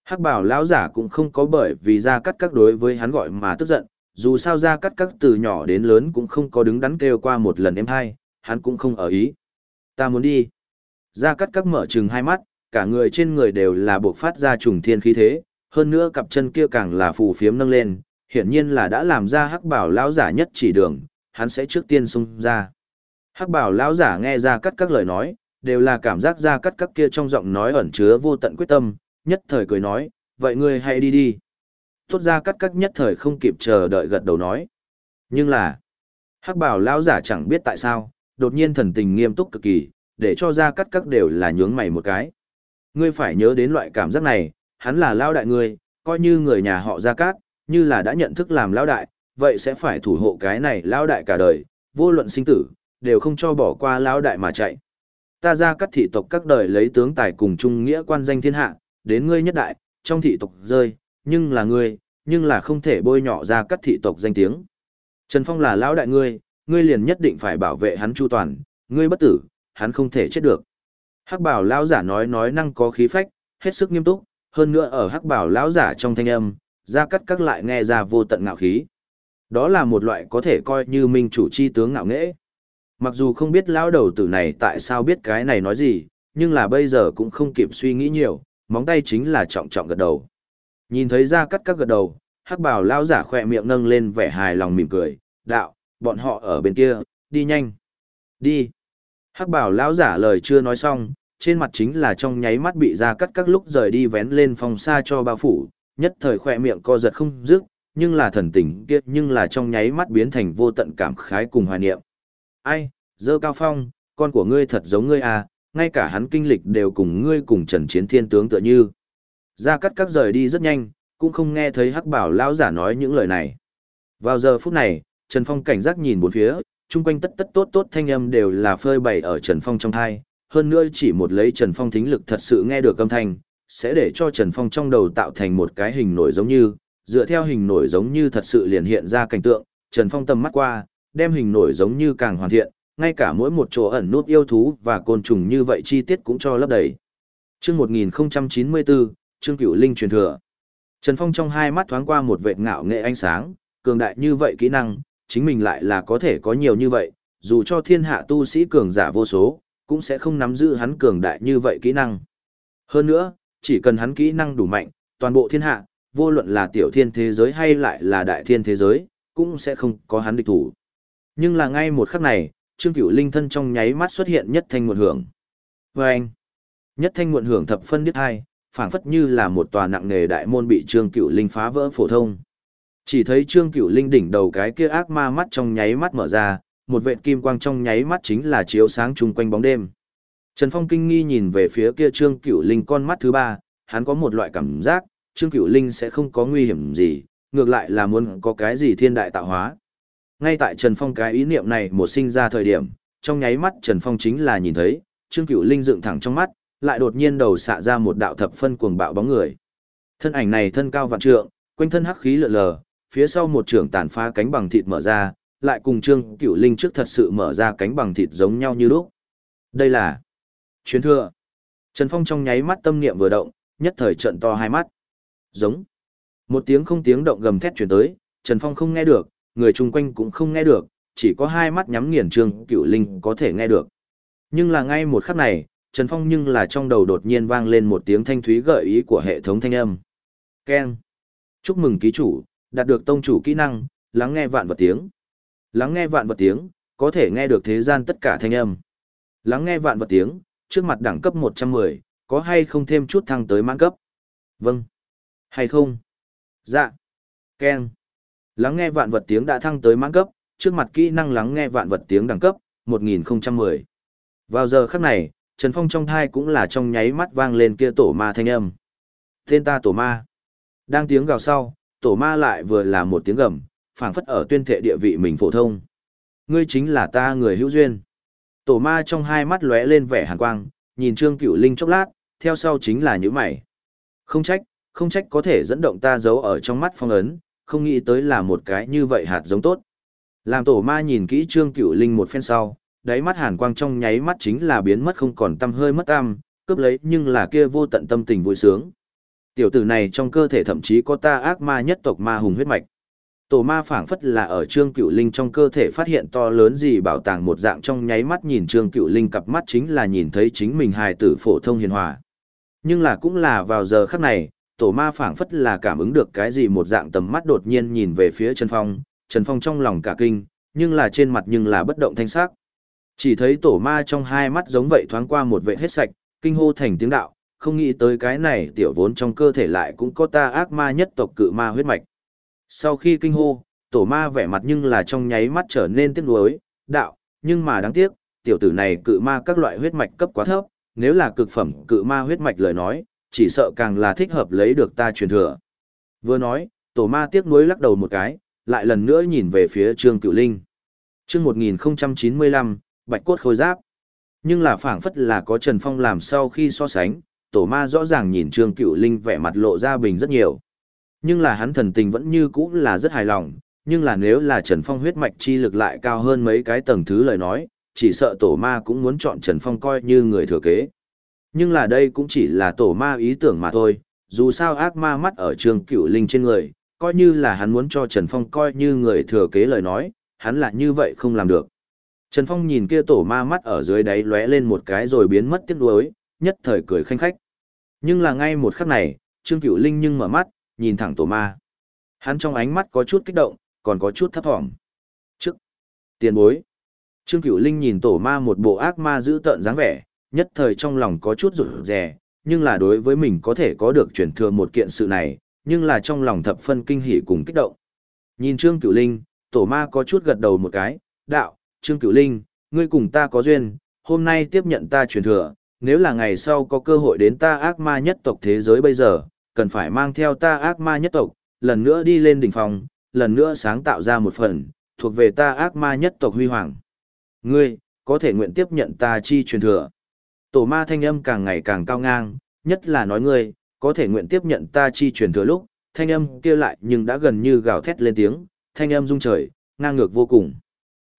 Hắc bảo lão giả cũng không có bởi vì ra cắt các đối với hắn gọi mà tức giận, dù sao ra cắt các từ nhỏ đến lớn cũng không có đứng đắn kêu qua một lần em hai, hắn cũng không ở ý. Ta muốn đi. Ra cắt các mở trừng hai mắt, cả người trên người đều là buộc phát ra trùng thiên khí thế, hơn nữa cặp chân kia càng là phù phiếm nâng lên, hiển nhiên là đã làm ra hắc bảo lão giả nhất chỉ đường, hắn sẽ trước tiên xung ra. Hắc bảo lão giả nghe ra cắt các lời nói, đều là cảm giác ra cắt các kia trong giọng nói ẩn chứa vô tận quyết tâm, nhất thời cười nói, vậy ngươi hãy đi đi. Tốt ra cắt các nhất thời không kịp chờ đợi gật đầu nói. Nhưng là, hắc bảo lão giả chẳng biết tại sao, đột nhiên thần tình nghiêm túc cực kỳ, để cho ra cắt các đều là nhướng mày một cái. Ngươi phải nhớ đến loại cảm giác này, hắn là lao đại ngươi, coi như người nhà họ Gia Cát, như là đã nhận thức làm lao đại, vậy sẽ phải thủ hộ cái này lão đại cả đời, vô luận sinh tử, đều không cho bỏ qua lão đại mà chạy. Ta Gia Cát thị tộc các đời lấy tướng tài cùng trung nghĩa quan danh thiên hạ, đến ngươi nhất đại, trong thị tộc rơi, nhưng là ngươi, nhưng là không thể bôi nhọ Gia Cát thị tộc danh tiếng. Trần Phong là lão đại ngươi, ngươi liền nhất định phải bảo vệ hắn chu toàn, ngươi bất tử, hắn không thể chết được. Hắc bảo lão giả nói nói năng có khí phách, hết sức nghiêm túc, hơn nữa ở hắc bảo lão giả trong thanh âm, ra cắt các lại nghe ra vô tận ngạo khí. Đó là một loại có thể coi như minh chủ chi tướng ngạo nghễ. Mặc dù không biết lão đầu tử này tại sao biết cái này nói gì, nhưng là bây giờ cũng không kịp suy nghĩ nhiều, móng tay chính là trọng trọng gật đầu. Nhìn thấy ra cắt các gật đầu, hắc bảo lão giả khỏe miệng nâng lên vẻ hài lòng mỉm cười, đạo, bọn họ ở bên kia, đi nhanh. Đi. Hắc bảo lão giả lời chưa nói xong, trên mặt chính là trong nháy mắt bị ra cắt các lúc rời đi vén lên phòng xa cho bao phủ, nhất thời khỏe miệng co giật không dứt, nhưng là thần tình kiệt nhưng là trong nháy mắt biến thành vô tận cảm khái cùng hoài niệm. Ai, dơ cao phong, con của ngươi thật giống ngươi à, ngay cả hắn kinh lịch đều cùng ngươi cùng trần chiến thiên tướng tựa như. Ra cắt các rời đi rất nhanh, cũng không nghe thấy hắc bảo lão giả nói những lời này. Vào giờ phút này, Trần Phong cảnh giác nhìn bốn phía, chung quanh tất tất tốt tốt thanh âm đều là phơi bày ở Trần Phong trong thai, hơn nữa chỉ một lấy Trần Phong thính lực thật sự nghe được âm thanh, sẽ để cho Trần Phong trong đầu tạo thành một cái hình nổi giống như, dựa theo hình nổi giống như thật sự liền hiện ra cảnh tượng, Trần Phong tầm mắt qua, đem hình nổi giống như càng hoàn thiện, ngay cả mỗi một chỗ ẩn nút yêu thú và côn trùng như vậy chi tiết cũng cho lấp đầy. Chương 1094, Chương Cửu Linh truyền thừa. Trần Phong trong hai mắt thoáng qua một vệt ngạo nghệ ánh sáng, cường đại như vậy kỹ năng, chính mình lại là có thể có nhiều như vậy, dù cho thiên hạ tu sĩ cường giả vô số, cũng sẽ không nắm giữ hắn cường đại như vậy kỹ năng. Hơn nữa, chỉ cần hắn kỹ năng đủ mạnh, toàn bộ thiên hạ, vô luận là tiểu thiên thế giới hay lại là đại thiên thế giới, cũng sẽ không có hắn địch thủ. Nhưng là ngay một khắc này, Trương Cửu Linh thân trong nháy mắt xuất hiện nhất thanh muộn hưởng. Và anh, nhất thanh muộn hưởng thập phân biết hai, phảng phất như là một tòa nặng nề đại môn bị Trương Cửu Linh phá vỡ phổ thông. Chỉ thấy Trương Cửu Linh đỉnh đầu cái kia ác ma mắt trong nháy mắt mở ra, một vệt kim quang trong nháy mắt chính là chiếu sáng chung quanh bóng đêm. Trần Phong kinh nghi nhìn về phía kia Trương Cửu Linh con mắt thứ ba, hắn có một loại cảm giác, Trương Cửu Linh sẽ không có nguy hiểm gì, ngược lại là muốn có cái gì thiên đại tạo hóa. Ngay tại Trần Phong cái ý niệm này một sinh ra thời điểm, trong nháy mắt Trần Phong chính là nhìn thấy, Trương Cửu Linh dựng thẳng trong mắt, lại đột nhiên đầu xạ ra một đạo thập phân cuồng bạo bóng người. Thân ảnh này thân cao vạn trượng, quanh thân hắc khí lượn lờ, phía sau một trường tàn phá cánh bằng thịt mở ra, lại cùng Trương Cửu Linh trước thật sự mở ra cánh bằng thịt giống nhau như lúc. Đây là truyền thừa. Trần Phong trong nháy mắt tâm niệm vừa động, nhất thời trận to hai mắt. Giống. Một tiếng không tiếng động gầm thét truyền tới, Trần Phong không nghe được, người chung quanh cũng không nghe được, chỉ có hai mắt nhắm nghiền Trương cựu Linh có thể nghe được. Nhưng là ngay một khắc này, Trần Phong nhưng là trong đầu đột nhiên vang lên một tiếng thanh thúy gợi ý của hệ thống thanh âm. Keng. Chúc mừng ký chủ, đạt được tông chủ kỹ năng, lắng nghe vạn vật tiếng. Lắng nghe vạn vật tiếng, có thể nghe được thế gian tất cả thanh âm. Lắng nghe vạn vật tiếng, trước mặt đẳng cấp 110, có hay không thêm chút thăng tới mãn cấp? Vâng. Hay không? Dạ. Ken. Lắng nghe vạn vật tiếng đã thăng tới mãn cấp, trước mặt kỹ năng lắng nghe vạn vật tiếng đẳng cấp, 1010. Vào giờ khắc này, Trần Phong trong thai cũng là trong nháy mắt vang lên kia tổ ma thanh âm. Tên ta tổ ma. Đang tiếng gào sau, tổ ma lại vừa là một tiếng gầm, phảng phất ở tuyên thệ địa vị mình phổ thông. Ngươi chính là ta người hữu duyên. Tổ ma trong hai mắt lóe lên vẻ hàn quang, nhìn Trương Cửu Linh chốc lát, theo sau chính là những mày. Không trách, không trách có thể dẫn động ta giấu ở trong mắt phong ấn, không nghĩ tới là một cái như vậy hạt giống tốt. Làm tổ ma nhìn kỹ Trương Cửu Linh một phen sau, đáy mắt hàn quang trong nháy mắt chính là biến mất không còn tâm hơi mất tâm, cướp lấy nhưng là kia vô tận tâm tình vui sướng. Tiểu tử này trong cơ thể thậm chí có ta ác ma nhất tộc ma hùng huyết mạch. Tổ ma phảng phất là ở Trương Cửu Linh trong cơ thể phát hiện to lớn gì bảo tàng một dạng trong nháy mắt nhìn Trương Cửu Linh cặp mắt chính là nhìn thấy chính mình hài tử phổ thông hiền hòa. Nhưng là cũng là vào giờ khắc này, tổ ma phảng phất là cảm ứng được cái gì một dạng tầm mắt đột nhiên nhìn về phía Trần Phong, Trần Phong trong lòng cả kinh, nhưng là trên mặt nhưng là bất động thanh sắc. Chỉ thấy tổ ma trong hai mắt giống vậy thoáng qua một vệ hết sạch, kinh hô thành tiếng đạo, không nghĩ tới cái này tiểu vốn trong cơ thể lại cũng có ta ác ma nhất tộc cự ma huyết mạch. Sau khi kinh hô, tổ ma vẻ mặt nhưng là trong nháy mắt trở nên tiếc nuối, đạo, nhưng mà đáng tiếc, tiểu tử này cự ma các loại huyết mạch cấp quá thấp, nếu là cực phẩm cự ma huyết mạch lời nói, chỉ sợ càng là thích hợp lấy được ta truyền thừa. Vừa nói, tổ ma tiếc nuối lắc đầu một cái, lại lần nữa nhìn về phía Trương Cửu Linh. Chương 1095, Bạch cốt khôi giáp. Nhưng là phảng phất là có Trần Phong làm sau khi so sánh, tổ ma rõ ràng nhìn Trương Cửu Linh vẻ mặt lộ ra bình rất nhiều. Nhưng là hắn thần tình vẫn như cũ là rất hài lòng, nhưng là nếu là Trần Phong huyết mạch chi lực lại cao hơn mấy cái tầng thứ lời nói, chỉ sợ tổ ma cũng muốn chọn Trần Phong coi như người thừa kế. Nhưng là đây cũng chỉ là tổ ma ý tưởng mà thôi, dù sao ác ma mắt ở trường cửu linh trên người, coi như là hắn muốn cho Trần Phong coi như người thừa kế lời nói, hắn là như vậy không làm được. Trần Phong nhìn kia tổ ma mắt ở dưới đáy lóe lên một cái rồi biến mất tiếc nuối, nhất thời cười khanh khách. Nhưng là ngay một khắc này, Trương Cửu Linh nhưng mở mắt, nhìn thẳng tổ ma. Hắn trong ánh mắt có chút kích động, còn có chút thấp thỏm. Trước, tiền bối. Trương Cửu Linh nhìn tổ ma một bộ ác ma giữ tợn dáng vẻ, nhất thời trong lòng có chút rụt rè, nhưng là đối với mình có thể có được truyền thừa một kiện sự này, nhưng là trong lòng thập phân kinh hỉ cùng kích động. Nhìn Trương Cửu Linh, tổ ma có chút gật đầu một cái, đạo, Trương Cửu Linh, ngươi cùng ta có duyên, hôm nay tiếp nhận ta truyền thừa, nếu là ngày sau có cơ hội đến ta ác ma nhất tộc thế giới bây giờ, cần phải mang theo ta ác ma nhất tộc, lần nữa đi lên đỉnh phòng, lần nữa sáng tạo ra một phần, thuộc về ta ác ma nhất tộc huy hoàng. Ngươi, có thể nguyện tiếp nhận ta chi truyền thừa. Tổ ma thanh âm càng ngày càng cao ngang, nhất là nói ngươi, có thể nguyện tiếp nhận ta chi truyền thừa lúc, thanh âm kia lại nhưng đã gần như gào thét lên tiếng, thanh âm rung trời, ngang ngược vô cùng.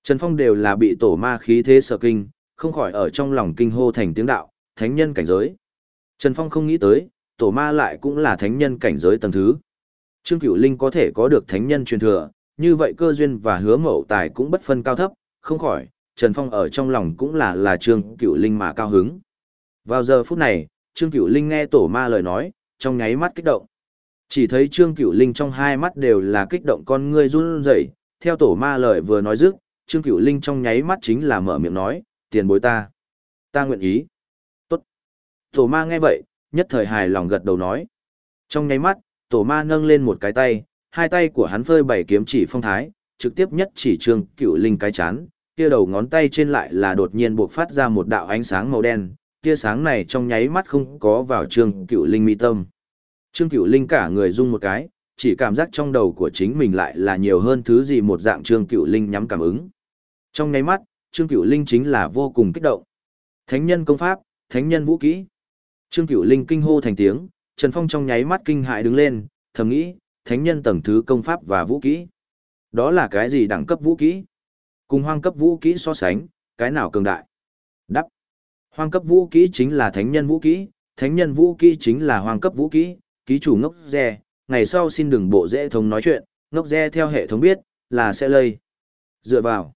Trần Phong đều là bị tổ ma khí thế sở kinh, không khỏi ở trong lòng kinh hô thành tiếng đạo, thánh nhân cảnh giới. Trần Phong không nghĩ tới, tổ ma lại cũng là thánh nhân cảnh giới tầng thứ. Trương Cửu Linh có thể có được thánh nhân truyền thừa, như vậy cơ duyên và hứa mậu tài cũng bất phân cao thấp, không khỏi, Trần Phong ở trong lòng cũng là là Trương Cửu Linh mà cao hứng. Vào giờ phút này, Trương Cửu Linh nghe tổ ma lời nói, trong nháy mắt kích động. Chỉ thấy Trương Cửu Linh trong hai mắt đều là kích động con ngươi run rẩy, theo tổ ma lời vừa nói dứt, Trương Cửu Linh trong nháy mắt chính là mở miệng nói, tiền bối ta. Ta nguyện ý. Tốt. Tổ ma nghe vậy, nhất thời hài lòng gật đầu nói. Trong nháy mắt, tổ ma nâng lên một cái tay, hai tay của hắn phơi bảy kiếm chỉ phong thái, trực tiếp nhất chỉ Trương Cửu Linh cái chán, kia đầu ngón tay trên lại là đột nhiên buộc phát ra một đạo ánh sáng màu đen, kia sáng này trong nháy mắt không có vào Trương Cửu Linh mi tâm. Trương Cửu Linh cả người rung một cái, chỉ cảm giác trong đầu của chính mình lại là nhiều hơn thứ gì một dạng Trương Cửu Linh nhắm cảm ứng. Trong nháy mắt, Trương Cửu Linh chính là vô cùng kích động. Thánh nhân công pháp, thánh nhân vũ kỹ. Trương Cửu Linh kinh hô thành tiếng, Trần Phong trong nháy mắt kinh hại đứng lên, thầm nghĩ, thánh nhân tầng thứ công pháp và vũ kỹ. Đó là cái gì đẳng cấp vũ kỹ? Cùng hoang cấp vũ kỹ so sánh, cái nào cường đại? Đắp. Hoang cấp vũ kỹ chính là thánh nhân vũ kỹ, thánh nhân vũ kỹ chính là hoang cấp vũ kỹ, ký chủ ngốc re, ngày sau xin đừng bộ dễ thống nói chuyện, ngốc re theo hệ thống biết, là sẽ lây. Dựa vào.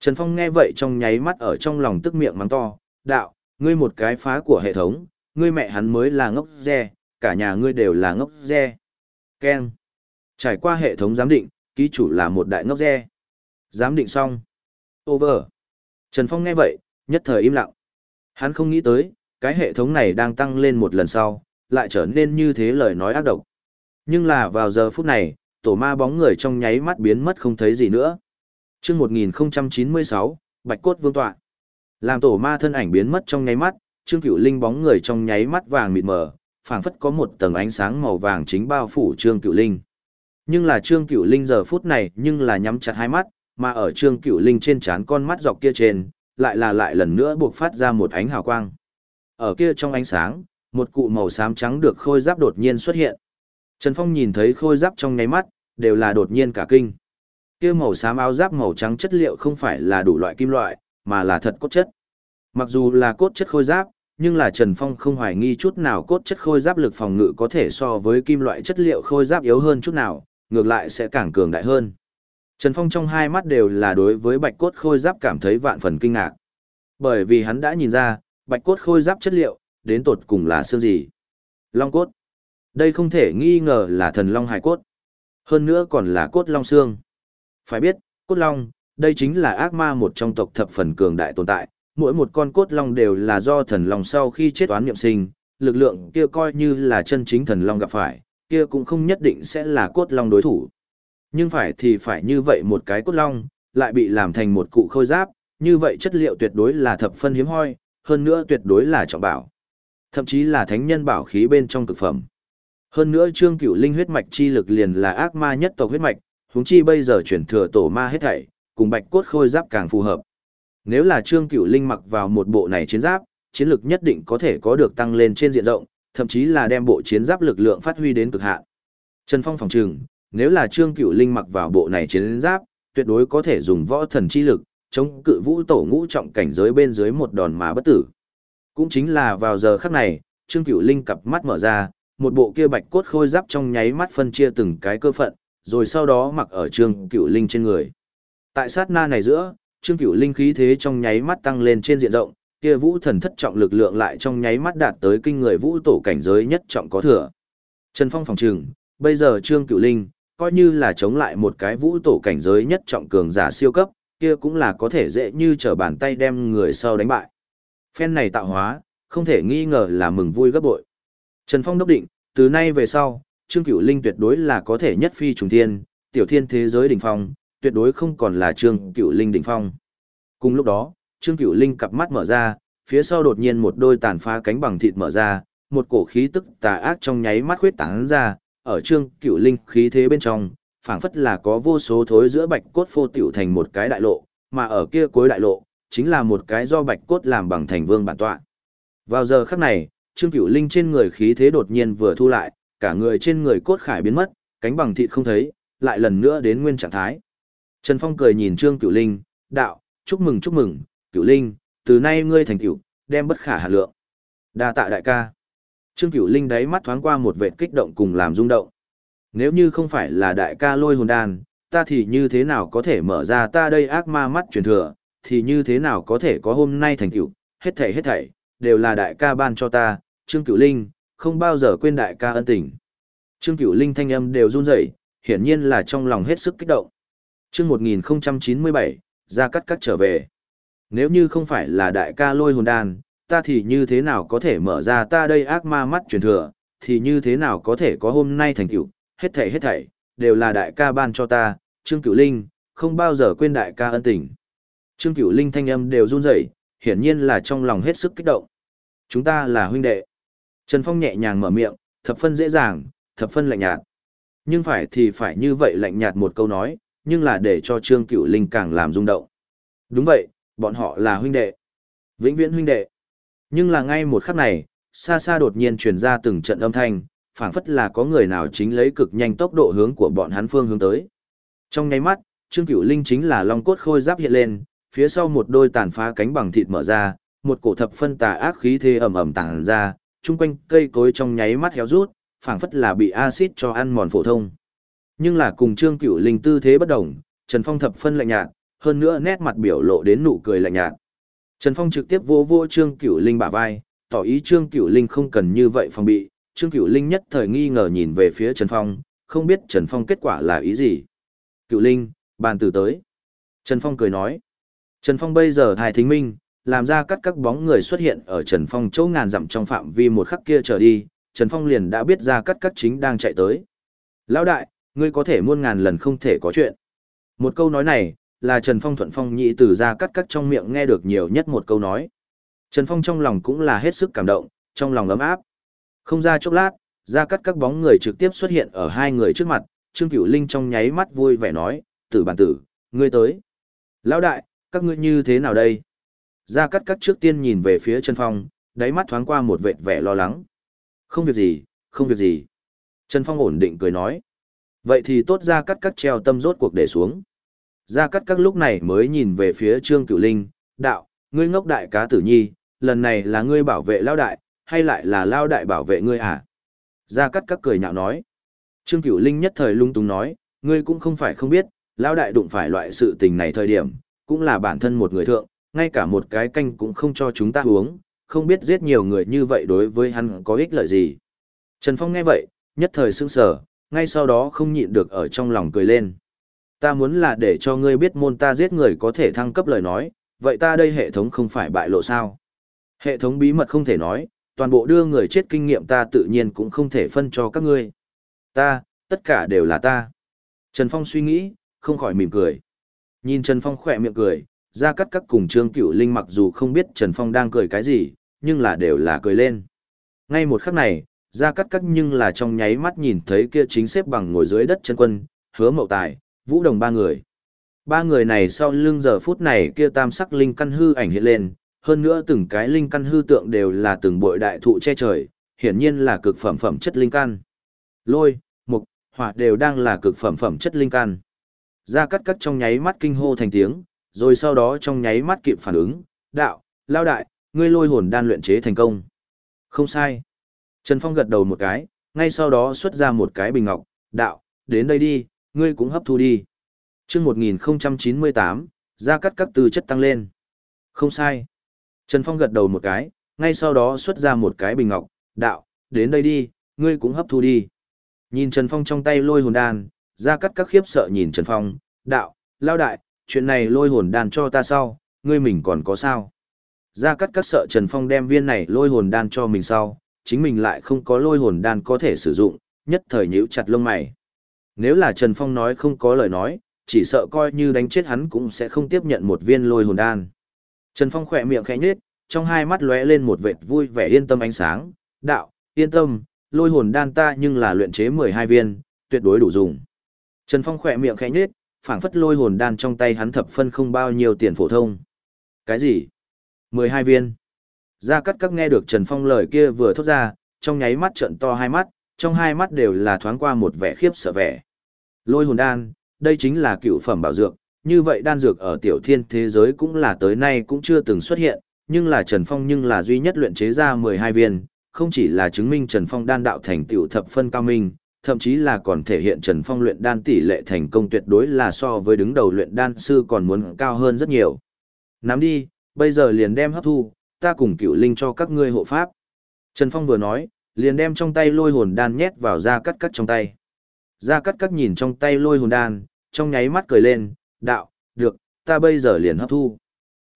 Trần Phong nghe vậy trong nháy mắt ở trong lòng tức miệng mắng to, đạo, ngươi một cái phá của hệ thống, ngươi mẹ hắn mới là ngốc re, cả nhà ngươi đều là ngốc re. Ken. Trải qua hệ thống giám định, ký chủ là một đại ngốc re. Giám định xong. Over. Trần Phong nghe vậy, nhất thời im lặng. Hắn không nghĩ tới, cái hệ thống này đang tăng lên một lần sau, lại trở nên như thế lời nói ác độc. Nhưng là vào giờ phút này, tổ ma bóng người trong nháy mắt biến mất không thấy gì nữa. Trước 1096, Bạch Cốt Vương Tọa. Làm tổ ma thân ảnh biến mất trong nháy mắt, Trương Cửu Linh bóng người trong nháy mắt vàng mịt mờ, phảng phất có một tầng ánh sáng màu vàng chính bao phủ Trương Cửu Linh. Nhưng là Trương Cửu Linh giờ phút này nhưng là nhắm chặt hai mắt, mà ở Trương Cửu Linh trên trán con mắt dọc kia trên, lại là lại lần nữa buộc phát ra một ánh hào quang. Ở kia trong ánh sáng, một cụ màu xám trắng được khôi giáp đột nhiên xuất hiện. Trần Phong nhìn thấy khôi giáp trong nháy mắt, đều là đột nhiên cả kinh. Kia màu xám áo giáp màu trắng chất liệu không phải là đủ loại kim loại, mà là thật cốt chất. Mặc dù là cốt chất khôi giáp, nhưng là Trần Phong không hoài nghi chút nào cốt chất khôi giáp lực phòng ngự có thể so với kim loại chất liệu khôi giáp yếu hơn chút nào, ngược lại sẽ càng cường đại hơn. Trần Phong trong hai mắt đều là đối với bạch cốt khôi giáp cảm thấy vạn phần kinh ngạc. Bởi vì hắn đã nhìn ra, bạch cốt khôi giáp chất liệu, đến tột cùng là xương gì? Long cốt. Đây không thể nghi ngờ là thần long hải cốt. Hơn nữa còn là cốt long xương. Phải biết, cốt long, đây chính là ác ma một trong tộc thập phần cường đại tồn tại, mỗi một con cốt long đều là do thần long sau khi chết oán niệm sinh, lực lượng kia coi như là chân chính thần long gặp phải, kia cũng không nhất định sẽ là cốt long đối thủ. Nhưng phải thì phải như vậy một cái cốt long, lại bị làm thành một cụ khôi giáp, như vậy chất liệu tuyệt đối là thập phân hiếm hoi, hơn nữa tuyệt đối là trọng bảo. Thậm chí là thánh nhân bảo khí bên trong cực phẩm. Hơn nữa trương cửu linh huyết mạch chi lực liền là ác ma nhất tộc huyết mạch, huống chi bây giờ chuyển thừa tổ ma hết thảy, cùng bạch cốt khôi giáp càng phù hợp. Nếu là trương cửu linh mặc vào một bộ này chiến giáp, chiến lực nhất định có thể có được tăng lên trên diện rộng, thậm chí là đem bộ chiến giáp lực lượng phát huy đến cực hạn. Trần Phong phòng trừng, nếu là Trương Cửu Linh mặc vào bộ này chiến giáp, tuyệt đối có thể dùng võ thần chi lực, chống cự vũ tổ ngũ trọng cảnh giới bên dưới một đòn mà bất tử. Cũng chính là vào giờ khắc này, Trương Cửu Linh cặp mắt mở ra, một bộ kia bạch cốt khôi giáp trong nháy mắt phân chia từng cái cơ phận, rồi sau đó mặc ở Trương Cửu Linh trên người. Tại sát na này giữa, Trương Cửu Linh khí thế trong nháy mắt tăng lên trên diện rộng, kia vũ thần thất trọng lực lượng lại trong nháy mắt đạt tới kinh người vũ tổ cảnh giới nhất trọng có thừa. Trần Phong phòng trừng, bây giờ Trương Cửu Linh, coi như là chống lại một cái vũ tổ cảnh giới nhất trọng cường giả siêu cấp, kia cũng là có thể dễ như trở bàn tay đem người sau đánh bại. Phen này tạo hóa, không thể nghi ngờ là mừng vui gấp bội. Trần Phong đốc định, từ nay về sau, Trương Cửu Linh tuyệt đối là có thể nhất phi trùng thiên, tiểu thiên thế giới đỉnh phong, tuyệt đối không còn là Trương Cửu Linh đỉnh phong. Cùng lúc đó, Trương Cửu Linh cặp mắt mở ra, phía sau đột nhiên một đôi tàn phá cánh bằng thịt mở ra, một cổ khí tức tà ác trong nháy mắt khuyết tán ra, ở Trương Cửu Linh khí thế bên trong, phảng phất là có vô số thối giữa bạch cốt phô tiểu thành một cái đại lộ, mà ở kia cuối đại lộ, chính là một cái do bạch cốt làm bằng thành vương bản tọa. Vào giờ khắc này, Trương Cửu Linh trên người khí thế đột nhiên vừa thu lại, cả người trên người cốt khải biến mất, cánh bằng thịt không thấy, lại lần nữa đến nguyên trạng thái. Trần Phong cười nhìn Trương Cửu Linh, đạo, chúc mừng chúc mừng, Cửu Linh, từ nay ngươi thành cửu, đem bất khả hạ lượng. Đa tạ đại ca. Trương Cửu Linh đáy mắt thoáng qua một vệt kích động cùng làm rung động. Nếu như không phải là đại ca lôi hồn đan, ta thì như thế nào có thể mở ra ta đây ác ma mắt truyền thừa, thì như thế nào có thể có hôm nay thành tựu, hết thảy hết thảy, đều là đại ca ban cho ta, Trương Cửu Linh, không bao giờ quên đại ca ân tình. Trương Cửu Linh thanh âm đều run rẩy, hiển nhiên là trong lòng hết sức kích động. Chương 1097, ra cắt cắt trở về. Nếu như không phải là đại ca lôi hồn đan, ta thì như thế nào có thể mở ra ta đây ác ma mắt truyền thừa, thì như thế nào có thể có hôm nay thành tựu, hết thảy hết thảy, đều là đại ca ban cho ta, Trương Cửu Linh, không bao giờ quên đại ca ân tình. Trương Cửu Linh thanh âm đều run rẩy, hiển nhiên là trong lòng hết sức kích động. Chúng ta là huynh đệ. Trần Phong nhẹ nhàng mở miệng, thập phân dễ dàng, thập phân lạnh nhạt. Nhưng phải thì phải như vậy lạnh nhạt một câu nói, nhưng là để cho Trương Cửu Linh càng làm rung động. Đúng vậy, bọn họ là huynh đệ. Vĩnh viễn huynh đệ. Nhưng là ngay một khắc này, xa xa đột nhiên truyền ra từng trận âm thanh, phảng phất là có người nào chính lấy cực nhanh tốc độ hướng của bọn hắn phương hướng tới. Trong nháy mắt, Trương Cửu Linh chính là long cốt khôi giáp hiện lên, phía sau một đôi tàn phá cánh bằng thịt mở ra, một cổ thập phân tà ác khí thế ầm ầm tản ra, chung quanh cây cối trong nháy mắt héo rút, phảng phất là bị axit cho ăn mòn phổ thông. Nhưng là cùng Trương Cửu Linh tư thế bất động, Trần Phong thập phân lạnh nhạt, hơn nữa nét mặt biểu lộ đến nụ cười lạnh nhạt. Trần Phong trực tiếp vô vô Trương Cửu Linh bả vai, tỏ ý Trương Cửu Linh không cần như vậy phòng bị, Trương Cửu Linh nhất thời nghi ngờ nhìn về phía Trần Phong, không biết Trần Phong kết quả là ý gì. Cửu Linh, bàn từ tới. Trần Phong cười nói. Trần Phong bây giờ thai thính minh, làm ra cắt các bóng người xuất hiện ở Trần Phong chỗ ngàn dặm trong phạm vi một khắc kia trở đi, Trần Phong liền đã biết ra cắt các chính đang chạy tới. Lão đại, ngươi có thể muôn ngàn lần không thể có chuyện. Một câu nói này, là Trần Phong thuận phong nhị từ ra cắt cắt trong miệng nghe được nhiều nhất một câu nói. Trần Phong trong lòng cũng là hết sức cảm động, trong lòng ấm áp. Không ra chốc lát, ra cắt các bóng người trực tiếp xuất hiện ở hai người trước mặt, Trương Cửu Linh trong nháy mắt vui vẻ nói, tử bản tử, ngươi tới. Lão đại, các ngươi như thế nào đây? Ra cắt cắt trước tiên nhìn về phía Trần Phong, đáy mắt thoáng qua một vệt vẻ lo lắng. Không việc gì, không việc gì. Trần Phong ổn định cười nói. Vậy thì tốt ra cắt cắt treo tâm rốt cuộc để xuống. Gia Cát các lúc này mới nhìn về phía Trương Cửu Linh, đạo, ngươi ngốc đại cá tử nhi, lần này là ngươi bảo vệ lao đại, hay lại là lao đại bảo vệ ngươi à? Gia Cát các cười nhạo nói. Trương Cửu Linh nhất thời lung tung nói, ngươi cũng không phải không biết, lao đại đụng phải loại sự tình này thời điểm, cũng là bản thân một người thượng, ngay cả một cái canh cũng không cho chúng ta uống, không biết giết nhiều người như vậy đối với hắn có ích lợi gì. Trần Phong nghe vậy, nhất thời sững sờ, ngay sau đó không nhịn được ở trong lòng cười lên. Ta muốn là để cho ngươi biết môn ta giết người có thể thăng cấp lời nói, vậy ta đây hệ thống không phải bại lộ sao? Hệ thống bí mật không thể nói, toàn bộ đưa người chết kinh nghiệm ta tự nhiên cũng không thể phân cho các ngươi. Ta, tất cả đều là ta. Trần Phong suy nghĩ, không khỏi mỉm cười. Nhìn Trần Phong khỏe miệng cười, ra cắt các cùng Trương Cửu Linh mặc dù không biết Trần Phong đang cười cái gì, nhưng là đều là cười lên. Ngay một khắc này, ra cắt các nhưng là trong nháy mắt nhìn thấy kia chính xếp bằng ngồi dưới đất chân quân, hứa mậu tài, vũ đồng ba người. Ba người này sau lưng giờ phút này kia tam sắc linh căn hư ảnh hiện lên, hơn nữa từng cái linh căn hư tượng đều là từng bội đại thụ che trời, hiển nhiên là cực phẩm phẩm chất linh căn. Lôi, mục, hỏa đều đang là cực phẩm phẩm chất linh căn. Ra cắt cắt trong nháy mắt kinh hô thành tiếng, rồi sau đó trong nháy mắt kịp phản ứng, đạo, lao đại, ngươi lôi hồn đan luyện chế thành công. Không sai. Trần Phong gật đầu một cái, ngay sau đó xuất ra một cái bình ngọc, đạo, đến đây đi, ngươi cũng hấp thu đi. chương 1098, ra cắt các tư chất tăng lên. Không sai. Trần Phong gật đầu một cái, ngay sau đó xuất ra một cái bình ngọc, đạo, đến đây đi, ngươi cũng hấp thu đi. Nhìn Trần Phong trong tay lôi hồn đan, ra cắt các khiếp sợ nhìn Trần Phong, đạo, lao đại, chuyện này lôi hồn đan cho ta sau, ngươi mình còn có sao? Ra cắt các sợ Trần Phong đem viên này lôi hồn đan cho mình sau, chính mình lại không có lôi hồn đan có thể sử dụng, nhất thời nhíu chặt lông mày. Nếu là Trần Phong nói không có lời nói, chỉ sợ coi như đánh chết hắn cũng sẽ không tiếp nhận một viên lôi hồn đan. Trần Phong khỏe miệng khẽ nhếch, trong hai mắt lóe lên một vệt vui vẻ yên tâm ánh sáng, đạo, yên tâm, lôi hồn đan ta nhưng là luyện chế 12 viên, tuyệt đối đủ dùng. Trần Phong khỏe miệng khẽ nhếch, phảng phất lôi hồn đan trong tay hắn thập phân không bao nhiêu tiền phổ thông. Cái gì? 12 viên. Gia Cát Các nghe được Trần Phong lời kia vừa thốt ra, trong nháy mắt trợn to hai mắt, trong hai mắt đều là thoáng qua một vẻ khiếp sợ vẻ. Lôi hồn đan, đây chính là cựu phẩm bảo dược, như vậy đan dược ở tiểu thiên thế giới cũng là tới nay cũng chưa từng xuất hiện, nhưng là Trần Phong nhưng là duy nhất luyện chế ra 12 viên, không chỉ là chứng minh Trần Phong đan đạo thành tiểu thập phân cao minh, thậm chí là còn thể hiện Trần Phong luyện đan tỷ lệ thành công tuyệt đối là so với đứng đầu luyện đan sư còn muốn cao hơn rất nhiều. Nắm đi, bây giờ liền đem hấp thu, ta cùng cựu linh cho các ngươi hộ pháp. Trần Phong vừa nói, liền đem trong tay lôi hồn đan nhét vào da cắt cắt trong tay. da cắt cắt nhìn trong tay lôi hồn đan, trong nháy mắt cười lên, đạo, được, ta bây giờ liền hấp thu.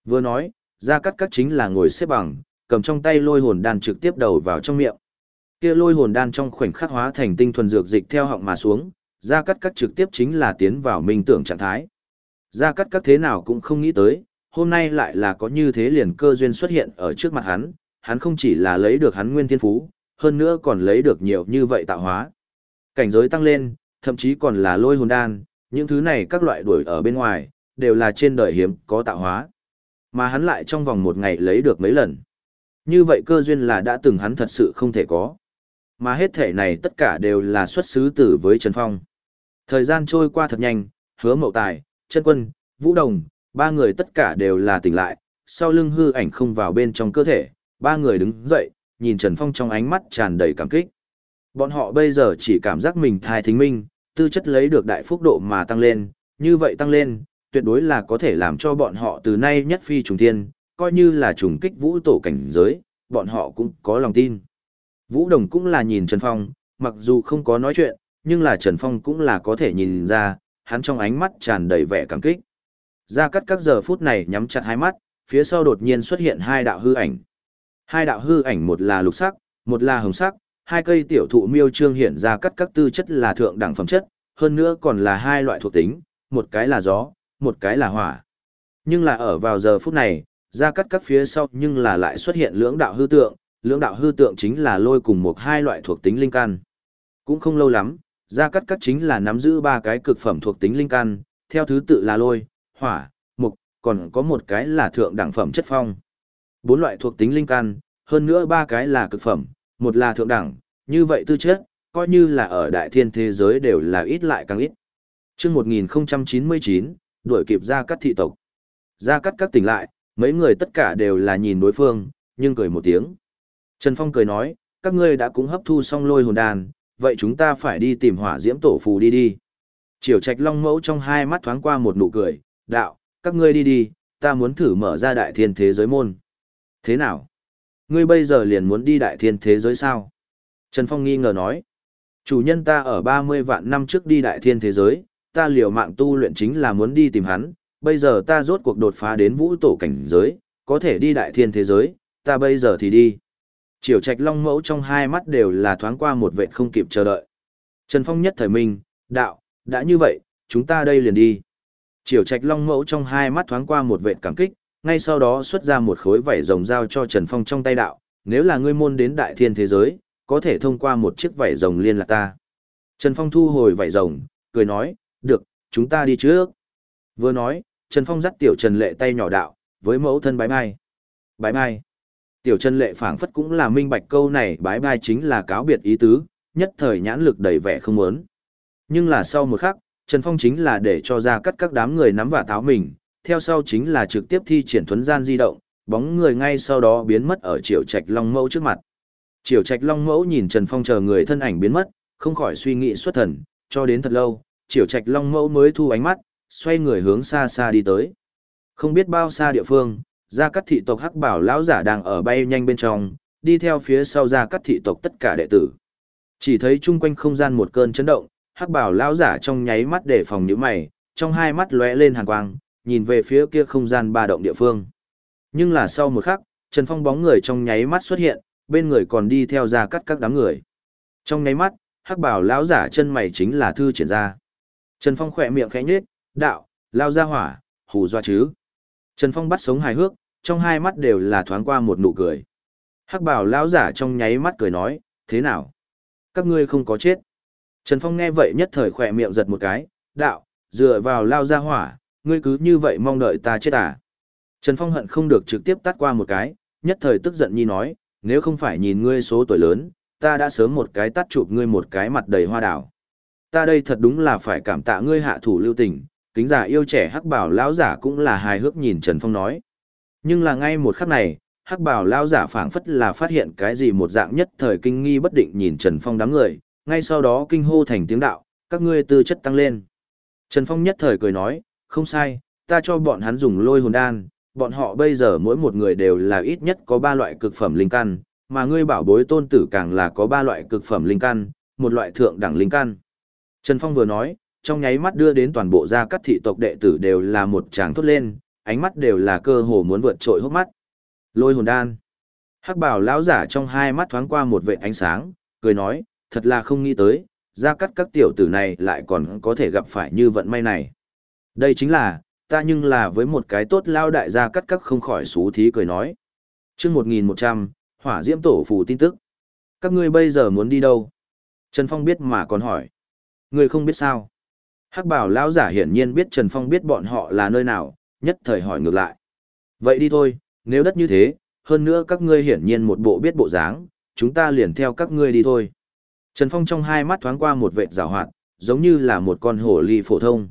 Vừa nói, da cắt cắt chính là ngồi xếp bằng, cầm trong tay lôi hồn đan trực tiếp đầu vào trong miệng. Kia lôi hồn đan trong khoảnh khắc hóa thành tinh thuần dược dịch theo họng mà xuống, da cắt cắt trực tiếp chính là tiến vào minh tưởng trạng thái. da cắt cắt thế nào cũng không nghĩ tới, hôm nay lại là có như thế liền cơ duyên xuất hiện ở trước mặt hắn, hắn không chỉ là lấy được hắn nguyên thiên phú, hơn nữa còn lấy được nhiều như vậy tạo hóa. Cảnh giới tăng lên, thậm chí còn là lôi hồn đan, những thứ này các loại đuổi ở bên ngoài, đều là trên đời hiếm có tạo hóa. Mà hắn lại trong vòng một ngày lấy được mấy lần. Như vậy cơ duyên là đã từng hắn thật sự không thể có. Mà hết thể này tất cả đều là xuất xứ tử với Trần Phong. Thời gian trôi qua thật nhanh, hứa mậu tài, chân quân, vũ đồng, ba người tất cả đều là tỉnh lại, sau lưng hư ảnh không vào bên trong cơ thể, ba người đứng dậy, nhìn Trần Phong trong ánh mắt tràn đầy cảm kích. Bọn họ bây giờ chỉ cảm giác mình thai thính minh, tư chất lấy được đại phúc độ mà tăng lên, như vậy tăng lên, tuyệt đối là có thể làm cho bọn họ từ nay nhất phi trùng thiên, coi như là trùng kích vũ tổ cảnh giới, bọn họ cũng có lòng tin. Vũ Đồng cũng là nhìn Trần Phong, mặc dù không có nói chuyện, nhưng là Trần Phong cũng là có thể nhìn ra, hắn trong ánh mắt tràn đầy vẻ cảm kích. Gia Cát các giờ phút này nhắm chặt hai mắt, phía sau đột nhiên xuất hiện hai đạo hư ảnh. Hai đạo hư ảnh một là lục sắc, một là hồng sắc, hai cây tiểu thụ miêu trương hiện ra cắt các tư chất là thượng đẳng phẩm chất, hơn nữa còn là hai loại thuộc tính, một cái là gió, một cái là hỏa. Nhưng là ở vào giờ phút này, ra cắt các phía sau nhưng là lại xuất hiện lưỡng đạo hư tượng, lưỡng đạo hư tượng chính là lôi cùng một hai loại thuộc tính linh căn. Cũng không lâu lắm, ra cắt các chính là nắm giữ ba cái cực phẩm thuộc tính linh căn, theo thứ tự là lôi, hỏa, mục, còn có một cái là thượng đẳng phẩm chất phong. Bốn loại thuộc tính linh căn, hơn nữa ba cái là cực phẩm, một là thượng đẳng, như vậy tư chất, coi như là ở đại thiên thế giới đều là ít lại càng ít. Trước 1099, đuổi kịp ra cắt thị tộc. Ra cắt các tỉnh lại, mấy người tất cả đều là nhìn đối phương, nhưng cười một tiếng. Trần Phong cười nói, các ngươi đã cũng hấp thu xong lôi hồn đàn, vậy chúng ta phải đi tìm hỏa diễm tổ phù đi đi. Triều trạch long mẫu trong hai mắt thoáng qua một nụ cười, đạo, các ngươi đi đi, ta muốn thử mở ra đại thiên thế giới môn. Thế nào? Ngươi bây giờ liền muốn đi đại thiên thế giới sao? Trần Phong nghi ngờ nói. Chủ nhân ta ở 30 vạn năm trước đi đại thiên thế giới, ta liều mạng tu luyện chính là muốn đi tìm hắn, bây giờ ta rốt cuộc đột phá đến vũ tổ cảnh giới, có thể đi đại thiên thế giới, ta bây giờ thì đi. Triều trạch long mẫu trong hai mắt đều là thoáng qua một vệ không kịp chờ đợi. Trần Phong nhất thời minh, đạo, đã như vậy, chúng ta đây liền đi. Triều trạch long mẫu trong hai mắt thoáng qua một vệ cảm kích, ngay sau đó xuất ra một khối vảy rồng giao cho Trần Phong trong tay đạo, nếu là ngươi môn đến đại thiên thế giới, có thể thông qua một chiếc vảy rồng liên lạc ta. Trần Phong thu hồi vảy rồng, cười nói, được, chúng ta đi trước. Vừa nói, Trần Phong dắt tiểu Trần Lệ tay nhỏ đạo, với mẫu thân bái bai. Bái bai. Tiểu Trần Lệ phảng phất cũng là minh bạch câu này bái bai chính là cáo biệt ý tứ, nhất thời nhãn lực đầy vẻ không muốn. Nhưng là sau một khắc, Trần Phong chính là để cho ra cắt các đám người nắm và táo mình, theo sau chính là trực tiếp thi triển thuấn gian di động, bóng người ngay sau đó biến mất ở Triều Trạch Long Mẫu trước mặt. Triều Trạch Long Mẫu nhìn Trần Phong chờ người thân ảnh biến mất, không khỏi suy nghĩ xuất thần, cho đến thật lâu, Triều Trạch Long Mẫu mới thu ánh mắt, xoay người hướng xa xa đi tới. Không biết bao xa địa phương, gia cắt thị tộc Hắc Bảo lão giả đang ở bay nhanh bên trong, đi theo phía sau gia cắt thị tộc tất cả đệ tử. Chỉ thấy chung quanh không gian một cơn chấn động, Hắc Bảo lão giả trong nháy mắt để phòng nhíu mày, trong hai mắt lóe lên hàn quang, nhìn về phía kia không gian ba động địa phương. Nhưng là sau một khắc, Trần Phong bóng người trong nháy mắt xuất hiện, bên người còn đi theo ra cắt các đám người. Trong nháy mắt, hắc bảo lão giả chân mày chính là thư triển ra. Trần Phong khỏe miệng khẽ nhếch, đạo, lao ra hỏa, hù doa chứ. Trần Phong bắt sống hài hước, trong hai mắt đều là thoáng qua một nụ cười. Hắc bảo lão giả trong nháy mắt cười nói, thế nào? Các ngươi không có chết. Trần Phong nghe vậy nhất thời khỏe miệng giật một cái, đạo, dựa vào lao ra hỏa, ngươi cứ như vậy mong đợi ta chết à. Trần Phong hận không được trực tiếp tắt qua một cái, nhất thời tức giận nhi nói, nếu không phải nhìn ngươi số tuổi lớn, ta đã sớm một cái tắt chụp ngươi một cái mặt đầy hoa đảo. Ta đây thật đúng là phải cảm tạ ngươi hạ thủ lưu tình, kính giả yêu trẻ hắc bảo lão giả cũng là hài hước nhìn Trần Phong nói. Nhưng là ngay một khắc này, hắc bảo lão giả phảng phất là phát hiện cái gì một dạng nhất thời kinh nghi bất định nhìn Trần Phong đám người, ngay sau đó kinh hô thành tiếng đạo, các ngươi tư chất tăng lên. Trần Phong nhất thời cười nói, không sai, ta cho bọn hắn dùng lôi hồn đan, bọn họ bây giờ mỗi một người đều là ít nhất có ba loại cực phẩm linh căn, mà ngươi bảo bối tôn tử càng là có ba loại cực phẩm linh căn, một loại thượng đẳng linh căn. Trần Phong vừa nói, trong nháy mắt đưa đến toàn bộ gia cắt thị tộc đệ tử đều là một tràng thốt lên, ánh mắt đều là cơ hồ muốn vượt trội hốc mắt. Lôi hồn đan. Hắc bảo lão giả trong hai mắt thoáng qua một vệ ánh sáng, cười nói, thật là không nghĩ tới, gia cắt các tiểu tử này lại còn có thể gặp phải như vận may này. Đây chính là, ta nhưng là với một cái tốt lao đại gia cắt các không khỏi xú thí cười nói. chương 1100, hỏa diễm tổ phù tin tức. Các ngươi bây giờ muốn đi đâu? Trần Phong biết mà còn hỏi. Ngươi không biết sao? Hắc bảo lão giả hiển nhiên biết Trần Phong biết bọn họ là nơi nào, nhất thời hỏi ngược lại. Vậy đi thôi, nếu đất như thế, hơn nữa các ngươi hiển nhiên một bộ biết bộ dáng, chúng ta liền theo các ngươi đi thôi. Trần Phong trong hai mắt thoáng qua một vệt rào hoạt, giống như là một con hổ ly phổ thông.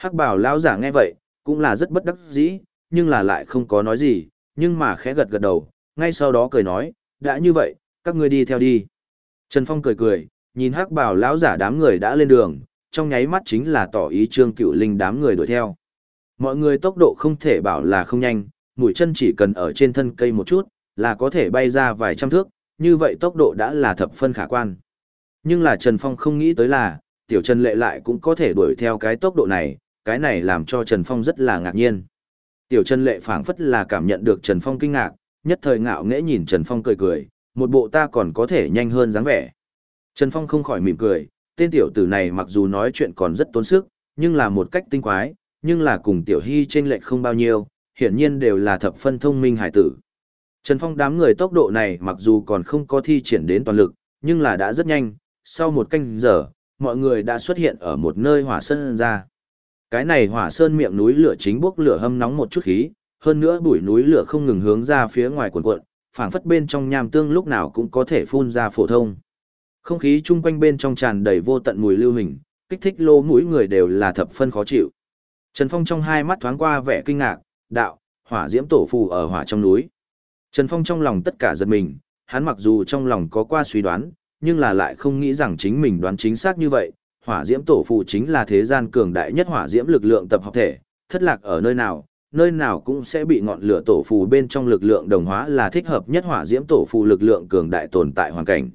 Hắc bảo lão giả nghe vậy, cũng là rất bất đắc dĩ, nhưng là lại không có nói gì, nhưng mà khẽ gật gật đầu, ngay sau đó cười nói, đã như vậy, các ngươi đi theo đi. Trần Phong cười cười, nhìn hắc bảo lão giả đám người đã lên đường, trong nháy mắt chính là tỏ ý trương cựu linh đám người đuổi theo. Mọi người tốc độ không thể bảo là không nhanh, mũi chân chỉ cần ở trên thân cây một chút, là có thể bay ra vài trăm thước, như vậy tốc độ đã là thập phân khả quan. Nhưng là Trần Phong không nghĩ tới là, tiểu Trần Lệ lại cũng có thể đuổi theo cái tốc độ này, cái này làm cho Trần Phong rất là ngạc nhiên. Tiểu Trần Lệ phảng phất là cảm nhận được Trần Phong kinh ngạc, nhất thời ngạo nghễ nhìn Trần Phong cười cười, một bộ ta còn có thể nhanh hơn dáng vẻ. Trần Phong không khỏi mỉm cười, tên tiểu tử này mặc dù nói chuyện còn rất tốn sức, nhưng là một cách tinh quái, nhưng là cùng tiểu hy trên lệch không bao nhiêu, hiển nhiên đều là thập phân thông minh hải tử. Trần Phong đám người tốc độ này mặc dù còn không có thi triển đến toàn lực, nhưng là đã rất nhanh, sau một canh giờ, mọi người đã xuất hiện ở một nơi hỏa sơn ra. Cái này hỏa sơn miệng núi lửa chính bốc lửa hâm nóng một chút khí, hơn nữa bụi núi lửa không ngừng hướng ra phía ngoài cuộn cuộn, phảng phất bên trong nham tương lúc nào cũng có thể phun ra phổ thông. Không khí chung quanh bên trong tràn đầy vô tận mùi lưu hình, kích thích lô mũi người đều là thập phân khó chịu. Trần Phong trong hai mắt thoáng qua vẻ kinh ngạc, đạo, hỏa diễm tổ phù ở hỏa trong núi. Trần Phong trong lòng tất cả giật mình, hắn mặc dù trong lòng có qua suy đoán, nhưng là lại không nghĩ rằng chính mình đoán chính xác như vậy, hỏa diễm tổ Phụ chính là thế gian cường đại nhất hỏa diễm lực lượng tập hợp thể, thất lạc ở nơi nào, nơi nào cũng sẽ bị ngọn lửa tổ phù bên trong lực lượng đồng hóa là thích hợp nhất hỏa diễm tổ phù lực lượng cường đại tồn tại hoàn cảnh.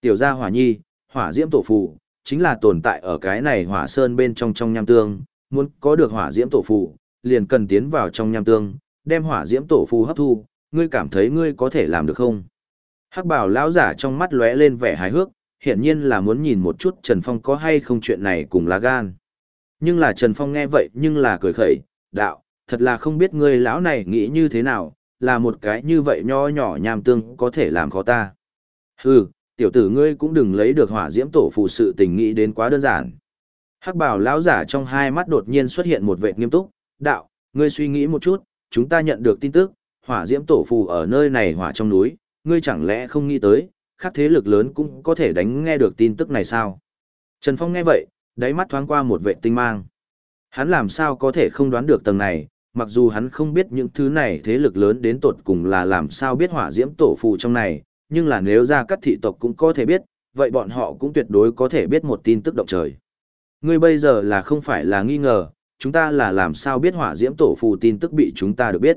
Tiểu gia hỏa nhi, hỏa diễm tổ phù, chính là tồn tại ở cái này hỏa sơn bên trong trong nham tương, muốn có được hỏa diễm tổ phù, liền cần tiến vào trong nham tương, đem hỏa diễm tổ phù hấp thu, ngươi cảm thấy ngươi có thể làm được không? Hắc bảo lão giả trong mắt lóe lên vẻ hài hước, hiển nhiên là muốn nhìn một chút Trần Phong có hay không chuyện này cùng lá gan. Nhưng là Trần Phong nghe vậy nhưng là cười khẩy, đạo, thật là không biết ngươi lão này nghĩ như thế nào, là một cái như vậy nho nhỏ nham tương có thể làm khó ta. Hừ, tiểu tử ngươi cũng đừng lấy được hỏa diễm tổ phù sự tình nghĩ đến quá đơn giản. Hắc bảo lão giả trong hai mắt đột nhiên xuất hiện một vẻ nghiêm túc, đạo, ngươi suy nghĩ một chút, chúng ta nhận được tin tức, hỏa diễm tổ phù ở nơi này hỏa trong núi, ngươi chẳng lẽ không nghĩ tới, khác thế lực lớn cũng có thể đánh nghe được tin tức này sao? Trần Phong nghe vậy, đáy mắt thoáng qua một vệ tinh mang. Hắn làm sao có thể không đoán được tầng này, mặc dù hắn không biết những thứ này thế lực lớn đến tột cùng là làm sao biết hỏa diễm tổ phù trong này, nhưng là nếu ra các thị tộc cũng có thể biết, vậy bọn họ cũng tuyệt đối có thể biết một tin tức động trời. Ngươi bây giờ là không phải là nghi ngờ, chúng ta là làm sao biết hỏa diễm tổ phù tin tức bị chúng ta được biết.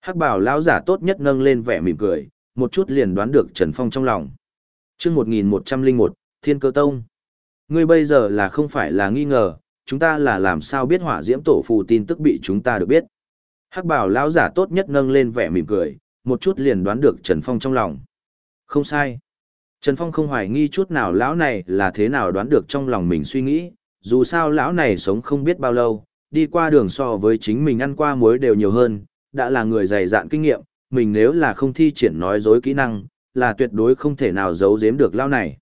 Hắc bảo lão giả tốt nhất nâng lên vẻ mỉm cười, một chút liền đoán được Trần Phong trong lòng. Trước 1101, Thiên Cơ Tông. Ngươi bây giờ là không phải là nghi ngờ, chúng ta là làm sao biết hỏa diễm tổ phù tin tức bị chúng ta được biết. Hắc bảo lão giả tốt nhất nâng lên vẻ mỉm cười, một chút liền đoán được Trần Phong trong lòng. Không sai. Trần Phong không hoài nghi chút nào lão này là thế nào đoán được trong lòng mình suy nghĩ, dù sao lão này sống không biết bao lâu, đi qua đường so với chính mình ăn qua muối đều nhiều hơn, đã là người dày dạn kinh nghiệm, mình nếu là không thi triển nói dối kỹ năng, là tuyệt đối không thể nào giấu giếm được lão này.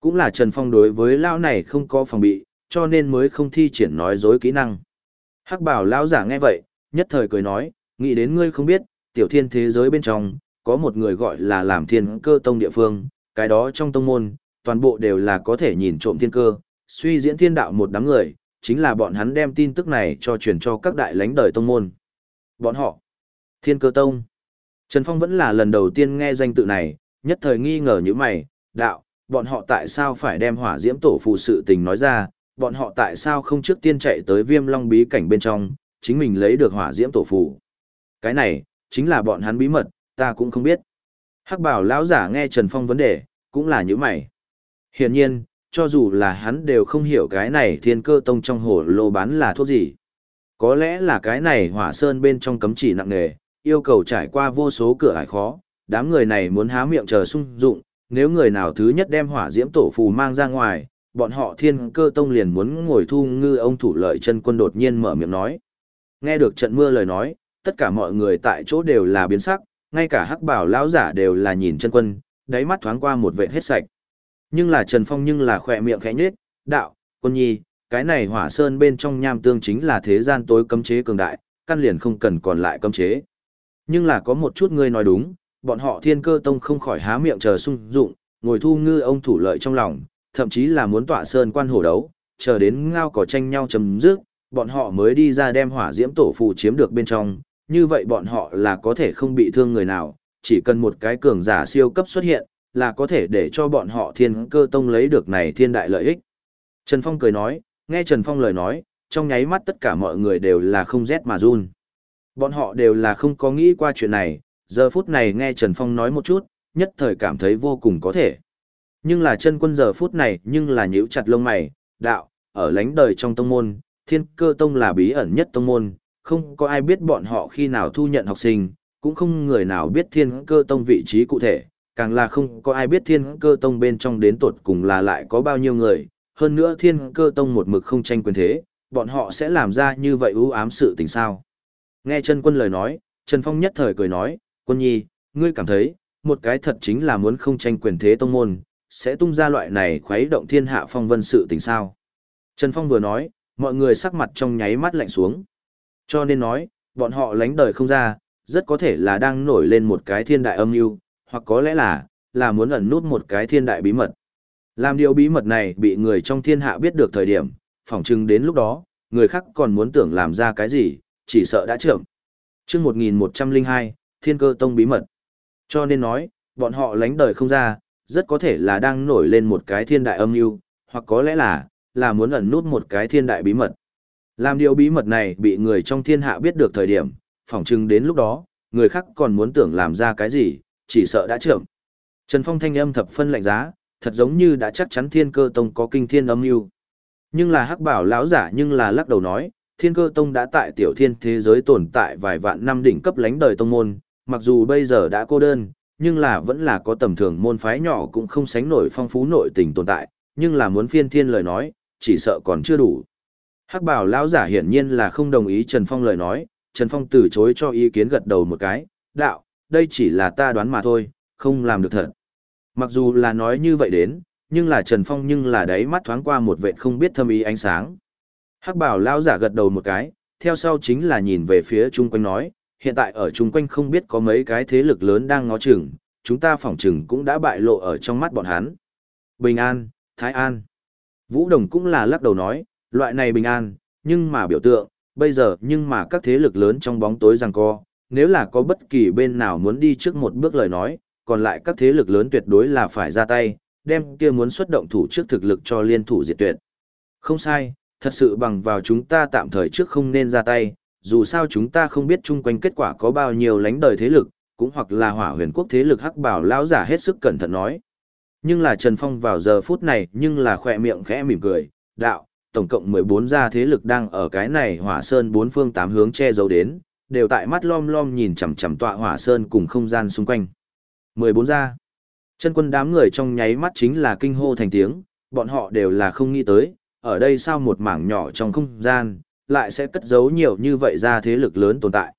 Cũng là Trần Phong đối với lão này không có phòng bị, cho nên mới không thi triển nói dối kỹ năng. Hắc bảo lão giả nghe vậy, nhất thời cười nói, nghĩ đến ngươi không biết, tiểu thiên thế giới bên trong, có một người gọi là làm thiên cơ tông địa phương, cái đó trong tông môn, toàn bộ đều là có thể nhìn trộm thiên cơ, suy diễn thiên đạo một đám người, chính là bọn hắn đem tin tức này cho truyền cho các đại lãnh đời tông môn. Bọn họ, thiên cơ tông. Trần Phong vẫn là lần đầu tiên nghe danh tự này, nhất thời nghi ngờ như mày, đạo, bọn họ tại sao phải đem hỏa diễm tổ phù sự tình nói ra, bọn họ tại sao không trước tiên chạy tới viêm long bí cảnh bên trong, chính mình lấy được hỏa diễm tổ phù. Cái này, chính là bọn hắn bí mật, ta cũng không biết. Hắc bảo lão giả nghe Trần Phong vấn đề, cũng là như mày. Hiển nhiên, cho dù là hắn đều không hiểu cái này thiên cơ tông trong hồ lô bán là thuốc gì. Có lẽ là cái này hỏa sơn bên trong cấm chỉ nặng nề, yêu cầu trải qua vô số cửa ải khó, đám người này muốn há miệng chờ sung dụng, nếu người nào thứ nhất đem hỏa diễm tổ phù mang ra ngoài, bọn họ thiên cơ tông liền muốn ngồi thu ngư ông thủ lợi chân quân đột nhiên mở miệng nói. Nghe được trận mưa lời nói, tất cả mọi người tại chỗ đều là biến sắc, ngay cả hắc bảo lão giả đều là nhìn chân quân, đáy mắt thoáng qua một vệ hết sạch. Nhưng là Trần Phong nhưng là khỏe miệng khẽ nhếch, đạo, quân nhi, cái này hỏa sơn bên trong nham tương chính là thế gian tối cấm chế cường đại, căn liền không cần còn lại cấm chế. Nhưng là có một chút ngươi nói đúng, bọn họ thiên cơ tông không khỏi há miệng chờ sung dụng, ngồi thu ngư ông thủ lợi trong lòng, thậm chí là muốn tọa sơn quan hổ đấu, chờ đến ngao cỏ tranh nhau chấm dứt, bọn họ mới đi ra đem hỏa diễm tổ phù chiếm được bên trong, như vậy bọn họ là có thể không bị thương người nào, chỉ cần một cái cường giả siêu cấp xuất hiện, là có thể để cho bọn họ thiên cơ tông lấy được này thiên đại lợi ích. Trần Phong cười nói, nghe Trần Phong lời nói, trong nháy mắt tất cả mọi người đều là không rét mà run. Bọn họ đều là không có nghĩ qua chuyện này, giờ phút này nghe Trần Phong nói một chút, nhất thời cảm thấy vô cùng có thể. Nhưng là chân quân giờ phút này nhưng là nhíu chặt lông mày, đạo, ở lánh đời trong tông môn, thiên cơ tông là bí ẩn nhất tông môn, không có ai biết bọn họ khi nào thu nhận học sinh, cũng không người nào biết thiên cơ tông vị trí cụ thể, càng là không có ai biết thiên cơ tông bên trong đến tột cùng là lại có bao nhiêu người, hơn nữa thiên cơ tông một mực không tranh quyền thế, bọn họ sẽ làm ra như vậy ưu ám sự tình sao. Nghe chân quân lời nói, Trần Phong nhất thời cười nói, quân nhi, ngươi cảm thấy, một cái thật chính là muốn không tranh quyền thế tông môn, sẽ tung ra loại này khuấy động thiên hạ phong vân sự tình sao. Trần Phong vừa nói, mọi người sắc mặt trong nháy mắt lạnh xuống. Cho nên nói, bọn họ lánh đời không ra, rất có thể là đang nổi lên một cái thiên đại âm mưu, hoặc có lẽ là, là muốn ẩn nút một cái thiên đại bí mật. Làm điều bí mật này bị người trong thiên hạ biết được thời điểm, phỏng chừng đến lúc đó, người khác còn muốn tưởng làm ra cái gì, chỉ sợ đã trưởng chương 1102, Thiên cơ tông bí mật. Cho nên nói, bọn họ lánh đời không ra, rất có thể là đang nổi lên một cái thiên đại âm mưu, hoặc có lẽ là, là muốn ẩn nút một cái thiên đại bí mật. Làm điều bí mật này bị người trong thiên hạ biết được thời điểm, phỏng chừng đến lúc đó, người khác còn muốn tưởng làm ra cái gì, chỉ sợ đã trưởng Trần Phong thanh âm thập phân lạnh giá, thật giống như đã chắc chắn thiên cơ tông có kinh thiên âm mưu nhưng là hắc bảo lão giả nhưng là lắc đầu nói thiên cơ tông đã tại tiểu thiên thế giới tồn tại vài vạn năm đỉnh cấp lánh đời tông môn mặc dù bây giờ đã cô đơn nhưng là vẫn là có tầm thường môn phái nhỏ cũng không sánh nổi phong phú nội tình tồn tại nhưng là muốn phiên thiên lời nói chỉ sợ còn chưa đủ hắc bảo lão giả hiển nhiên là không đồng ý trần phong lời nói trần phong từ chối cho ý kiến gật đầu một cái đạo đây chỉ là ta đoán mà thôi không làm được thật Mặc dù là nói như vậy đến, nhưng là Trần Phong nhưng là đáy mắt thoáng qua một vệt không biết thâm ý ánh sáng. Hắc bảo lao giả gật đầu một cái, theo sau chính là nhìn về phía chung quanh nói, hiện tại ở chung quanh không biết có mấy cái thế lực lớn đang ngó chừng, chúng ta phỏng chừng cũng đã bại lộ ở trong mắt bọn hắn. Bình An, Thái An. Vũ Đồng cũng là lắc đầu nói, loại này bình an, nhưng mà biểu tượng, bây giờ nhưng mà các thế lực lớn trong bóng tối rằng co, nếu là có bất kỳ bên nào muốn đi trước một bước lời nói, còn lại các thế lực lớn tuyệt đối là phải ra tay, đem kia muốn xuất động thủ trước thực lực cho liên thủ diệt tuyệt. Không sai, thật sự bằng vào chúng ta tạm thời trước không nên ra tay, dù sao chúng ta không biết chung quanh kết quả có bao nhiêu lánh đời thế lực, cũng hoặc là hỏa huyền quốc thế lực hắc bảo lão giả hết sức cẩn thận nói. Nhưng là Trần Phong vào giờ phút này nhưng là khỏe miệng khẽ mỉm cười, đạo, tổng cộng 14 gia thế lực đang ở cái này hỏa sơn bốn phương tám hướng che giấu đến, đều tại mắt lom lom nhìn chằm chằm tọa hỏa sơn cùng không gian xung quanh. 14 gia. Chân quân đám người trong nháy mắt chính là kinh hô thành tiếng, bọn họ đều là không nghĩ tới, ở đây sao một mảng nhỏ trong không gian, lại sẽ cất giấu nhiều như vậy ra thế lực lớn tồn tại.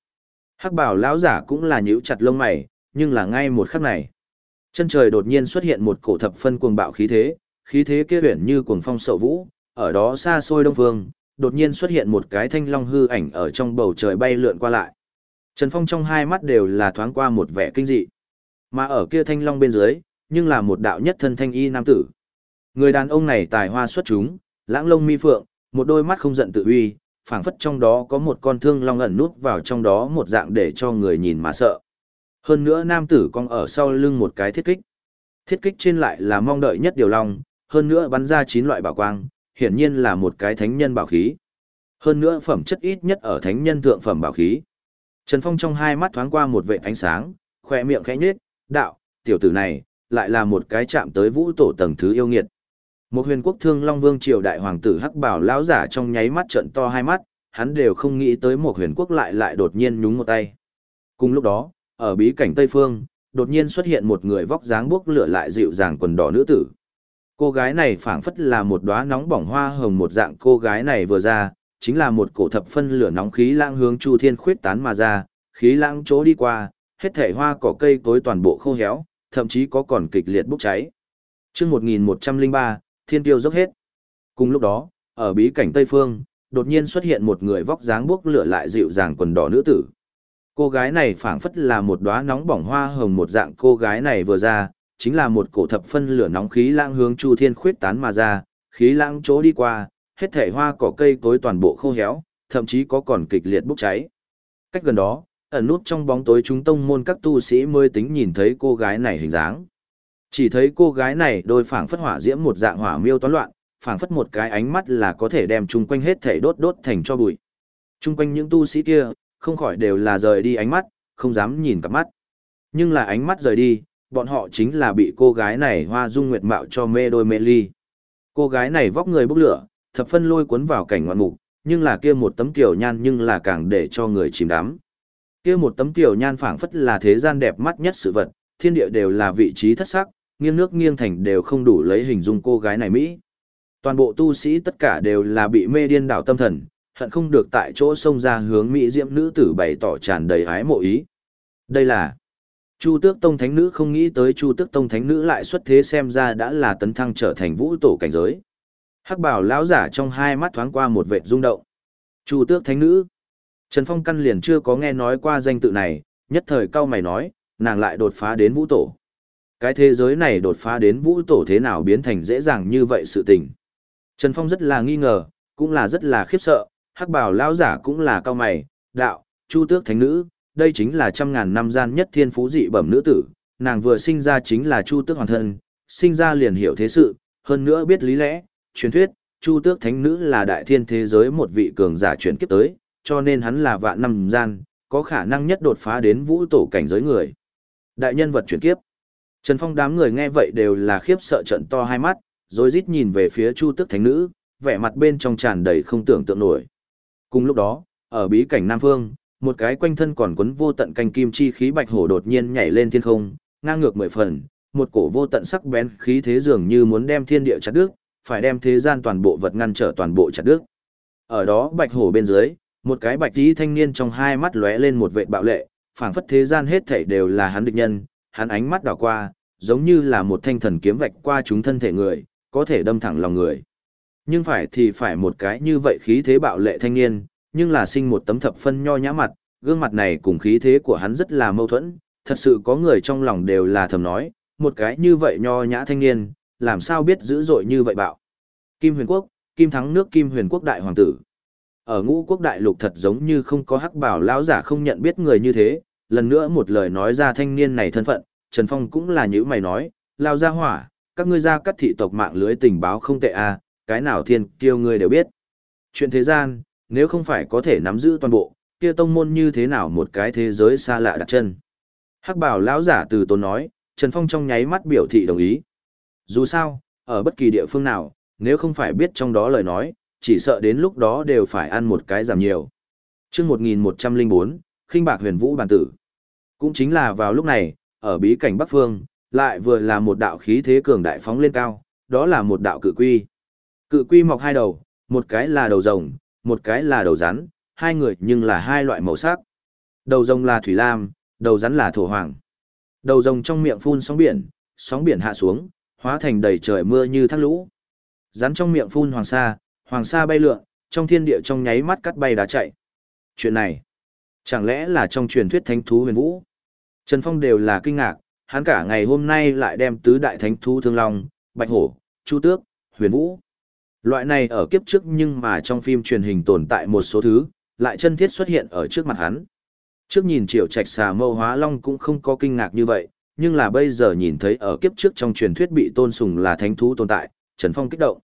Hắc bảo lão giả cũng là nhíu chặt lông mày, nhưng là ngay một khắc này. Chân trời đột nhiên xuất hiện một cổ thập phân cuồng bạo khí thế, khí thế kia huyển như cuồng phong sậu vũ, ở đó xa xôi đông phương, đột nhiên xuất hiện một cái thanh long hư ảnh ở trong bầu trời bay lượn qua lại. Trần Phong trong hai mắt đều là thoáng qua một vẻ kinh dị. Mà ở kia thanh long bên dưới, nhưng là một đạo nhất thân thanh y nam tử. Người đàn ông này tài hoa xuất chúng, lãng lông mi phượng, một đôi mắt không giận tự uy, phảng phất trong đó có một con thương long ẩn nút vào trong đó một dạng để cho người nhìn mà sợ. Hơn nữa nam tử còn ở sau lưng một cái thiết kích. Thiết kích trên lại là mong đợi nhất điều long, hơn nữa bắn ra chín loại bảo quang, hiển nhiên là một cái thánh nhân bảo khí. Hơn nữa phẩm chất ít nhất ở thánh nhân thượng phẩm bảo khí. Trần Phong trong hai mắt thoáng qua một vệ ánh sáng, khỏe miệng khẽ nhếch, đạo, tiểu tử này, lại là một cái chạm tới vũ tổ tầng thứ yêu nghiệt. Một huyền quốc thương Long Vương triều đại hoàng tử hắc bảo lão giả trong nháy mắt trận to hai mắt, hắn đều không nghĩ tới một huyền quốc lại lại đột nhiên nhúng một tay. Cùng lúc đó, ở bí cảnh Tây Phương, đột nhiên xuất hiện một người vóc dáng bước lửa lại dịu dàng quần đỏ nữ tử. Cô gái này phảng phất là một đóa nóng bỏng hoa hồng một dạng cô gái này vừa ra, chính là một cổ thập phân lửa nóng khí lãng hướng Chu Thiên khuyết tán mà ra, khí lãng chỗ đi qua, hết thể hoa cỏ cây cối toàn bộ khô héo, thậm chí có còn kịch liệt bốc cháy. Trước 1103, thiên tiêu dốc hết. Cùng lúc đó, ở bí cảnh Tây Phương, đột nhiên xuất hiện một người vóc dáng bốc lửa lại dịu dàng quần đỏ nữ tử. Cô gái này phảng phất là một đóa nóng bỏng hoa hồng một dạng cô gái này vừa ra, chính là một cổ thập phân lửa nóng khí lãng hướng Chu Thiên khuyết tán mà ra, khí lãng chỗ đi qua, hết thể hoa cỏ cây cối toàn bộ khô héo, thậm chí có còn kịch liệt bốc cháy. Cách gần đó, ẩn nút trong bóng tối chúng tông môn các tu sĩ mới tính nhìn thấy cô gái này hình dáng. Chỉ thấy cô gái này đôi phảng phất hỏa diễm một dạng hỏa miêu toán loạn, phảng phất một cái ánh mắt là có thể đem chung quanh hết thể đốt đốt thành cho bụi. Chung quanh những tu sĩ kia, không khỏi đều là rời đi ánh mắt, không dám nhìn cặp mắt. Nhưng là ánh mắt rời đi, bọn họ chính là bị cô gái này hoa dung nguyệt mạo cho mê đôi mê ly. Cô gái này vóc người bốc lửa, thập phân lôi cuốn vào cảnh ngoạn mục, nhưng là kia một tấm tiểu nhan nhưng là càng để cho người chìm đắm. Kia một tấm tiểu nhan phảng phất là thế gian đẹp mắt nhất sự vật, thiên địa đều là vị trí thất sắc, nghiêng nước nghiêng thành đều không đủ lấy hình dung cô gái này Mỹ. Toàn bộ tu sĩ tất cả đều là bị mê điên đảo tâm thần, hận không được tại chỗ xông ra hướng Mỹ diễm nữ tử bày tỏ tràn đầy ái mộ ý. Đây là Chu Tước Tông Thánh Nữ không nghĩ tới Chu Tước Tông Thánh Nữ lại xuất thế xem ra đã là tấn thăng trở thành vũ tổ cảnh giới. Hắc bảo lão giả trong hai mắt thoáng qua một vệt rung động. Chu Tước Thánh Nữ. Trần Phong căn liền chưa có nghe nói qua danh tự này, nhất thời cao mày nói, nàng lại đột phá đến vũ tổ. Cái thế giới này đột phá đến vũ tổ thế nào biến thành dễ dàng như vậy sự tình. Trần Phong rất là nghi ngờ, cũng là rất là khiếp sợ, hắc bảo lão giả cũng là cao mày, đạo, chu tước thánh nữ, đây chính là trăm ngàn năm gian nhất thiên phú dị bẩm nữ tử, nàng vừa sinh ra chính là chu tước hoàng thân, sinh ra liền hiểu thế sự, hơn nữa biết lý lẽ, truyền thuyết, chu tước thánh nữ là đại thiên thế giới một vị cường giả chuyển kiếp tới, cho nên hắn là vạn năm gian, có khả năng nhất đột phá đến vũ tổ cảnh giới người. Đại nhân vật chuyển kiếp. Trần Phong đám người nghe vậy đều là khiếp sợ trận to hai mắt, rồi rít nhìn về phía Chu Tức Thánh Nữ, vẻ mặt bên trong tràn đầy không tưởng tượng nổi. Cùng lúc đó, ở bí cảnh Nam Phương, một cái quanh thân còn quấn vô tận canh kim chi khí bạch hổ đột nhiên nhảy lên thiên không, ngang ngược mười phần, một cổ vô tận sắc bén khí thế dường như muốn đem thiên địa chặt đứt, phải đem thế gian toàn bộ vật ngăn trở toàn bộ chặt đứt. Ở đó bạch hổ bên dưới, một cái bạch tí thanh niên trong hai mắt lóe lên một vệt bạo lệ, phảng phất thế gian hết thảy đều là hắn địch nhân, hắn ánh mắt đảo qua, giống như là một thanh thần kiếm vạch qua chúng thân thể người, có thể đâm thẳng lòng người. Nhưng phải thì phải một cái như vậy khí thế bạo lệ thanh niên, nhưng là sinh một tấm thập phân nho nhã mặt, gương mặt này cùng khí thế của hắn rất là mâu thuẫn, thật sự có người trong lòng đều là thầm nói, một cái như vậy nho nhã thanh niên, làm sao biết dữ dội như vậy bạo. Kim huyền quốc, kim thắng nước kim huyền quốc đại hoàng tử. Ở ngũ quốc đại lục thật giống như không có hắc bảo lão giả không nhận biết người như thế, lần nữa một lời nói ra thanh niên này thân phận, Trần Phong cũng là những mày nói, lao ra hỏa, các ngươi ra cắt thị tộc mạng lưới tình báo không tệ à, cái nào thiên kiêu ngươi đều biết. Chuyện thế gian, nếu không phải có thể nắm giữ toàn bộ, kia tông môn như thế nào một cái thế giới xa lạ đặt chân. Hắc bảo lão giả từ tốn nói, Trần Phong trong nháy mắt biểu thị đồng ý. Dù sao, ở bất kỳ địa phương nào, nếu không phải biết trong đó lời nói, chỉ sợ đến lúc đó đều phải ăn một cái giảm nhiều. Trước 1104, khinh bạc huyền vũ bản tử. Cũng chính là vào lúc này, ở bí cảnh Bắc Phương, lại vừa là một đạo khí thế cường đại phóng lên cao, đó là một đạo cự quy. Cự quy mọc hai đầu, một cái là đầu rồng, một cái là đầu rắn, hai người nhưng là hai loại màu sắc. Đầu rồng là thủy lam, đầu rắn là thổ hoàng. Đầu rồng trong miệng phun sóng biển, sóng biển hạ xuống, hóa thành đầy trời mưa như thác lũ. Rắn trong miệng phun hoàng sa, hoàng sa bay lượn, trong thiên địa trong nháy mắt cắt bay đá chạy. Chuyện này, chẳng lẽ là trong truyền thuyết thánh thú huyền vũ? Trần Phong đều là kinh ngạc, hắn cả ngày hôm nay lại đem tứ đại thánh thú thương long, bạch hổ, chu tước, huyền vũ. Loại này ở kiếp trước nhưng mà trong phim truyền hình tồn tại một số thứ, lại chân thiết xuất hiện ở trước mặt hắn. Trước nhìn triệu trạch xà mâu hóa long cũng không có kinh ngạc như vậy, nhưng là bây giờ nhìn thấy ở kiếp trước trong truyền thuyết bị tôn sùng là thánh thú tồn tại, Trần Phong kích động.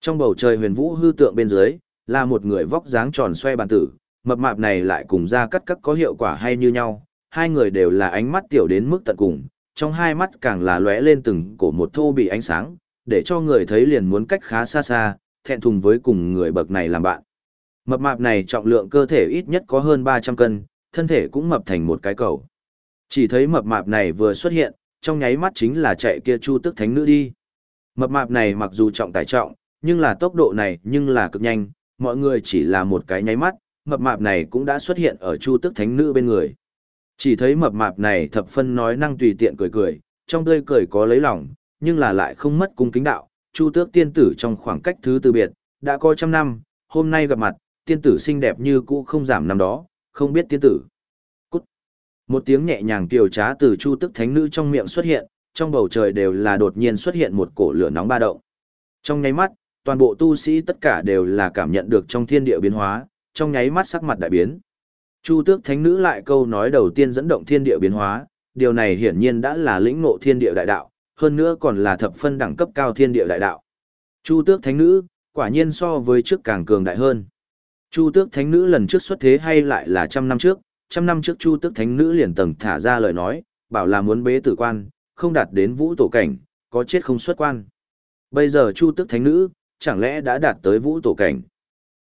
Trong bầu trời huyền vũ hư tượng bên dưới, là một người vóc dáng tròn xoay bàn tử, mập mạp này lại cùng ra cắt cắt có hiệu quả hay như nhau, hai người đều là ánh mắt tiểu đến mức tận cùng, trong hai mắt càng là lóe lên từng cổ một thô bị ánh sáng, để cho người thấy liền muốn cách khá xa xa, thẹn thùng với cùng người bậc này làm bạn. Mập mạp này trọng lượng cơ thể ít nhất có hơn 300 cân, thân thể cũng mập thành một cái cầu. Chỉ thấy mập mạp này vừa xuất hiện, trong nháy mắt chính là chạy kia chu tức thánh nữ đi. Mập mạp này mặc dù trọng tải trọng, nhưng là tốc độ này nhưng là cực nhanh, mọi người chỉ là một cái nháy mắt, mập mạp này cũng đã xuất hiện ở chu tức thánh nữ bên người. Chỉ thấy mập mạp này thập phân nói năng tùy tiện cười cười, trong tươi cười có lấy lòng, nhưng là lại không mất cung kính đạo. Chu tước tiên tử trong khoảng cách thứ từ biệt, đã có trăm năm, hôm nay gặp mặt, tiên tử xinh đẹp như cũ không giảm năm đó, không biết tiên tử. Cút. Một tiếng nhẹ nhàng kiều trá từ chu tước thánh nữ trong miệng xuất hiện, trong bầu trời đều là đột nhiên xuất hiện một cổ lửa nóng ba động. Trong nháy mắt, toàn bộ tu sĩ tất cả đều là cảm nhận được trong thiên địa biến hóa, trong nháy mắt sắc mặt đại biến. Chu tước thánh nữ lại câu nói đầu tiên dẫn động thiên địa biến hóa, điều này hiển nhiên đã là lĩnh ngộ thiên địa đại đạo, hơn nữa còn là thập phân đẳng cấp cao thiên địa đại đạo. Chu tước thánh nữ, quả nhiên so với trước càng cường đại hơn. Chu tước thánh nữ lần trước xuất thế hay lại là trăm năm trước, trăm năm trước chu tước thánh nữ liền tầng thả ra lời nói, bảo là muốn bế tử quan, không đạt đến vũ tổ cảnh, có chết không xuất quan. Bây giờ chu tước thánh nữ, chẳng lẽ đã đạt tới vũ tổ cảnh.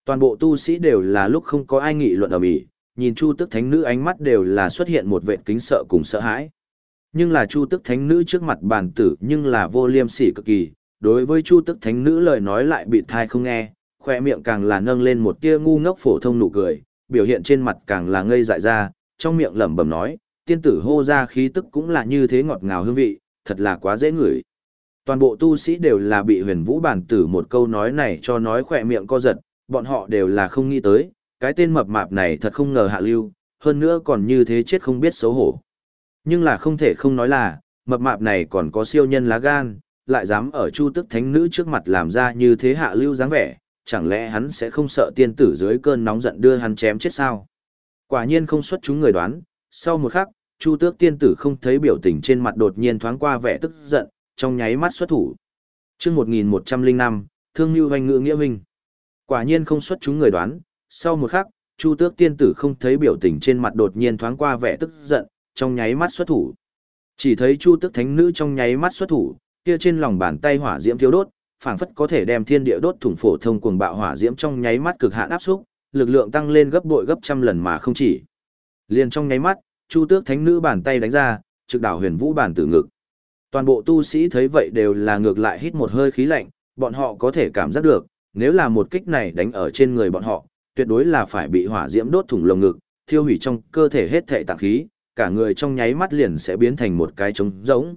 Toàn bộ tu sĩ đều là lúc không có ai nghị luận ở mỹ, nhìn Chu Tức Thánh Nữ ánh mắt đều là xuất hiện một vệt kính sợ cùng sợ hãi. Nhưng là Chu Tức Thánh Nữ trước mặt bản tử nhưng là vô liêm sỉ cực kỳ, đối với Chu Tức Thánh Nữ lời nói lại bị thai không nghe, khoe miệng càng là nâng lên một tia ngu ngốc phổ thông nụ cười, biểu hiện trên mặt càng là ngây dại ra, trong miệng lẩm bẩm nói, tiên tử hô ra khí tức cũng là như thế ngọt ngào hương vị, thật là quá dễ ngửi. Toàn bộ tu sĩ đều là bị huyền vũ bản tử một câu nói này cho nói khỏe miệng co giật, bọn họ đều là không nghĩ tới, cái tên mập mạp này thật không ngờ hạ lưu, hơn nữa còn như thế chết không biết xấu hổ. Nhưng là không thể không nói là, mập mạp này còn có siêu nhân lá gan, lại dám ở chu tức thánh nữ trước mặt làm ra như thế hạ lưu dáng vẻ, chẳng lẽ hắn sẽ không sợ tiên tử dưới cơn nóng giận đưa hắn chém chết sao? Quả nhiên không xuất chúng người đoán, sau một khắc, chu tước tiên tử không thấy biểu tình trên mặt đột nhiên thoáng qua vẻ tức giận, trong nháy mắt xuất thủ. Trước 1105, thương như hoành ngữ nghĩa minh. Quả nhiên không xuất chúng người đoán, sau một khắc, Chu Tước tiên tử không thấy biểu tình trên mặt đột nhiên thoáng qua vẻ tức giận, trong nháy mắt xuất thủ. Chỉ thấy Chu Tước thánh nữ trong nháy mắt xuất thủ, kia trên lòng bàn tay hỏa diễm thiêu đốt, phảng phất có thể đem thiên địa đốt thủng phổ thông cuồng bạo hỏa diễm trong nháy mắt cực hạn áp xúc, lực lượng tăng lên gấp bội gấp trăm lần mà không chỉ. Liền trong nháy mắt, Chu Tước thánh nữ bàn tay đánh ra, trực đảo Huyền Vũ bản tử ngực. Toàn bộ tu sĩ thấy vậy đều là ngược lại hít một hơi khí lạnh, bọn họ có thể cảm giác được, nếu là một kích này đánh ở trên người bọn họ, tuyệt đối là phải bị hỏa diễm đốt thủng lồng ngực, thiêu hủy trong cơ thể hết thảy tạng khí, cả người trong nháy mắt liền sẽ biến thành một cái trống rỗng.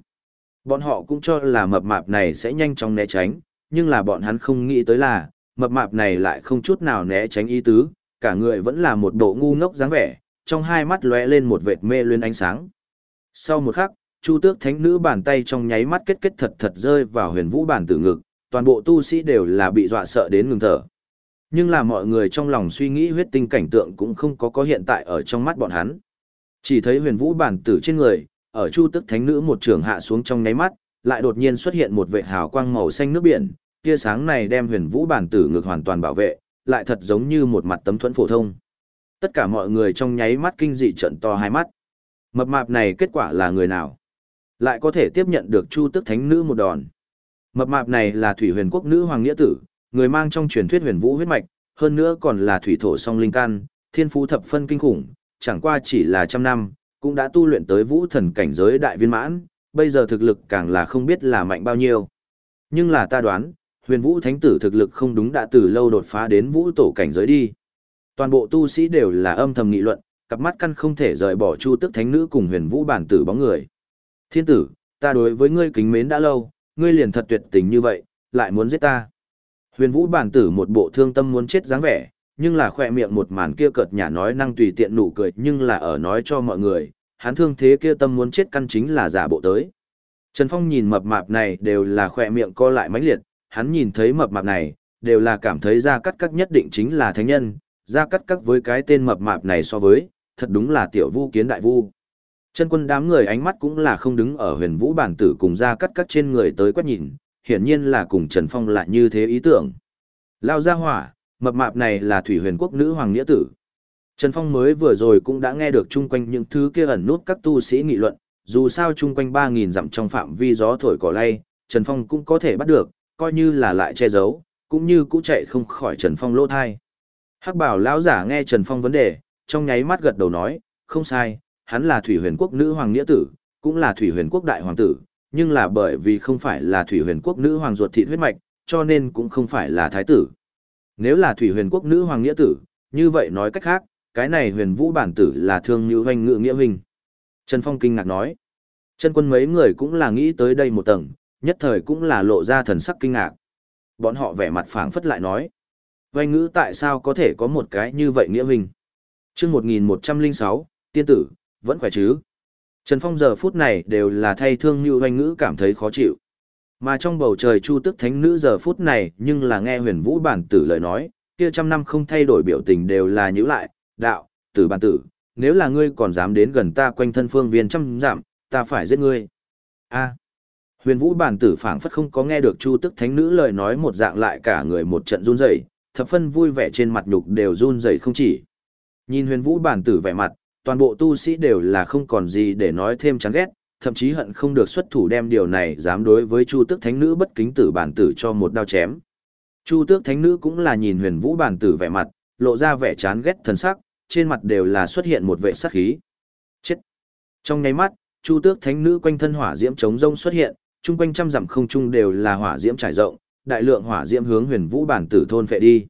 Bọn họ cũng cho là mập mạp này sẽ nhanh chóng né tránh, nhưng là bọn hắn không nghĩ tới là, mập mạp này lại không chút nào né tránh ý tứ, cả người vẫn là một bộ ngu ngốc dáng vẻ, trong hai mắt lóe lên một vệt mê luyến ánh sáng. Sau một khắc, Chu Tước Thánh Nữ bàn tay trong nháy mắt kết kết thật thật rơi vào Huyền Vũ bản tử ngực, toàn bộ tu sĩ đều là bị dọa sợ đến ngừng thở. Nhưng là mọi người trong lòng suy nghĩ huyết tinh cảnh tượng cũng không có có hiện tại ở trong mắt bọn hắn. Chỉ thấy huyền vũ bản tử trên người, ở chu tức thánh nữ một trường hạ xuống trong nháy mắt, lại đột nhiên xuất hiện một vệ hào quang màu xanh nước biển, tia sáng này đem huyền vũ bản tử ngược hoàn toàn bảo vệ, lại thật giống như một mặt tấm thuẫn phổ thông. Tất cả mọi người trong nháy mắt kinh dị trận to hai mắt. Mập mạp này kết quả là người nào? Lại có thể tiếp nhận được chu tức thánh nữ một đòn. Mập mạp này là thủy huyền quốc nữ hoàng nghĩa tử, người mang trong truyền thuyết huyền vũ huyết mạch, hơn nữa còn là thủy thổ song linh căn, thiên phú thập phân kinh khủng, chẳng qua chỉ là trăm năm, cũng đã tu luyện tới vũ thần cảnh giới đại viên mãn, bây giờ thực lực càng là không biết là mạnh bao nhiêu. Nhưng là ta đoán, huyền vũ thánh tử thực lực không đúng đã từ lâu đột phá đến vũ tổ cảnh giới đi. Toàn bộ tu sĩ đều là âm thầm nghị luận, cặp mắt căn không thể rời bỏ chu tức thánh nữ cùng huyền vũ bản tử bóng người. Thiên tử, ta đối với ngươi kính mến đã lâu, ngươi liền thật tuyệt tình như vậy, lại muốn giết ta. Huyền Vũ bản tử một bộ thương tâm muốn chết dáng vẻ, nhưng là khoe miệng một màn kia cợt nhả nói năng tùy tiện nụ cười nhưng là ở nói cho mọi người, hắn thương thế kia tâm muốn chết căn chính là giả bộ tới. Trần Phong nhìn mập mạp này đều là khoe miệng co lại mãnh liệt, hắn nhìn thấy mập mạp này, đều là cảm thấy ra cắt cắt nhất định chính là thánh nhân, ra cắt cắt với cái tên mập mạp này so với, thật đúng là tiểu vu kiến đại vu. Chân quân đám người ánh mắt cũng là không đứng ở huyền vũ bản tử cùng ra cắt cắt trên người tới quét nhìn, hiển nhiên là cùng Trần Phong lại như thế ý tưởng. Lao ra hỏa, mập mạp này là thủy huyền quốc nữ hoàng nghĩa tử. Trần Phong mới vừa rồi cũng đã nghe được chung quanh những thứ kia ẩn nút các tu sĩ nghị luận, dù sao chung quanh 3.000 dặm trong phạm vi gió thổi cỏ lay, Trần Phong cũng có thể bắt được, coi như là lại che giấu, cũng như cũng chạy không khỏi Trần Phong lỗ thai. Hắc bảo lão giả nghe Trần Phong vấn đề, trong nháy mắt gật đầu nói, không sai, hắn là thủy huyền quốc nữ hoàng nghĩa tử, cũng là thủy huyền quốc đại hoàng tử, nhưng là bởi vì không phải là thủy huyền quốc nữ hoàng ruột thịt huyết mạch, cho nên cũng không phải là thái tử. Nếu là thủy huyền quốc nữ hoàng nghĩa tử, như vậy nói cách khác, cái này huyền vũ bản tử là thương như hoành ngự nghĩa huynh. Trần Phong kinh ngạc nói. Chân quân mấy người cũng là nghĩ tới đây một tầng, nhất thời cũng là lộ ra thần sắc kinh ngạc. Bọn họ vẻ mặt phảng phất lại nói. Hoành ngữ tại sao có thể có một cái như vậy nghĩa huynh? chương 1106, tiên tử, vẫn khỏe chứ? Trần Phong giờ phút này đều là thay thương như hoanh ngữ cảm thấy khó chịu. Mà trong bầu trời chu tức thánh nữ giờ phút này nhưng là nghe huyền vũ bản tử lời nói, kia trăm năm không thay đổi biểu tình đều là nhữ lại, đạo, tử bản tử, nếu là ngươi còn dám đến gần ta quanh thân phương viên trăm giảm, ta phải giết ngươi. a huyền vũ bản tử phảng phất không có nghe được chu tức thánh nữ lời nói một dạng lại cả người một trận run rẩy thập phân vui vẻ trên mặt nhục đều run rẩy không chỉ. Nhìn huyền vũ bản tử vẻ mặt, toàn bộ tu sĩ đều là không còn gì để nói thêm chán ghét, thậm chí hận không được xuất thủ đem điều này dám đối với Chu Tước Thánh Nữ bất kính tử bản tử cho một đao chém. Chu tước thánh nữ cũng là nhìn huyền vũ bản tử vẻ mặt, lộ ra vẻ chán ghét thần sắc, trên mặt đều là xuất hiện một vệ sát khí. Chết! Trong nháy mắt, chu tước thánh nữ quanh thân hỏa diễm chống rông xuất hiện, chung quanh trăm dặm không trung đều là hỏa diễm trải rộng, đại lượng hỏa diễm hướng huyền vũ bản tử thôn phệ đi.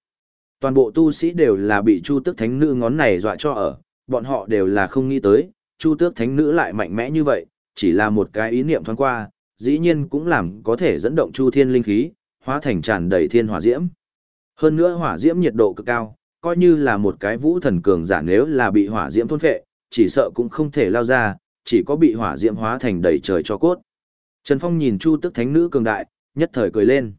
Toàn bộ tu sĩ đều là bị chu tước thánh nữ ngón này dọa cho ở, bọn họ đều là không nghĩ tới, chu tước thánh nữ lại mạnh mẽ như vậy, chỉ là một cái ý niệm thoáng qua, dĩ nhiên cũng làm có thể dẫn động chu thiên linh khí, hóa thành tràn đầy thiên hỏa diễm. Hơn nữa hỏa diễm nhiệt độ cực cao, coi như là một cái vũ thần cường giả nếu là bị hỏa diễm thôn phệ, chỉ sợ cũng không thể lao ra, chỉ có bị hỏa diễm hóa thành đầy trời cho cốt. Trần Phong nhìn Chu Tức Thánh nữ cường đại, nhất thời cười lên.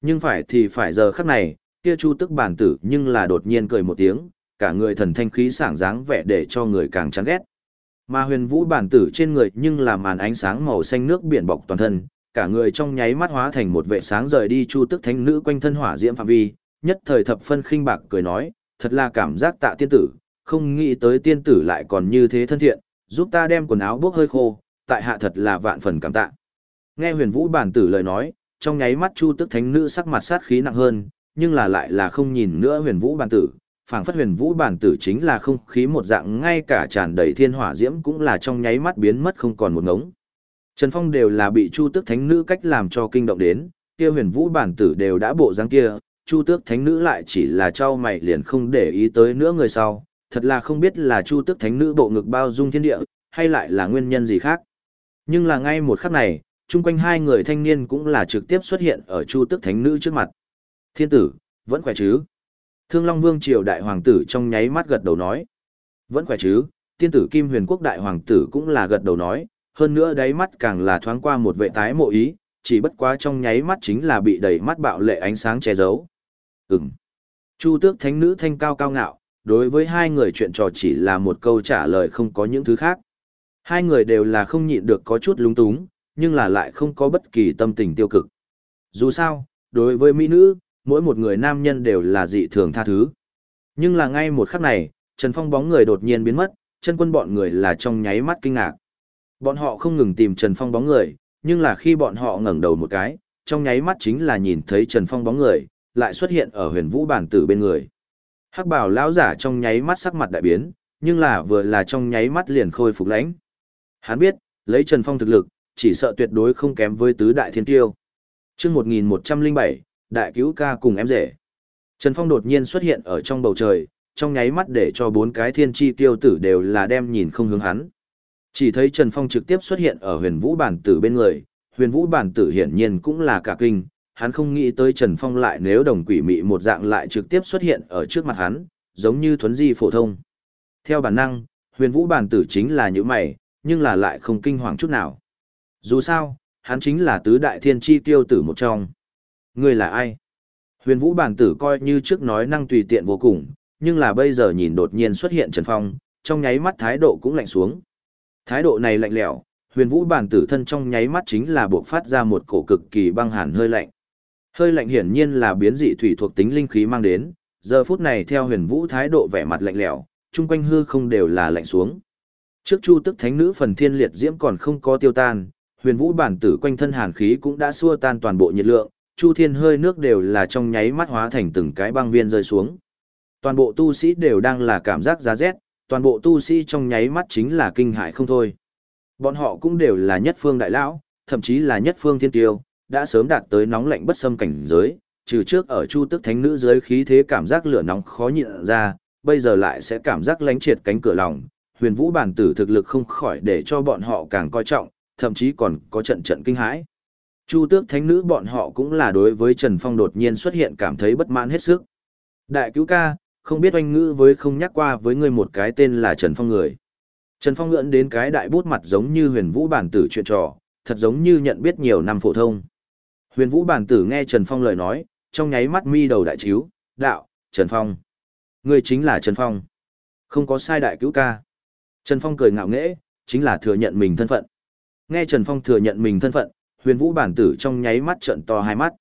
Nhưng phải thì phải giờ khắc này, kia Chu Tức bản tử nhưng là đột nhiên cười một tiếng, cả người thần thanh khí sảng dáng vẻ để cho người càng chán ghét. Mà huyền vũ bản tử trên người nhưng là màn ánh sáng màu xanh nước biển bọc toàn thân, cả người trong nháy mắt hóa thành một vệ sáng rời đi chu tức thánh nữ quanh thân hỏa diễm phạm vi, nhất thời thập phân khinh bạc cười nói, thật là cảm giác tạ tiên tử, không nghĩ tới tiên tử lại còn như thế thân thiện, giúp ta đem quần áo bốc hơi khô, tại hạ thật là vạn phần cảm tạ. Nghe huyền vũ bản tử lời nói, trong nháy mắt chu tức thánh nữ sắc mặt sát khí nặng hơn, nhưng là lại là không nhìn nữa huyền vũ bản tử, phảng phất huyền vũ bản tử chính là không khí một dạng ngay cả tràn đầy thiên hỏa diễm cũng là trong nháy mắt biến mất không còn một ngống. Trần Phong đều là bị Chu Tước Thánh Nữ cách làm cho kinh động đến, kia huyền vũ bản tử đều đã bộ dáng kia, Chu Tước Thánh Nữ lại chỉ là trao mày liền không để ý tới nữa người sau, thật là không biết là Chu Tước Thánh Nữ bộ ngực bao dung thiên địa, hay lại là nguyên nhân gì khác. Nhưng là ngay một khắc này, chung quanh hai người thanh niên cũng là trực tiếp xuất hiện ở Chu Tước Thánh Nữ trước mặt. Thiên tử, vẫn khỏe chứ? Thương Long Vương triều đại hoàng tử trong nháy mắt gật đầu nói. Vẫn khỏe chứ, tiên tử Kim Huyền Quốc đại hoàng tử cũng là gật đầu nói, hơn nữa đáy mắt càng là thoáng qua một vệ tái mộ ý, chỉ bất quá trong nháy mắt chính là bị đầy mắt bạo lệ ánh sáng che giấu. Ừm. Chu tước thánh nữ thanh cao cao ngạo, đối với hai người chuyện trò chỉ là một câu trả lời không có những thứ khác. Hai người đều là không nhịn được có chút lung túng, nhưng là lại không có bất kỳ tâm tình tiêu cực. Dù sao, đối với mỹ nữ, mỗi một người nam nhân đều là dị thường tha thứ. Nhưng là ngay một khắc này, Trần Phong bóng người đột nhiên biến mất, chân quân bọn người là trong nháy mắt kinh ngạc. Bọn họ không ngừng tìm Trần Phong bóng người, nhưng là khi bọn họ ngẩng đầu một cái, trong nháy mắt chính là nhìn thấy Trần Phong bóng người, lại xuất hiện ở huyền vũ bản tử bên người. Hắc bảo lão giả trong nháy mắt sắc mặt đại biến, nhưng là vừa là trong nháy mắt liền khôi phục lãnh. Hắn biết, lấy Trần Phong thực lực, chỉ sợ tuyệt đối không kém với tứ đại thiên tiêu. Trước 1107, đại cứu ca cùng em rể. Trần Phong đột nhiên xuất hiện ở trong bầu trời, trong nháy mắt để cho bốn cái thiên chi tiêu tử đều là đem nhìn không hướng hắn. Chỉ thấy Trần Phong trực tiếp xuất hiện ở huyền vũ bản tử bên người, huyền vũ bản tử hiển nhiên cũng là cả kinh, hắn không nghĩ tới Trần Phong lại nếu đồng quỷ mị một dạng lại trực tiếp xuất hiện ở trước mặt hắn, giống như thuấn di phổ thông. Theo bản năng, huyền vũ bản tử chính là những mày, nhưng là lại không kinh hoàng chút nào. Dù sao, hắn chính là tứ đại thiên chi tiêu tử một trong. Người là ai? Huyền vũ bản tử coi như trước nói năng tùy tiện vô cùng, nhưng là bây giờ nhìn đột nhiên xuất hiện Trần Phong, trong nháy mắt thái độ cũng lạnh xuống. Thái độ này lạnh lẽo, huyền vũ bản tử thân trong nháy mắt chính là buộc phát ra một cổ cực kỳ băng hàn hơi lạnh. Hơi lạnh hiển nhiên là biến dị thủy thuộc tính linh khí mang đến, giờ phút này theo huyền vũ thái độ vẻ mặt lạnh lẽo, chung quanh hư không đều là lạnh xuống. Trước chu tức thánh nữ phần thiên liệt diễm còn không có tiêu tan, huyền vũ bản tử quanh thân hàn khí cũng đã xua tan toàn bộ nhiệt lượng, chu thiên hơi nước đều là trong nháy mắt hóa thành từng cái băng viên rơi xuống. Toàn bộ tu sĩ đều đang là cảm giác giá rét, toàn bộ tu sĩ trong nháy mắt chính là kinh hại không thôi. Bọn họ cũng đều là nhất phương đại lão, thậm chí là nhất phương thiên tiêu, đã sớm đạt tới nóng lạnh bất xâm cảnh giới, trừ trước ở chu tức thánh nữ dưới khí thế cảm giác lửa nóng khó nhịn ra, bây giờ lại sẽ cảm giác lánh triệt cánh cửa lòng. Huyền vũ bản tử thực lực không khỏi để cho bọn họ càng coi trọng, thậm chí còn có trận trận kinh hãi. Chu tước thánh nữ bọn họ cũng là đối với Trần Phong đột nhiên xuất hiện cảm thấy bất mãn hết sức. Đại cứu ca, không biết oanh ngữ với không nhắc qua với ngươi một cái tên là Trần Phong người. Trần Phong ngưỡn đến cái đại bút mặt giống như huyền vũ bản tử chuyện trò, thật giống như nhận biết nhiều năm phổ thông. Huyền vũ bản tử nghe Trần Phong lời nói, trong nháy mắt mi đầu đại chiếu, đạo, Trần Phong. Ngươi chính là Trần Phong. Không có sai đại cứu ca. Trần Phong cười ngạo nghễ, chính là thừa nhận mình thân phận. Nghe Trần Phong thừa nhận mình thân phận, huyền vũ bản tử trong nháy mắt trợn to hai mắt.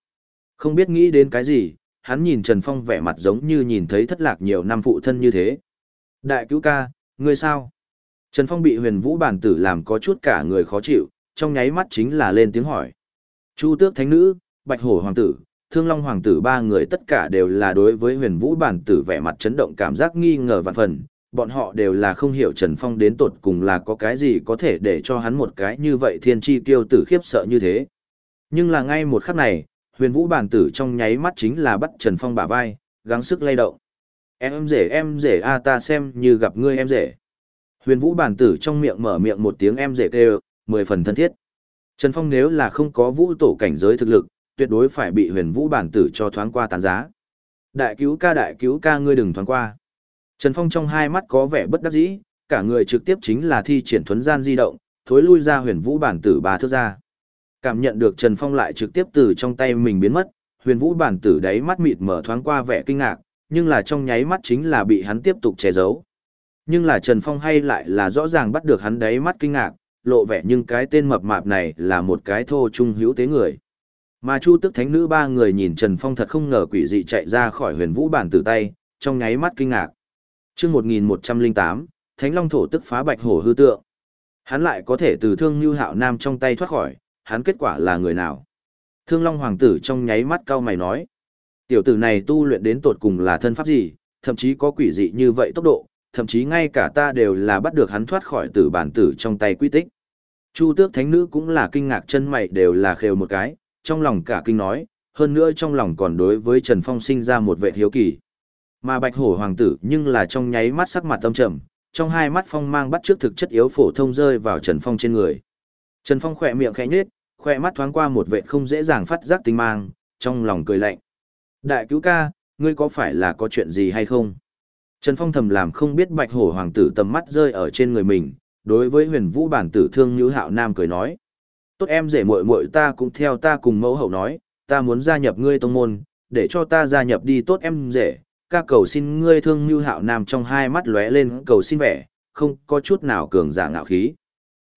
Không biết nghĩ đến cái gì, hắn nhìn Trần Phong vẻ mặt giống như nhìn thấy thất lạc nhiều năm phụ thân như thế. Đại cứu ca, ngươi sao? Trần Phong bị huyền vũ bản tử làm có chút cả người khó chịu, trong nháy mắt chính là lên tiếng hỏi. Chu tước thánh nữ, bạch hổ hoàng tử, Thương Long Hoàng tử ba người tất cả đều là đối với huyền vũ bản tử vẻ mặt chấn động cảm giác nghi ngờ vạn phần, bọn họ đều là không hiểu Trần Phong đến tột cùng là có cái gì có thể để cho hắn một cái như vậy thiên chi tiêu tử khiếp sợ như thế. Nhưng là ngay một khắc này, huyền vũ bản tử trong nháy mắt chính là bắt Trần Phong bả vai, gắng sức lay động. Em rể em rể a ta xem như gặp ngươi em rể. Huyền vũ bản tử trong miệng mở miệng một tiếng em rể kêu, mười phần thân thiết. Trần Phong nếu là không có vũ tổ cảnh giới thực lực, tuyệt đối phải bị huyền vũ bản tử cho thoáng qua tán giá. Đại cứu ca đại cứu ca ngươi đừng thoáng qua. Trần Phong trong hai mắt có vẻ bất đắc dĩ, cả người trực tiếp chính là thi triển thuấn gian di động, thối lui ra huyền vũ bản tử ba thước ra. Cảm nhận được Trần Phong lại trực tiếp từ trong tay mình biến mất, huyền vũ bản tử đáy mắt mịt mở thoáng qua vẻ kinh ngạc, nhưng là trong nháy mắt chính là bị hắn tiếp tục che giấu. Nhưng là Trần Phong hay lại là rõ ràng bắt được hắn đáy mắt kinh ngạc, lộ vẻ nhưng cái tên mập mạp này là một cái thô trung hữu tế người. Mà Chu Tức Thánh Nữ ba người nhìn Trần Phong thật không ngờ quỷ dị chạy ra khỏi huyền vũ bản tử tay, trong nháy mắt kinh ngạc chương 1108, Thánh Long Thổ tức phá bạch hổ hư tượng. Hắn lại có thể từ thương như hạo nam trong tay thoát khỏi, hắn kết quả là người nào? Thương Long Hoàng tử trong nháy mắt cao mày nói. Tiểu tử này tu luyện đến tột cùng là thân pháp gì, thậm chí có quỷ dị như vậy tốc độ, thậm chí ngay cả ta đều là bắt được hắn thoát khỏi tử bản tử trong tay quy tích. Chu tước thánh nữ cũng là kinh ngạc chân mày đều là khều một cái, trong lòng cả kinh nói, hơn nữa trong lòng còn đối với Trần Phong sinh ra một vệ hiếu kỳ. Mà bạch hổ hoàng tử nhưng là trong nháy mắt sắc mặt tâm trầm, trong hai mắt phong mang bắt trước thực chất yếu phổ thông rơi vào Trần Phong trên người. Trần Phong khỏe miệng khẽ nhếch, khỏe mắt thoáng qua một vệ không dễ dàng phát giác tinh mang, trong lòng cười lạnh. Đại cứu ca, ngươi có phải là có chuyện gì hay không? Trần Phong thầm làm không biết bạch hổ hoàng tử tầm mắt rơi ở trên người mình, đối với huyền vũ bản tử thương như hạo nam cười nói. Tốt em rể muội muội ta cũng theo ta cùng mẫu hậu nói, ta muốn gia nhập ngươi tông môn, để cho ta gia nhập đi tốt em rể, ca cầu xin ngươi thương như hạo nam trong hai mắt lóe lên cầu xin vẻ, không có chút nào cường giả ngạo khí.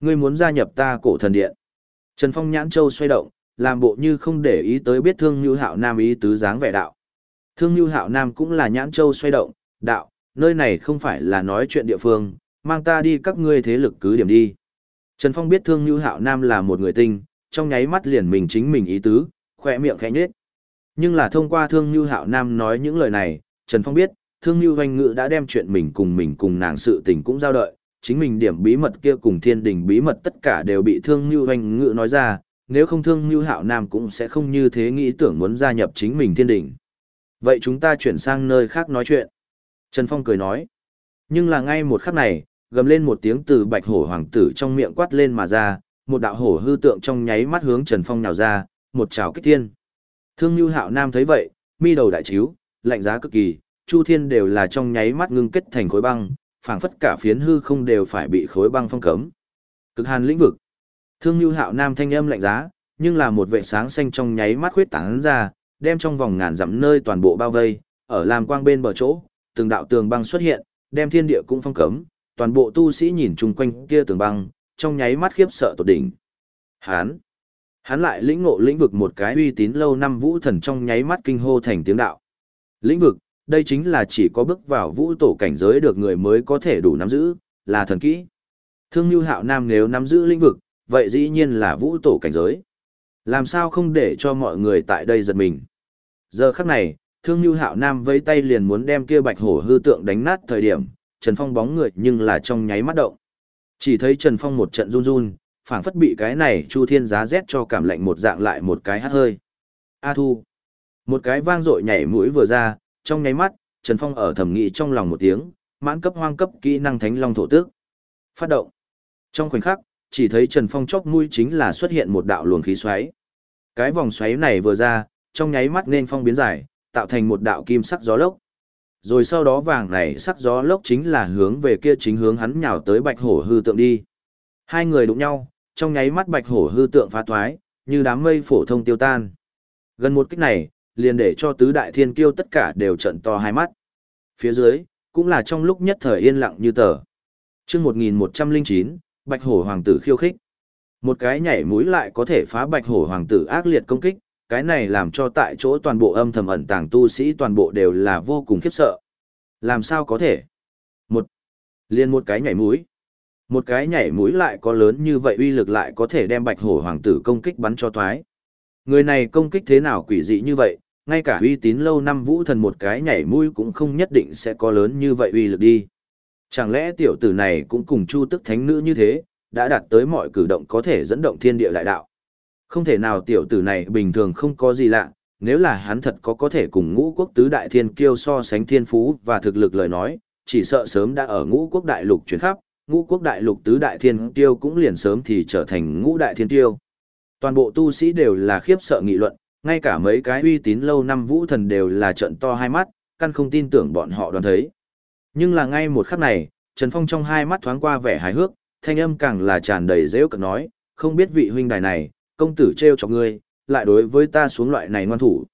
Ngươi muốn gia nhập ta cổ thần điện. Trần Phong nhãn châu xoay động, làm bộ như không để ý tới biết thương như hạo nam ý tứ dáng vẻ đạo. Thương như hạo nam cũng là nhãn châu xoay động, đạo, nơi này không phải là nói chuyện địa phương, mang ta đi các ngươi thế lực cứ điểm đi. Trần Phong biết Thương Như Hạo Nam là một người tinh, trong nháy mắt liền mình chính mình ý tứ, khỏe miệng khẽ nhếch. Nhưng là thông qua Thương Như Hạo Nam nói những lời này, Trần Phong biết, Thương Như Hoành Ngự đã đem chuyện mình cùng mình cùng nàng sự tình cũng giao đợi, chính mình điểm bí mật kia cùng thiên đình bí mật tất cả đều bị Thương Như Hoành Ngự nói ra, nếu không Thương Như Hạo Nam cũng sẽ không như thế nghĩ tưởng muốn gia nhập chính mình thiên đình. Vậy chúng ta chuyển sang nơi khác nói chuyện. Trần Phong cười nói. Nhưng là ngay một khắc này, gầm lên một tiếng từ bạch hổ hoàng tử trong miệng quát lên mà ra, một đạo hổ hư tượng trong nháy mắt hướng Trần Phong nhào ra, một trào kích thiên. Thương Nhu Hạo Nam thấy vậy, mi đầu đại chiếu, lạnh giá cực kỳ, Chu Thiên đều là trong nháy mắt ngưng kết thành khối băng, phảng phất cả phiến hư không đều phải bị khối băng phong cấm. Cực hàn lĩnh vực. Thương Nưu Hạo Nam thanh âm lạnh giá, nhưng là một vệ sáng xanh trong nháy mắt khuyết tán ra, đem trong vòng ngàn dặm nơi toàn bộ bao vây, ở làm quang bên bờ chỗ, từng đạo tường băng xuất hiện, đem thiên địa cũng phong cấm, toàn bộ tu sĩ nhìn chung quanh kia tường băng, trong nháy mắt khiếp sợ tột đỉnh. Hán, hắn lại lĩnh ngộ lĩnh vực một cái uy tín lâu năm vũ thần trong nháy mắt kinh hô thành tiếng đạo. Lĩnh vực, đây chính là chỉ có bước vào vũ tổ cảnh giới được người mới có thể đủ nắm giữ, là thần kỹ. Thương Nhu Hạo Nam nếu nắm giữ lĩnh vực, vậy dĩ nhiên là vũ tổ cảnh giới. Làm sao không để cho mọi người tại đây giật mình. Giờ khắc này, Thương Nhu Hạo Nam vẫy tay liền muốn đem kia bạch hổ hư tượng đánh nát thời điểm, Trần Phong bóng người nhưng là trong nháy mắt động. Chỉ thấy Trần Phong một trận run run, phảng phất bị cái này Chu Thiên giá rét cho cảm lạnh một dạng lại một cái hắt hơi. A thu. Một cái vang dội nhảy mũi vừa ra, trong nháy mắt, Trần Phong ở thầm nghĩ trong lòng một tiếng, mãn cấp hoang cấp kỹ năng thánh long thổ tước. Phát động. Trong khoảnh khắc, chỉ thấy Trần Phong chóp mũi chính là xuất hiện một đạo luồng khí xoáy. Cái vòng xoáy này vừa ra, trong nháy mắt nên phong biến dài, tạo thành một đạo kim sắc gió lốc. Rồi sau đó vàng này sắc gió lốc chính là hướng về kia chính hướng hắn nhào tới bạch hổ hư tượng đi. Hai người đụng nhau, trong nháy mắt bạch hổ hư tượng phá thoái, như đám mây phổ thông tiêu tan. Gần một kích này, liền để cho tứ đại thiên kiêu tất cả đều trận to hai mắt. Phía dưới, cũng là trong lúc nhất thời yên lặng như tờ. chương 1109, bạch hổ hoàng tử khiêu khích. Một cái nhảy mũi lại có thể phá bạch hổ hoàng tử ác liệt công kích, cái này làm cho tại chỗ toàn bộ âm thầm ẩn tàng tu sĩ toàn bộ đều là vô cùng khiếp sợ. Làm sao có thể? Một, liền một cái nhảy mũi. Một cái nhảy mũi lại có lớn như vậy uy lực lại có thể đem bạch hổ hoàng tử công kích bắn cho thoái. Người này công kích thế nào quỷ dị như vậy, ngay cả uy tín lâu năm vũ thần một cái nhảy mũi cũng không nhất định sẽ có lớn như vậy uy lực đi. Chẳng lẽ tiểu tử này cũng cùng chu tức thánh nữ như thế, đã đạt tới mọi cử động có thể dẫn động thiên địa đại đạo. Không thể nào tiểu tử này bình thường không có gì lạ, nếu là hắn thật có có thể cùng ngũ quốc tứ đại thiên kiêu so sánh thiên phú và thực lực lời nói, chỉ sợ sớm đã ở ngũ quốc đại lục chuyển khắp, ngũ quốc đại lục tứ đại thiên kiêu cũng liền sớm thì trở thành ngũ đại thiên kiêu. Toàn bộ tu sĩ đều là khiếp sợ nghị luận, ngay cả mấy cái uy tín lâu năm vũ thần đều là trận to hai mắt, căn không tin tưởng bọn họ đoán thấy. Nhưng là ngay một khắc này, Trần Phong trong hai mắt thoáng qua vẻ hài hước, thanh âm càng là tràn đầy dễ cợt nói, không biết vị huynh đài này, công tử treo cho ngươi, lại đối với ta xuống loại này ngoan thủ.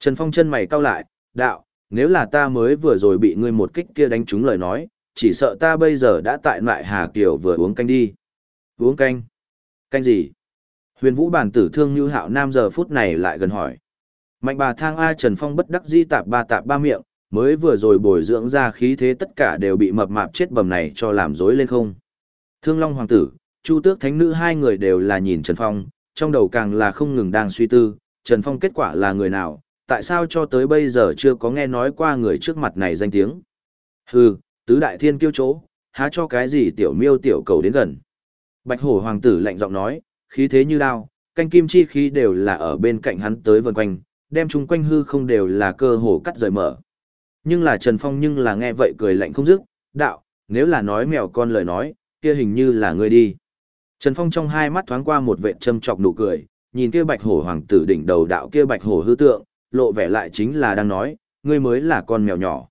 Trần Phong chân mày cau lại, đạo, nếu là ta mới vừa rồi bị ngươi một kích kia đánh trúng lời nói, chỉ sợ ta bây giờ đã tại lại Hà Kiều vừa uống canh đi. Uống canh? Canh gì? Huyền Vũ bản tử thương như hạo nam giờ phút này lại gần hỏi. Mạnh bà thang A Trần Phong bất đắc di tạp ba tạp ba miệng, mới vừa rồi bồi dưỡng ra khí thế tất cả đều bị mập mạp chết bầm này cho làm dối lên không. Thương Long Hoàng tử, Chu Tước Thánh Nữ hai người đều là nhìn Trần Phong, trong đầu càng là không ngừng đang suy tư, Trần Phong kết quả là người nào, tại sao cho tới bây giờ chưa có nghe nói qua người trước mặt này danh tiếng. Hừ, tứ đại thiên kiêu chỗ, há cho cái gì tiểu miêu tiểu cầu đến gần. Bạch hổ hoàng tử lạnh giọng nói, khí thế như đao, canh kim chi khí đều là ở bên cạnh hắn tới vần quanh, đem chung quanh hư không đều là cơ hồ cắt rời mở. Nhưng là Trần Phong nhưng là nghe vậy cười lạnh không dứt, đạo, nếu là nói mèo con lời nói, kia hình như là ngươi đi. Trần Phong trong hai mắt thoáng qua một vệ châm chọc nụ cười, nhìn kia bạch hổ hoàng tử đỉnh đầu đạo kia bạch hổ hư tượng, lộ vẻ lại chính là đang nói, ngươi mới là con mèo nhỏ.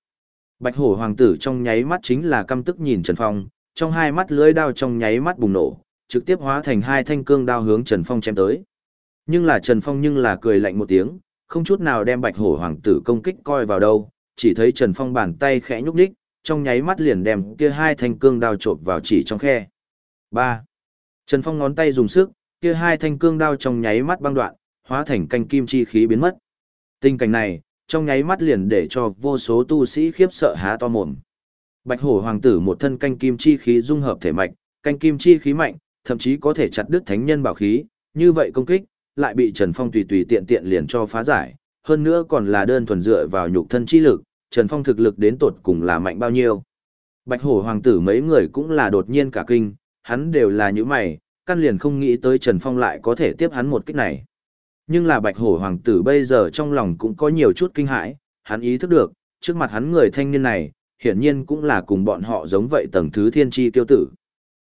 Bạch hổ hoàng tử trong nháy mắt chính là căm tức nhìn Trần Phong, trong hai mắt lưới đao trong nháy mắt bùng nổ, trực tiếp hóa thành hai thanh cương đao hướng Trần Phong chém tới. Nhưng là Trần Phong nhưng là cười lạnh một tiếng, không chút nào đem bạch hổ hoàng tử công kích coi vào đâu, chỉ thấy Trần Phong bàn tay khẽ nhúc nhích, trong nháy mắt liền đem kia hai thanh cương đao chộp vào chỉ trong khe. 3. Trần Phong ngón tay dùng sức, kia hai thanh cương đao trong nháy mắt băng đoạn, hóa thành canh kim chi khí biến mất. Tình cảnh này, trong nháy mắt liền để cho vô số tu sĩ khiếp sợ há to mồm. Bạch hổ hoàng tử một thân canh kim chi khí dung hợp thể mạch, canh kim chi khí mạnh, thậm chí có thể chặt đứt thánh nhân bảo khí, như vậy công kích, lại bị Trần Phong tùy tùy tiện tiện liền cho phá giải, hơn nữa còn là đơn thuần dựa vào nhục thân chi lực, Trần Phong thực lực đến tột cùng là mạnh bao nhiêu. Bạch hổ hoàng tử mấy người cũng là đột nhiên cả kinh, hắn đều là những mày, căn liền không nghĩ tới Trần Phong lại có thể tiếp hắn một kích này. Nhưng là bạch hổ hoàng tử bây giờ trong lòng cũng có nhiều chút kinh hãi, hắn ý thức được, trước mặt hắn người thanh niên này, hiển nhiên cũng là cùng bọn họ giống vậy tầng thứ thiên tri tiêu tử.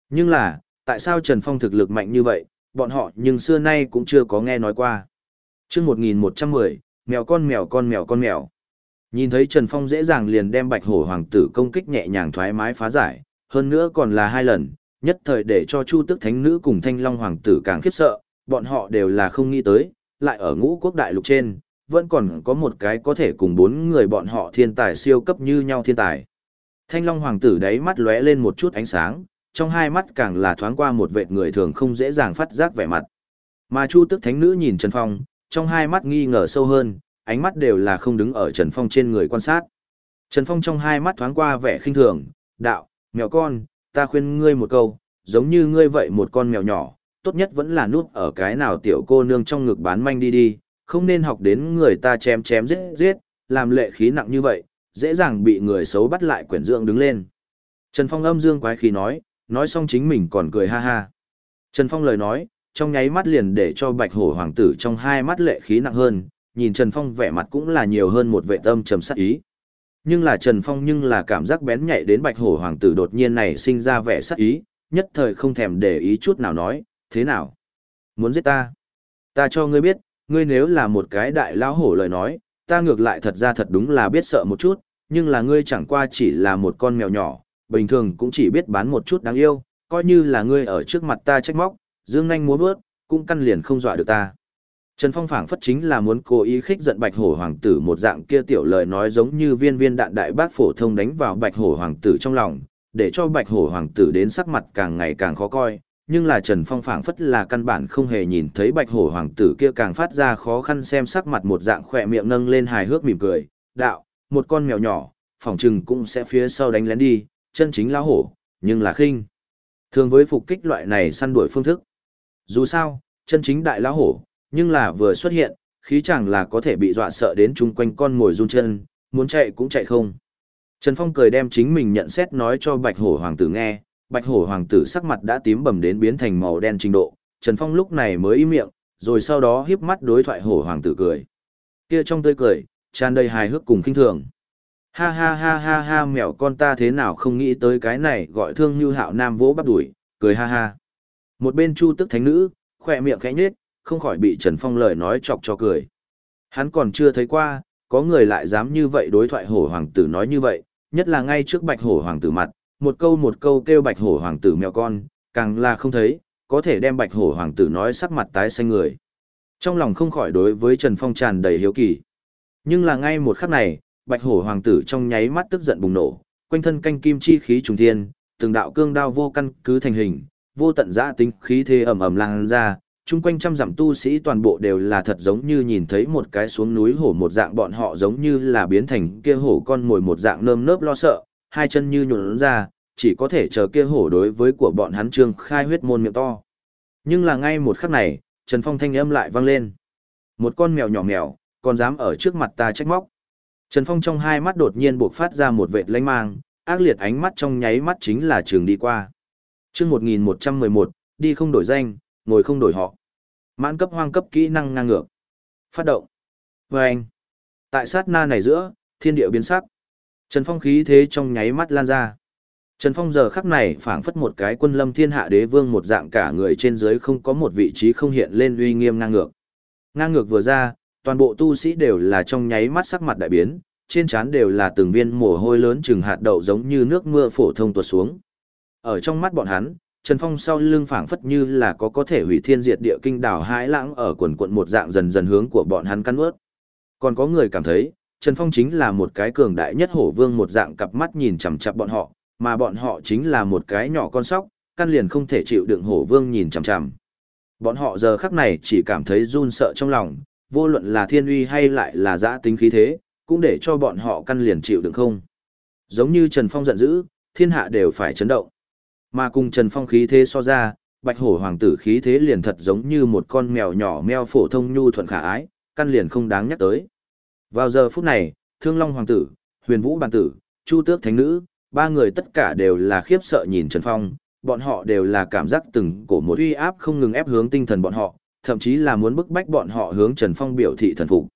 Nhưng là, tại sao Trần Phong thực lực mạnh như vậy, bọn họ nhưng xưa nay cũng chưa có nghe nói qua. Trước 1110, mèo con mèo con mèo con mèo. Nhìn thấy Trần Phong dễ dàng liền đem bạch hổ hoàng tử công kích nhẹ nhàng thoải mái phá giải, hơn nữa còn là hai lần, nhất thời để cho Chu Tức Thánh Nữ cùng Thanh Long Hoàng tử càng khiếp sợ, bọn họ đều là không nghĩ tới, lại ở ngũ quốc đại lục trên, vẫn còn có một cái có thể cùng bốn người bọn họ thiên tài siêu cấp như nhau thiên tài. Thanh Long Hoàng tử đáy mắt lóe lên một chút ánh sáng, trong hai mắt càng là thoáng qua một vệt người thường không dễ dàng phát giác vẻ mặt. Mà Chu Tức Thánh Nữ nhìn Trần Phong, trong hai mắt nghi ngờ sâu hơn, ánh mắt đều là không đứng ở Trần Phong trên người quan sát. Trần Phong trong hai mắt thoáng qua vẻ khinh thường, đạo, mèo con, ta khuyên ngươi một câu, giống như ngươi vậy một con mèo nhỏ, tốt nhất vẫn là núp ở cái nào tiểu cô nương trong ngực bán manh đi đi, không nên học đến người ta chém chém giết giết, làm lệ khí nặng như vậy, dễ dàng bị người xấu bắt lại quyển dưỡng đứng lên. Trần Phong âm dương quái khí nói, nói xong chính mình còn cười ha ha. Trần Phong lời nói, trong nháy mắt liền để cho bạch hổ hoàng tử trong hai mắt lệ khí nặng hơn, nhìn Trần Phong vẻ mặt cũng là nhiều hơn một vệ tâm trầm sắc ý. Nhưng là Trần Phong nhưng là cảm giác bén nhạy đến bạch hổ hoàng tử đột nhiên này sinh ra vẻ sắc ý, nhất thời không thèm để ý chút nào nói, thế nào? Muốn giết ta? Ta cho ngươi biết, ngươi nếu là một cái đại lão hổ lời nói, ta ngược lại thật ra thật đúng là biết sợ một chút, nhưng là ngươi chẳng qua chỉ là một con mèo nhỏ, bình thường cũng chỉ biết bán một chút đáng yêu, coi như là ngươi ở trước mặt ta trách móc, dương nhanh múa vớt, cũng căn liền không dọa được ta. Trần Phong phảng phất chính là muốn cố ý khích giận Bạch Hổ hoàng tử một dạng kia tiểu lời nói giống như viên viên đạn đại bác phổ thông đánh vào Bạch Hổ hoàng tử trong lòng, để cho Bạch Hổ hoàng tử đến sắc mặt càng ngày càng khó coi, nhưng là Trần Phong phảng phất là căn bản không hề nhìn thấy Bạch Hổ hoàng tử kia càng phát ra khó khăn xem sắc mặt một dạng khỏe miệng nâng lên hài hước mỉm cười, "Đạo, một con mèo nhỏ, phỏng chừng cũng sẽ phía sau đánh lén đi, chân chính lão hổ, nhưng là khinh." Thường với phục kích loại này săn đuổi phương thức. Dù sao, chân chính đại lão hổ, nhưng là vừa xuất hiện, khí chẳng là có thể bị dọa sợ đến chung quanh con ngồi run chân, muốn chạy cũng chạy không. Trần Phong cười đem chính mình nhận xét nói cho Bạch Hổ Hoàng tử nghe, Bạch Hổ Hoàng tử sắc mặt đã tím bầm đến biến thành màu đen trình độ, Trần Phong lúc này mới im miệng, rồi sau đó hiếp mắt đối thoại Hổ Hoàng tử cười. Kia trong tươi cười, tràn đầy hài hước cùng kinh thường. Ha ha ha ha ha mèo con ta thế nào không nghĩ tới cái này gọi thương như hạo nam vỗ bắp đuổi, cười ha ha. Một bên chu tức thánh nữ, khỏe miệng khẽ nhết, không khỏi bị Trần Phong lời nói chọc cho cười. Hắn còn chưa thấy qua, có người lại dám như vậy đối thoại hổ hoàng tử nói như vậy, nhất là ngay trước bạch hổ hoàng tử mặt, một câu một câu kêu bạch hổ hoàng tử mèo con, càng là không thấy, có thể đem bạch hổ hoàng tử nói sắc mặt tái xanh người. Trong lòng không khỏi đối với Trần Phong tràn đầy hiếu kỳ. Nhưng là ngay một khắc này, bạch hổ hoàng tử trong nháy mắt tức giận bùng nổ, quanh thân canh kim chi khí trùng thiên, từng đạo cương đao vô căn cứ thành hình, vô tận dã tính khí thế ầm ầm lan ra, chung quanh trăm dặm tu sĩ toàn bộ đều là thật giống như nhìn thấy một cái xuống núi hổ một dạng bọn họ giống như là biến thành kia hổ con mồi một dạng nơm nớp lo sợ, hai chân như nhuộn ra, chỉ có thể chờ kia hổ đối với của bọn hắn trương khai huyết môn miệng to. Nhưng là ngay một khắc này, Trần Phong thanh âm lại vang lên. Một con mèo nhỏ mèo, còn dám ở trước mặt ta trách móc. Trần Phong trong hai mắt đột nhiên bộc phát ra một vệt lanh mang, ác liệt ánh mắt trong nháy mắt chính là trường đi qua. Trước 1111, đi không đổi danh, ngồi không đổi họ. Mãn cấp hoang cấp kỹ năng ngang ngược. Phát động. Vâng. anh. Tại sát na này giữa, thiên địa biến sắc. Trần Phong khí thế trong nháy mắt lan ra. Trần Phong giờ khắc này phảng phất một cái quân lâm thiên hạ đế vương một dạng cả người trên dưới không có một vị trí không hiện lên uy nghiêm ngang ngược. Ngang ngược vừa ra, toàn bộ tu sĩ đều là trong nháy mắt sắc mặt đại biến, trên trán đều là từng viên mồ hôi lớn chừng hạt đậu giống như nước mưa phổ thông tuột xuống. Ở trong mắt bọn hắn, Trần Phong sau lưng phảng phất như là có có thể hủy thiên diệt địa kinh đảo hãi lãng ở quần quận một dạng dần dần hướng của bọn hắn cắn ướt. Còn có người cảm thấy, Trần Phong chính là một cái cường đại nhất hổ vương một dạng cặp mắt nhìn chằm chằm bọn họ, mà bọn họ chính là một cái nhỏ con sóc, căn liền không thể chịu đựng hổ vương nhìn chằm chằm. Bọn họ giờ khắc này chỉ cảm thấy run sợ trong lòng, vô luận là thiên uy hay lại là giã tính khí thế, cũng để cho bọn họ căn liền chịu đựng không. Giống như Trần Phong giận dữ, thiên hạ đều phải chấn động. Mà cùng Trần Phong khí thế so ra, bạch hổ hoàng tử khí thế liền thật giống như một con mèo nhỏ meo phổ thông nhu thuận khả ái, căn liền không đáng nhắc tới. Vào giờ phút này, Thương Long hoàng tử, Huyền Vũ bản tử, Chu Tước thánh nữ, ba người tất cả đều là khiếp sợ nhìn Trần Phong, bọn họ đều là cảm giác từng cổ một uy áp không ngừng ép hướng tinh thần bọn họ, thậm chí là muốn bức bách bọn họ hướng Trần Phong biểu thị thần phục.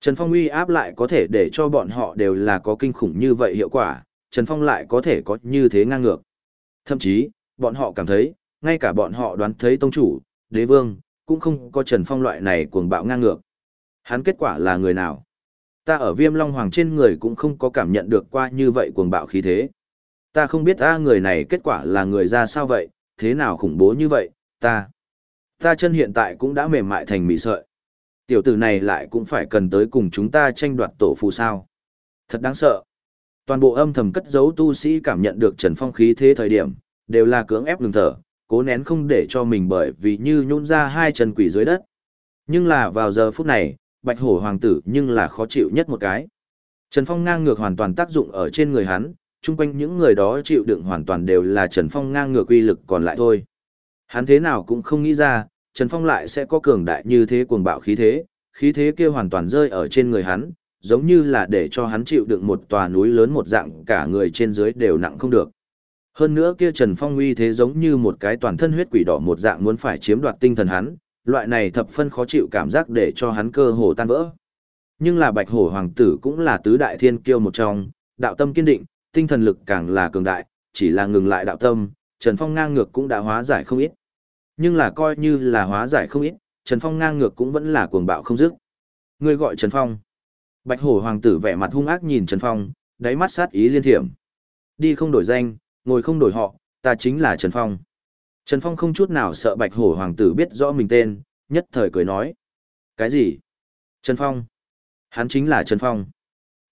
Trần Phong uy áp lại có thể để cho bọn họ đều là có kinh khủng như vậy hiệu quả, Trần Phong lại có thể có như thế ngang ngược. Thậm chí, bọn họ cảm thấy, ngay cả bọn họ đoán thấy tông chủ, đế vương, cũng không có Trần Phong loại này cuồng bạo ngang ngược. Hắn kết quả là người nào? Ta ở viêm long hoàng trên người cũng không có cảm nhận được qua như vậy cuồng bạo khí thế. Ta không biết ta người này kết quả là người ra sao vậy, thế nào khủng bố như vậy, ta. Ta chân hiện tại cũng đã mềm mại thành mì sợi. Tiểu tử này lại cũng phải cần tới cùng chúng ta tranh đoạt tổ phù sao. Thật đáng sợ. Toàn bộ âm thầm cất giấu tu sĩ cảm nhận được Trần Phong khí thế thời điểm, đều là cưỡng ép ngừng thở, cố nén không để cho mình bởi vì như nhún ra hai chân quỷ dưới đất. Nhưng là vào giờ phút này, Bạch Hổ Hoàng tử nhưng là khó chịu nhất một cái. Trần Phong ngang ngược hoàn toàn tác dụng ở trên người hắn, chung quanh những người đó chịu đựng hoàn toàn đều là Trần Phong ngang ngược uy lực còn lại thôi. Hắn thế nào cũng không nghĩ ra, Trần Phong lại sẽ có cường đại như thế cuồng bạo khí thế, khí thế kia hoàn toàn rơi ở trên người hắn, giống như là để cho hắn chịu đựng một tòa núi lớn một dạng cả người trên dưới đều nặng không được. Hơn nữa kia Trần Phong uy thế giống như một cái toàn thân huyết quỷ đỏ một dạng muốn phải chiếm đoạt tinh thần hắn, loại này thập phân khó chịu cảm giác để cho hắn cơ hồ tan vỡ. Nhưng là Bạch Hổ Hoàng tử cũng là tứ đại thiên kiêu một trong, đạo tâm kiên định, tinh thần lực càng là cường đại, chỉ là ngừng lại đạo tâm, Trần Phong ngang ngược cũng đã hóa giải không ít. Nhưng là coi như là hóa giải không ít, Trần Phong ngang ngược cũng vẫn là cuồng bạo không dứt. Ngươi gọi Trần Phong. Bạch hổ hoàng tử vẻ mặt hung ác nhìn Trần Phong, đáy mắt sát ý liên thiểm. Đi không đổi danh, ngồi không đổi họ, ta chính là Trần Phong. Trần Phong không chút nào sợ bạch hổ hoàng tử biết rõ mình tên, nhất thời cười nói. Cái gì? Trần Phong. Hắn chính là Trần Phong.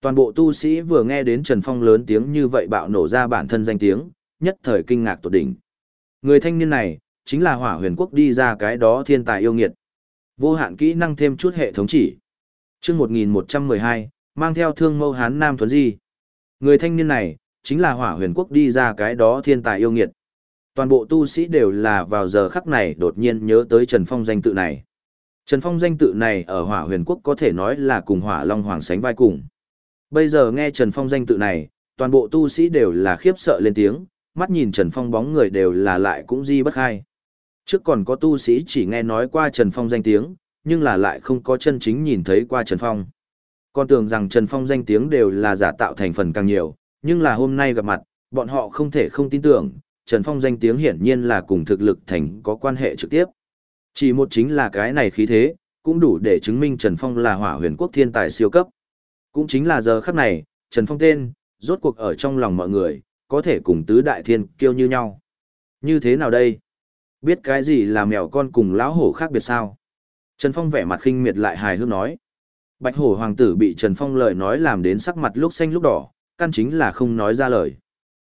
Toàn bộ tu sĩ vừa nghe đến Trần Phong lớn tiếng như vậy bạo nổ ra bản thân danh tiếng, nhất thời kinh ngạc tột đỉnh. Người thanh niên này, chính là hỏa huyền quốc đi ra cái đó thiên tài yêu nghiệt. Vô hạn kỹ năng thêm chút hệ thống chỉ. chương 1112, mang theo thương mâu hán Nam Thuấn Di. Người thanh niên này, chính là hỏa huyền quốc đi ra cái đó thiên tài yêu nghiệt. Toàn bộ tu sĩ đều là vào giờ khắc này đột nhiên nhớ tới Trần Phong danh tự này. Trần Phong danh tự này ở hỏa huyền quốc có thể nói là cùng hỏa long hoàng sánh vai cùng. Bây giờ nghe Trần Phong danh tự này, toàn bộ tu sĩ đều là khiếp sợ lên tiếng, mắt nhìn Trần Phong bóng người đều là lại cũng di bất khai. Trước còn có tu sĩ chỉ nghe nói qua Trần Phong danh tiếng, nhưng là lại không có chân chính nhìn thấy qua Trần Phong. Còn tưởng rằng Trần Phong danh tiếng đều là giả tạo thành phần càng nhiều, nhưng là hôm nay gặp mặt, bọn họ không thể không tin tưởng, Trần Phong danh tiếng hiển nhiên là cùng thực lực thành có quan hệ trực tiếp. Chỉ một chính là cái này khí thế, cũng đủ để chứng minh Trần Phong là hỏa huyền quốc thiên tài siêu cấp. Cũng chính là giờ khắc này, Trần Phong tên, rốt cuộc ở trong lòng mọi người, có thể cùng tứ đại thiên kiêu như nhau. Như thế nào đây? Biết cái gì là mèo con cùng lão hổ khác biệt sao? Trần Phong vẻ mặt khinh miệt lại hài hước nói. Bạch hổ hoàng tử bị Trần Phong lời nói làm đến sắc mặt lúc xanh lúc đỏ, căn chính là không nói ra lời.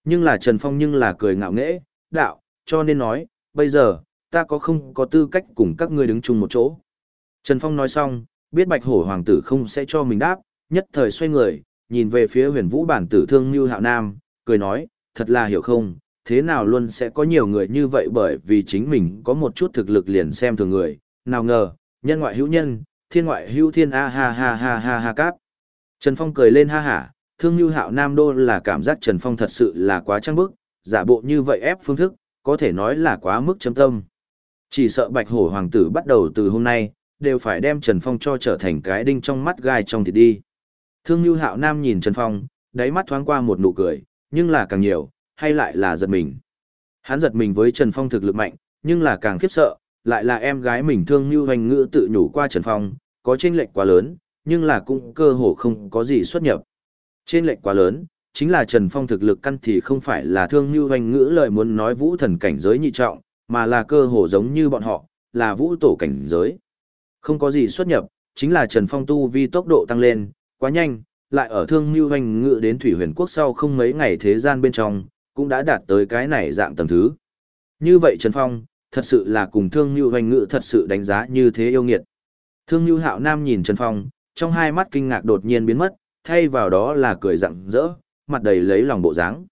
Nhưng là Trần Phong nhưng là cười ngạo nghễ, đạo, cho nên nói, bây giờ, ta có không có tư cách cùng các ngươi đứng chung một chỗ. Trần Phong nói xong, biết bạch hổ hoàng tử không sẽ cho mình đáp, nhất thời xoay người, nhìn về phía huyền vũ bản tử thương như hạo nam, cười nói, thật là hiểu không, thế nào luôn sẽ có nhiều người như vậy bởi vì chính mình có một chút thực lực liền xem thường người, nào ngờ, nhân ngoại hữu nhân, thiên ngoại hữu thiên a ha ha ha ha ha cáp. Trần Phong cười lên ha hả, thương như hạo nam đô là cảm giác Trần Phong thật sự là quá trăng bức, giả bộ như vậy ép phương thức, có thể nói là quá mức chấm tâm. Chỉ sợ bạch hổ hoàng tử bắt đầu từ hôm nay, đều phải đem Trần Phong cho trở thành cái đinh trong mắt gai trong thịt đi. Thương như hạo nam nhìn Trần Phong, đáy mắt thoáng qua một nụ cười, nhưng là càng nhiều, hay lại là giật mình. Hắn giật mình với Trần Phong thực lực mạnh, nhưng là càng khiếp sợ, lại là em gái mình thương như hoành ngữ tự nhủ qua Trần Phong, có chênh lệch quá lớn, nhưng là cũng cơ hồ không có gì xuất nhập. Trên lệch quá lớn, chính là Trần Phong thực lực căn thì không phải là thương như hoành ngữ lời muốn nói vũ thần cảnh giới nhị trọng, mà là cơ hồ giống như bọn họ, là vũ tổ cảnh giới. Không có gì xuất nhập, chính là Trần Phong tu vi tốc độ tăng lên, quá nhanh, lại ở thương như hoành ngữ đến thủy huyền quốc sau không mấy ngày thế gian bên trong, cũng đã đạt tới cái này dạng tầng thứ. Như vậy Trần Phong, thật sự là cùng thương như hoành ngữ thật sự đánh giá như thế yêu nghiệt. Thương như hạo nam nhìn Trần Phong, trong hai mắt kinh ngạc đột nhiên biến mất, thay vào đó là cười rặng rỡ, mặt đầy lấy lòng bộ dáng.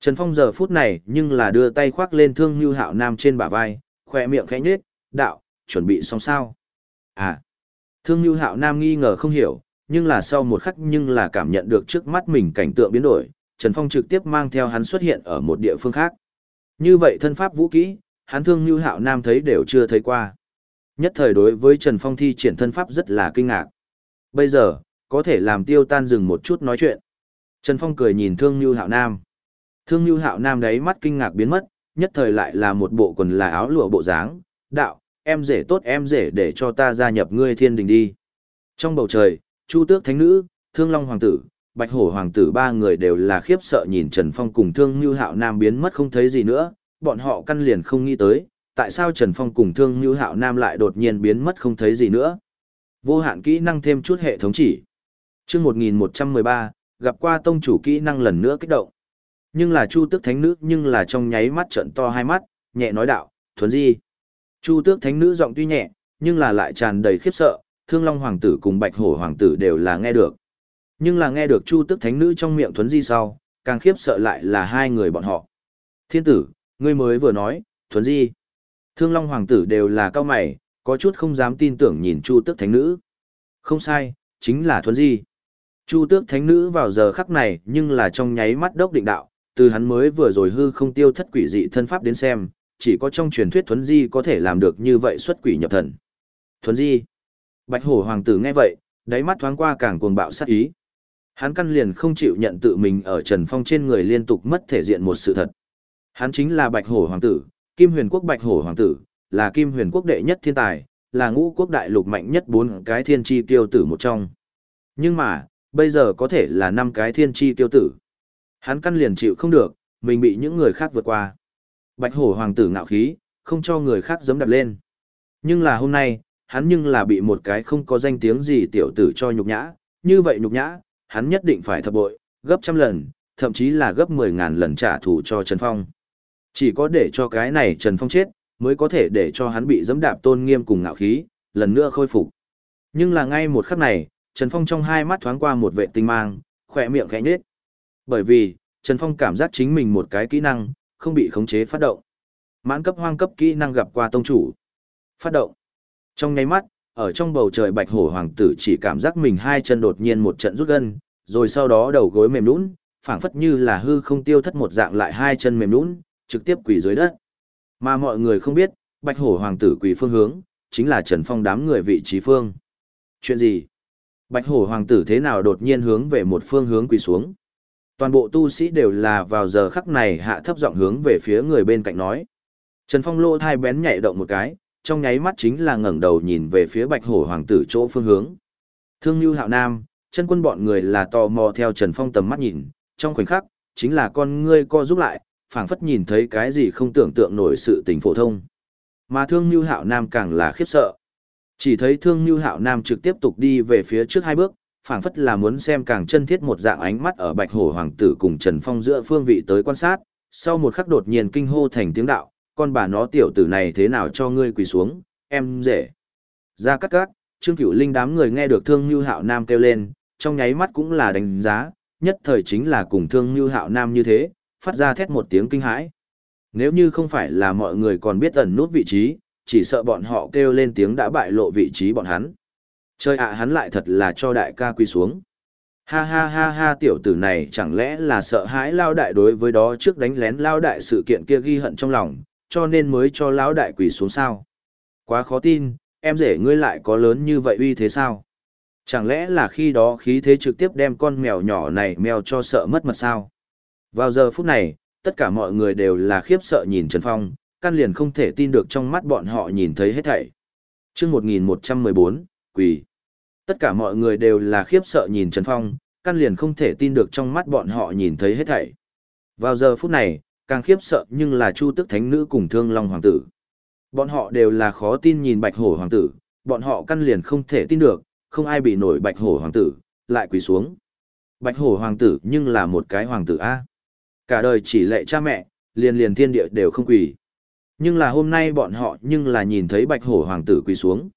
Trần Phong giờ phút này nhưng là đưa tay khoác lên thương như hạo nam trên bả vai, khỏe miệng khẽ nhếch, đạo, chuẩn bị xong sao. À, thương như hạo nam nghi ngờ không hiểu, nhưng là sau một khắc nhưng là cảm nhận được trước mắt mình cảnh tượng biến đổi, Trần Phong trực tiếp mang theo hắn xuất hiện ở một địa phương khác. Như vậy thân pháp vũ kỹ, hắn thương như hạo nam thấy đều chưa thấy qua. Nhất thời đối với Trần Phong thi triển thân pháp rất là kinh ngạc. Bây giờ, có thể làm tiêu tan dừng một chút nói chuyện. Trần Phong cười nhìn thương như hạo nam. Thương như hạo nam đấy mắt kinh ngạc biến mất, nhất thời lại là một bộ quần là áo lụa bộ dáng, đạo, em rể tốt em rể để cho ta gia nhập ngươi thiên đình đi. Trong bầu trời, Chu Tước Thánh Nữ, Thương Long Hoàng tử, Bạch Hổ Hoàng tử ba người đều là khiếp sợ nhìn Trần Phong cùng Thương Như Hạo Nam biến mất không thấy gì nữa, bọn họ căn liền không nghĩ tới, tại sao Trần Phong cùng Thương Như Hạo Nam lại đột nhiên biến mất không thấy gì nữa. Vô hạn kỹ năng thêm chút hệ thống chỉ. Chương 1113, gặp qua tông chủ kỹ năng lần nữa kích động. Nhưng là Chu Tước Thánh Nữ nhưng là trong nháy mắt trợn to hai mắt, nhẹ nói đạo, thuấn di. Chu Tước Thánh Nữ giọng tuy nhẹ, nhưng là lại tràn đầy khiếp sợ, Thương Long Hoàng tử cùng Bạch Hổ Hoàng tử đều là nghe được. Nhưng là nghe được Chu Tước Thánh Nữ trong miệng thuấn di sau, càng khiếp sợ lại là hai người bọn họ. Thiên tử, ngươi mới vừa nói, thuấn di. Thương Long Hoàng tử đều là cao mày, có chút không dám tin tưởng nhìn Chu Tước Thánh Nữ. Không sai, chính là thuấn di. Chu tước thánh nữ vào giờ khắc này nhưng là trong nháy mắt đốc định đạo, từ hắn mới vừa rồi hư không tiêu thất quỷ dị thân pháp đến xem, chỉ có trong truyền thuyết thuấn di có thể làm được như vậy xuất quỷ nhập thần. Thuấn di. Bạch hổ hoàng tử nghe vậy, đáy mắt thoáng qua càng cuồng bạo sát ý. Hắn căn liền không chịu nhận tự mình ở Trần Phong trên người liên tục mất thể diện một sự thật. Hắn chính là Bạch hổ hoàng tử, Kim huyền quốc Bạch hổ hoàng tử, là Kim huyền quốc đệ nhất thiên tài, là ngũ quốc đại lục mạnh nhất bốn cái thiên chi tiêu tử một trong. Nhưng mà, bây giờ có thể là năm cái thiên chi tiêu tử. Hắn căn liền chịu không được, mình bị những người khác vượt qua. Bạch hổ hoàng tử ngạo khí, không cho người khác giấm đạp lên. Nhưng là hôm nay, hắn nhưng là bị một cái không có danh tiếng gì tiểu tử cho nhục nhã, như vậy nhục nhã, hắn nhất định phải thập bội, gấp trăm lần, thậm chí là gấp mười ngàn lần trả thù cho Trần Phong. Chỉ có để cho cái này Trần Phong chết, mới có thể để cho hắn bị dẫm đạp tôn nghiêm cùng ngạo khí, lần nữa khôi phục. Nhưng là ngay một khắc này, Trần Phong trong hai mắt thoáng qua một vệ tinh mang, khỏe miệng khẽ nhếch. Bởi vì, Trần Phong cảm giác chính mình một cái kỹ năng, không bị khống chế phát động. Mãn cấp hoang cấp kỹ năng gặp qua tông chủ. Phát động. Trong nháy mắt, ở trong bầu trời bạch hổ hoàng tử chỉ cảm giác mình hai chân đột nhiên một trận rút gân, rồi sau đó đầu gối mềm nhũn, phảng phất như là hư không tiêu thất một dạng lại hai chân mềm nhũn, trực tiếp quỳ dưới đất. Mà mọi người không biết, bạch hổ hoàng tử quỳ phương hướng, chính là Trần Phong đám người vị trí phương. Chuyện gì? Bạch hổ hoàng tử thế nào đột nhiên hướng về một phương hướng quỳ xuống? Toàn bộ tu sĩ đều là vào giờ khắc này hạ thấp giọng hướng về phía người bên cạnh nói. Trần Phong lô thai bén nhạy động một cái, trong nháy mắt chính là ngẩng đầu nhìn về phía bạch hổ hoàng tử chỗ phương hướng. Thương Nhu Hạo Nam, chân quân bọn người là tò mò theo Trần Phong tầm mắt nhìn, trong khoảnh khắc, chính là con ngươi co giúp lại, phảng phất nhìn thấy cái gì không tưởng tượng nổi sự tình phổ thông. Mà Thương Nhu Hạo Nam càng là khiếp sợ. Chỉ thấy Thương Nhu Hạo Nam trực tiếp tục đi về phía trước hai bước, phảng phất là muốn xem càng chân thiết một dạng ánh mắt ở Bạch Hổ hoàng tử cùng Trần Phong giữa phương vị tới quan sát, sau một khắc đột nhiên kinh hô thành tiếng đạo, con bà nó tiểu tử này thế nào cho ngươi quỳ xuống, em dễ. Ra cắt cắt, Trương Cửu Linh đám người nghe được Thương Nhu Hạo Nam kêu lên, trong nháy mắt cũng là đánh giá, nhất thời chính là cùng Thương Nhu Hạo Nam như thế, phát ra thét một tiếng kinh hãi. Nếu như không phải là mọi người còn biết ẩn nút vị trí, chỉ sợ bọn họ kêu lên tiếng đã bại lộ vị trí bọn hắn. Chơi ạ hắn lại thật là cho đại ca quy xuống. Ha ha ha ha tiểu tử này chẳng lẽ là sợ hãi lao đại đối với đó trước đánh lén lao đại sự kiện kia ghi hận trong lòng, cho nên mới cho lão đại quỳ xuống sao. Quá khó tin, em rể ngươi lại có lớn như vậy uy thế sao? Chẳng lẽ là khi đó khí thế trực tiếp đem con mèo nhỏ này mèo cho sợ mất mật sao? Vào giờ phút này, tất cả mọi người đều là khiếp sợ nhìn Trần Phong, căn liền không thể tin được trong mắt bọn họ nhìn thấy hết thảy. Chương 1114, quỷ. Tất cả mọi người đều là khiếp sợ nhìn Trần Phong, căn liền không thể tin được trong mắt bọn họ nhìn thấy hết thảy. Vào giờ phút này, càng khiếp sợ nhưng là Chu Tức Thánh Nữ cùng Thương Long Hoàng tử. Bọn họ đều là khó tin nhìn Bạch Hổ Hoàng tử, bọn họ căn liền không thể tin được, không ai bị nổi Bạch Hổ Hoàng tử, lại quỳ xuống. Bạch Hổ Hoàng tử nhưng là một cái hoàng tử A. Cả đời chỉ lệ cha mẹ, liền liền thiên địa đều không quỳ. Nhưng là hôm nay bọn họ nhưng là nhìn thấy Bạch Hổ Hoàng tử quỳ xuống.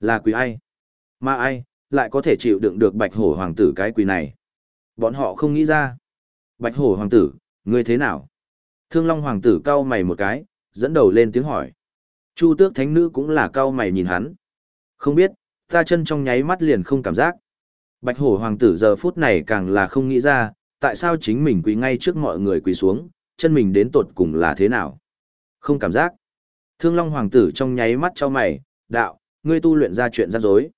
Là quỳ ai? Mà ai, lại có thể chịu đựng được Bạch Hổ Hoàng tử cái quỳ này? Bọn họ không nghĩ ra. Bạch Hổ Hoàng tử, ngươi thế nào? Thương Long Hoàng tử cau mày một cái, dẫn đầu lên tiếng hỏi. Chu tước thánh nữ cũng là cau mày nhìn hắn. Không biết, ta chân trong nháy mắt liền không cảm giác. Bạch hổ hoàng tử giờ phút này càng là không nghĩ ra, tại sao chính mình quỳ ngay trước mọi người quỳ xuống, chân mình đến tột cùng là thế nào. Không cảm giác. Thương Long hoàng tử trong nháy mắt cho mày, đạo, ngươi tu luyện ra chuyện ra dối.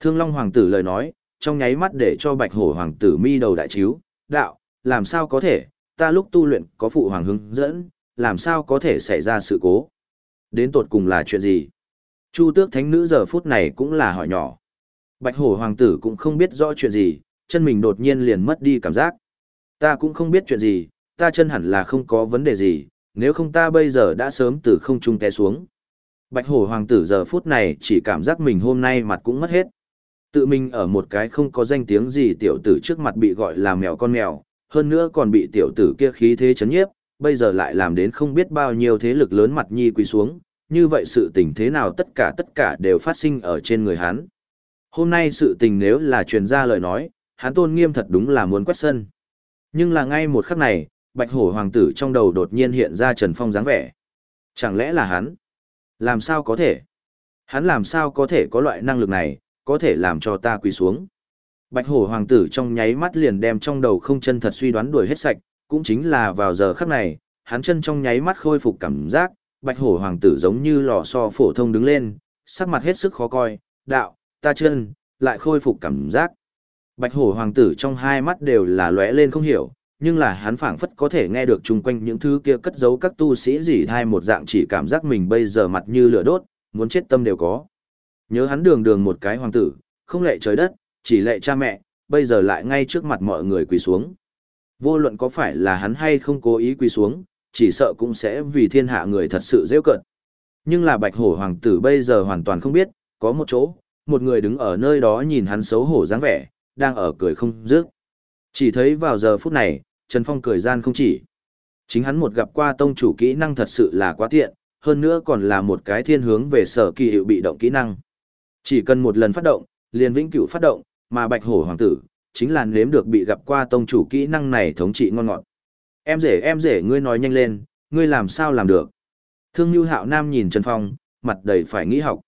Thương Long hoàng tử lời nói, trong nháy mắt để cho bạch hổ hoàng tử mi đầu đại chiếu, đạo, làm sao có thể, ta lúc tu luyện có phụ hoàng hướng dẫn, làm sao có thể xảy ra sự cố. Đến tột cùng là chuyện gì? Chu tước thánh nữ giờ phút này cũng là hỏi nhỏ. Bạch hổ hoàng tử cũng không biết rõ chuyện gì, chân mình đột nhiên liền mất đi cảm giác. Ta cũng không biết chuyện gì, ta chân hẳn là không có vấn đề gì, nếu không ta bây giờ đã sớm từ không trung té xuống. Bạch hổ hoàng tử giờ phút này chỉ cảm giác mình hôm nay mặt cũng mất hết. Tự mình ở một cái không có danh tiếng gì tiểu tử trước mặt bị gọi là mèo con mèo, hơn nữa còn bị tiểu tử kia khí thế chấn nhiếp, bây giờ lại làm đến không biết bao nhiêu thế lực lớn mặt nhi quỳ xuống, như vậy sự tình thế nào tất cả tất cả đều phát sinh ở trên người hắn. Hôm nay sự tình nếu là truyền ra lời nói, hắn tôn nghiêm thật đúng là muốn quét sân. Nhưng là ngay một khắc này, bạch hổ hoàng tử trong đầu đột nhiên hiện ra Trần Phong dáng vẻ. Chẳng lẽ là hắn? Làm sao có thể? Hắn làm sao có thể có loại năng lực này, có thể làm cho ta quỳ xuống? Bạch hổ hoàng tử trong nháy mắt liền đem trong đầu không chân thật suy đoán đuổi hết sạch, cũng chính là vào giờ khắc này, hắn chân trong nháy mắt khôi phục cảm giác, bạch hổ hoàng tử giống như lò xo phổ thông đứng lên, sắc mặt hết sức khó coi, đạo, ta chân, lại khôi phục cảm giác. Bạch hổ hoàng tử trong hai mắt đều là lóe lên không hiểu, nhưng là hắn phảng phất có thể nghe được chung quanh những thứ kia cất giấu các tu sĩ gì thai một dạng chỉ cảm giác mình bây giờ mặt như lửa đốt, muốn chết tâm đều có. Nhớ hắn đường đường một cái hoàng tử, không lệ trời đất, chỉ lệ cha mẹ, bây giờ lại ngay trước mặt mọi người quỳ xuống. Vô luận có phải là hắn hay không cố ý quỳ xuống, chỉ sợ cũng sẽ vì thiên hạ người thật sự dễ cận. Nhưng là bạch hổ hoàng tử bây giờ hoàn toàn không biết, có một chỗ, một người đứng ở nơi đó nhìn hắn xấu hổ dáng vẻ, đang ở cười không dứt. Chỉ thấy vào giờ phút này, Trần Phong cười gian không chỉ. Chính hắn một gặp qua tông chủ kỹ năng thật sự là quá tiện, hơn nữa còn là một cái thiên hướng về sở kỳ hiệu bị động kỹ năng. Chỉ cần một lần phát động, liền vĩnh cửu phát động, mà bạch hổ hoàng tử, chính là nếm được bị gặp qua tông chủ kỹ năng này thống trị ngon ngọt. Em rể em rể ngươi nói nhanh lên, ngươi làm sao làm được. Thương Nhu Hạo Nam nhìn Trần Phong, mặt đầy phải nghĩ học.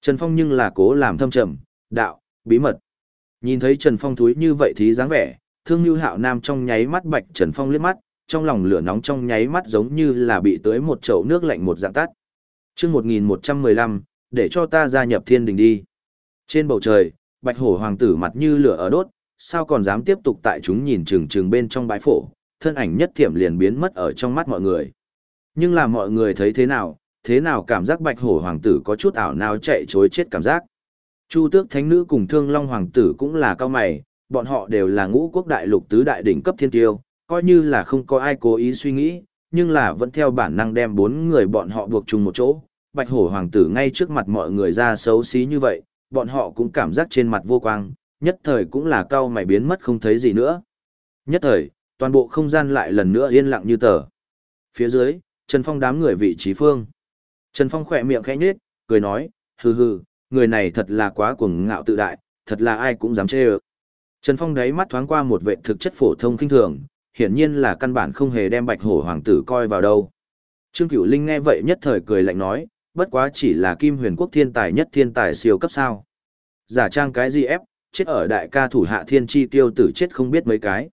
Trần Phong nhưng là cố làm thâm trầm, đạo, bí mật. Nhìn thấy Trần Phong thúi như vậy thì dáng vẻ, thương như hạo nam trong nháy mắt bạch Trần Phong liếc mắt, trong lòng lửa nóng trong nháy mắt giống như là bị tới một chậu nước lạnh một dạng tắt. chương 1115, để cho ta gia nhập thiên đình đi. Trên bầu trời, bạch hổ hoàng tử mặt như lửa ở đốt, sao còn dám tiếp tục tại chúng nhìn chừng chừng bên trong bãi phổ, thân ảnh nhất thiểm liền biến mất ở trong mắt mọi người. Nhưng là mọi người thấy thế nào, thế nào cảm giác bạch hổ hoàng tử có chút ảo nào chạy chối chết cảm giác. Chu tước thánh nữ cùng thương long hoàng tử cũng là cao mày, bọn họ đều là ngũ quốc đại lục tứ đại đỉnh cấp thiên tiêu, coi như là không có ai cố ý suy nghĩ, nhưng là vẫn theo bản năng đem bốn người bọn họ buộc chung một chỗ. Bạch hổ hoàng tử ngay trước mặt mọi người ra xấu xí như vậy, bọn họ cũng cảm giác trên mặt vô quang, nhất thời cũng là cao mày biến mất không thấy gì nữa. Nhất thời, toàn bộ không gian lại lần nữa yên lặng như tờ. Phía dưới, Trần Phong đám người vị trí phương. Trần Phong khỏe miệng khẽ nhếch, cười nói, hừ hừ, người này thật là quá cuồng ngạo tự đại, thật là ai cũng dám chê ơ. Trần Phong đáy mắt thoáng qua một vệ thực chất phổ thông kinh thường, hiển nhiên là căn bản không hề đem bạch hổ hoàng tử coi vào đâu. Trương Cửu Linh nghe vậy nhất thời cười lạnh nói, bất quá chỉ là kim huyền quốc thiên tài nhất thiên tài siêu cấp sao. Giả trang cái gì ép, chết ở đại ca thủ hạ thiên chi tiêu tử chết không biết mấy cái.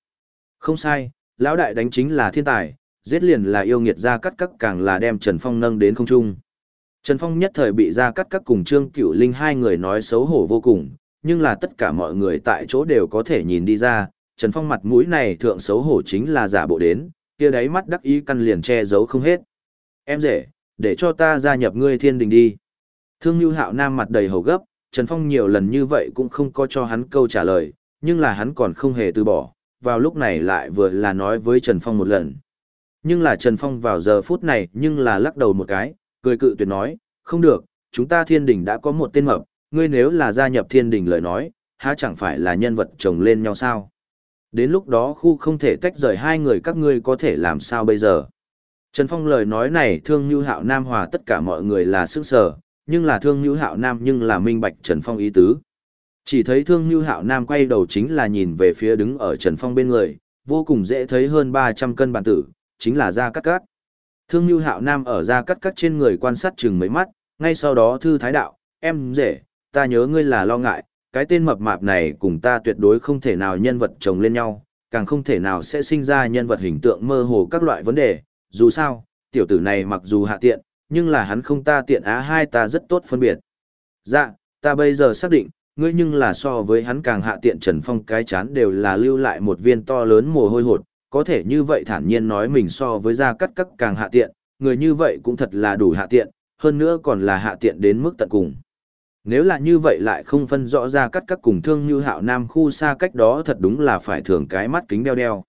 Không sai, lão đại đánh chính là thiên tài, giết liền là yêu nghiệt ra cắt cắt càng là đem Trần Phong nâng đến không trung. Trần Phong nhất thời bị ra cắt cắt cùng Trương Cửu Linh hai người nói xấu hổ vô cùng, nhưng là tất cả mọi người tại chỗ đều có thể nhìn đi ra, Trần Phong mặt mũi này thượng xấu hổ chính là giả bộ đến, kia đáy mắt đắc ý căn liền che giấu không hết. Em rể, để cho ta gia nhập ngươi thiên đình đi. Thương Nhu Hạo Nam mặt đầy hầu gấp, Trần Phong nhiều lần như vậy cũng không có cho hắn câu trả lời, nhưng là hắn còn không hề từ bỏ, vào lúc này lại vừa là nói với Trần Phong một lần. Nhưng là Trần Phong vào giờ phút này nhưng là lắc đầu một cái, cười cự tuyệt nói, không được, chúng ta thiên đình đã có một tên mập, ngươi nếu là gia nhập thiên đình lời nói, há chẳng phải là nhân vật chồng lên nhau sao? Đến lúc đó khu không thể tách rời hai người các ngươi có thể làm sao bây giờ? Trần Phong lời nói này thương như hạo nam hòa tất cả mọi người là sức sở, nhưng là thương như hạo nam nhưng là minh bạch Trần Phong ý tứ. Chỉ thấy thương như hạo nam quay đầu chính là nhìn về phía đứng ở Trần Phong bên người, vô cùng dễ thấy hơn 300 cân bản tử, chính là Gia Cát Cát. Thương như hạo nam ở Gia Cát Cát trên người quan sát chừng mấy mắt, ngay sau đó thư thái đạo, em rể, ta nhớ ngươi là lo ngại, cái tên mập mạp này cùng ta tuyệt đối không thể nào nhân vật chồng lên nhau, càng không thể nào sẽ sinh ra nhân vật hình tượng mơ hồ các loại vấn đề, dù sao, tiểu tử này mặc dù hạ tiện, nhưng là hắn không ta tiện á hai ta rất tốt phân biệt. Dạ, ta bây giờ xác định, ngươi nhưng là so với hắn càng hạ tiện Trần Phong cái chán đều là lưu lại một viên to lớn mồ hôi hột, có thể như vậy thản nhiên nói mình so với gia cắt cắt càng hạ tiện, người như vậy cũng thật là đủ hạ tiện, hơn nữa còn là hạ tiện đến mức tận cùng. Nếu là như vậy lại không phân rõ ra cắt các cùng thương như hạo nam khu xa cách đó thật đúng là phải thường cái mắt kính đeo đeo.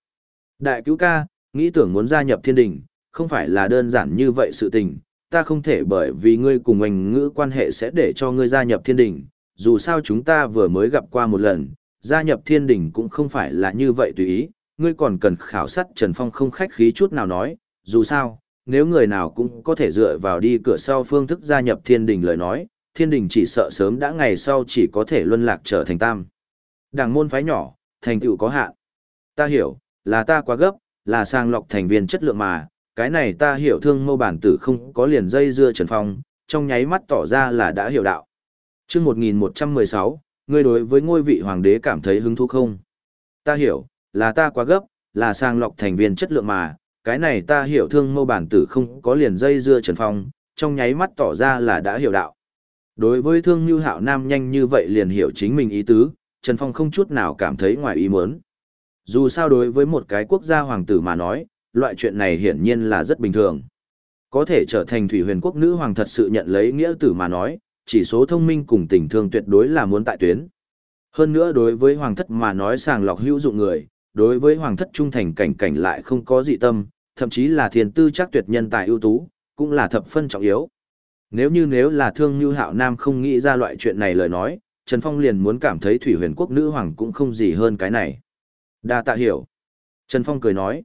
Đại cứu ca, nghĩ tưởng muốn gia nhập thiên đình, không phải là đơn giản như vậy sự tình, ta không thể bởi vì ngươi cùng anh ngữ quan hệ sẽ để cho ngươi gia nhập thiên đình, dù sao chúng ta vừa mới gặp qua một lần, gia nhập thiên đình cũng không phải là như vậy tùy ý, ngươi còn cần khảo sát Trần Phong không khách khí chút nào nói, dù sao, nếu người nào cũng có thể dựa vào đi cửa sau phương thức gia nhập thiên đình lời nói, thiên đình chỉ sợ sớm đã ngày sau chỉ có thể luân lạc trở thành tam. Đảng môn phái nhỏ, thành tựu có hạn. Ta hiểu, là ta quá gấp, là sang lọc thành viên chất lượng mà, cái này ta hiểu thương mâu bản tử không có liền dây dưa Trần Phong, trong nháy mắt tỏ ra là đã hiểu đạo. chương 1116, ngươi đối với ngôi vị hoàng đế cảm thấy hứng thú không? Ta hiểu, là ta quá gấp, là sang lọc thành viên chất lượng mà, cái này ta hiểu thương mâu bản tử không có liền dây dưa Trần Phong, trong nháy mắt tỏ ra là đã hiểu đạo. Đối với thương như hạo nam nhanh như vậy liền hiểu chính mình ý tứ, Trần Phong không chút nào cảm thấy ngoài ý muốn. Dù sao đối với một cái quốc gia hoàng tử mà nói, loại chuyện này hiển nhiên là rất bình thường. Có thể trở thành thủy huyền quốc nữ hoàng thật sự nhận lấy nghĩa tử mà nói, chỉ số thông minh cùng tình thương tuyệt đối là muốn tại tuyến. Hơn nữa đối với hoàng thất mà nói sàng lọc hữu dụng người, đối với hoàng thất trung thành cảnh cảnh lại không có dị tâm, thậm chí là thiền tư chắc tuyệt nhân tài ưu tú, cũng là thập phân trọng yếu. Nếu như nếu là thương như hạo nam không nghĩ ra loại chuyện này lời nói, Trần Phong liền muốn cảm thấy thủy huyền quốc nữ hoàng cũng không gì hơn cái này. Đa tạ hiểu. Trần Phong cười nói.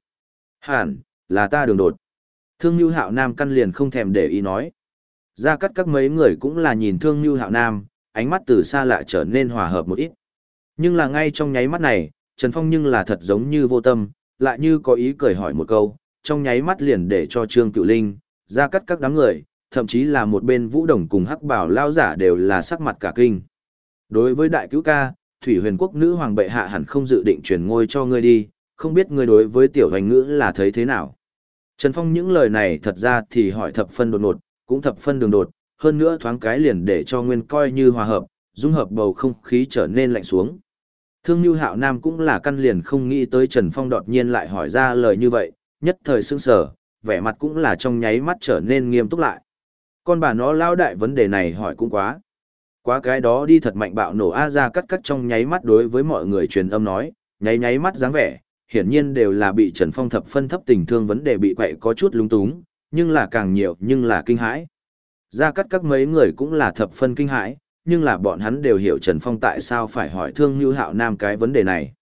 Hẳn, là ta đường đột. Thương như hạo nam căn liền không thèm để ý nói. Ra cắt các mấy người cũng là nhìn thương như hạo nam, ánh mắt từ xa lạ trở nên hòa hợp một ít. Nhưng là ngay trong nháy mắt này, Trần Phong nhưng là thật giống như vô tâm, lại như có ý cười hỏi một câu, trong nháy mắt liền để cho Trương Cựu Linh, ra cắt các đám người, thậm chí là một bên vũ đồng cùng hắc bảo lao giả đều là sắc mặt cả kinh. Đối với đại cứu ca, Thủy huyền quốc nữ hoàng bệ hạ hẳn không dự định truyền ngôi cho ngươi đi, không biết ngươi đối với tiểu hoành ngữ là thấy thế nào. Trần Phong những lời này thật ra thì hỏi thập phân đột ngột, cũng thập phân đường đột, hơn nữa thoáng cái liền để cho nguyên coi như hòa hợp, dung hợp bầu không khí trở nên lạnh xuống. Thương Nhu Hạo Nam cũng là căn liền không nghĩ tới Trần Phong đột nhiên lại hỏi ra lời như vậy, nhất thời sững sờ, vẻ mặt cũng là trong nháy mắt trở nên nghiêm túc lại. Con bà nó lao đại vấn đề này hỏi cũng quá. Quá cái đó đi thật mạnh bạo nổ A ra cắt cắt trong nháy mắt đối với mọi người truyền âm nói, nháy nháy mắt dáng vẻ, hiển nhiên đều là bị Trần Phong thập phân thấp tình thương vấn đề bị quậy có chút lung túng, nhưng là càng nhiều nhưng là kinh hãi. Ra cắt các mấy người cũng là thập phân kinh hãi, nhưng là bọn hắn đều hiểu Trần Phong tại sao phải hỏi Thương như Hạo Nam cái vấn đề này.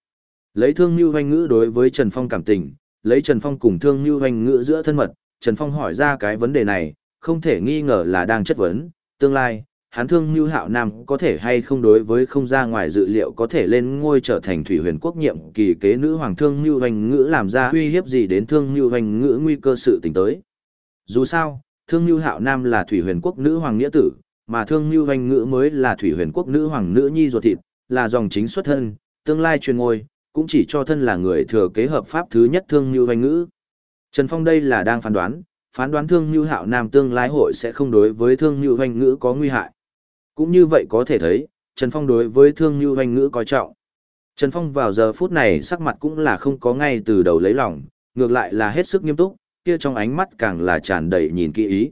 Lấy Thương như hoanh Ngữ đối với Trần Phong cảm tình, lấy Trần Phong cùng Thương như hoanh Ngữ giữa thân mật, Trần Phong hỏi ra cái vấn đề này, không thể nghi ngờ là đang chất vấn, tương lai, hắn Thương Nưu Hạo Nam có thể hay không đối với không ra ngoài dự liệu có thể lên ngôi trở thành Thủy Huyền Quốc nhiệm kỳ kế nữ hoàng Thương Nưu Hoành Ngữ làm ra uy hiếp gì đến Thương Nưu Hoành Ngữ nguy cơ sự tình tới. Dù sao, Thương Nưu Hạo Nam là Thủy Huyền Quốc nữ hoàng nghĩa tử, mà Thương Nưu Hoành Ngữ mới là Thủy Huyền Quốc nữ hoàng nữ nhi ruột thịt, là dòng chính xuất thân, tương lai truyền ngôi, cũng chỉ cho thân là người thừa kế hợp pháp thứ nhất Thương Nưu Hoành Ngữ. Trần Phong đây là đang phán đoán, phán đoán Thương Nưu Hạo Nam tương lai hội sẽ không đối với Thương Nưu Hoành Ngữ có nguy hại. Cũng như vậy có thể thấy, Trần Phong đối với Thương Nhu Hoành Ngữ coi trọng. Trần Phong vào giờ phút này sắc mặt cũng là không có ngay từ đầu lấy lòng, ngược lại là hết sức nghiêm túc, kia trong ánh mắt càng là tràn đầy nhìn kỹ ý.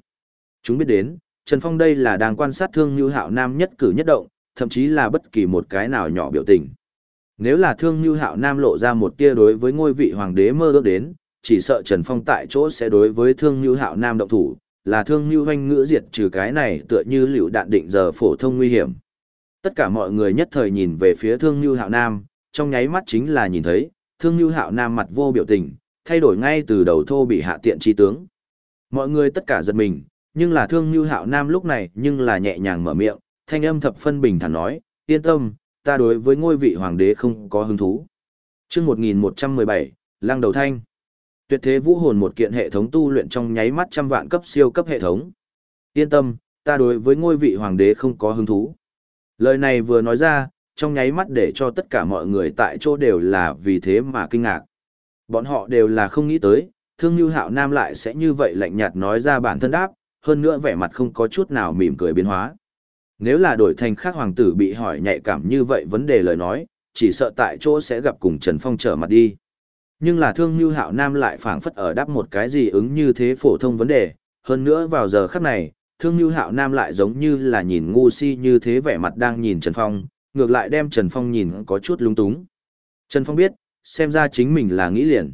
Chúng biết đến, Trần Phong đây là đang quan sát thương như hạo nam nhất cử nhất động, thậm chí là bất kỳ một cái nào nhỏ biểu tình. Nếu là thương như hạo nam lộ ra một tia đối với ngôi vị hoàng đế mơ ước đến, chỉ sợ Trần Phong tại chỗ sẽ đối với thương như hạo nam động thủ, là thương như hoanh ngữ diệt trừ cái này tựa như liều đạn định giờ phổ thông nguy hiểm. Tất cả mọi người nhất thời nhìn về phía thương như hạo nam, trong nháy mắt chính là nhìn thấy, thương như hạo nam mặt vô biểu tình, thay đổi ngay từ đầu thô bị hạ tiện chi tướng. Mọi người tất cả giật mình, nhưng là thương như hạo nam lúc này nhưng là nhẹ nhàng mở miệng, thanh âm thập phân bình thản nói, yên tâm, ta đối với ngôi vị hoàng đế không có hứng thú. chương 1117, Lăng Đầu Thanh. Tuyệt thế vũ hồn một kiện hệ thống tu luyện trong nháy mắt trăm vạn cấp siêu cấp hệ thống. Yên tâm, ta đối với ngôi vị hoàng đế không có hứng thú. Lời này vừa nói ra, trong nháy mắt để cho tất cả mọi người tại chỗ đều là vì thế mà kinh ngạc. Bọn họ đều là không nghĩ tới, thương như hạo nam lại sẽ như vậy lạnh nhạt nói ra bản thân đáp, hơn nữa vẻ mặt không có chút nào mỉm cười biến hóa. Nếu là đổi thành khác hoàng tử bị hỏi nhạy cảm như vậy vấn đề lời nói, chỉ sợ tại chỗ sẽ gặp cùng Trần Phong trở mặt đi. Nhưng là thương như hạo nam lại phảng phất ở đáp một cái gì ứng như thế phổ thông vấn đề, hơn nữa vào giờ khắc này, thương như hạo nam lại giống như là nhìn ngu si như thế vẻ mặt đang nhìn Trần Phong, ngược lại đem Trần Phong nhìn có chút lung túng. Trần Phong biết, xem ra chính mình là nghĩ liền.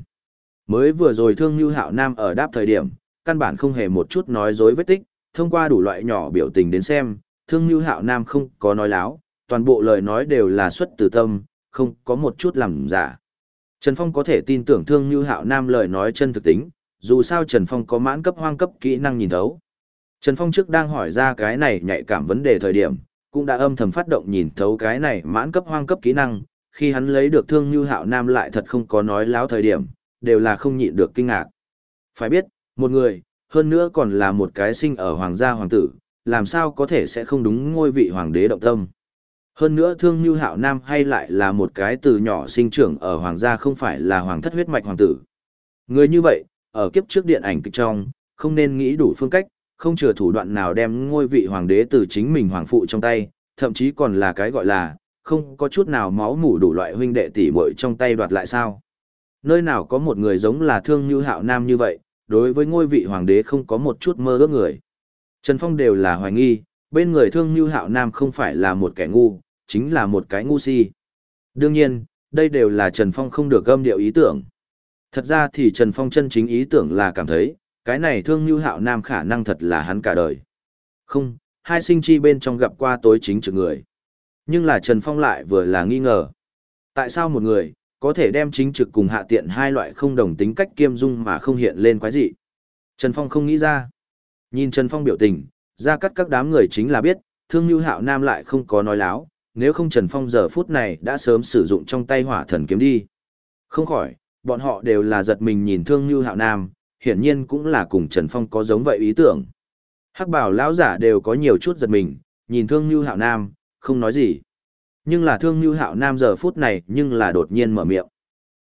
Mới vừa rồi thương như hạo nam ở đáp thời điểm, căn bản không hề một chút nói dối vết tích, thông qua đủ loại nhỏ biểu tình đến xem, thương như hạo nam không có nói láo, toàn bộ lời nói đều là xuất từ tâm, không có một chút làm giả. Trần Phong có thể tin tưởng thương như hạo nam lời nói chân thực tính, dù sao Trần Phong có mãn cấp hoang cấp kỹ năng nhìn thấu. Trần Phong trước đang hỏi ra cái này nhạy cảm vấn đề thời điểm, cũng đã âm thầm phát động nhìn thấu cái này mãn cấp hoang cấp kỹ năng, khi hắn lấy được thương như hạo nam lại thật không có nói láo thời điểm, đều là không nhịn được kinh ngạc. Phải biết, một người, hơn nữa còn là một cái sinh ở hoàng gia hoàng tử, làm sao có thể sẽ không đúng ngôi vị hoàng đế động tâm. Hơn nữa thương như hạo nam hay lại là một cái từ nhỏ sinh trưởng ở hoàng gia không phải là hoàng thất huyết mạch hoàng tử. Người như vậy, ở kiếp trước điện ảnh kịch trong, không nên nghĩ đủ phương cách, không chừa thủ đoạn nào đem ngôi vị hoàng đế từ chính mình hoàng phụ trong tay, thậm chí còn là cái gọi là, không có chút nào máu mủ đủ loại huynh đệ tỷ muội trong tay đoạt lại sao. Nơi nào có một người giống là thương như hạo nam như vậy, đối với ngôi vị hoàng đế không có một chút mơ ước người. Trần Phong đều là hoài nghi, bên người thương như hạo nam không phải là một kẻ ngu, chính là một cái ngu si. Đương nhiên, đây đều là Trần Phong không được gâm điệu ý tưởng. Thật ra thì Trần Phong chân chính ý tưởng là cảm thấy, cái này thương như hạo nam khả năng thật là hắn cả đời. Không, hai sinh chi bên trong gặp qua tối chính trực người. Nhưng là Trần Phong lại vừa là nghi ngờ. Tại sao một người, có thể đem chính trực cùng hạ tiện hai loại không đồng tính cách kiêm dung mà không hiện lên quái dị. Trần Phong không nghĩ ra. Nhìn Trần Phong biểu tình, ra cắt các đám người chính là biết, thương như hạo nam lại không có nói láo, nếu không Trần Phong giờ phút này đã sớm sử dụng trong tay hỏa thần kiếm đi. Không khỏi, bọn họ đều là giật mình nhìn thương như hạo nam, hiển nhiên cũng là cùng Trần Phong có giống vậy ý tưởng. Hắc bảo lão giả đều có nhiều chút giật mình, nhìn thương như hạo nam, không nói gì. Nhưng là thương như hạo nam giờ phút này nhưng là đột nhiên mở miệng.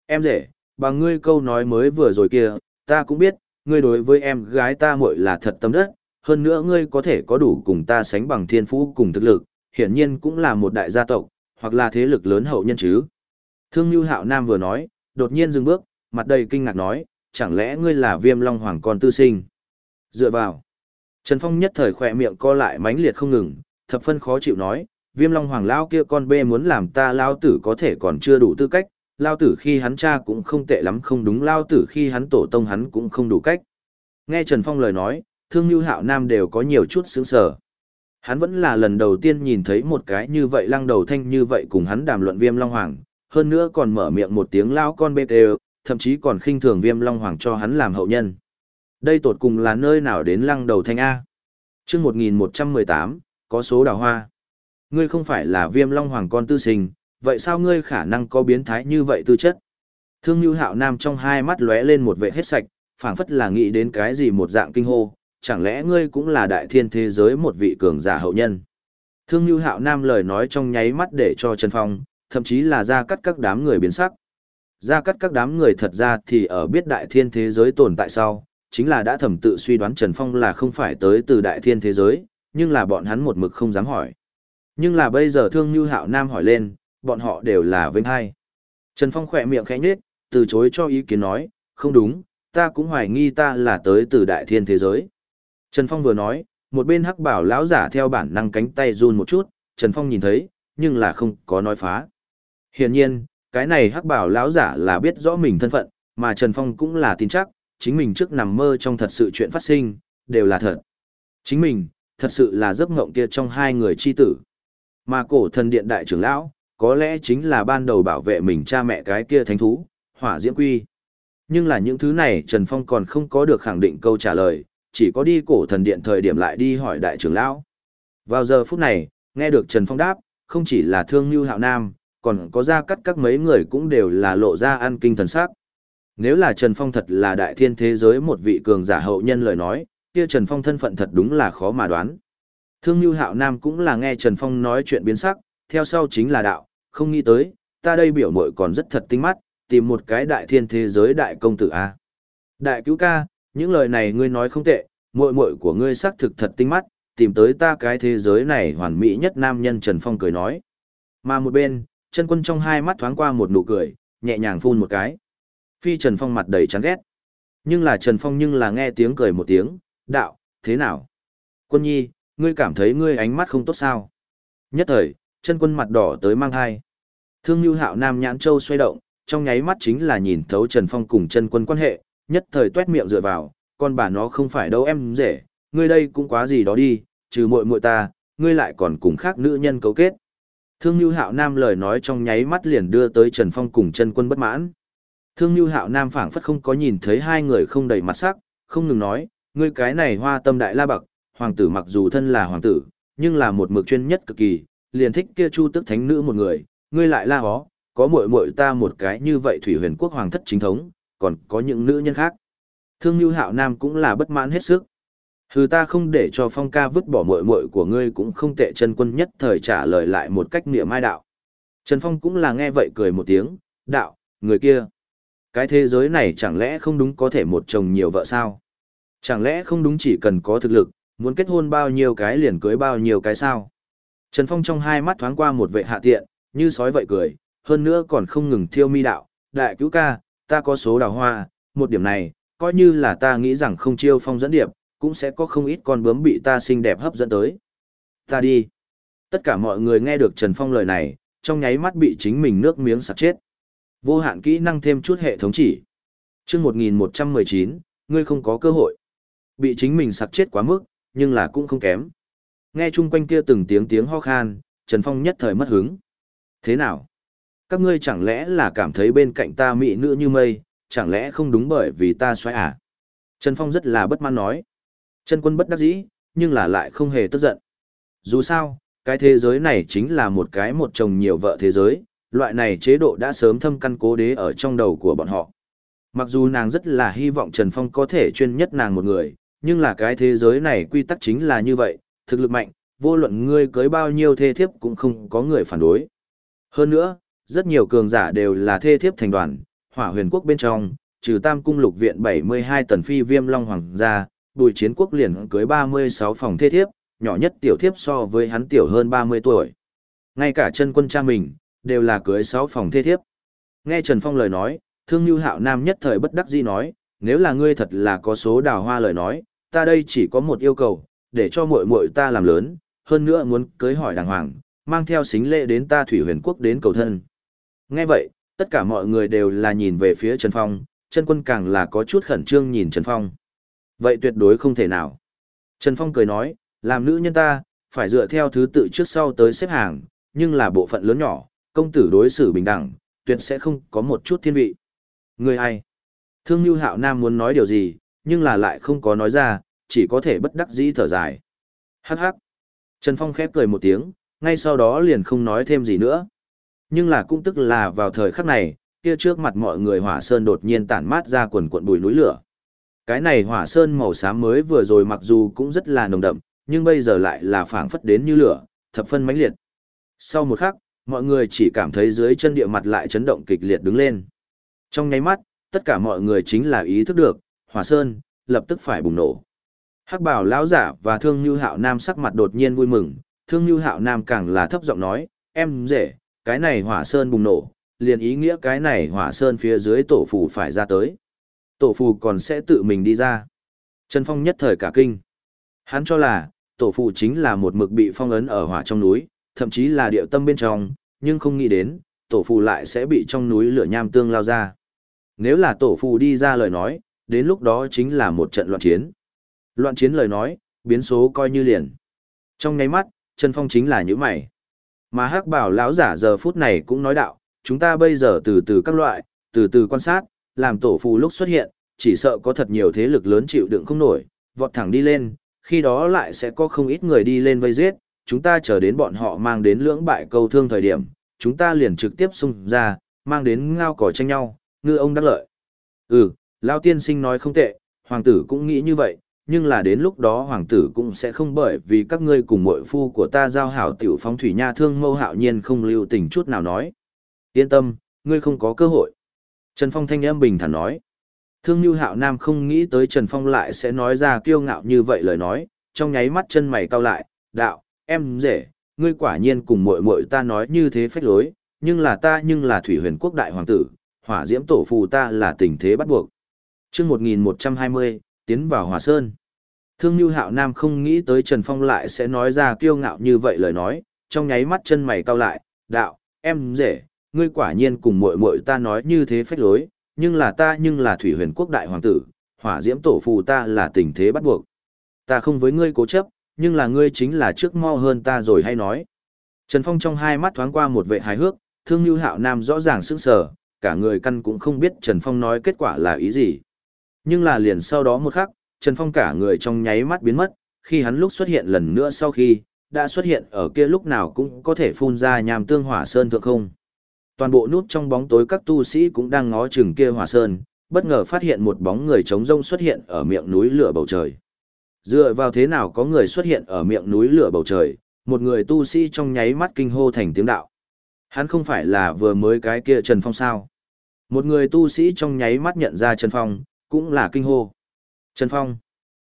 Em rể, bằng ngươi câu nói mới vừa rồi kia, ta cũng biết, ngươi đối với em gái ta muội là thật tâm đất, hơn nữa ngươi có thể có đủ cùng ta sánh bằng thiên phú cùng thực lực, hiển nhiên cũng là một đại gia tộc, hoặc là thế lực lớn hậu nhân chứ. Thương Như Hạo Nam vừa nói, đột nhiên dừng bước, mặt đầy kinh ngạc nói, chẳng lẽ ngươi là viêm long hoàng con tư sinh? Dựa vào. Trần Phong nhất thời khỏe miệng co lại mãnh liệt không ngừng, thập phân khó chịu nói, viêm long hoàng lao kia con bê muốn làm ta lao tử có thể còn chưa đủ tư cách, lao tử khi hắn cha cũng không tệ lắm không đúng lao tử khi hắn tổ tông hắn cũng không đủ cách. Nghe Trần Phong lời nói, thương như hạo nam đều có nhiều chút sướng sở. Hắn vẫn là lần đầu tiên nhìn thấy một cái như vậy lăng đầu thanh như vậy cùng hắn đàm luận viêm long hoàng, hơn nữa còn mở miệng một tiếng lao con bê tê, thậm chí còn khinh thường viêm long hoàng cho hắn làm hậu nhân. Đây tột cùng là nơi nào đến lăng đầu thanh A. chương 1118, có số đào hoa. Ngươi không phải là viêm long hoàng con tư sinh, vậy sao ngươi khả năng có biến thái như vậy tư chất? Thương Nhu Hạo Nam trong hai mắt lóe lên một vệ hết sạch, phảng phất là nghĩ đến cái gì một dạng kinh hô, chẳng lẽ ngươi cũng là đại thiên thế giới một vị cường giả hậu nhân? Thương Nhu Hạo Nam lời nói trong nháy mắt để cho Trần Phong, thậm chí là ra cắt các đám người biến sắc. Ra cắt các đám người thật ra thì ở biết đại thiên thế giới tồn tại sau, chính là đã thẩm tự suy đoán Trần Phong là không phải tới từ đại thiên thế giới, nhưng là bọn hắn một mực không dám hỏi. Nhưng là bây giờ Thương Nhu Hạo Nam hỏi lên, bọn họ đều là vinh hai. Trần Phong khỏe miệng khẽ nhếch, từ chối cho ý kiến nói, không đúng, ta cũng hoài nghi ta là tới từ đại thiên thế giới. Trần Phong vừa nói, một bên hắc bảo lão giả theo bản năng cánh tay run một chút, Trần Phong nhìn thấy, nhưng là không có nói phá. Hiển nhiên, cái này hắc bảo lão giả là biết rõ mình thân phận, mà Trần Phong cũng là tin chắc, chính mình trước nằm mơ trong thật sự chuyện phát sinh, đều là thật. Chính mình, thật sự là giấc ngộng kia trong hai người chi tử. Mà cổ thần điện đại trưởng lão, có lẽ chính là ban đầu bảo vệ mình cha mẹ cái kia thánh thú, hỏa diễm quy. Nhưng là những thứ này Trần Phong còn không có được khẳng định câu trả lời, chỉ có đi cổ thần điện thời điểm lại đi hỏi đại trưởng lão. Vào giờ phút này, nghe được Trần Phong đáp, không chỉ là thương như hạo nam, còn có ra cắt các mấy người cũng đều là lộ ra ăn kinh thần sắc. Nếu là Trần Phong thật là đại thiên thế giới một vị cường giả hậu nhân lời nói, kia Trần Phong thân phận thật đúng là khó mà đoán. Thương Như Hạo Nam cũng là nghe Trần Phong nói chuyện biến sắc, theo sau chính là đạo, không nghĩ tới, ta đây biểu mội còn rất thật tinh mắt, tìm một cái đại thiên thế giới đại công tử A. Đại cứu ca, những lời này ngươi nói không tệ, muội muội của ngươi xác thực thật tinh mắt, tìm tới ta cái thế giới này hoàn mỹ nhất nam nhân Trần Phong cười nói. Mà một bên, chân quân trong hai mắt thoáng qua một nụ cười, nhẹ nhàng phun một cái. Phi Trần Phong mặt đầy chán ghét. Nhưng là Trần Phong nhưng là nghe tiếng cười một tiếng, đạo, thế nào? Quân nhi, ngươi cảm thấy ngươi ánh mắt không tốt sao? Nhất thời, chân quân mặt đỏ tới mang hai. Thương Nhu Hạo Nam nhãn châu xoay động, trong nháy mắt chính là nhìn thấu Trần Phong cùng chân quân quan hệ, nhất thời tuét miệng dựa vào, con bà nó không phải đâu em dễ, ngươi đây cũng quá gì đó đi, trừ muội muội ta, ngươi lại còn cùng khác nữ nhân cấu kết. Thương Nhu Hạo Nam lời nói trong nháy mắt liền đưa tới Trần Phong cùng chân quân bất mãn. Thương Nhu Hạo Nam phảng phất không có nhìn thấy hai người không đầy mặt sắc, không ngừng nói, ngươi cái này hoa tâm đại la bậc, hoàng tử mặc dù thân là hoàng tử, nhưng là một mực chuyên nhất cực kỳ, liền thích kia chu tức thánh nữ một người, ngươi lại la hó, có muội muội ta một cái như vậy thủy huyền quốc hoàng thất chính thống, còn có những nữ nhân khác. Thương Nhu Hạo Nam cũng là bất mãn hết sức. Hừ ta không để cho phong ca vứt bỏ muội muội của ngươi cũng không tệ chân quân nhất thời trả lời lại một cách niệm mai đạo. Trần Phong cũng là nghe vậy cười một tiếng, đạo, người kia. Cái thế giới này chẳng lẽ không đúng có thể một chồng nhiều vợ sao? Chẳng lẽ không đúng chỉ cần có thực lực, muốn kết hôn bao nhiêu cái liền cưới bao nhiêu cái sao? Trần Phong trong hai mắt thoáng qua một vệ hạ tiện, như sói vậy cười, hơn nữa còn không ngừng thiêu mi đạo, đại cứu ca, ta có số đào hoa, một điểm này, coi như là ta nghĩ rằng không chiêu phong dẫn điệp, cũng sẽ có không ít con bướm bị ta xinh đẹp hấp dẫn tới. Ta đi. Tất cả mọi người nghe được Trần Phong lời này, trong nháy mắt bị chính mình nước miếng sặc chết. Vô hạn kỹ năng thêm chút hệ thống chỉ. Trước 1119, ngươi không có cơ hội. Bị chính mình sặc chết quá mức, nhưng là cũng không kém. Nghe chung quanh kia từng tiếng tiếng ho khan, Trần Phong nhất thời mất hứng. Thế nào? Các ngươi chẳng lẽ là cảm thấy bên cạnh ta mỹ nữ như mây, chẳng lẽ không đúng bởi vì ta xoáy à? Trần Phong rất là bất mãn nói. Trần quân bất đắc dĩ, nhưng là lại không hề tức giận. Dù sao, cái thế giới này chính là một cái một chồng nhiều vợ thế giới, loại này chế độ đã sớm thâm căn cố đế ở trong đầu của bọn họ. Mặc dù nàng rất là hy vọng Trần Phong có thể chuyên nhất nàng một người, Nhưng là cái thế giới này quy tắc chính là như vậy, thực lực mạnh, vô luận ngươi cưới bao nhiêu thê thiếp cũng không có người phản đối. Hơn nữa, rất nhiều cường giả đều là thê thiếp thành đoàn, hỏa huyền quốc bên trong, trừ tam cung lục viện 72 tần phi viêm long hoàng gia, bùi chiến quốc liền cưới 36 phòng thê thiếp, nhỏ nhất tiểu thiếp so với hắn tiểu hơn 30 tuổi. Ngay cả chân quân cha mình, đều là cưới 6 phòng thê thiếp. Nghe Trần Phong lời nói, thương như hạo nam nhất thời bất đắc dĩ nói, nếu là ngươi thật là có số đào hoa lời nói, ta đây chỉ có một yêu cầu, để cho muội muội ta làm lớn, hơn nữa muốn cưới hỏi đàng hoàng, mang theo xính lễ đến ta thủy huyền quốc đến cầu thân. Nghe vậy, tất cả mọi người đều là nhìn về phía Trần Phong, chân quân càng là có chút khẩn trương nhìn Trần Phong. Vậy tuyệt đối không thể nào. Trần Phong cười nói, làm nữ nhân ta, phải dựa theo thứ tự trước sau tới xếp hàng, nhưng là bộ phận lớn nhỏ, công tử đối xử bình đẳng, tuyệt sẽ không có một chút thiên vị. Người ai? Thương Nhu Hạo Nam muốn nói điều gì, nhưng là lại không có nói ra, chỉ có thể bất đắc dĩ thở dài. Hắc hắc. Trần Phong khép cười một tiếng, ngay sau đó liền không nói thêm gì nữa. Nhưng là cũng tức là vào thời khắc này, kia trước mặt mọi người hỏa sơn đột nhiên tản mát ra quần cuộn bùi núi lửa. Cái này hỏa sơn màu xám mới vừa rồi mặc dù cũng rất là nồng đậm, nhưng bây giờ lại là phảng phất đến như lửa, thập phân mãnh liệt. Sau một khắc, mọi người chỉ cảm thấy dưới chân địa mặt lại chấn động kịch liệt đứng lên. Trong nháy mắt, tất cả mọi người chính là ý thức được, hỏa sơn, lập tức phải bùng nổ. Hắc bảo lão giả và thương như hạo nam sắc mặt đột nhiên vui mừng, thương như hạo nam càng là thấp giọng nói, em dễ, cái này hỏa sơn bùng nổ, liền ý nghĩa cái này hỏa sơn phía dưới tổ phù phải ra tới. Tổ phù còn sẽ tự mình đi ra. Trần Phong nhất thời cả kinh. Hắn cho là, tổ phù chính là một mực bị phong ấn ở hỏa trong núi, thậm chí là điệu tâm bên trong, nhưng không nghĩ đến, tổ phù lại sẽ bị trong núi lửa nham tương lao ra. Nếu là tổ phù đi ra lời nói, đến lúc đó chính là một trận loạn chiến. Loạn chiến lời nói, biến số coi như liền. Trong nháy mắt, Trần Phong chính là những mày. Mà hắc bảo lão giả giờ phút này cũng nói đạo, chúng ta bây giờ từ từ các loại, từ từ quan sát, làm tổ phù lúc xuất hiện, chỉ sợ có thật nhiều thế lực lớn chịu đựng không nổi, vọt thẳng đi lên, khi đó lại sẽ có không ít người đi lên vây giết, chúng ta chờ đến bọn họ mang đến lưỡng bại câu thương thời điểm, chúng ta liền trực tiếp xung ra, mang đến ngao cỏ tranh nhau, ngư ông đắc lợi. Ừ, Lao tiên sinh nói không tệ, hoàng tử cũng nghĩ như vậy, nhưng là đến lúc đó hoàng tử cũng sẽ không bởi vì các ngươi cùng mội phu của ta giao hảo tiểu phóng thủy nha thương mâu hạo nhiên không lưu tình chút nào nói. Yên tâm, ngươi không có cơ hội. Trần Phong thanh âm bình thản nói. Thương Nhu Hạo Nam không nghĩ tới Trần Phong lại sẽ nói ra kiêu ngạo như vậy lời nói, trong nháy mắt chân mày cau lại, đạo, em rể, ngươi quả nhiên cùng muội muội ta nói như thế phách lối, nhưng là ta nhưng là thủy huyền quốc đại hoàng tử, hỏa diễm tổ phù ta là tình thế bắt buộc. chương 1120, tiến vào hòa sơn. Thương Như Hạo Nam không nghĩ tới Trần Phong lại sẽ nói ra kiêu ngạo như vậy lời nói, trong nháy mắt chân mày cau lại, đạo, em rể, ngươi quả nhiên cùng muội muội ta nói như thế phách lối, nhưng là ta nhưng là thủy huyền quốc đại hoàng tử, hỏa diễm tổ phù ta là tình thế bắt buộc. Ta không với ngươi cố chấp, nhưng là ngươi chính là trước mo hơn ta rồi hay nói. Trần Phong trong hai mắt thoáng qua một vệ hài hước, thương như hạo nam rõ ràng sững sờ, cả người căn cũng không biết Trần Phong nói kết quả là ý gì. Nhưng là liền sau đó một khắc, Trần Phong cả người trong nháy mắt biến mất, khi hắn lúc xuất hiện lần nữa sau khi, đã xuất hiện ở kia lúc nào cũng có thể phun ra nhàm tương hỏa sơn thượng không. Toàn bộ nút trong bóng tối các tu sĩ cũng đang ngó chừng kia hỏa sơn, bất ngờ phát hiện một bóng người trống rông xuất hiện ở miệng núi lửa bầu trời. Dựa vào thế nào có người xuất hiện ở miệng núi lửa bầu trời, một người tu sĩ trong nháy mắt kinh hô thành tiếng đạo. Hắn không phải là vừa mới cái kia Trần Phong sao? Một người tu sĩ trong nháy mắt nhận ra Trần Phong, cũng là kinh hô. Trần Phong.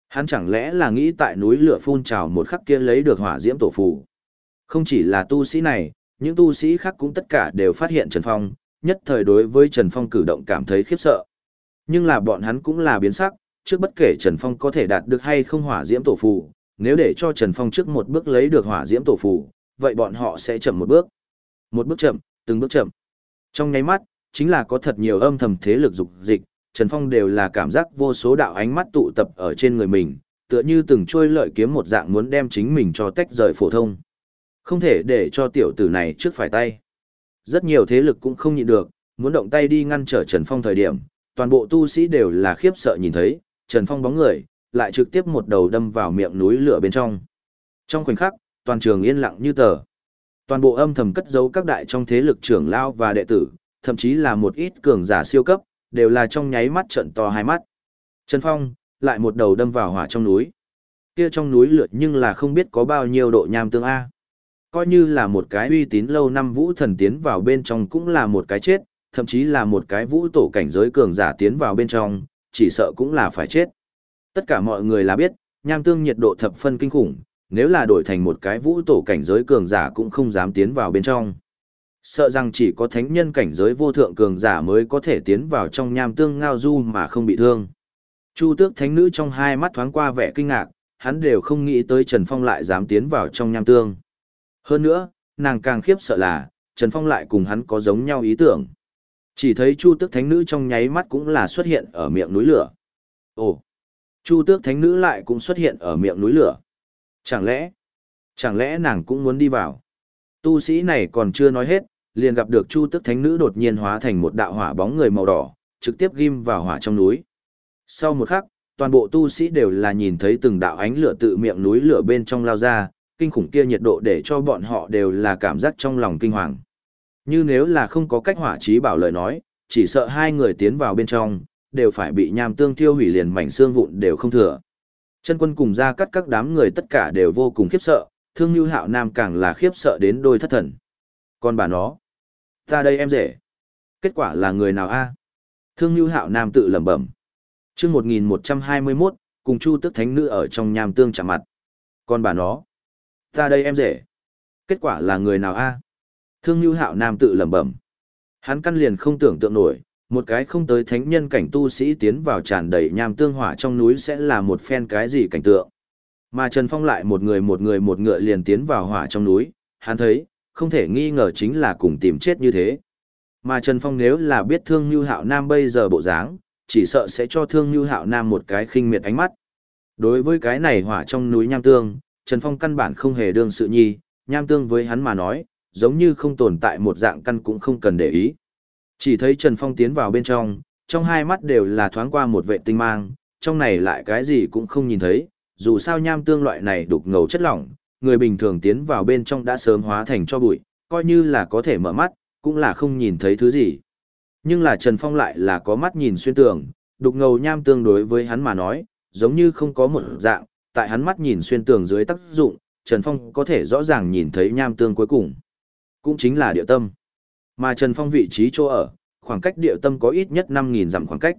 Hắn chẳng lẽ là nghĩ tại núi lửa phun trào một khắc kia lấy được hỏa diễm tổ phù. Không chỉ là tu sĩ này, những tu sĩ khác cũng tất cả đều phát hiện Trần Phong, nhất thời đối với Trần Phong cử động cảm thấy khiếp sợ. Nhưng là bọn hắn cũng là biến sắc, trước bất kể Trần Phong có thể đạt được hay không hỏa diễm tổ phù, nếu để cho Trần Phong trước một bước lấy được hỏa diễm tổ phù, vậy bọn họ sẽ chậm một bước. Một bước chậm, từng bước chậm. Trong nháy mắt, chính là có thật nhiều âm thầm thế lực dục dịch, Trần Phong đều là cảm giác vô số đạo ánh mắt tụ tập ở trên người mình, tựa như từng trôi lợi kiếm một dạng muốn đem chính mình cho tách rời phổ thông. Không thể để cho tiểu tử này trước phải tay. Rất nhiều thế lực cũng không nhịn được, muốn động tay đi ngăn trở Trần Phong thời điểm, toàn bộ tu sĩ đều là khiếp sợ nhìn thấy, Trần Phong bóng người, lại trực tiếp một đầu đâm vào miệng núi lửa bên trong. Trong khoảnh khắc, toàn trường yên lặng như tờ. Toàn bộ âm thầm cất giấu các đại trong thế lực trưởng lao và đệ tử, thậm chí là một ít cường giả siêu cấp, đều là trong nháy mắt trận to hai mắt. Trần Phong, lại một đầu đâm vào hỏa trong núi. Kia trong núi lửa nhưng là không biết có bao nhiêu độ nham tương A. Coi như là một cái uy tín lâu năm vũ thần tiến vào bên trong cũng là một cái chết, thậm chí là một cái vũ tổ cảnh giới cường giả tiến vào bên trong, chỉ sợ cũng là phải chết. Tất cả mọi người là biết, nham tương nhiệt độ thập phân kinh khủng, nếu là đổi thành một cái vũ tổ cảnh giới cường giả cũng không dám tiến vào bên trong. Sợ rằng chỉ có thánh nhân cảnh giới vô thượng cường giả mới có thể tiến vào trong nham tương ngao du mà không bị thương. Chu tước thánh nữ trong hai mắt thoáng qua vẻ kinh ngạc, hắn đều không nghĩ tới Trần Phong lại dám tiến vào trong nham tương. Hơn nữa, nàng càng khiếp sợ là, Trần Phong lại cùng hắn có giống nhau ý tưởng. Chỉ thấy Chu tước thánh nữ trong nháy mắt cũng là xuất hiện ở miệng núi lửa. Ồ! Chu tước thánh nữ lại cũng xuất hiện ở miệng núi lửa. Chẳng lẽ, chẳng lẽ nàng cũng muốn đi vào? Tu sĩ này còn chưa nói hết, liền gặp được Chu tức thánh nữ đột nhiên hóa thành một đạo hỏa bóng người màu đỏ, trực tiếp ghim vào hỏa trong núi. Sau một khắc, toàn bộ tu sĩ đều là nhìn thấy từng đạo ánh lửa tự miệng núi lửa bên trong lao ra, kinh khủng kia nhiệt độ để cho bọn họ đều là cảm giác trong lòng kinh hoàng. Như nếu là không có cách hỏa trí bảo lời nói, chỉ sợ hai người tiến vào bên trong, đều phải bị nham tương tiêu hủy liền mảnh xương vụn đều không thừa. Chân quân cùng ra cắt các đám người tất cả đều vô cùng khiếp sợ, thương như hạo nam càng là khiếp sợ đến đôi thất thần. Còn bà nó, ta đây em rể. Kết quả là người nào a? Thương như hạo nam tự lẩm bẩm. chương 1121, cùng chu tức thánh nữ ở trong nham tương chạm mặt. Còn bà nó, ta đây em rể. Kết quả là người nào a? Thương như hạo nam tự lẩm bẩm. Hắn căn liền không tưởng tượng nổi, một cái không tới thánh nhân cảnh tu sĩ tiến vào tràn đầy nham tương hỏa trong núi sẽ là một phen cái gì cảnh tượng. Mà Trần Phong lại một người một người một ngựa liền tiến vào hỏa trong núi, hắn thấy, không thể nghi ngờ chính là cùng tìm chết như thế. Mà Trần Phong nếu là biết thương như hạo nam bây giờ bộ dáng, chỉ sợ sẽ cho thương như hạo nam một cái khinh miệt ánh mắt. Đối với cái này hỏa trong núi nham tương, Trần Phong căn bản không hề đương sự nhi, nham tương với hắn mà nói, giống như không tồn tại một dạng căn cũng không cần để ý. Chỉ thấy Trần Phong tiến vào bên trong, trong hai mắt đều là thoáng qua một vệ tinh mang, trong này lại cái gì cũng không nhìn thấy, dù sao nham tương loại này đục ngầu chất lỏng, người bình thường tiến vào bên trong đã sớm hóa thành cho bụi, coi như là có thể mở mắt, cũng là không nhìn thấy thứ gì. Nhưng là Trần Phong lại là có mắt nhìn xuyên tường, đục ngầu nham tương đối với hắn mà nói, giống như không có một dạng, tại hắn mắt nhìn xuyên tường dưới tác dụng, Trần Phong có thể rõ ràng nhìn thấy nham tương cuối cùng. Cũng chính là địa tâm. Mà Trần Phong vị trí chỗ ở, khoảng cách địa tâm có ít nhất 5.000 dặm khoảng cách.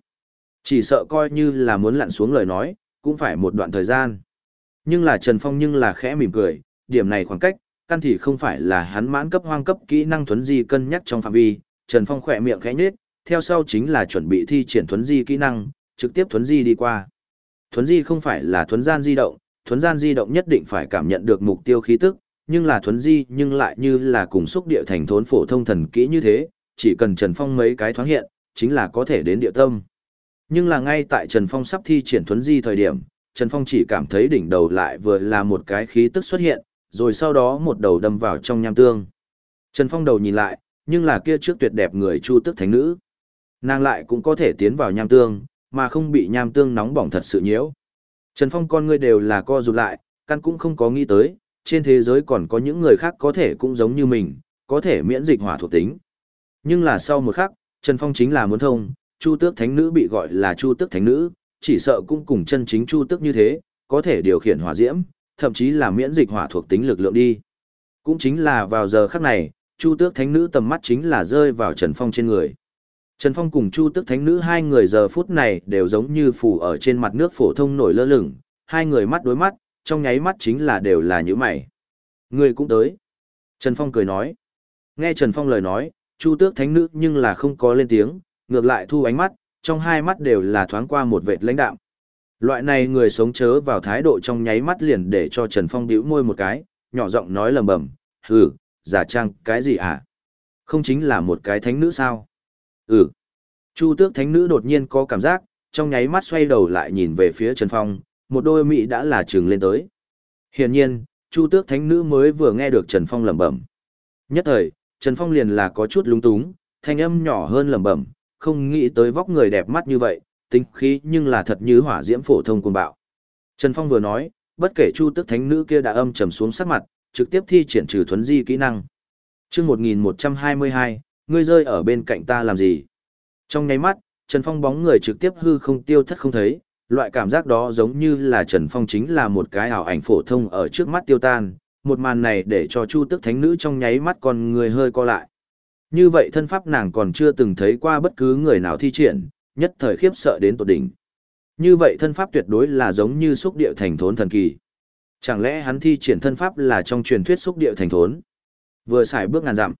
Chỉ sợ coi như là muốn lặn xuống lời nói, cũng phải một đoạn thời gian. Nhưng là Trần Phong nhưng là khẽ mỉm cười, điểm này khoảng cách, căn thì không phải là hắn mãn cấp hoang cấp kỹ năng thuấn di cân nhắc trong phạm vi, Trần Phong khỏe miệng khẽ nhếch, theo sau chính là chuẩn bị thi triển thuấn di kỹ năng, trực tiếp thuấn di đi qua. Thuấn di không phải là thuấn gian di động, thuấn gian di động nhất định phải cảm nhận được mục tiêu khí tức, nhưng là thuấn di nhưng lại như là cùng xúc địa thành thốn phổ thông thần kỹ như thế, chỉ cần Trần Phong mấy cái thoáng hiện, chính là có thể đến địa tâm. Nhưng là ngay tại Trần Phong sắp thi triển thuấn di thời điểm, Trần Phong chỉ cảm thấy đỉnh đầu lại vừa là một cái khí tức xuất hiện, rồi sau đó một đầu đâm vào trong nham tương. Trần Phong đầu nhìn lại, nhưng là kia trước tuyệt đẹp người Chu Tức Thánh Nữ. Nàng lại cũng có thể tiến vào nham tương, mà không bị nham tương nóng bỏng thật sự nhiễu. Trần Phong con người đều là co rụt lại, căn cũng không có nghĩ tới, trên thế giới còn có những người khác có thể cũng giống như mình, có thể miễn dịch hỏa thuộc tính. Nhưng là sau một khắc, Trần Phong chính là muốn thông, Chu Tước Thánh Nữ bị gọi là Chu Tước Thánh Nữ, chỉ sợ cũng cùng chân chính Chu Tước như thế, có thể điều khiển hỏa diễm, thậm chí là miễn dịch hỏa thuộc tính lực lượng đi. Cũng chính là vào giờ khắc này, Chu Tước Thánh Nữ tầm mắt chính là rơi vào Trần Phong trên người. Trần Phong cùng Chu Tước Thánh Nữ hai người giờ phút này đều giống như phủ ở trên mặt nước phổ thông nổi lơ lửng, hai người mắt đối mắt, trong nháy mắt chính là đều là như mày. Người cũng tới. Trần Phong cười nói. Nghe Trần Phong lời nói, Chu tước thánh nữ nhưng là không có lên tiếng, ngược lại thu ánh mắt, trong hai mắt đều là thoáng qua một vệt lãnh đạm. Loại này người sống chớ vào thái độ trong nháy mắt liền để cho Trần Phong bĩu môi một cái, nhỏ giọng nói lầm bầm, hừ, giả trang, cái gì à? Không chính là một cái thánh nữ sao? Ừ. Chu tước thánh nữ đột nhiên có cảm giác, trong nháy mắt xoay đầu lại nhìn về phía Trần Phong, một đôi mị đã là trừng lên tới. Hiển nhiên, Chu tước thánh nữ mới vừa nghe được Trần Phong lẩm bẩm. Nhất thời, Trần Phong liền là có chút lúng túng, thanh âm nhỏ hơn lẩm bẩm, không nghĩ tới vóc người đẹp mắt như vậy, tính khí nhưng là thật như hỏa diễm phổ thông cuồng bạo. Trần Phong vừa nói, bất kể Chu Tức Thánh nữ kia đã âm trầm xuống sắc mặt, trực tiếp thi triển trừ thuấn di kỹ năng. Chương 1122, ngươi rơi ở bên cạnh ta làm gì? Trong nháy mắt, Trần Phong bóng người trực tiếp hư không tiêu thất không thấy, Loại cảm giác đó giống như là Trần Phong chính là một cái ảo ảnh phổ thông ở trước mắt tiêu tan, một màn này để cho Chu Tức Thánh Nữ trong nháy mắt còn người hơi co lại. Như vậy thân pháp nàng còn chưa từng thấy qua bất cứ người nào thi triển, nhất thời khiếp sợ đến tột đỉnh. Như vậy thân pháp tuyệt đối là giống như xúc điệu thành thốn thần kỳ. Chẳng lẽ hắn thi triển thân pháp là trong truyền thuyết xúc điệu thành thốn? Vừa xài bước ngàn dặm.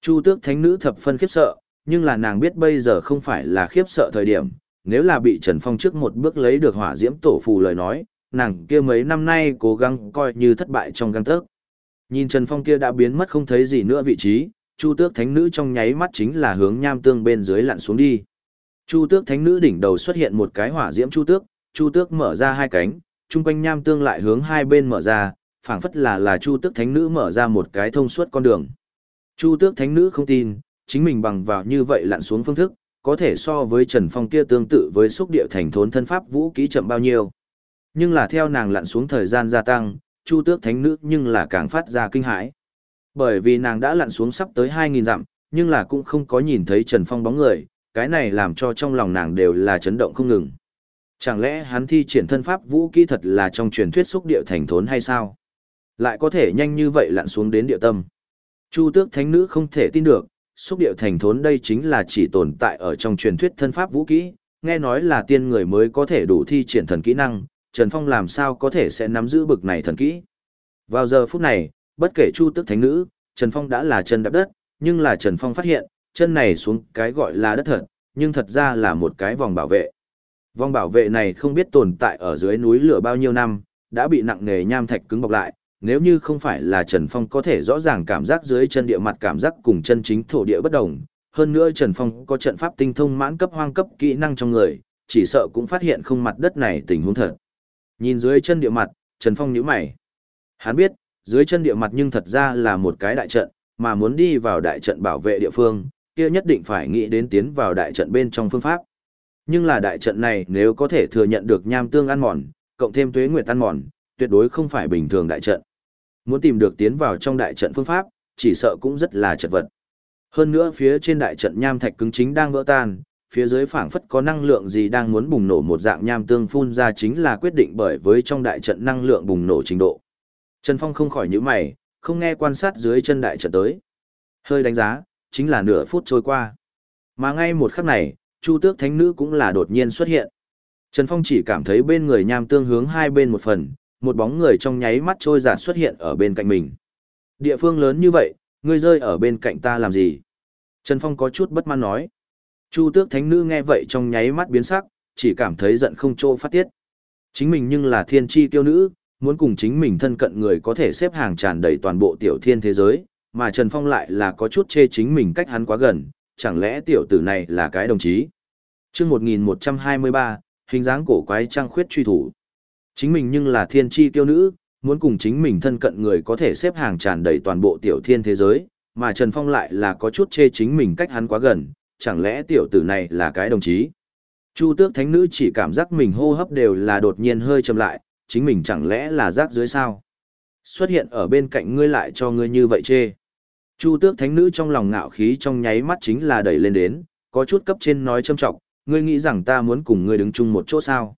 Chu tước thánh nữ thập phân khiếp sợ, nhưng là nàng biết bây giờ không phải là khiếp sợ thời điểm, nếu là bị Trần Phong trước một bước lấy được hỏa diễm tổ phù lời nói, nàng kia mấy năm nay cố gắng coi như thất bại trong găng tớc. Nhìn Trần Phong kia đã biến mất không thấy gì nữa vị trí, Chu Tước Thánh Nữ trong nháy mắt chính là hướng nham tương bên dưới lặn xuống đi. Chu Tước Thánh Nữ đỉnh đầu xuất hiện một cái hỏa diễm Chu Tước, Chu Tước mở ra hai cánh, trung quanh nham tương lại hướng hai bên mở ra, phảng phất là là Chu Tước Thánh Nữ mở ra một cái thông suốt con đường. Chu Tước Thánh Nữ không tin, chính mình bằng vào như vậy lặn xuống phương thức, có thể so với Trần Phong kia tương tự với xúc địa thành thốn thân pháp vũ kỹ chậm bao nhiêu. Nhưng là theo nàng lặn xuống thời gian gia tăng, Chu Tước Thánh Nữ nhưng là càng phát ra kinh hãi. Bởi vì nàng đã lặn xuống sắp tới 2.000 dặm, nhưng là cũng không có nhìn thấy Trần Phong bóng người, cái này làm cho trong lòng nàng đều là chấn động không ngừng. Chẳng lẽ hắn thi triển thân pháp vũ kỹ thật là trong truyền thuyết xúc địa thành thốn hay sao? Lại có thể nhanh như vậy lặn xuống đến địa tâm. Chu tước thánh nữ không thể tin được, xúc địa thành thốn đây chính là chỉ tồn tại ở trong truyền thuyết thân pháp vũ kỹ, nghe nói là tiên người mới có thể đủ thi triển thần kỹ năng, Trần Phong làm sao có thể sẽ nắm giữ bực này thần kỹ. Vào giờ phút này, bất kể Chu Tước Thánh Nữ, Trần Phong đã là chân đạp đất, nhưng là Trần Phong phát hiện, chân này xuống cái gọi là đất thật, nhưng thật ra là một cái vòng bảo vệ. Vòng bảo vệ này không biết tồn tại ở dưới núi lửa bao nhiêu năm, đã bị nặng nề nham thạch cứng bọc lại, nếu như không phải là Trần Phong có thể rõ ràng cảm giác dưới chân địa mặt cảm giác cùng chân chính thổ địa bất đồng, hơn nữa Trần Phong có trận pháp tinh thông mãn cấp hoang cấp kỹ năng trong người, chỉ sợ cũng phát hiện không mặt đất này tình huống thật. Nhìn dưới chân địa mặt, Trần Phong nhíu mày. Hắn biết, dưới chân địa mặt nhưng thật ra là một cái đại trận, mà muốn đi vào đại trận bảo vệ địa phương, kia nhất định phải nghĩ đến tiến vào đại trận bên trong phương pháp. Nhưng là đại trận này nếu có thể thừa nhận được nham tương ăn mòn, cộng thêm tuế nguyệt ăn mòn, tuyệt đối không phải bình thường đại trận. Muốn tìm được tiến vào trong đại trận phương pháp, chỉ sợ cũng rất là chật vật. Hơn nữa phía trên đại trận nham thạch cứng chính đang vỡ tan, phía dưới phảng phất có năng lượng gì đang muốn bùng nổ một dạng nham tương phun ra chính là quyết định bởi với trong đại trận năng lượng bùng nổ trình độ. Trần Phong không khỏi nhíu mày, không nghe quan sát dưới chân đại trận tới. Hơi đánh giá, chính là nửa phút trôi qua. Mà ngay một khắc này, Chu Tước Thánh Nữ cũng là đột nhiên xuất hiện. Trần Phong chỉ cảm thấy bên người nham tương hướng hai bên một phần, một bóng người trong nháy mắt trôi giạt xuất hiện ở bên cạnh mình. Địa phương lớn như vậy, ngươi rơi ở bên cạnh ta làm gì? Trần Phong có chút bất mãn nói. Chu Tước Thánh Nữ nghe vậy trong nháy mắt biến sắc, chỉ cảm thấy giận không chỗ phát tiết. Chính mình nhưng là thiên chi tiêu nữ, muốn cùng chính mình thân cận người có thể xếp hàng tràn đầy toàn bộ tiểu thiên thế giới, mà Trần Phong lại là có chút chê chính mình cách hắn quá gần, chẳng lẽ tiểu tử này là cái đồng chí. chương 1123, hình dáng cổ quái trang khuyết truy thủ. Chính mình nhưng là thiên chi tiêu nữ, muốn cùng chính mình thân cận người có thể xếp hàng tràn đầy toàn bộ tiểu thiên thế giới, mà Trần Phong lại là có chút chê chính mình cách hắn quá gần, chẳng lẽ tiểu tử này là cái đồng chí. Chu tước thánh nữ chỉ cảm giác mình hô hấp đều là đột nhiên hơi chậm lại, chính mình chẳng lẽ là rác dưới sao? Xuất hiện ở bên cạnh ngươi lại cho ngươi như vậy chê. Chu tước thánh nữ trong lòng ngạo khí trong nháy mắt chính là đẩy lên đến, có chút cấp trên nói châm trọng, ngươi nghĩ rằng ta muốn cùng ngươi đứng chung một chỗ sao?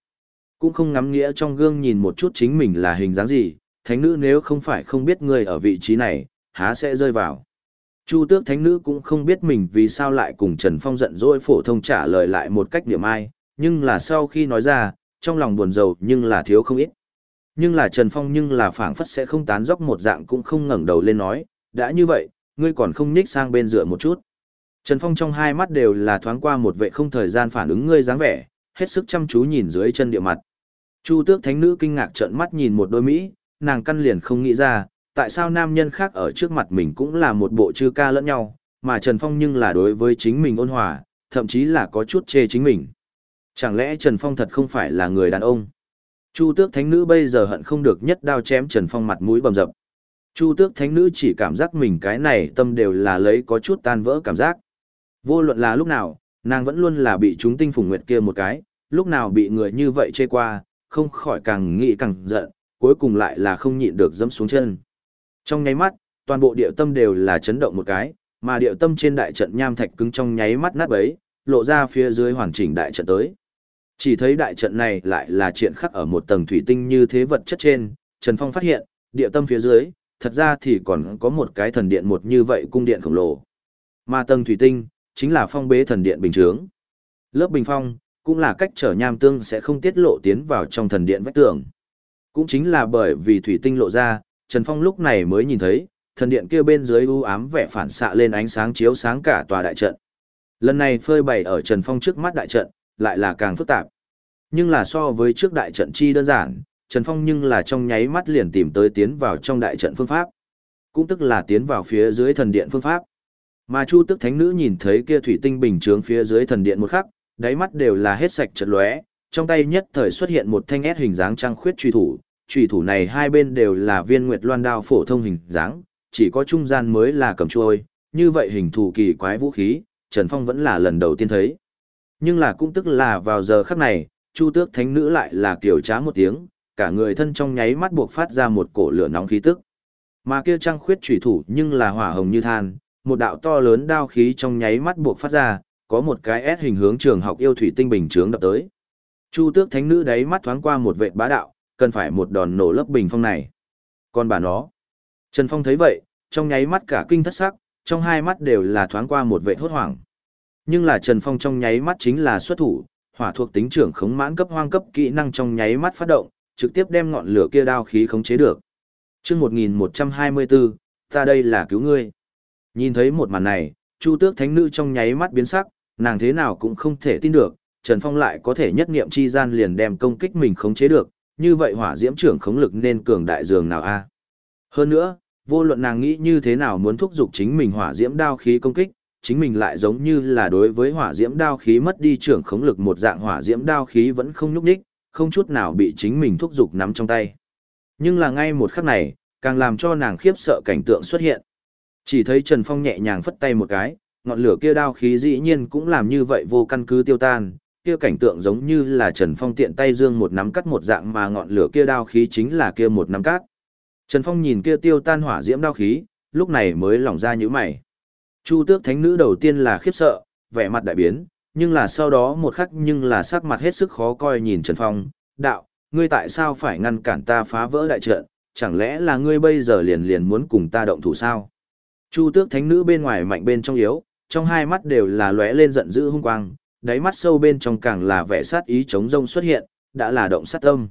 Cũng không ngắm nghĩa trong gương nhìn một chút chính mình là hình dáng gì, thánh nữ nếu không phải không biết ngươi ở vị trí này, há sẽ rơi vào. Chu tước thánh nữ cũng không biết mình vì sao lại cùng Trần Phong giận dỗi phổ thông trả lời lại một cách niệm ai, nhưng là sau khi nói ra, trong lòng buồn rầu nhưng là thiếu không ít. Nhưng là Trần Phong nhưng là phảng phất sẽ không tán dốc một dạng cũng không ngẩng đầu lên nói, đã như vậy, ngươi còn không nhích sang bên dựa một chút. Trần Phong trong hai mắt đều là thoáng qua một vệ không thời gian phản ứng ngươi dáng vẻ, hết sức chăm chú nhìn dưới chân địa mặt. Chu tước thánh nữ kinh ngạc trợn mắt nhìn một đôi Mỹ, nàng căn liền không nghĩ ra, tại sao nam nhân khác ở trước mặt mình cũng là một bộ chư ca lẫn nhau, mà Trần Phong nhưng là đối với chính mình ôn hòa, thậm chí là có chút chê chính mình. Chẳng lẽ Trần Phong thật không phải là người đàn ông? Chu tước thánh nữ bây giờ hận không được nhất đao chém Trần Phong mặt mũi bầm dập. Chu tước thánh nữ chỉ cảm giác mình cái này tâm đều là lấy có chút tan vỡ cảm giác. Vô luận là lúc nào, nàng vẫn luôn là bị chúng tinh phùng nguyệt kia một cái, lúc nào bị người như vậy chê qua, không khỏi càng nghĩ càng giận, cuối cùng lại là không nhịn được dẫm xuống chân. Trong nháy mắt, toàn bộ địa tâm đều là chấn động một cái, mà địa tâm trên đại trận nham thạch cứng trong nháy mắt nát bấy, lộ ra phía dưới hoàn chỉnh đại trận tới. Chỉ thấy đại trận này lại là triện khắc ở một tầng thủy tinh như thế vật chất trên, Trần Phong phát hiện, địa tâm phía dưới, thật ra thì còn có một cái thần điện một như vậy cung điện khổng lồ. Mà tầng thủy tinh, chính là phong bế thần điện bình chướng. Lớp bình phong, cũng là cách trở nham tương sẽ không tiết lộ tiến vào trong thần điện vách tường. Cũng chính là bởi vì thủy tinh lộ ra, Trần Phong lúc này mới nhìn thấy, thần điện kia bên dưới u ám vẻ phản xạ lên ánh sáng chiếu sáng cả tòa đại trận. Lần này phơi bày ở Trần Phong trước mắt đại trận, lại là càng phức tạp. Nhưng là so với trước đại trận chi đơn giản, Trần Phong nhưng là trong nháy mắt liền tìm tới tiến vào trong đại trận phương pháp. Cũng tức là tiến vào phía dưới thần điện phương pháp. Mà Chu Tức Thánh Nữ nhìn thấy kia thủy tinh bình chướng phía dưới thần điện một khắc, đáy mắt đều là hết sạch chợt lóe, trong tay nhất thời xuất hiện một thanh S hình dáng trăng khuyết truy thủ, truy thủ này hai bên đều là viên nguyệt loan đao phổ thông hình dáng, chỉ có trung gian mới là cầm chuôi, như vậy hình thù kỳ quái vũ khí, Trần Phong vẫn là lần đầu tiên thấy. Nhưng là cũng tức là vào giờ khắc này, Chu Tước Thánh Nữ lại là kiểu trá một tiếng, cả người thân trong nháy mắt buộc phát ra một cổ lửa nóng khí tức. Mà kia trăng khuyết chủy thủ nhưng là hỏa hồng như than, một đạo to lớn đao khí trong nháy mắt buộc phát ra, có một cái S hình hướng trường học yêu thủy tinh bình chướng đập tới. Chu Tước Thánh Nữ đáy mắt thoáng qua một vệt bá đạo, cần phải một đòn nổ lớp bình phong này. Còn bà nó. Trần Phong thấy vậy, trong nháy mắt cả kinh thất sắc, trong hai mắt đều là thoáng qua một vệt hốt hoảng. Nhưng là Trần Phong trong nháy mắt chính là xuất thủ, hỏa thuộc tính trưởng khống mãn cấp hoang cấp kỹ năng trong nháy mắt phát động, trực tiếp đem ngọn lửa kia đao khí khống chế được. Chương 1124, ta đây là cứu ngươi. Nhìn thấy một màn này, Chu Tước Thánh Nữ trong nháy mắt biến sắc, nàng thế nào cũng không thể tin được, Trần Phong lại có thể nhất niệm chi gian liền đem công kích mình khống chế được, như vậy hỏa diễm trưởng khống lực nên cường đại dường nào a? Hơn nữa, vô luận nàng nghĩ như thế nào muốn thúc giục chính mình hỏa diễm đao khí công kích, chính mình lại giống như là đối với hỏa diễm đao khí mất đi trưởng khống lực một dạng hỏa diễm đao khí vẫn không nhúc nhích, không chút nào bị chính mình thúc giục nắm trong tay. Nhưng là ngay một khắc này, càng làm cho nàng khiếp sợ cảnh tượng xuất hiện. Chỉ thấy Trần Phong nhẹ nhàng phất tay một cái, ngọn lửa kia đao khí dĩ nhiên cũng làm như vậy vô căn cứ tiêu tan, kia cảnh tượng giống như là Trần Phong tiện tay dương một nắm cắt một dạng mà ngọn lửa kia đao khí chính là kia một nắm cắt. Trần Phong nhìn kia tiêu tan hỏa diễm đao khí, lúc này mới lỏng ra những mày. Chu tước thánh nữ đầu tiên là khiếp sợ, vẻ mặt đại biến, nhưng là sau đó một khắc nhưng là sắc mặt hết sức khó coi nhìn Trần Phong, đạo, ngươi tại sao phải ngăn cản ta phá vỡ đại trận, chẳng lẽ là ngươi bây giờ liền liền muốn cùng ta động thủ sao? Chu tước thánh nữ bên ngoài mạnh bên trong yếu, trong hai mắt đều là lóe lên giận dữ hung quang, đáy mắt sâu bên trong càng là vẻ sát ý chống rông xuất hiện, đã là động sát tâm.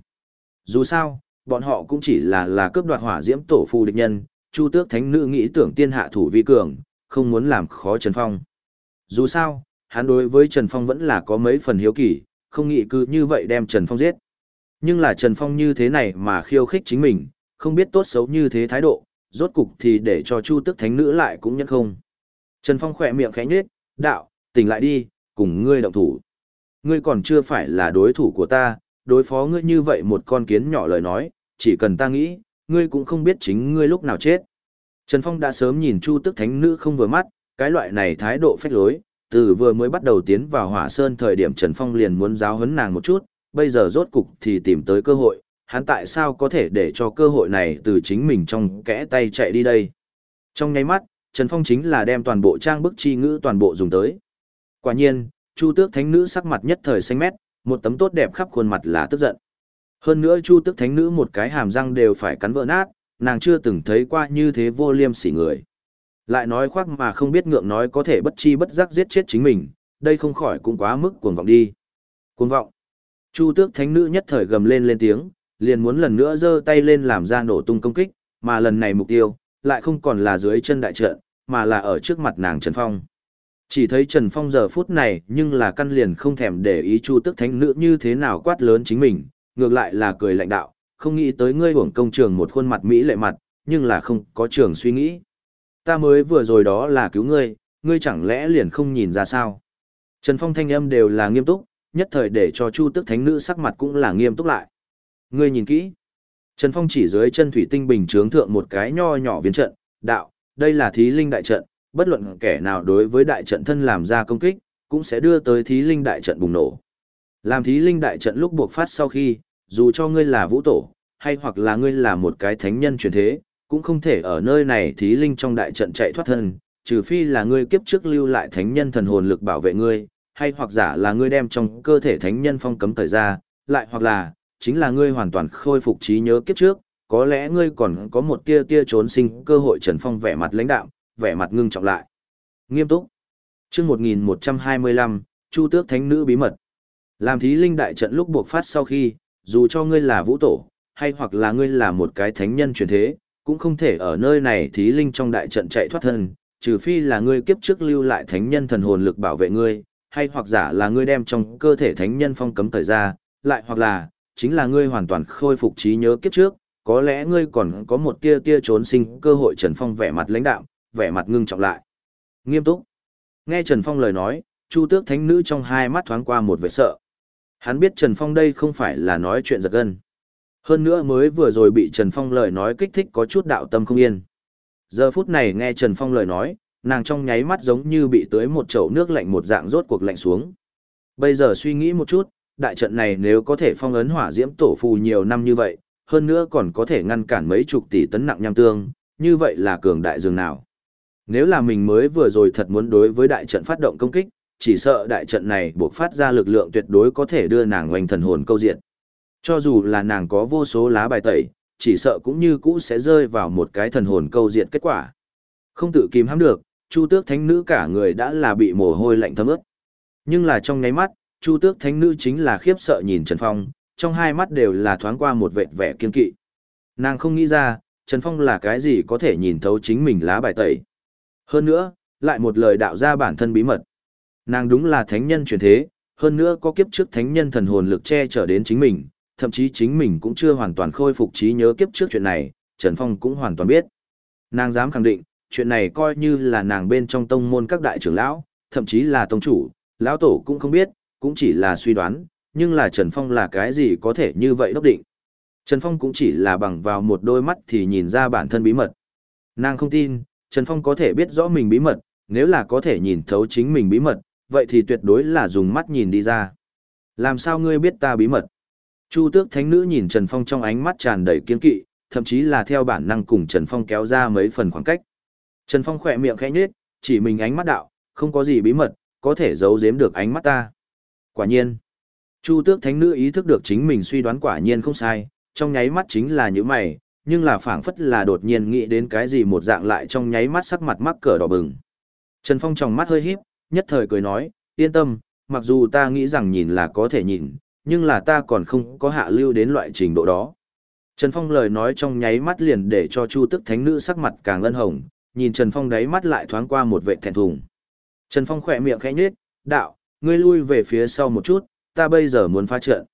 Dù sao, bọn họ cũng chỉ là là cướp đoạt hỏa diễm tổ phù địch nhân, Chu Tước Thánh Nữ nghĩ tưởng tiên hạ thủ vi cường, không muốn làm khó Trần Phong. Dù sao, hắn đối với Trần Phong vẫn là có mấy phần hiếu kỳ, không nghĩ cứ như vậy đem Trần Phong giết. Nhưng là Trần Phong như thế này mà khiêu khích chính mình, không biết tốt xấu như thế thái độ, rốt cục thì để cho Chu Tức Thánh Nữ lại cũng nhận không. Trần Phong khỏe miệng khẽ nhếch, đạo, tỉnh lại đi, cùng ngươi động thủ. Ngươi còn chưa phải là đối thủ của ta, đối phó ngươi như vậy một con kiến nhỏ lời nói, chỉ cần ta nghĩ, ngươi cũng không biết chính ngươi lúc nào chết. Trần Phong đã sớm nhìn Chu Tức Thánh Nữ không vừa mắt, cái loại này thái độ phách lối, từ vừa mới bắt đầu tiến vào hỏa sơn thời điểm Trần Phong liền muốn giáo huấn nàng một chút, bây giờ rốt cục thì tìm tới cơ hội, hắn tại sao có thể để cho cơ hội này từ chính mình trong kẽ tay chạy đi đây. Trong nháy mắt, Trần Phong chính là đem toàn bộ trang bức chi ngữ toàn bộ dùng tới. Quả nhiên, Chu Tước Thánh Nữ sắc mặt nhất thời xanh mét, một tấm tốt đẹp khắp khuôn mặt là tức giận. Hơn nữa Chu Tước Thánh Nữ một cái hàm răng đều phải cắn vỡ nát, nàng chưa từng thấy qua như thế vô liêm sỉ người. Lại nói khoác mà không biết ngượng nói có thể bất chi bất giác giết chết chính mình, đây không khỏi cũng quá mức cuồng vọng đi. Cuồng vọng. Chu Tước Thánh Nữ nhất thời gầm lên lên tiếng, liền muốn lần nữa giơ tay lên làm ra nổ tung công kích, mà lần này mục tiêu lại không còn là dưới chân đại trận, mà là ở trước mặt nàng Trần Phong. Chỉ thấy Trần Phong giờ phút này nhưng là căn liền không thèm để ý Chu Tức Thánh Nữ như thế nào quát lớn chính mình, ngược lại là cười lạnh đạo, không nghĩ tới ngươi hưởng công trường một khuôn mặt Mỹ lệ mặt, nhưng là không có trường suy nghĩ. Ta mới vừa rồi đó là cứu ngươi, ngươi chẳng lẽ liền không nhìn ra sao. Trần Phong thanh âm đều là nghiêm túc, nhất thời để cho Chu Tức Thánh Nữ sắc mặt cũng là nghiêm túc lại. Ngươi nhìn kỹ. Trần Phong chỉ dưới chân thủy tinh bình trướng thượng một cái nho nhỏ viên trận, đạo, đây là thí linh đại trận, bất luận kẻ nào đối với đại trận thân làm ra công kích, cũng sẽ đưa tới thí linh đại trận bùng nổ. Làm thí linh đại trận lúc buộc phát sau khi, dù cho ngươi là vũ tổ, hay hoặc là ngươi là một cái thánh nhân truyền thế, cũng không thể ở nơi này thí linh trong đại trận chạy thoát thân, trừ phi là ngươi kiếp trước lưu lại thánh nhân thần hồn lực bảo vệ ngươi, hay hoặc giả là ngươi đem trong cơ thể thánh nhân phong cấm thời ra, lại hoặc là, chính là ngươi hoàn toàn khôi phục trí nhớ kiếp trước, có lẽ ngươi còn có một tia tia trốn sinh cơ hội Trần Phong vẻ mặt lãnh đạo, vẻ mặt ngưng trọng lại. Nghiêm túc. Chương 1125, Chu Tước Thánh Nữ bí mật. Làm thí linh đại trận lúc buộc phát sau khi, dù cho ngươi là vũ tổ, hay hoặc là ngươi là một cái thánh nhân truyền thế, cũng không thể ở nơi này thí linh trong đại trận chạy thoát thân, trừ phi là ngươi kiếp trước lưu lại thánh nhân thần hồn lực bảo vệ ngươi, hay hoặc giả là ngươi đem trong cơ thể thánh nhân phong cấm thời ra, lại hoặc là, chính là ngươi hoàn toàn khôi phục trí nhớ kiếp trước, có lẽ ngươi còn có một tia tia trốn sinh cơ hội Trần Phong vẻ mặt lãnh đạm, vẻ mặt ngưng trọng lại. Nghiêm túc. Nghe Trần Phong lời nói, Chu Tước Thánh Nữ trong hai mắt thoáng qua một vẻ sợ. Hắn biết Trần Phong đây không phải là nói chuyện giật gân. Hơn nữa mới vừa rồi bị Trần Phong lời nói kích thích có chút đạo tâm không yên. Giờ phút này nghe Trần Phong lời nói, nàng trong nháy mắt giống như bị tưới một chậu nước lạnh một dạng rốt cuộc lạnh xuống. Bây giờ suy nghĩ một chút, đại trận này nếu có thể phong ấn hỏa diễm tổ phù nhiều năm như vậy, hơn nữa còn có thể ngăn cản mấy chục tỷ tấn nặng nham tương, như vậy là cường đại dường nào. Nếu là mình mới vừa rồi thật muốn đối với đại trận phát động công kích, chỉ sợ đại trận này buộc phát ra lực lượng tuyệt đối có thể đưa nàng oanh thần hồn câu diện. Cho dù là nàng có vô số lá bài tẩy, chỉ sợ cũng như cũ sẽ rơi vào một cái thần hồn câu diện kết quả. Không tự kìm hãm được, Chu Tước Thánh Nữ cả người đã là bị mồ hôi lạnh thấm ướt. Nhưng là trong ngáy mắt, Chu Tước Thánh Nữ chính là khiếp sợ nhìn Trần Phong, trong hai mắt đều là thoáng qua một vệt vẻ kiên kỵ. Nàng không nghĩ ra, Trần Phong là cái gì có thể nhìn thấu chính mình lá bài tẩy. Hơn nữa, lại một lời đạo ra bản thân bí mật. Nàng đúng là thánh nhân truyền thế, hơn nữa có kiếp trước thánh nhân thần hồn lực che chở đến chính mình, thậm chí chính mình cũng chưa hoàn toàn khôi phục trí nhớ kiếp trước chuyện này, Trần Phong cũng hoàn toàn biết. Nàng dám khẳng định, chuyện này coi như là nàng bên trong tông môn các đại trưởng lão, thậm chí là tông chủ, lão tổ cũng không biết, cũng chỉ là suy đoán, nhưng là Trần Phong là cái gì có thể như vậy đốc định. Trần Phong cũng chỉ là bằng vào một đôi mắt thì nhìn ra bản thân bí mật. Nàng không tin, Trần Phong có thể biết rõ mình bí mật, nếu là có thể nhìn thấu chính mình bí mật, vậy thì tuyệt đối là dùng mắt nhìn đi ra. Làm sao ngươi biết ta bí mật? Chu tước thánh nữ nhìn Trần Phong trong ánh mắt tràn đầy kiên kỵ, thậm chí là theo bản năng cùng Trần Phong kéo ra mấy phần khoảng cách. Trần Phong khỏe miệng khẽ nhếch, chỉ mình ánh mắt đạo, không có gì bí mật, có thể giấu giếm được ánh mắt ta. Quả nhiên. Chu tước thánh nữ ý thức được chính mình suy đoán quả nhiên không sai, trong nháy mắt chính là những mày, nhưng là phảng phất là đột nhiên nghĩ đến cái gì một dạng lại trong nháy mắt sắc mặt mắc cỡ đỏ bừng. Trần Phong trong mắt hơi híp, nhất thời cười nói, yên tâm, mặc dù ta nghĩ rằng nhìn là có thể nhìn, nhưng là ta còn không có hạ lưu đến loại trình độ đó. Trần Phong lời nói trong nháy mắt liền để cho Chu Tức Thánh Nữ sắc mặt càng ân hồng, nhìn Trần Phong đáy mắt lại thoáng qua một vệ thẹn thùng. Trần Phong khỏe miệng khẽ nhếch, đạo, ngươi lui về phía sau một chút, ta bây giờ muốn phá trận.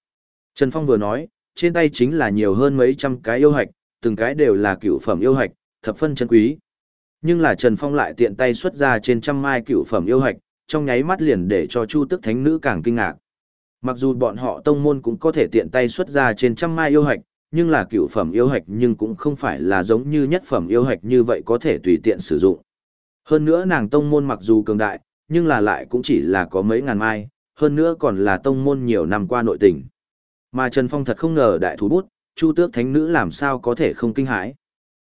Trần Phong vừa nói, trên tay chính là nhiều hơn mấy trăm cái yêu hạch, từng cái đều là cựu phẩm yêu hạch, thập phân chân quý. Nhưng là Trần Phong lại tiện tay xuất ra trên trăm mai cựu phẩm yêu hạch, trong nháy mắt liền để cho Chu Tức Thánh Nữ càng kinh ngạc. Mặc dù bọn họ tông môn cũng có thể tiện tay xuất ra trên trăm mai yêu hạch, nhưng là cựu phẩm yêu hạch nhưng cũng không phải là giống như nhất phẩm yêu hạch như vậy có thể tùy tiện sử dụng. Hơn nữa nàng tông môn mặc dù cường đại, nhưng là lại cũng chỉ là có mấy ngàn mai, hơn nữa còn là tông môn nhiều năm qua nội tình. Mà Trần Phong thật không ngờ đại thủ bút, Chu Tước Thánh Nữ làm sao có thể không kinh hãi.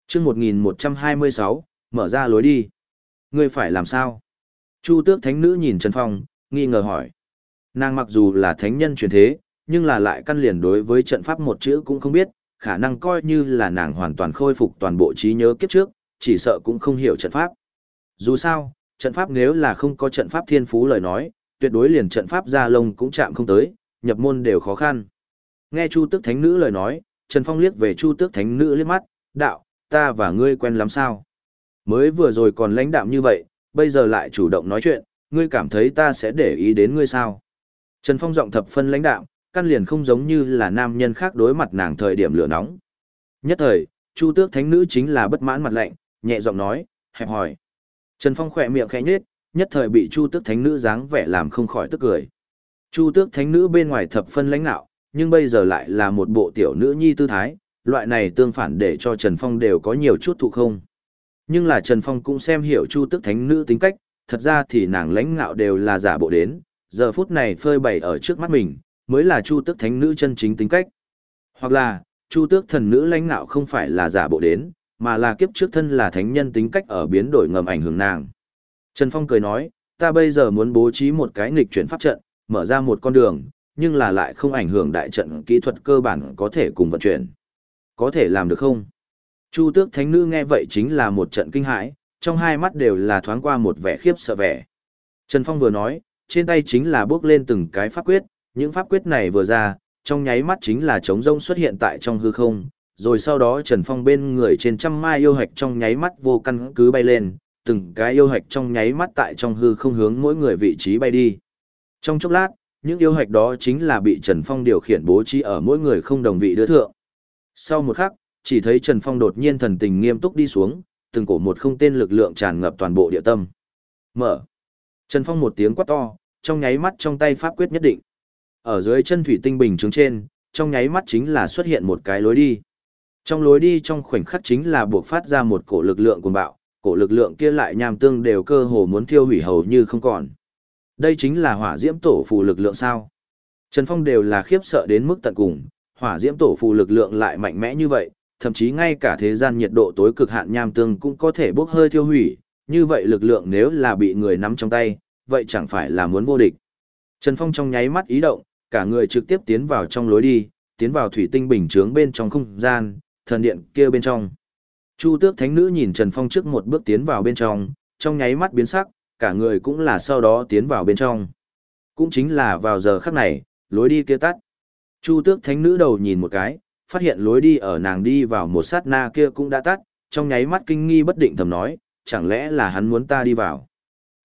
Chương 1126, mở ra lối đi. Ngươi phải làm sao? Chu Tước Thánh Nữ nhìn Trần Phong, nghi ngờ hỏi. Nàng mặc dù là thánh nhân truyền thế, nhưng là lại căn liền đối với trận pháp một chữ cũng không biết, khả năng coi như là nàng hoàn toàn khôi phục toàn bộ trí nhớ kiếp trước, chỉ sợ cũng không hiểu trận pháp. Dù sao, trận pháp nếu là không có trận pháp thiên phú lời nói, tuyệt đối liền trận pháp gia lông cũng chạm không tới, nhập môn đều khó khăn. Nghe Chu Tước Thánh Nữ lời nói, Trần Phong liếc về Chu Tước Thánh Nữ liếc mắt, đạo, ta và ngươi quen lắm sao? Mới vừa rồi còn lãnh đạm như vậy, bây giờ lại chủ động nói chuyện, ngươi cảm thấy ta sẽ để ý đến ngươi sao? Trần Phong giọng thập phân lãnh đạm, căn liền không giống như là nam nhân khác đối mặt nàng thời điểm lửa nóng. Nhất thời, Chu Tước Thánh Nữ chính là bất mãn mặt lạnh, nhẹ giọng nói, hẹp hỏi. Trần Phong khỏe miệng khẽ nhếch, nhất thời bị Chu Tước Thánh Nữ dáng vẻ làm không khỏi tức cười. Chu Tước Thánh Nữ bên ngoài thập phân lãnh nạo, nhưng bây giờ lại là một bộ tiểu nữ nhi tư thái, loại này tương phản để cho Trần Phong đều có nhiều chút thụ không. Nhưng là Trần Phong cũng xem hiểu Chu Tước Thánh Nữ tính cách, thật ra thì nàng lãnh ngạo đều là giả bộ đến, giờ phút này phơi bày ở trước mắt mình, mới là Chu Tước Thánh Nữ chân chính tính cách. Hoặc là, Chu Tước Thần Nữ lãnh ngạo không phải là giả bộ đến, mà là kiếp trước thân là thánh nhân tính cách ở biến đổi ngầm ảnh hưởng nàng. Trần Phong cười nói, ta bây giờ muốn bố trí một cái nghịch chuyển pháp trận, mở ra một con đường, nhưng là lại không ảnh hưởng đại trận kỹ thuật cơ bản có thể cùng vận chuyển. Có thể làm được không? Chu tước thánh nữ nghe vậy chính là một trận kinh hãi, trong hai mắt đều là thoáng qua một vẻ khiếp sợ vẻ. Trần Phong vừa nói, trên tay chính là bước lên từng cái pháp quyết, những pháp quyết này vừa ra, trong nháy mắt chính là trống rông xuất hiện tại trong hư không, rồi sau đó Trần Phong bên người trên trăm mai yêu hạch trong nháy mắt vô căn cứ bay lên, từng cái yêu hạch trong nháy mắt tại trong hư không hướng mỗi người vị trí bay đi. Trong chốc lát, những yêu hạch đó chính là bị Trần Phong điều khiển bố trí ở mỗi người không đồng vị đứa thượng. Sau một khắc, chỉ thấy Trần Phong đột nhiên thần tình nghiêm túc đi xuống, từng cổ một không tên lực lượng tràn ngập toàn bộ địa tâm. Mở. Trần Phong một tiếng quát to, trong nháy mắt trong tay pháp quyết nhất định. Ở dưới chân thủy tinh bình chứng trên, trong nháy mắt chính là xuất hiện một cái lối đi. Trong lối đi trong khoảnh khắc chính là buộc phát ra một cổ lực lượng cuồng bạo, cổ lực lượng kia lại nham tương đều cơ hồ muốn thiêu hủy hầu như không còn. Đây chính là hỏa diễm tổ phù lực lượng sao? Trần Phong đều là khiếp sợ đến mức tận cùng, hỏa diễm tổ phù lực lượng lại mạnh mẽ như vậy, thậm chí ngay cả thế gian nhiệt độ tối cực hạn nham tương cũng có thể bốc hơi thiêu hủy, như vậy lực lượng nếu là bị người nắm trong tay, vậy chẳng phải là muốn vô địch. Trần Phong trong nháy mắt ý động, cả người trực tiếp tiến vào trong lối đi, tiến vào thủy tinh bình chướng bên trong không gian, thần điện kia bên trong. Chu tước thánh nữ nhìn Trần Phong trước một bước tiến vào bên trong, trong nháy mắt biến sắc, cả người cũng là sau đó tiến vào bên trong. Cũng chính là vào giờ khắc này, lối đi kia tắt. Chu tước thánh nữ đầu nhìn một cái, phát hiện lối đi ở nàng đi vào một sát na kia cũng đã tắt, trong nháy mắt kinh nghi bất định thầm nói, chẳng lẽ là hắn muốn ta đi vào.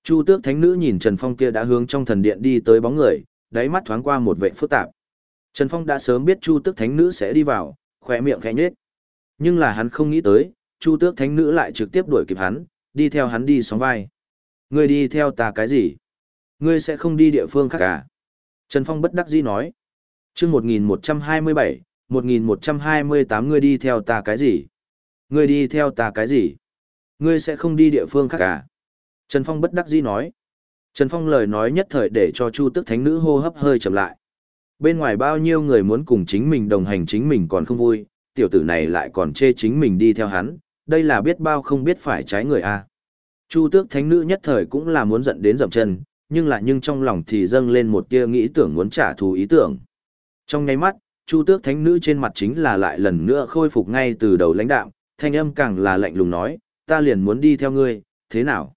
Chu tước thánh nữ nhìn Trần Phong kia đã hướng trong thần điện đi tới bóng người, đáy mắt thoáng qua một vệ phức tạp. Trần Phong đã sớm biết Chu tước thánh nữ sẽ đi vào, khỏe miệng khẽ nhếch. Nhưng là hắn không nghĩ tới, Chu tước thánh nữ lại trực tiếp đuổi kịp hắn, đi theo hắn đi sóng vai. Ngươi đi theo ta cái gì? Ngươi sẽ không đi địa phương khác cả. Trần Phong bất đắc dĩ nói. chương 1127, 1128 ngươi đi theo ta cái gì? Ngươi đi theo ta cái gì? Ngươi sẽ không đi địa phương khác cả. Trần Phong bất đắc dĩ nói. Trần Phong lời nói nhất thời để cho Chu Tức Thánh Nữ hô hấp hơi chậm lại. Bên ngoài bao nhiêu người muốn cùng chính mình đồng hành chính mình còn không vui, tiểu tử này lại còn chê chính mình đi theo hắn, đây là biết bao không biết phải trái người a. Chu Tước Thánh Nữ nhất thời cũng là muốn giận đến dậm chân, nhưng lại nhưng trong lòng thì dâng lên một tia nghĩ tưởng muốn trả thù ý tưởng. Trong nháy mắt, Chu Tước Thánh Nữ trên mặt chính là lại lần nữa khôi phục ngay từ đầu lãnh đạo, thanh âm càng là lạnh lùng nói, ta liền muốn đi theo ngươi, thế nào?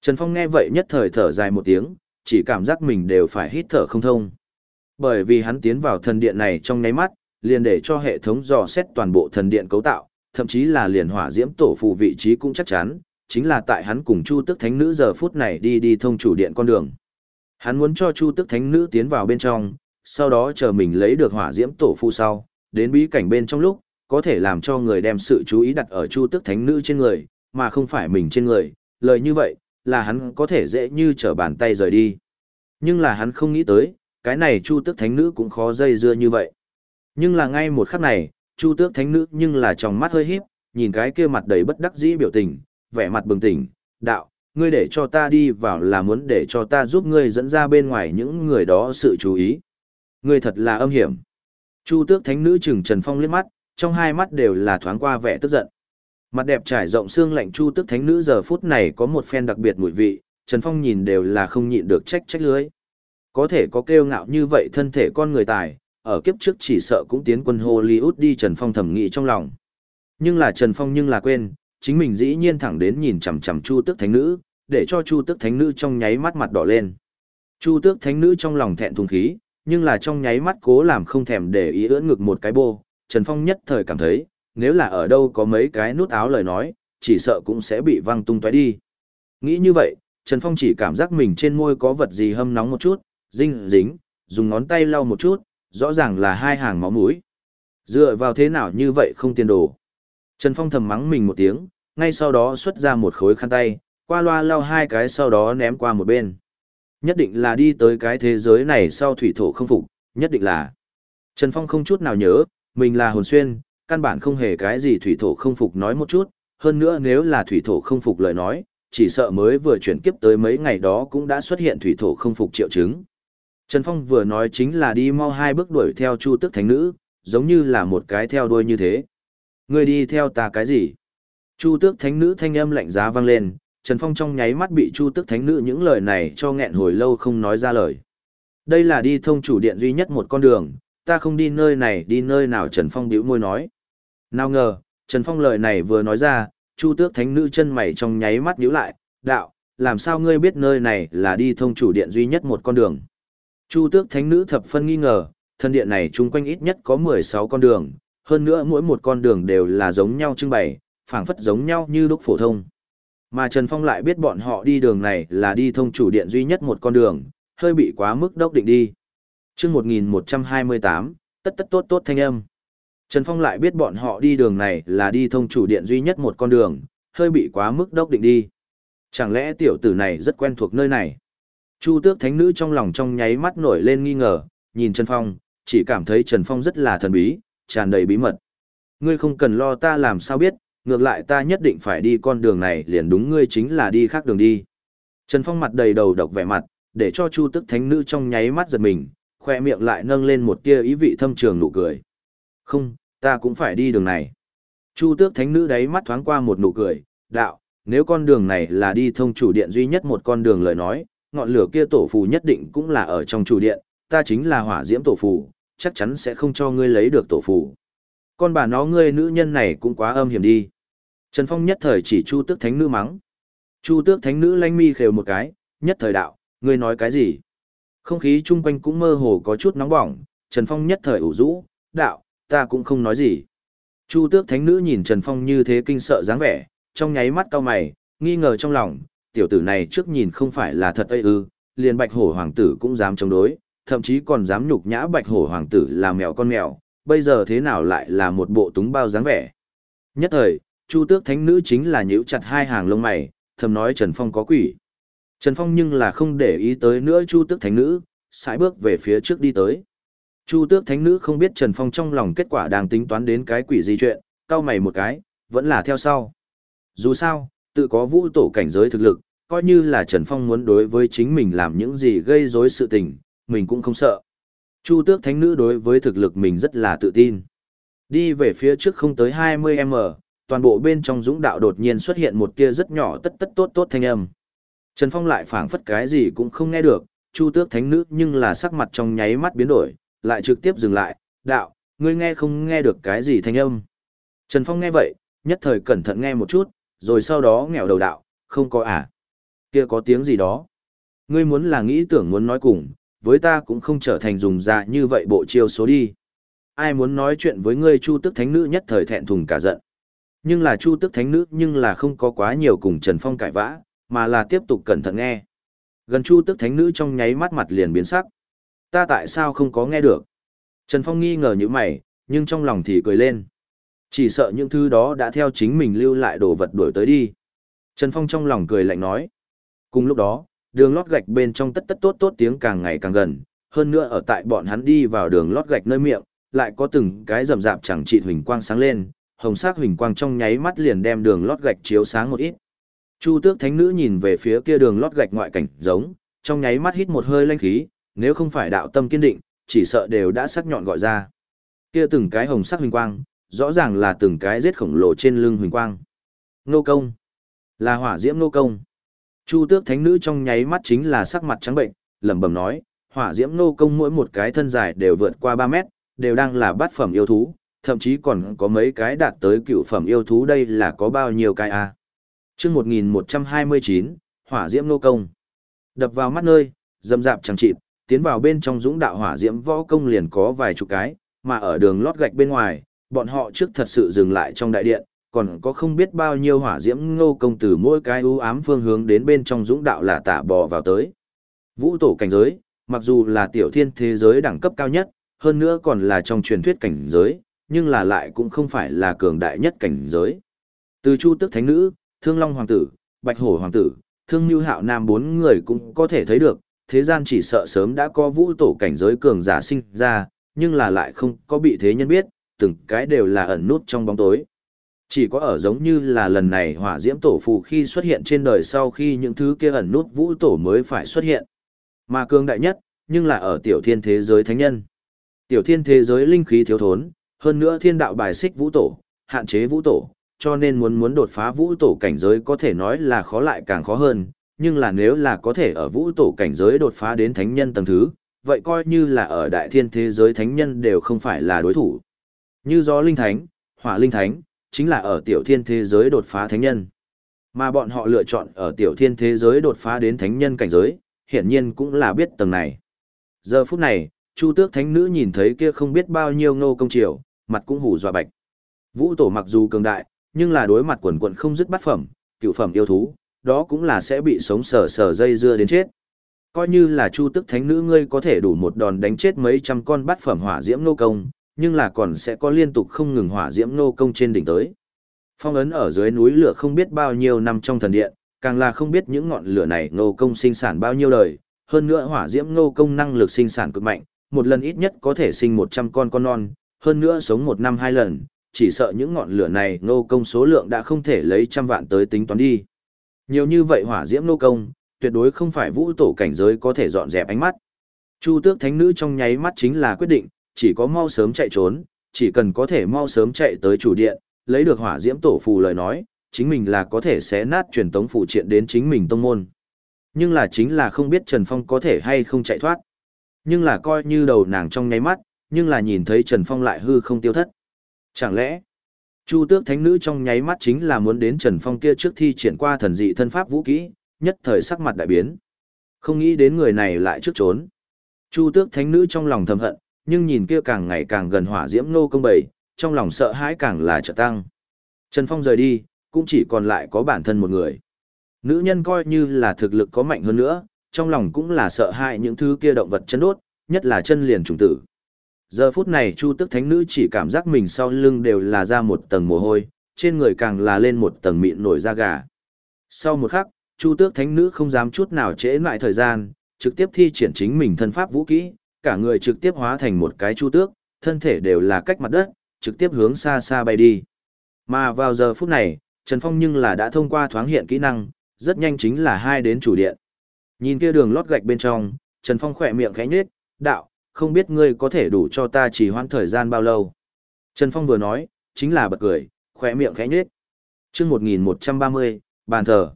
Trần Phong nghe vậy nhất thời thở dài một tiếng, chỉ cảm giác mình đều phải hít thở không thông. Bởi vì hắn tiến vào thần điện này trong nháy mắt, liền để cho hệ thống dò xét toàn bộ thần điện cấu tạo, thậm chí là liền hỏa diễm tổ phù vị trí cũng chắc chắn, chính là tại hắn cùng Chu Tức Thánh Nữ giờ phút này đi đi thông chủ điện con đường. Hắn muốn cho Chu Tức Thánh Nữ tiến vào bên trong, sau đó chờ mình lấy được hỏa diễm tổ phù sau, đến bí cảnh bên trong lúc, có thể làm cho người đem sự chú ý đặt ở Chu Tức Thánh Nữ trên người, mà không phải mình trên người, lời như vậy, là hắn có thể dễ như trở bàn tay rời đi. Nhưng là hắn không nghĩ tới, cái này Chu Tước Thánh Nữ cũng khó dây dưa như vậy. Nhưng là ngay một khắc này, Chu Tước Thánh Nữ nhưng là trong mắt hơi híp, nhìn cái kia mặt đầy bất đắc dĩ biểu tình, vẻ mặt bừng tỉnh, đạo, ngươi để cho ta đi vào là muốn để cho ta giúp ngươi dẫn ra bên ngoài những người đó sự chú ý. Ngươi thật là âm hiểm. Chu Tước Thánh Nữ chừng Trần Phong liếc mắt, trong hai mắt đều là thoáng qua vẻ tức giận. Mặt đẹp trải rộng xương lạnh chu Tước thánh nữ giờ phút này có một phen đặc biệt mùi vị, Trần Phong nhìn đều là không nhịn được trách trách lưới. Có thể có kêu ngạo như vậy thân thể con người tài, ở kiếp trước chỉ sợ cũng tiến quân Hollywood đi Trần Phong thầm nghĩ trong lòng. Nhưng là Trần Phong nhưng là quên, chính mình dĩ nhiên thẳng đến nhìn chằm chằm Chu Tước Thánh Nữ, để cho Chu Tước Thánh Nữ trong nháy mắt mặt đỏ lên. Chu Tước Thánh Nữ trong lòng thẹn thùng khí, nhưng là trong nháy mắt cố làm không thèm để ý ưỡn ngực một cái bô, Trần Phong nhất thời cảm thấy, nếu là ở đâu có mấy cái nút áo lời nói, chỉ sợ cũng sẽ bị văng tung tóe đi. Nghĩ như vậy, Trần Phong chỉ cảm giác mình trên môi có vật gì hâm nóng một chút, dinh dính, dùng ngón tay lau một chút, rõ ràng là hai hàng máu mũi. Dựa vào thế nào như vậy không tiền đồ. Trần Phong thầm mắng mình một tiếng, ngay sau đó xuất ra một khối khăn tay, qua loa lau hai cái sau đó ném qua một bên. Nhất định là đi tới cái thế giới này sau thủy thổ không phục, nhất định là. Trần Phong không chút nào nhớ, mình là hồn xuyên, căn bản không hề cái gì thủy thổ không phục nói một chút, hơn nữa nếu là thủy thổ không phục lời nói, chỉ sợ mới vừa chuyển kiếp tới mấy ngày đó cũng đã xuất hiện thủy thổ không phục triệu chứng. Trần Phong vừa nói chính là đi mau hai bước đuổi theo Chu Tức Thánh Nữ, giống như là một cái theo đuôi như thế. Ngươi đi theo ta cái gì? Chu Tước Thánh Nữ thanh âm lạnh giá vang lên, Trần Phong trong nháy mắt bị Chu Tức Thánh Nữ những lời này cho nghẹn hồi lâu không nói ra lời. Đây là đi thông chủ điện duy nhất một con đường, ta không đi nơi này đi nơi nào Trần Phong bĩu môi nói. Nào ngờ, Trần Phong lời này vừa nói ra, Chu Tước Thánh Nữ chân mày trong nháy mắt nhíu lại, đạo, làm sao ngươi biết nơi này là đi thông chủ điện duy nhất một con đường. Chu Tước Thánh Nữ thập phân nghi ngờ, thân điện này chung quanh ít nhất có 16 con đường, hơn nữa mỗi một con đường đều là giống nhau trưng bày, phảng phất giống nhau như đúc phổ thông. Mà Trần Phong lại biết bọn họ đi đường này là đi thông chủ điện duy nhất một con đường, hơi bị quá mức đốc định đi. Trước 1128, tất tất tốt tốt thanh âm. Trần Phong lại biết bọn họ đi đường này là đi thông chủ điện duy nhất một con đường, hơi bị quá mức đốc định đi. Chẳng lẽ tiểu tử này rất quen thuộc nơi này? Chu tước thánh nữ trong lòng trong nháy mắt nổi lên nghi ngờ, nhìn Trần Phong, chỉ cảm thấy Trần Phong rất là thần bí, tràn đầy bí mật. Ngươi không cần lo ta làm sao biết, ngược lại ta nhất định phải đi con đường này liền đúng ngươi chính là đi khác đường đi. Trần Phong mặt đầy đầu độc vẻ mặt, để cho Chu Tức Thánh Nữ trong nháy mắt giật mình, khoe miệng lại nâng lên một tia ý vị thâm trường nụ cười. Không, ta cũng phải đi đường này. Chu Tước Thánh Nữ đáy mắt thoáng qua một nụ cười, đạo, nếu con đường này là đi thông chủ điện duy nhất một con đường lời nói, ngọn lửa kia tổ phù nhất định cũng là ở trong chủ điện, ta chính là hỏa diễm tổ phù, chắc chắn sẽ không cho ngươi lấy được tổ phù. Con bà nó ngươi nữ nhân này cũng quá âm hiểm đi. Trần Phong nhất thời chỉ Chu Tước Thánh Nữ mắng. Chu Tước Thánh Nữ lanh mi khều một cái, nhất thời đạo, ngươi nói cái gì? Không khí chung quanh cũng mơ hồ có chút nóng bỏng, Trần Phong nhất thời ủ rũ, đạo, ta cũng không nói gì. Chu Tước Thánh Nữ nhìn Trần Phong như thế kinh sợ dáng vẻ, trong nháy mắt cau mày, nghi ngờ trong lòng, tiểu tử này trước nhìn không phải là thật ấy ư, liền bạch hổ hoàng tử cũng dám chống đối, thậm chí còn dám nhục nhã bạch hổ hoàng tử là mèo con mèo, bây giờ thế nào lại là một bộ túng bao dáng vẻ. Nhất thời, Chu Tước Thánh Nữ chính là nhíu chặt hai hàng lông mày, thầm nói Trần Phong có quỷ. Trần Phong nhưng là không để ý tới nữa Chu Tước Thánh Nữ, sải bước về phía trước đi tới. Chu Tước Thánh Nữ không biết Trần Phong trong lòng kết quả đang tính toán đến cái quỷ gì chuyện, cau mày một cái, vẫn là theo sau. Dù sao, tự có vũ tổ cảnh giới thực lực, coi như là Trần Phong muốn đối với chính mình làm những gì gây rối sự tình, mình cũng không sợ. Chu Tước Thánh Nữ đối với thực lực mình rất là tự tin. Đi về phía trước không tới 20m, toàn bộ bên trong dũng đạo đột nhiên xuất hiện một tia rất nhỏ tất tất tốt tốt thanh âm. Trần Phong lại phảng phất cái gì cũng không nghe được, Chu Tước Thánh Nữ nhưng là sắc mặt trong nháy mắt biến đổi, lại trực tiếp dừng lại, đạo, ngươi nghe không nghe được cái gì thanh âm. Trần Phong nghe vậy, nhất thời cẩn thận nghe một chút, rồi sau đó nghèo đầu đạo, không có à. Kia có tiếng gì đó. Ngươi muốn là nghĩ tưởng muốn nói cùng, với ta cũng không trở thành dùng ra như vậy bộ chiêu số đi. Ai muốn nói chuyện với ngươi Chu Tước Thánh Nữ nhất thời thẹn thùng cả giận. Nhưng là Chu Tức Thánh Nữ nhưng là không có quá nhiều cùng Trần Phong cãi vã, mà là tiếp tục cẩn thận nghe. Gần Chu Tức Thánh Nữ trong nháy mắt mặt liền biến sắc. Ta tại sao không có nghe được? Trần Phong nghi ngờ như mày, nhưng trong lòng thì cười lên. Chỉ sợ những thứ đó đã theo chính mình lưu lại đồ vật đuổi tới đi. Trần Phong trong lòng cười lạnh nói. Cùng lúc đó, đường lót gạch bên trong tất tất tốt tốt tiếng càng ngày càng gần, hơn nữa ở tại bọn hắn đi vào đường lót gạch nơi miệng, lại có từng cái rầm rạp chẳng trị huỳnh quang sáng lên, hồng sắc huỳnh quang trong nháy mắt liền đem đường lót gạch chiếu sáng một ít. Chu Tước Thánh Nữ nhìn về phía kia đường lót gạch ngoại cảnh giống, trong nháy mắt hít một hơi lanh khí, nếu không phải đạo tâm kiên định, chỉ sợ đều đã sắc nhọn gọi ra. Kia từng cái hồng sắc huỳnh quang, rõ ràng là từng cái giết khổng lồ trên lưng huỳnh quang. Nô công, là hỏa diễm nô công. Chu Tước Thánh Nữ trong nháy mắt chính là sắc mặt trắng bệnh, lẩm bẩm nói, hỏa diễm nô công mỗi một cái thân dài đều vượt qua 3 mét, đều đang là bát phẩm yêu thú, thậm chí còn có mấy cái đạt tới cựu phẩm yêu thú đây là có bao nhiêu cái a? À? Chương 1129, Hỏa Diễm nô công. Đập vào mắt nơi, dầm dạp chẳng chịt, tiến vào bên trong dũng đạo hỏa diễm võ công liền có vài chục cái, mà ở đường lót gạch bên ngoài, bọn họ trước thật sự dừng lại trong đại điện, còn có không biết bao nhiêu hỏa diễm ngô công từ mỗi cái ưu ám phương hướng đến bên trong dũng đạo là tả bò vào tới. Vũ tổ cảnh giới, mặc dù là tiểu thiên thế giới đẳng cấp cao nhất, hơn nữa còn là trong truyền thuyết cảnh giới, nhưng là lại cũng không phải là cường đại nhất cảnh giới. Từ Chu Tức Thánh Nữ, Thương Long Hoàng tử, Bạch Hổ Hoàng tử, Thương Như Hạo Nam bốn người cũng có thể thấy được, thế gian chỉ sợ sớm đã có vũ tổ cảnh giới cường giả sinh ra, nhưng là lại không có bị thế nhân biết, từng cái đều là ẩn nút trong bóng tối. Chỉ có ở giống như là lần này hỏa diễm tổ phù khi xuất hiện trên đời sau khi những thứ kia ẩn nút vũ tổ mới phải xuất hiện. Mà cường đại nhất, nhưng là ở tiểu thiên thế giới thánh nhân. Tiểu thiên thế giới linh khí thiếu thốn, hơn nữa thiên đạo bài xích vũ tổ, hạn chế vũ tổ, cho nên muốn muốn đột phá vũ tổ cảnh giới có thể nói là khó lại càng khó hơn, nhưng là nếu là có thể ở vũ tổ cảnh giới đột phá đến thánh nhân tầng thứ, vậy coi như là ở đại thiên thế giới thánh nhân đều không phải là đối thủ. Như gió linh thánh, hỏa linh thánh, chính là ở tiểu thiên thế giới đột phá thánh nhân. Mà bọn họ lựa chọn ở tiểu thiên thế giới đột phá đến thánh nhân cảnh giới, hiển nhiên cũng là biết tầng này. Giờ phút này, Chu Tước Thánh Nữ nhìn thấy kia không biết bao nhiêu ngô công triều, mặt cũng hù dọa bạch. Vũ tổ mặc dù cường đại, nhưng là đối mặt quần quần không dứt bắt phẩm, cựu phẩm yêu thú, đó cũng là sẽ bị sống sờ sờ dây dưa đến chết. Coi như là Chu Tước Thánh Nữ ngươi có thể đủ một đòn đánh chết mấy trăm con bắt phẩm hỏa diễm nô công, nhưng là còn sẽ có liên tục không ngừng hỏa diễm nô công trên đỉnh tới. Phong ấn ở dưới núi lửa không biết bao nhiêu năm trong thần điện, càng là không biết những ngọn lửa này nô công sinh sản bao nhiêu đời, hơn nữa hỏa diễm nô công năng lực sinh sản cực mạnh, một lần ít nhất có thể sinh 100 con con non, hơn nữa sống một năm hai lần, chỉ sợ những ngọn lửa này nô công số lượng đã không thể lấy trăm vạn tới tính toán đi. Nhiều như vậy hỏa diễm nô công, tuyệt đối không phải vũ tổ cảnh giới có thể dọn dẹp ánh mắt. Chu tước thánh nữ trong nháy mắt chính là quyết định, chỉ có mau sớm chạy trốn, chỉ cần có thể mau sớm chạy tới chủ điện, lấy được hỏa diễm tổ phù lời nói, chính mình là có thể xé nát truyền tống phụ triện đến chính mình tông môn. Nhưng là chính là không biết Trần Phong có thể hay không chạy thoát. Nhưng là coi như đầu nàng trong nháy mắt, nhưng là nhìn thấy Trần Phong lại hư không tiêu thất. Chẳng lẽ, Chu tước thánh nữ trong nháy mắt chính là muốn đến Trần Phong kia trước thi triển qua thần dị thân pháp vũ kỹ, nhất thời sắc mặt đại biến. Không nghĩ đến người này lại trước trốn. Chu tước thánh nữ trong lòng thầm hận, nhưng nhìn kia càng ngày càng gần hỏa diễm nô công bầy, trong lòng sợ hãi càng là trợ tăng. Trần Phong rời đi, cũng chỉ còn lại có bản thân một người. Nữ nhân coi như là thực lực có mạnh hơn nữa, trong lòng cũng là sợ hãi những thứ kia động vật chân đốt, nhất là chân liền trùng tử. Giờ phút này Chu Tức Thánh Nữ chỉ cảm giác mình sau lưng đều là ra một tầng mồ hôi, trên người càng là lên một tầng mịn nổi da gà. Sau một khắc, Chu Tước Thánh Nữ không dám chút nào trễ lại thời gian, trực tiếp thi triển chính mình thân pháp vũ kỹ, cả người trực tiếp hóa thành một cái chu tước, thân thể đều là cách mặt đất, trực tiếp hướng xa xa bay đi. Mà vào giờ phút này, Trần Phong nhưng là đã thông qua thoáng hiện kỹ năng, rất nhanh chính là hai đến chủ điện. Nhìn kia đường lót gạch bên trong, Trần Phong khỏe miệng khẽ nhếch, đạo, không biết ngươi có thể đủ cho ta chỉ hoãn thời gian bao lâu. Trần Phong vừa nói, chính là bật cười, khỏe miệng khẽ nhếch. Chương 1130, bàn thờ.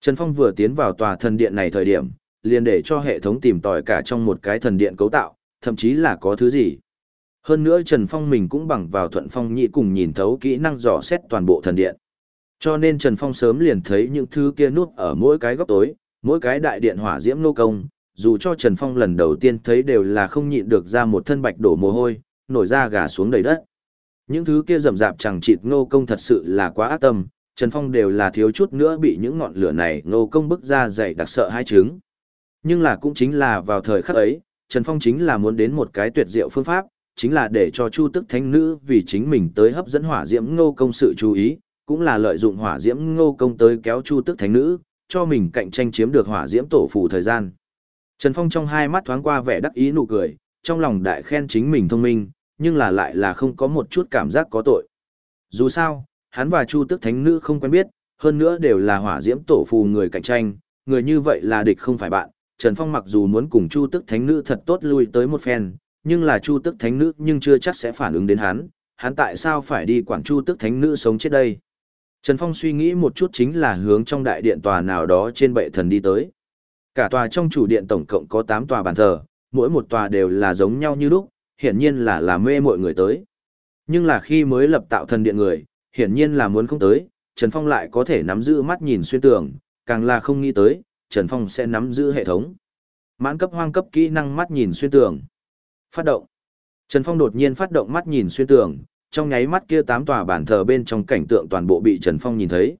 Trần Phong vừa tiến vào tòa thần điện này thời điểm, liền để cho hệ thống tìm tòi cả trong một cái thần điện cấu tạo, thậm chí là có thứ gì. Hơn nữa Trần Phong mình cũng bằng vào thuận phong nhị cùng nhìn thấu kỹ năng dò xét toàn bộ thần điện. Cho nên Trần Phong sớm liền thấy những thứ kia nút ở mỗi cái góc tối, mỗi cái đại điện hỏa diễm nô công, dù cho Trần Phong lần đầu tiên thấy đều là không nhịn được ra một thân bạch đổ mồ hôi, nổi ra gà xuống đầy đất. Những thứ kia rầm rạp chẳng chịt Ngô công thật sự là quá ác tâm, Trần Phong đều là thiếu chút nữa bị những ngọn lửa này Ngô công bức ra dày đặc sợ hai trứng. Nhưng là cũng chính là vào thời khắc ấy, Trần Phong chính là muốn đến một cái tuyệt diệu phương pháp, chính là để cho Chu Tức Thánh Nữ vì chính mình tới hấp dẫn hỏa diễm ngô công sự chú ý, cũng là lợi dụng hỏa diễm ngô công tới kéo Chu Tức Thánh Nữ, cho mình cạnh tranh chiếm được hỏa diễm tổ phù thời gian. Trần Phong trong hai mắt thoáng qua vẻ đắc ý nụ cười, trong lòng đại khen chính mình thông minh, nhưng là lại là không có một chút cảm giác có tội. Dù sao, hắn và Chu Tức Thánh Nữ không quen biết, hơn nữa đều là hỏa diễm tổ phù người cạnh tranh, người như vậy là địch không phải bạn, Trần Phong mặc dù muốn cùng Chu Tức Thánh Nữ thật tốt lui tới một phen, nhưng là Chu Tức Thánh Nữ nhưng chưa chắc sẽ phản ứng đến hắn, hắn tại sao phải đi quản Chu Tức Thánh Nữ sống chết đây? Trần Phong suy nghĩ một chút chính là hướng trong đại điện tòa nào đó trên bệ thần đi tới. Cả tòa trong chủ điện tổng cộng có 8 tòa bàn thờ, mỗi một tòa đều là giống nhau như lúc, hiển nhiên là làm mê mọi người tới. Nhưng là khi mới lập tạo thần điện người, hiển nhiên là muốn không tới, Trần Phong lại có thể nắm giữ mắt nhìn xuyên tường, càng là không nghĩ tới, Trần Phong sẽ nắm giữ hệ thống. Mãn cấp hoang cấp kỹ năng mắt nhìn xuyên tường. Phát động. Trần Phong đột nhiên phát động mắt nhìn xuyên tường, trong nháy mắt kia tám tòa bàn thờ bên trong cảnh tượng toàn bộ bị Trần Phong nhìn thấy.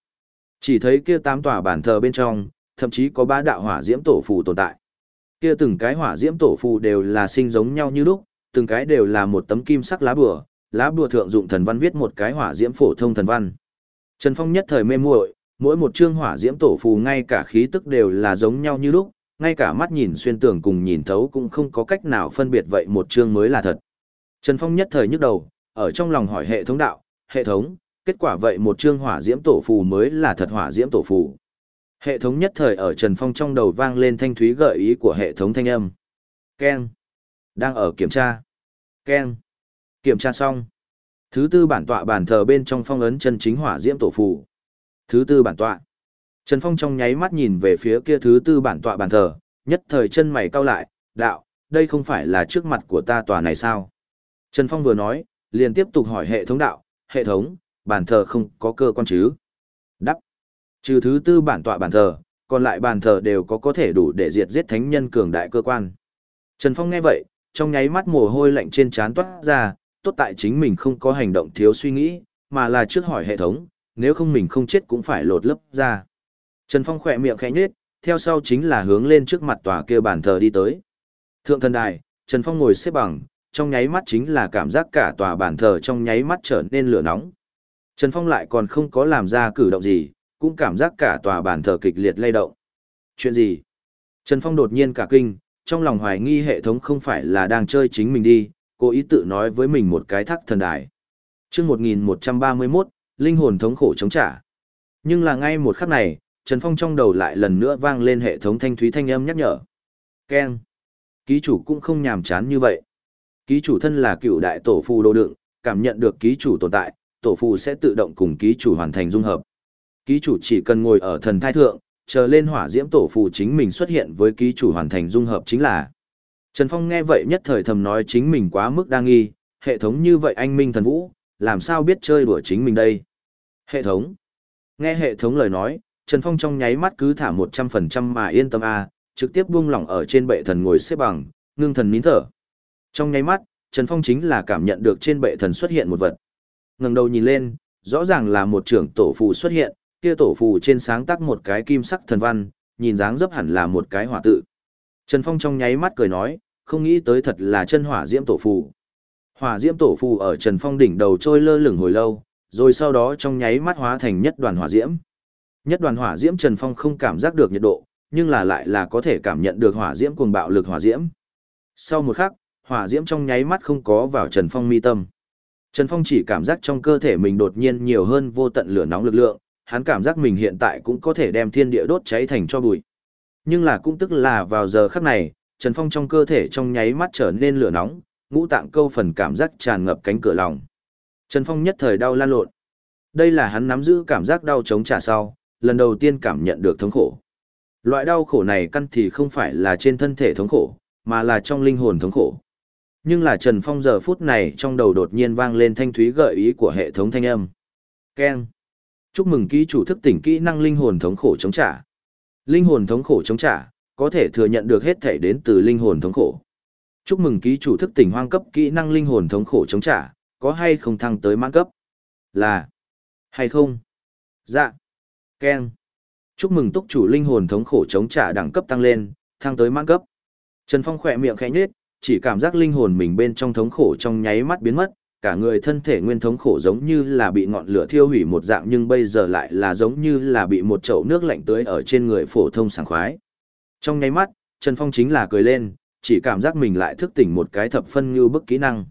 Chỉ thấy kia tám tòa bàn thờ bên trong, thậm chí có ba đạo hỏa diễm tổ phù tồn tại. Kia từng cái hỏa diễm tổ phù đều là sinh giống nhau như lúc, từng cái đều là một tấm kim sắc lá bùa, lá bùa thượng dụng thần văn viết một cái hỏa diễm phổ thông thần văn. Trần Phong nhất thời mê muội, mỗi một chương hỏa diễm tổ phù ngay cả khí tức đều là giống nhau như lúc, ngay cả mắt nhìn xuyên tường cùng nhìn thấu cũng không có cách nào phân biệt vậy một chương mới là thật. Trần Phong nhất thời nhức đầu, ở trong lòng hỏi hệ thống đạo, hệ thống, kết quả vậy một chương hỏa diễm tổ phù mới là thật hỏa diễm tổ phù. Hệ thống nhất thời ở Trần Phong trong đầu vang lên thanh thúy gợi ý của hệ thống thanh âm. Ken. Đang ở kiểm tra. Ken. Kiểm tra xong. Thứ tư bản tọa bản thờ bên trong phong ấn chân chính hỏa diễm tổ phù. Thứ tư bản tọa. Trần Phong trong nháy mắt nhìn về phía kia thứ tư bản tọa bản thờ, nhất thời chân mày cau lại, đạo, đây không phải là trước mặt của ta tòa này sao? Trần Phong vừa nói, liền tiếp tục hỏi hệ thống đạo, hệ thống, bản thờ không có cơ quan chứ? Đắp. Trừ thứ tư bản tọa bản thờ, còn lại bản thờ đều có có thể đủ để diệt giết thánh nhân cường đại cơ quan. Trần Phong nghe vậy, trong nháy mắt mồ hôi lạnh trên trán toát ra, tốt tại chính mình không có hành động thiếu suy nghĩ, mà là trước hỏi hệ thống, nếu không mình không chết cũng phải lột lớp ra. Trần Phong khỏe miệng khẽ nhếch, theo sau chính là hướng lên trước mặt tòa kia bàn thờ đi tới. Thượng thần đài, Trần Phong ngồi xếp bằng, trong nháy mắt chính là cảm giác cả tòa bàn thờ trong nháy mắt trở nên lửa nóng. Trần Phong lại còn không có làm ra cử động gì, cũng cảm giác cả tòa bàn thờ kịch liệt lay động. Chuyện gì? Trần Phong đột nhiên cả kinh, trong lòng hoài nghi hệ thống không phải là đang chơi chính mình đi, cố ý tự nói với mình một cái thắc thần đài. Trước 1131, linh hồn thống khổ chống trả. Nhưng là ngay một khắc này, Trần Phong trong đầu lại lần nữa vang lên hệ thống thanh thúy thanh âm nhắc nhở. Keng. Ký chủ cũng không nhàm chán như vậy. Ký chủ thân là cựu đại tổ phù đồ đựng, cảm nhận được ký chủ tồn tại, tổ phù sẽ tự động cùng ký chủ hoàn thành dung hợp. Ký chủ chỉ cần ngồi ở thần thai thượng, chờ lên hỏa diễm tổ phù chính mình xuất hiện với ký chủ hoàn thành dung hợp chính là. Trần Phong nghe vậy nhất thời thầm nói chính mình quá mức đa nghi, hệ thống như vậy anh minh thần vũ, làm sao biết chơi đùa chính mình đây? Hệ thống. Nghe hệ thống lời nói, Trần Phong trong nháy mắt cứ thả 100% mà yên tâm a, trực tiếp buông lỏng ở trên bệ thần ngồi xếp bằng, ngưng thần nín thở. Trong nháy mắt, Trần Phong chính là cảm nhận được trên bệ thần xuất hiện một vật. Ngẩng đầu nhìn lên, rõ ràng là một trưởng tổ phù xuất hiện, kia tổ phù trên sáng tác một cái kim sắc thần văn, nhìn dáng dấp hẳn là một cái hỏa tự. Trần Phong trong nháy mắt cười nói, không nghĩ tới thật là chân hỏa diễm tổ phù. Hỏa diễm tổ phù ở Trần Phong đỉnh đầu trôi lơ lửng hồi lâu, rồi sau đó trong nháy mắt hóa thành nhất đoàn hỏa diễm. Nhất đoàn hỏa diễm Trần Phong không cảm giác được nhiệt độ, nhưng là lại là có thể cảm nhận được hỏa diễm cuồng bạo lực hỏa diễm. Sau một khắc, hỏa diễm trong nháy mắt không có vào Trần Phong mi tâm. Trần Phong chỉ cảm giác trong cơ thể mình đột nhiên nhiều hơn vô tận lửa nóng lực lượng, hắn cảm giác mình hiện tại cũng có thể đem thiên địa đốt cháy thành cho bụi. Nhưng là cũng tức là vào giờ khắc này, Trần Phong trong cơ thể trong nháy mắt trở nên lửa nóng, ngũ tạng câu phần cảm giác tràn ngập cánh cửa lòng. Trần Phong nhất thời đau lan lộn. Đây là hắn nắm giữ cảm giác đau chống trả sau, lần đầu tiên cảm nhận được thống khổ. Loại đau khổ này căn thì không phải là trên thân thể thống khổ, mà là trong linh hồn thống khổ. Nhưng là Trần Phong giờ phút này trong đầu đột nhiên vang lên thanh thúy gợi ý của hệ thống thanh âm. Keng. Chúc mừng ký chủ thức tỉnh kỹ năng linh hồn thống khổ chống trả. Linh hồn thống khổ chống trả, có thể thừa nhận được hết thể đến từ linh hồn thống khổ. Chúc mừng ký chủ thức tỉnh hoang cấp kỹ năng linh hồn thống khổ chống trả, có hay không thăng tới mãn cấp? Là. Hay không? Dạ. keng Chúc mừng túc chủ linh hồn thống khổ chống trả đẳng cấp tăng lên, thăng tới mãn cấp. Trần Phong khỏe miệng khẽ nhết chỉ cảm giác linh hồn mình bên trong thống khổ trong nháy mắt biến mất, cả người thân thể nguyên thống khổ giống như là bị ngọn lửa thiêu hủy một dạng nhưng bây giờ lại là giống như là bị một chậu nước lạnh tưới ở trên người phổ thông sảng khoái. Trong nháy mắt, Trần Phong chính là cười lên, chỉ cảm giác mình lại thức tỉnh một cái thập phân như bức kỹ năng.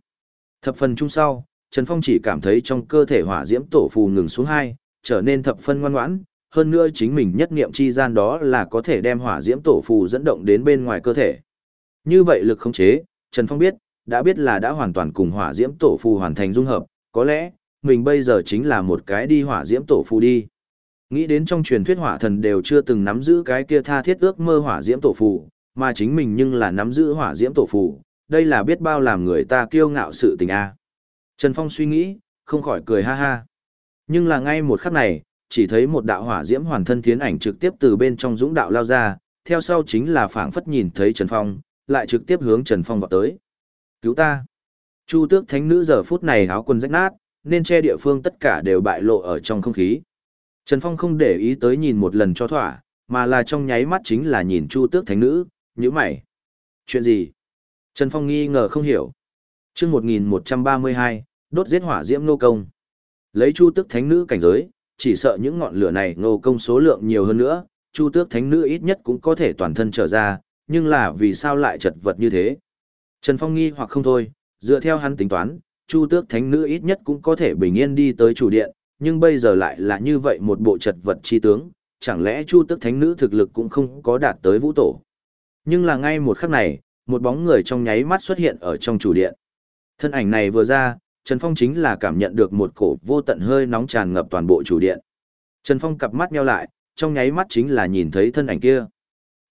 Thập phần chung sau, Trần Phong chỉ cảm thấy trong cơ thể hỏa diễm tổ phù ngừng xuống hai, trở nên thập phân ngoan ngoãn, hơn nữa chính mình nhất niệm chi gian đó là có thể đem hỏa diễm tổ phù dẫn động đến bên ngoài cơ thể. Như vậy lực khống chế, Trần Phong biết, đã biết là đã hoàn toàn cùng hỏa diễm tổ phù hoàn thành dung hợp, có lẽ, mình bây giờ chính là một cái đi hỏa diễm tổ phù đi. Nghĩ đến trong truyền thuyết hỏa thần đều chưa từng nắm giữ cái kia tha thiết ước mơ hỏa diễm tổ phù, mà chính mình nhưng là nắm giữ hỏa diễm tổ phù, đây là biết bao làm người ta kiêu ngạo sự tình a. Trần Phong suy nghĩ, không khỏi cười ha ha. Nhưng là ngay một khắc này, chỉ thấy một đạo hỏa diễm hoàn thân thiến ảnh trực tiếp từ bên trong dũng đạo lao ra, theo sau chính là phảng phất nhìn thấy Trần Phong, lại trực tiếp hướng Trần Phong vọt tới. Cứu ta! Chu tước thánh nữ giờ phút này áo quần rách nát, nên che địa phương tất cả đều bại lộ ở trong không khí. Trần Phong không để ý tới nhìn một lần cho thỏa, mà là trong nháy mắt chính là nhìn chu tước thánh nữ, như mày. Chuyện gì? Trần Phong nghi ngờ không hiểu. chương 1132, đốt giết hỏa diễm nô công. Lấy chu tước thánh nữ cảnh giới, chỉ sợ những ngọn lửa này nô công số lượng nhiều hơn nữa, chu tước thánh nữ ít nhất cũng có thể toàn thân trở ra, nhưng là vì sao lại chật vật như thế? Trần Phong nghi hoặc không thôi, dựa theo hắn tính toán, chu tước thánh nữ ít nhất cũng có thể bình yên đi tới chủ điện, nhưng bây giờ lại là như vậy một bộ chật vật chi tướng, chẳng lẽ chu tước thánh nữ thực lực cũng không có đạt tới vũ tổ. Nhưng là ngay một khắc này, một bóng người trong nháy mắt xuất hiện ở trong chủ điện. Thân ảnh này vừa ra, Trần Phong chính là cảm nhận được một cổ vô tận hơi nóng tràn ngập toàn bộ chủ điện. Trần Phong cặp mắt nheo lại, trong nháy mắt chính là nhìn thấy thân ảnh kia.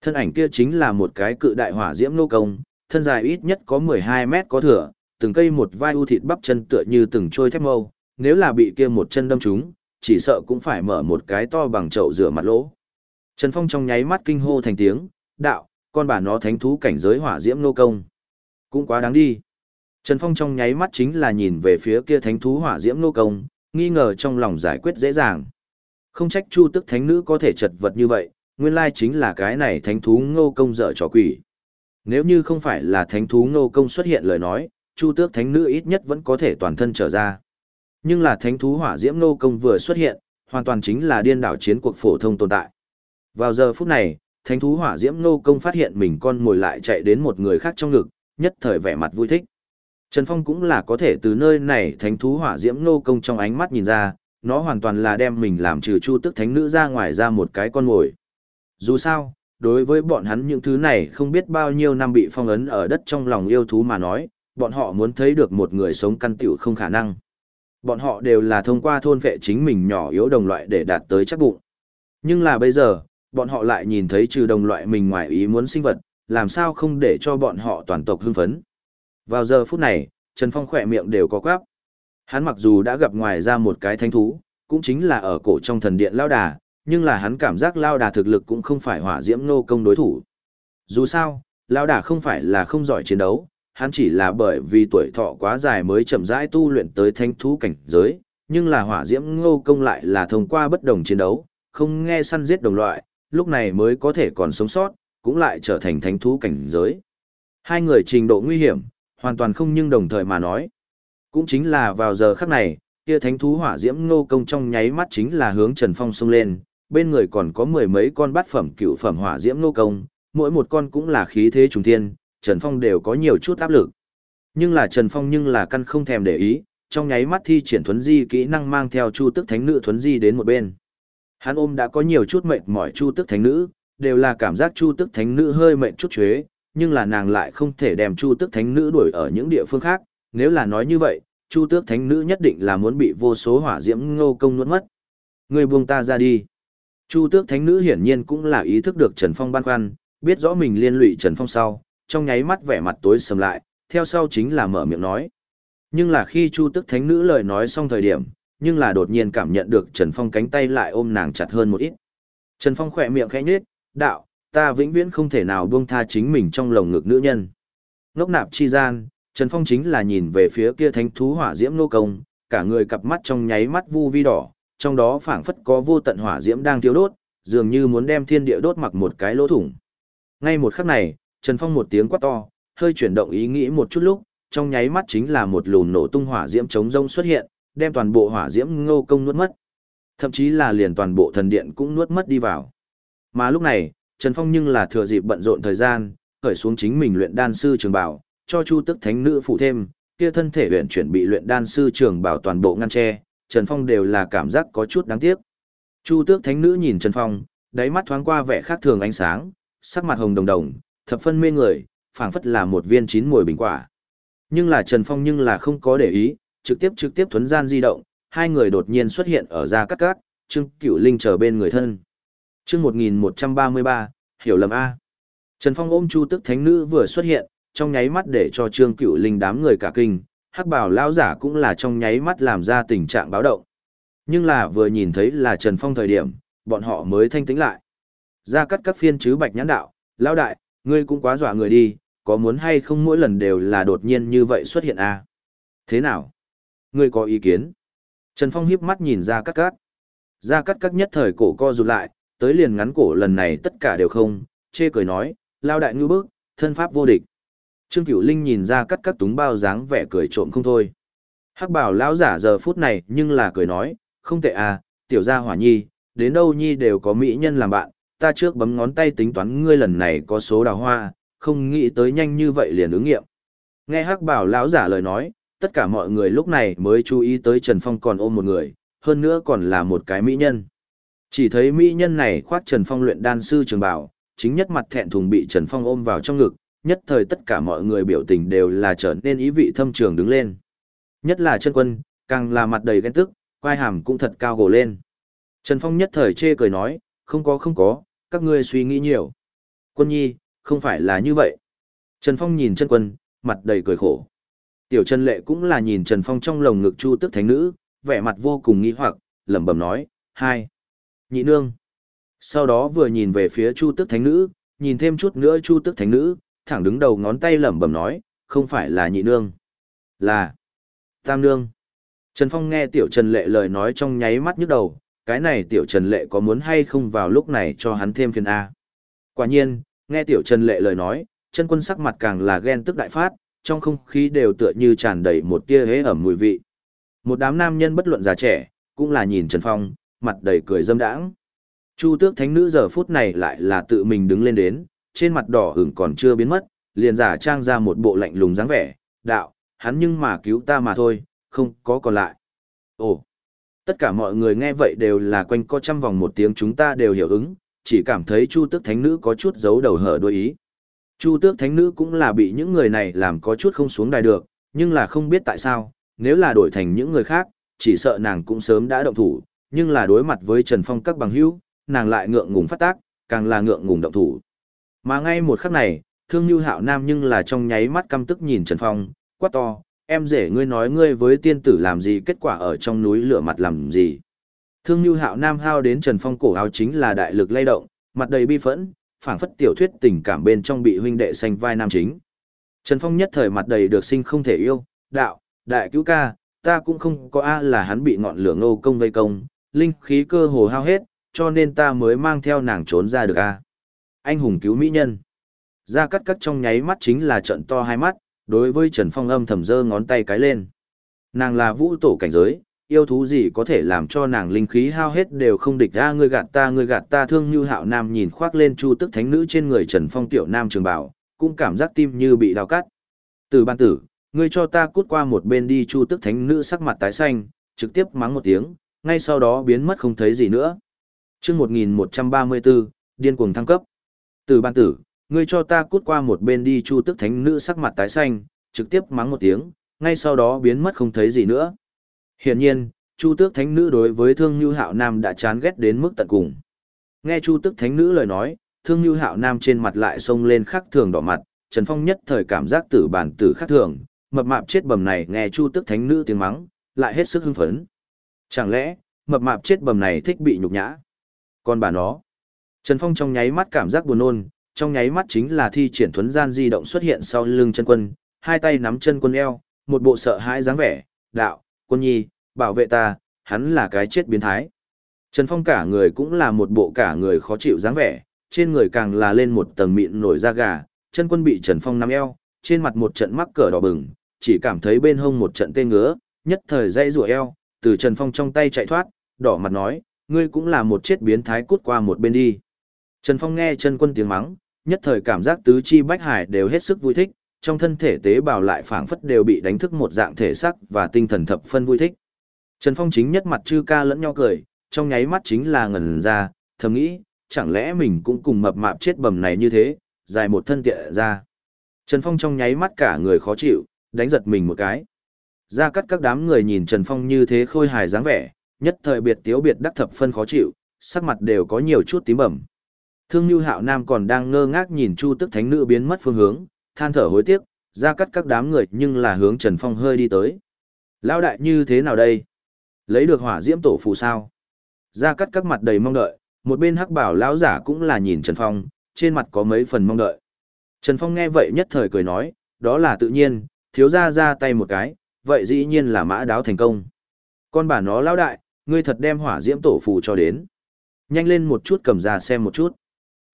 Thân ảnh kia chính là một cái cự đại hỏa diễm nô công, thân dài ít nhất có 12 mét có thừa, từng cây một vai u thịt bắp chân tựa như từng trôi thép mâu, nếu là bị kia một chân đâm trúng, chỉ sợ cũng phải mở một cái to bằng chậu rửa mặt lỗ. Trần Phong trong nháy mắt kinh hô thành tiếng, đạo, con bà nó thánh thú cảnh giới hỏa diễm nô công. Cũng quá đáng đi. Trần Phong trong nháy mắt chính là nhìn về phía kia thánh thú hỏa diễm nô công, nghi ngờ trong lòng giải quyết dễ dàng. Không trách Chu Tức Thánh Nữ có thể chật vật như vậy, nguyên lai chính là cái này thánh thú ngô công dở trò quỷ. Nếu như không phải là thánh thú ngô công xuất hiện lời nói, Chu Tước Thánh Nữ ít nhất vẫn có thể toàn thân trở ra. Nhưng là thánh thú hỏa diễm ngô công vừa xuất hiện, hoàn toàn chính là điên đảo chiến cuộc phổ thông tồn tại. Vào giờ phút này, thánh thú hỏa diễm ngô công phát hiện mình con mồi lại chạy đến một người khác trong ngực, nhất thời vẻ mặt vui thích. Trần Phong cũng là có thể từ nơi này thánh thú hỏa diễm ngô công trong ánh mắt nhìn ra, nó hoàn toàn là đem mình làm trừ chu tức thánh nữ ra ngoài ra một cái con mồi. Dù sao, đối với bọn hắn những thứ này không biết bao nhiêu năm bị phong ấn ở đất trong lòng yêu thú mà nói, bọn họ muốn thấy được một người sống căn tiểu không khả năng. Bọn họ đều là thông qua thôn vệ chính mình nhỏ yếu đồng loại để đạt tới chắc bụng. Nhưng là bây giờ, bọn họ lại nhìn thấy trừ đồng loại mình ngoài ý muốn sinh vật, làm sao không để cho bọn họ toàn tộc hưng phấn. Vào giờ phút này, Trần Phong khỏe miệng đều có quáp. Hắn mặc dù đã gặp ngoài ra một cái thánh thú, cũng chính là ở cổ trong thần điện lao đà, nhưng là hắn cảm giác lao đà thực lực cũng không phải hỏa diễm nô công đối thủ. Dù sao, lao đà không phải là không giỏi chiến đấu, hắn chỉ là bởi vì tuổi thọ quá dài mới chậm rãi tu luyện tới thánh thú cảnh giới, nhưng là hỏa diễm ngô công lại là thông qua bất đồng chiến đấu, không nghe săn giết đồng loại, lúc này mới có thể còn sống sót, cũng lại trở thành thánh thú cảnh giới. Hai người trình độ nguy hiểm, hoàn toàn không nhưng đồng thời mà nói. Cũng chính là vào giờ khắc này, kia thánh thú hỏa diễm ngô công trong nháy mắt chính là hướng Trần Phong xông lên, bên người còn có mười mấy con bát phẩm cựu phẩm hỏa diễm nô công, mỗi một con cũng là khí thế trùng thiên, Trần Phong đều có nhiều chút áp lực. Nhưng là Trần Phong nhưng là căn không thèm để ý, trong nháy mắt thi triển thuấn di kỹ năng mang theo Chu Tức Thánh Nữ thuấn di đến một bên. Hắn ôm đã có nhiều chút mệt mỏi Chu Tức Thánh Nữ, đều là cảm giác Chu Tức Thánh Nữ hơi mệt chút chế, nhưng là nàng lại không thể đem Chu Tức Thánh Nữ đuổi ở những địa phương khác, nếu là nói như vậy, Chu Tước Thánh Nữ nhất định là muốn bị vô số hỏa diễm ngô công nuốt mất. Người buông ta ra đi. Chu Tước Thánh Nữ hiển nhiên cũng là ý thức được Trần Phong băn khoăn, biết rõ mình liên lụy Trần Phong sau, trong nháy mắt vẻ mặt tối sầm lại, theo sau chính là mở miệng nói. Nhưng là khi Chu Tước Thánh Nữ lời nói xong thời điểm, nhưng là đột nhiên cảm nhận được Trần Phong cánh tay lại ôm nàng chặt hơn một ít. Trần Phong khỏe miệng khẽ nhếch, đạo, ta vĩnh viễn không thể nào buông tha chính mình trong lồng ngực nữ nhân. Ngốc nạp chi gian, Trần Phong chính là nhìn về phía kia thánh thú hỏa diễm nô công, cả người cặp mắt trong nháy mắt vu vi đỏ, trong đó phảng phất có vô tận hỏa diễm đang thiêu đốt, dường như muốn đem thiên địa đốt mặc một cái lỗ thủng. Ngay một khắc này, Trần Phong một tiếng quát to, hơi chuyển động ý nghĩ một chút lúc, trong nháy mắt chính là một lùn nổ tung hỏa diễm chống rông xuất hiện, đem toàn bộ hỏa diễm ngô công nuốt mất. Thậm chí là liền toàn bộ thần điện cũng nuốt mất đi vào. Mà lúc này, Trần Phong nhưng là thừa dịp bận rộn thời gian, khởi xuống chính mình luyện đan sư trường bảo, cho Chu Tức Thánh Nữ phụ thêm, kia thân thể luyện chuyển bị luyện đan sư trường bảo toàn bộ ngăn che, Trần Phong đều là cảm giác có chút đáng tiếc. Chu Tước Thánh Nữ nhìn Trần Phong, đáy mắt thoáng qua vẻ khác thường ánh sáng, sắc mặt hồng đồng đồng, thập phân mê người, phảng phất là một viên chín mùi bình quả. Nhưng là Trần Phong nhưng là không có để ý, trực tiếp trực tiếp thuấn gian di động, hai người đột nhiên xuất hiện ở ra cắt cát, Trương Cửu Linh chờ bên người thân. Chương 1133, hiểu lầm a. Trần Phong ôm Chu Tức Thánh Nữ vừa xuất hiện, trong nháy mắt để cho Trương Cửu Linh đám người cả kinh, Hắc Bảo lão giả cũng là trong nháy mắt làm ra tình trạng báo động. Nhưng là vừa nhìn thấy là Trần Phong thời điểm, bọn họ mới thanh tĩnh lại. Ra cắt các phiên chứ Bạch Nhãn đạo, lão đại, ngươi cũng quá dọa người đi, có muốn hay không mỗi lần đều là đột nhiên như vậy xuất hiện à? Thế nào? Ngươi có ý kiến? Trần Phong hiếp mắt nhìn ra cắt cắt. Ra cắt cắt nhất thời cổ co rụt lại, tới liền ngắn cổ lần này tất cả đều không, chê cười nói, lao đại ngư bức, thân pháp vô địch. Trương Cửu Linh nhìn ra cắt cắt túng bao dáng vẻ cười trộm không thôi. Hắc bảo lão giả giờ phút này nhưng là cười nói, không tệ à, tiểu gia hỏa nhi, đến đâu nhi đều có mỹ nhân làm bạn, ta trước bấm ngón tay tính toán ngươi lần này có số đào hoa, không nghĩ tới nhanh như vậy liền ứng nghiệm. Nghe Hắc bảo lão giả lời nói, tất cả mọi người lúc này mới chú ý tới Trần Phong còn ôm một người, hơn nữa còn là một cái mỹ nhân. Chỉ thấy mỹ nhân này khoác Trần Phong luyện đan sư trường bảo, chính nhất mặt thẹn thùng bị Trần Phong ôm vào trong ngực, nhất thời tất cả mọi người biểu tình đều là trở nên ý vị thâm trường đứng lên. Nhất là chân quân, càng là mặt đầy ghen tức, quai hàm cũng thật cao gồ lên. Trần Phong nhất thời chê cười nói, không có không có, các ngươi suy nghĩ nhiều. Quân nhi, không phải là như vậy. Trần Phong nhìn chân quân, mặt đầy cười khổ. Tiểu Trần Lệ cũng là nhìn Trần Phong trong lồng ngực Chu Tức Thánh Nữ, vẻ mặt vô cùng nghi hoặc, lẩm bẩm nói, hai, nhị nương. Sau đó vừa nhìn về phía Chu Tức Thánh Nữ, nhìn thêm chút nữa Chu Tức Thánh Nữ, thẳng đứng đầu ngón tay lẩm bẩm nói, không phải là nhị nương, là tam nương. Trần Phong nghe Tiểu Trần Lệ lời nói trong nháy mắt nhức đầu, cái này Tiểu Trần Lệ có muốn hay không vào lúc này cho hắn thêm phiền A. Quả nhiên, nghe Tiểu Trần Lệ lời nói, chân quân sắc mặt càng là ghen tức đại phát, trong không khí đều tựa như tràn đầy một tia hế ẩm mùi vị. Một đám nam nhân bất luận già trẻ, cũng là nhìn Trần Phong, mặt đầy cười dâm đãng. Chu tước thánh nữ giờ phút này lại là tự mình đứng lên đến, trên mặt đỏ hửng còn chưa biến mất, liền giả trang ra một bộ lạnh lùng dáng vẻ, đạo, hắn nhưng mà cứu ta mà thôi, không có còn lại. Ồ, tất cả mọi người nghe vậy đều là quanh co trăm vòng một tiếng chúng ta đều hiểu ứng, chỉ cảm thấy Chu tước thánh nữ có chút giấu đầu hở đuôi ý. Chu tước thánh nữ cũng là bị những người này làm có chút không xuống đài được, nhưng là không biết tại sao, nếu là đổi thành những người khác, chỉ sợ nàng cũng sớm đã động thủ, nhưng là đối mặt với Trần Phong các bằng hữu, nàng lại ngượng ngùng phát tác, càng là ngượng ngùng động thủ. Mà ngay một khắc này, thương như hạo nam nhưng là trong nháy mắt căm tức nhìn Trần Phong, quát to, em rể ngươi nói ngươi với tiên tử làm gì kết quả ở trong núi lửa mặt làm gì. Thương như hạo nam hao đến Trần Phong cổ áo chính là đại lực lay động, mặt đầy bi phẫn, phảng phất tiểu thuyết tình cảm bên trong bị huynh đệ xanh vai nam chính. Trần Phong nhất thời mặt đầy được sinh không thể yêu, đạo, đại cứu ca, ta cũng không có a là hắn bị ngọn lửa ngô công vây công, linh khí cơ hồ hao hết, cho nên ta mới mang theo nàng trốn ra được a. Anh hùng cứu mỹ nhân. Ra cắt cắt trong nháy mắt chính là trận to hai mắt, đối với Trần Phong âm thầm giơ ngón tay cái lên. Nàng là vũ tổ cảnh giới, yêu thú gì có thể làm cho nàng linh khí hao hết đều không địch ra ngươi gạt ta ngươi gạt ta thương như hạo nam nhìn khoác lên chu tức thánh nữ trên người Trần Phong tiểu nam trường bảo, cũng cảm giác tim như bị đào cắt. Từ ban tử, ngươi cho ta cút qua một bên đi chu tức thánh nữ sắc mặt tái xanh, trực tiếp mắng một tiếng, ngay sau đó biến mất không thấy gì nữa. chương 1134, điên cuồng thăng cấp. Từ ban tử, ngươi cho ta cút qua một bên đi chu tức thánh nữ sắc mặt tái xanh, trực tiếp mắng một tiếng, ngay sau đó biến mất không thấy gì nữa. Hiển nhiên, Chu Tước Thánh Nữ đối với Thương như Hạo Nam đã chán ghét đến mức tận cùng. Nghe Chu Tước Thánh Nữ lời nói, Thương như Hạo Nam trên mặt lại xông lên khắc thường đỏ mặt, Trần Phong nhất thời cảm giác tử bản tử khắc thường, mập mạp chết bầm này nghe Chu Tước Thánh Nữ tiếng mắng, lại hết sức hưng phấn. Chẳng lẽ, mập mạp chết bầm này thích bị nhục nhã? Còn bà nó. Trần Phong trong nháy mắt cảm giác buồn nôn, trong nháy mắt chính là thi triển thuấn gian di động xuất hiện sau lưng chân quân, hai tay nắm chân quân eo, một bộ sợ hãi dáng vẻ, đạo, quân nhi, bảo vệ ta, hắn là cái chết biến thái. Trần Phong cả người cũng là một bộ cả người khó chịu dáng vẻ, trên người càng là lên một tầng mịn nổi da gà, chân quân bị Trần Phong nắm eo, trên mặt một trận mắc cỡ đỏ bừng, chỉ cảm thấy bên hông một trận tê ngứa, nhất thời dây rùa eo, từ Trần Phong trong tay chạy thoát, đỏ mặt nói, ngươi cũng là một chết biến thái cút qua một bên đi. Trần Phong nghe chân quân tiếng mắng, nhất thời cảm giác tứ chi bách hải đều hết sức vui thích, trong thân thể tế bào lại phảng phất đều bị đánh thức một dạng thể sắc và tinh thần thập phân vui thích. Trần Phong chính nhất mặt chư ca lẫn nhau cười, trong nháy mắt chính là ngẩn ra, thầm nghĩ, chẳng lẽ mình cũng cùng mập mạp chết bầm này như thế, dài một thân tiện ra. Trần Phong trong nháy mắt cả người khó chịu, đánh giật mình một cái. Ra cắt các đám người nhìn Trần Phong như thế khôi hài dáng vẻ, nhất thời biệt tiếu biệt đắc thập phân khó chịu, sắc mặt đều có nhiều chút tím bẩm. Thương Nhu Hạo Nam còn đang ngơ ngác nhìn Chu Tức Thánh Nữ biến mất phương hướng, than thở hối tiếc, ra cắt các đám người nhưng là hướng Trần Phong hơi đi tới. Lão đại như thế nào đây? Lấy được hỏa diễm tổ phù sao? Ra cắt các mặt đầy mong đợi, một bên hắc bảo lão giả cũng là nhìn Trần Phong, trên mặt có mấy phần mong đợi. Trần Phong nghe vậy nhất thời cười nói, đó là tự nhiên, thiếu ra ra tay một cái, vậy dĩ nhiên là mã đáo thành công. Con bà nó lão đại, ngươi thật đem hỏa diễm tổ phù cho đến. Nhanh lên một chút cầm ra xem một chút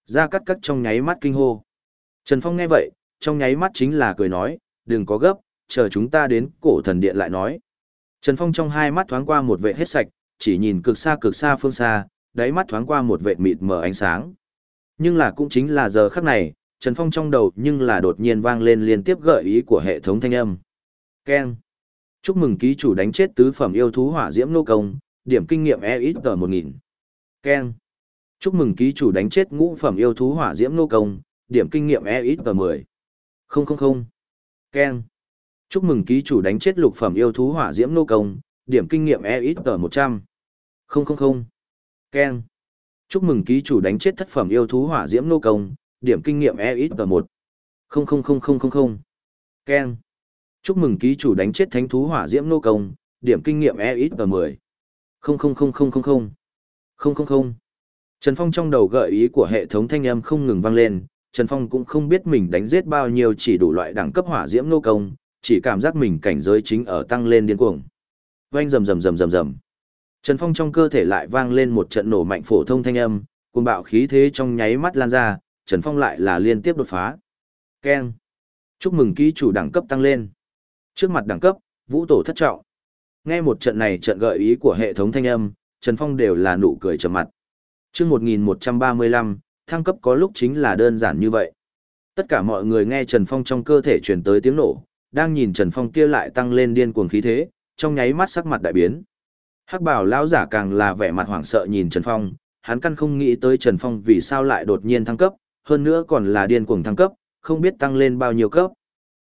gia cắt cắt trong nháy mắt kinh hô. Trần Phong nghe vậy, trong nháy mắt chính là cười nói, đừng có gấp, chờ chúng ta đến cổ thần điện lại nói. Trần Phong trong hai mắt thoáng qua một vệ hết sạch, chỉ nhìn cực xa cực xa phương xa, đáy mắt thoáng qua một vệ mịt mờ ánh sáng. Nhưng là cũng chính là giờ khắc này, Trần Phong trong đầu nhưng là đột nhiên vang lên liên tiếp gợi ý của hệ thống thanh âm. Keng. Chúc mừng ký chủ đánh chết tứ phẩm yêu thú hỏa diễm nô công, điểm kinh nghiệm EXG 1000. Keng chúc mừng ký chủ đánh chết ngũ phẩm yêu thú hỏa diễm nô công, điểm kinh nghiệm e ít và 10. không Ken. Chúc mừng ký chủ đánh chết lục phẩm yêu thú hỏa diễm nô công, điểm kinh nghiệm e ít và 100. không Ken. Chúc mừng ký chủ đánh chết thất phẩm yêu thú hỏa diễm nô công, điểm kinh nghiệm e ít và 1. không Ken. Chúc mừng ký chủ đánh chết thánh thú hỏa diễm nô công, điểm kinh nghiệm e ít và 10. 000. 000. Trần Phong trong đầu gợi ý của hệ thống thanh âm không ngừng vang lên, Trần Phong cũng không biết mình đánh giết bao nhiêu chỉ đủ loại đẳng cấp hỏa diễm nô công, chỉ cảm giác mình cảnh giới chính ở tăng lên điên cuồng. Oanh rầm rầm rầm rầm rầm. Trần Phong trong cơ thể lại vang lên một trận nổ mạnh phổ thông thanh âm, cuồng bạo khí thế trong nháy mắt lan ra, Trần Phong lại là liên tiếp đột phá. Keng. Chúc mừng ký chủ đẳng cấp tăng lên. Trước mặt đẳng cấp, vũ tổ thất trọng. Nghe một trận này trận gợi ý của hệ thống thanh âm, Trần Phong đều là nụ cười trầm mặt. Trước 1135, thăng cấp có lúc chính là đơn giản như vậy. Tất cả mọi người nghe Trần Phong trong cơ thể truyền tới tiếng nổ, đang nhìn Trần Phong kia lại tăng lên điên cuồng khí thế, trong nháy mắt sắc mặt đại biến. Hắc bảo lão giả càng là vẻ mặt hoảng sợ nhìn Trần Phong, hắn căn không nghĩ tới Trần Phong vì sao lại đột nhiên thăng cấp, hơn nữa còn là điên cuồng thăng cấp, không biết tăng lên bao nhiêu cấp.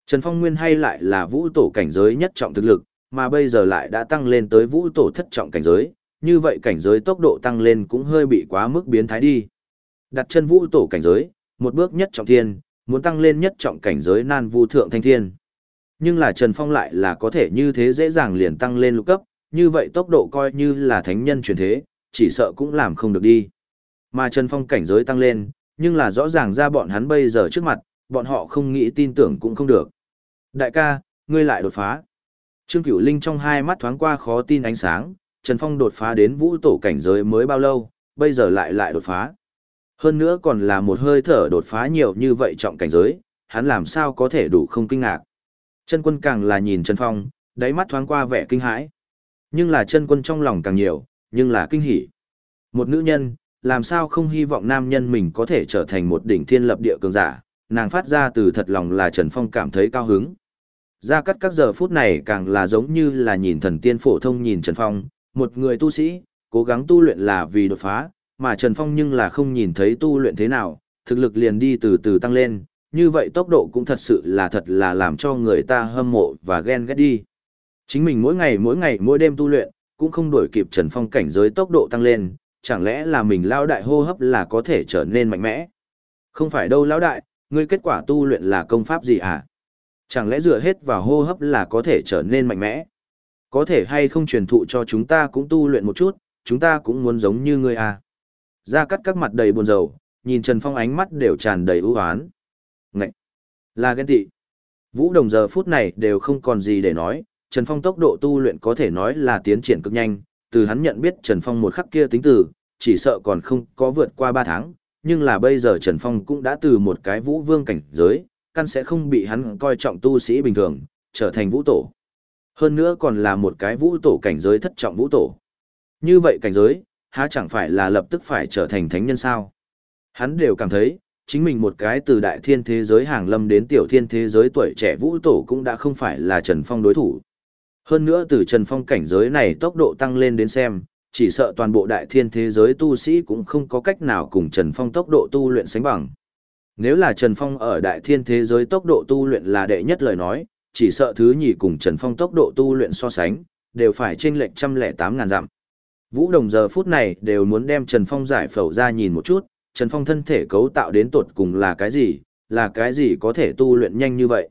Trần Phong nguyên hay lại là vũ tổ cảnh giới nhất trọng thực lực, mà bây giờ lại đã tăng lên tới vũ tổ thất trọng cảnh giới, như vậy cảnh giới tốc độ tăng lên cũng hơi bị quá mức biến thái đi. Đặt chân vũ tổ cảnh giới, một bước nhất trọng thiên, muốn tăng lên nhất trọng cảnh giới nan vu thượng thanh thiên. Nhưng là Trần Phong lại là có thể như thế dễ dàng liền tăng lên lục cấp, như vậy tốc độ coi như là thánh nhân truyền thế, chỉ sợ cũng làm không được đi. Mà Trần Phong cảnh giới tăng lên, nhưng là rõ ràng ra bọn hắn bây giờ trước mặt, bọn họ không nghĩ tin tưởng cũng không được. Đại ca, ngươi lại đột phá. Trương Cửu Linh trong hai mắt thoáng qua khó tin ánh sáng, Trần Phong đột phá đến vũ tổ cảnh giới mới bao lâu, bây giờ lại lại đột phá. Hơn nữa còn là một hơi thở đột phá nhiều như vậy trọng cảnh giới, hắn làm sao có thể đủ không kinh ngạc. Chân quân càng là nhìn Trần Phong, đáy mắt thoáng qua vẻ kinh hãi. Nhưng là chân quân trong lòng càng nhiều, nhưng là kinh hỉ. Một nữ nhân, làm sao không hy vọng nam nhân mình có thể trở thành một đỉnh thiên lập địa cường giả, nàng phát ra từ thật lòng là Trần Phong cảm thấy cao hứng. Ra cắt các giờ phút này càng là giống như là nhìn thần tiên phổ thông nhìn Trần Phong, một người tu sĩ, cố gắng tu luyện là vì đột phá, mà Trần Phong nhưng là không nhìn thấy tu luyện thế nào, thực lực liền đi từ từ tăng lên, như vậy tốc độ cũng thật sự là thật là làm cho người ta hâm mộ và ghen ghét đi. Chính mình mỗi ngày mỗi ngày mỗi đêm tu luyện, cũng không đổi kịp Trần Phong cảnh giới tốc độ tăng lên, chẳng lẽ là mình lao đại hô hấp là có thể trở nên mạnh mẽ? Không phải đâu lão đại, ngươi kết quả tu luyện là công pháp gì à? Chẳng lẽ dựa hết vào hô hấp là có thể trở nên mạnh mẽ? Có thể hay không truyền thụ cho chúng ta cũng tu luyện một chút, chúng ta cũng muốn giống như ngươi à? gia cắt các mặt đầy buồn rầu, nhìn Trần Phong ánh mắt đều tràn đầy ưu hoán. Ngậy! Là ghen tị. Vũ đồng giờ phút này đều không còn gì để nói, Trần Phong tốc độ tu luyện có thể nói là tiến triển cực nhanh, từ hắn nhận biết Trần Phong một khắc kia tính từ, chỉ sợ còn không có vượt qua 3 tháng, nhưng là bây giờ Trần Phong cũng đã từ một cái vũ vương cảnh giới, căn sẽ không bị hắn coi trọng tu sĩ bình thường, trở thành vũ tổ. Hơn nữa còn là một cái vũ tổ cảnh giới thất trọng vũ tổ. Như vậy cảnh giới, há chẳng phải là lập tức phải trở thành thánh nhân sao? Hắn đều cảm thấy, chính mình một cái từ đại thiên thế giới hàng lâm đến tiểu thiên thế giới tuổi trẻ vũ tổ cũng đã không phải là Trần Phong đối thủ. Hơn nữa từ Trần Phong cảnh giới này tốc độ tăng lên đến xem, chỉ sợ toàn bộ đại thiên thế giới tu sĩ cũng không có cách nào cùng Trần Phong tốc độ tu luyện sánh bằng. Nếu là Trần Phong ở đại thiên thế giới tốc độ tu luyện là đệ nhất lời nói, chỉ sợ thứ nhì cùng Trần Phong tốc độ tu luyện so sánh, đều phải trên lệnh trăm lẻ tám ngàn dặm. Vũ Đồng giờ phút này đều muốn đem Trần Phong giải phẫu ra nhìn một chút, Trần Phong thân thể cấu tạo đến tột cùng là cái gì, là cái gì có thể tu luyện nhanh như vậy.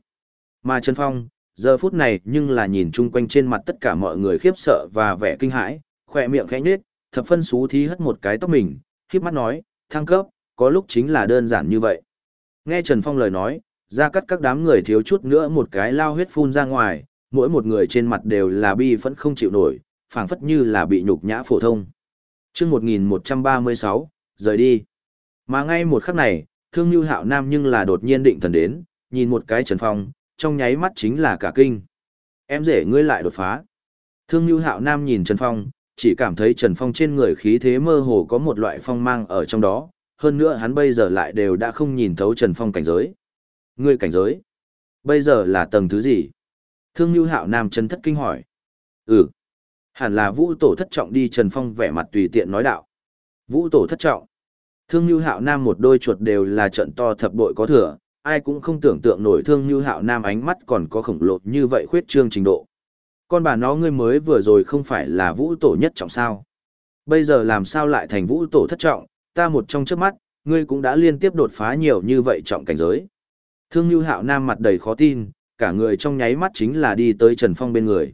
Mà Trần Phong, giờ phút này nhưng là nhìn chung quanh trên mặt tất cả mọi người khiếp sợ và vẻ kinh hãi, khỏe miệng khẽ nhếch, thập phân xú thí hất một cái tóc mình, khiếp mắt nói, thăng cấp, có lúc chính là đơn giản như vậy. Nghe Trần Phong lời nói, ra cắt các đám người thiếu chút nữa một cái lao huyết phun ra ngoài, mỗi một người trên mặt đều là bi phẫn không chịu nổi, phảng phất như là bị nhục nhã phổ thông. Trước 1136, rời đi. Mà ngay một khắc này, thương như hạo nam nhưng là đột nhiên định thần đến, nhìn một cái Trần Phong, trong nháy mắt chính là cả kinh. Em rể ngươi lại đột phá. Thương như hạo nam nhìn Trần Phong, chỉ cảm thấy Trần Phong trên người khí thế mơ hồ có một loại phong mang ở trong đó, hơn nữa hắn bây giờ lại đều đã không nhìn thấu Trần Phong cảnh giới. Ngươi cảnh giới? Bây giờ là tầng thứ gì? Thương như hạo nam chân thất kinh hỏi. Ừ. Hẳn là vũ tổ thất trọng đi Trần Phong vẻ mặt tùy tiện nói đạo. Vũ tổ thất trọng. Thương như hạo nam một đôi chuột đều là trận to thập bội có thừa, ai cũng không tưởng tượng nổi thương như hạo nam ánh mắt còn có khổng lồ như vậy khuyết trương trình độ. Con bà nó ngươi mới vừa rồi không phải là vũ tổ nhất trọng sao. Bây giờ làm sao lại thành vũ tổ thất trọng, ta một trong trước mắt, ngươi cũng đã liên tiếp đột phá nhiều như vậy trọng cảnh giới. Thương như hạo nam mặt đầy khó tin, cả người trong nháy mắt chính là đi tới Trần Phong bên người.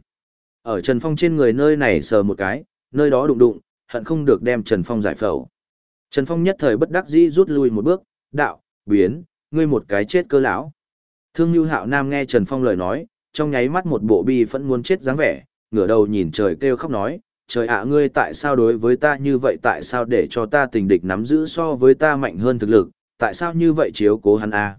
Ở Trần Phong trên người nơi này sờ một cái, nơi đó đụng đụng, hận không được đem Trần Phong giải phẫu. Trần Phong nhất thời bất đắc dĩ rút lui một bước, đạo, biến, ngươi một cái chết cơ lão. Thương Nhu Hạo Nam nghe Trần Phong lời nói, trong nháy mắt một bộ bi phẫn muốn chết dáng vẻ, ngửa đầu nhìn trời kêu khóc nói, trời ạ ngươi tại sao đối với ta như vậy tại sao để cho ta tình địch nắm giữ so với ta mạnh hơn thực lực, tại sao như vậy chiếu cố hắn a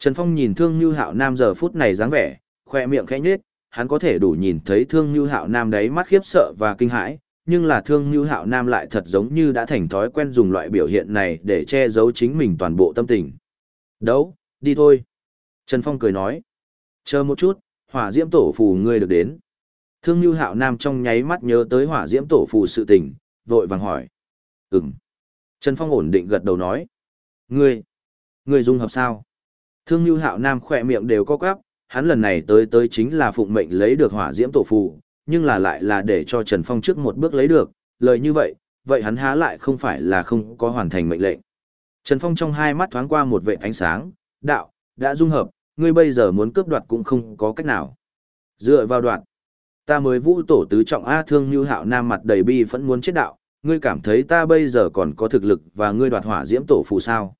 Trần Phong nhìn Thương Như Hạo Nam giờ phút này dáng vẻ, khoe miệng khẽ nhếch, hắn có thể đủ nhìn thấy Thương Như Hạo Nam đấy mắt khiếp sợ và kinh hãi, nhưng là Thương Như Hạo Nam lại thật giống như đã thành thói quen dùng loại biểu hiện này để che giấu chính mình toàn bộ tâm tình. Đấu, đi thôi. Trần Phong cười nói. Chờ một chút, hỏa diễm tổ phù ngươi được đến. Thương Như Hạo Nam trong nháy mắt nhớ tới hỏa diễm tổ phù sự tình, vội vàng hỏi. Ừm. Trần Phong ổn định gật đầu nói. Ngươi, ngươi dung hợp sao? Thương Nhu Hạo Nam khỏe miệng đều co quắp, hắn lần này tới tới chính là phụng mệnh lấy được hỏa diễm tổ phù, nhưng là lại là để cho Trần Phong trước một bước lấy được, lời như vậy, vậy hắn há lại không phải là không có hoàn thành mệnh lệnh. Trần Phong trong hai mắt thoáng qua một vệ ánh sáng, đạo, đã dung hợp, ngươi bây giờ muốn cướp đoạt cũng không có cách nào. Dựa vào đoạn, ta mới vũ tổ tứ trọng A thương như hạo nam mặt đầy bi vẫn muốn chết đạo, ngươi cảm thấy ta bây giờ còn có thực lực và ngươi đoạt hỏa diễm tổ phù sao.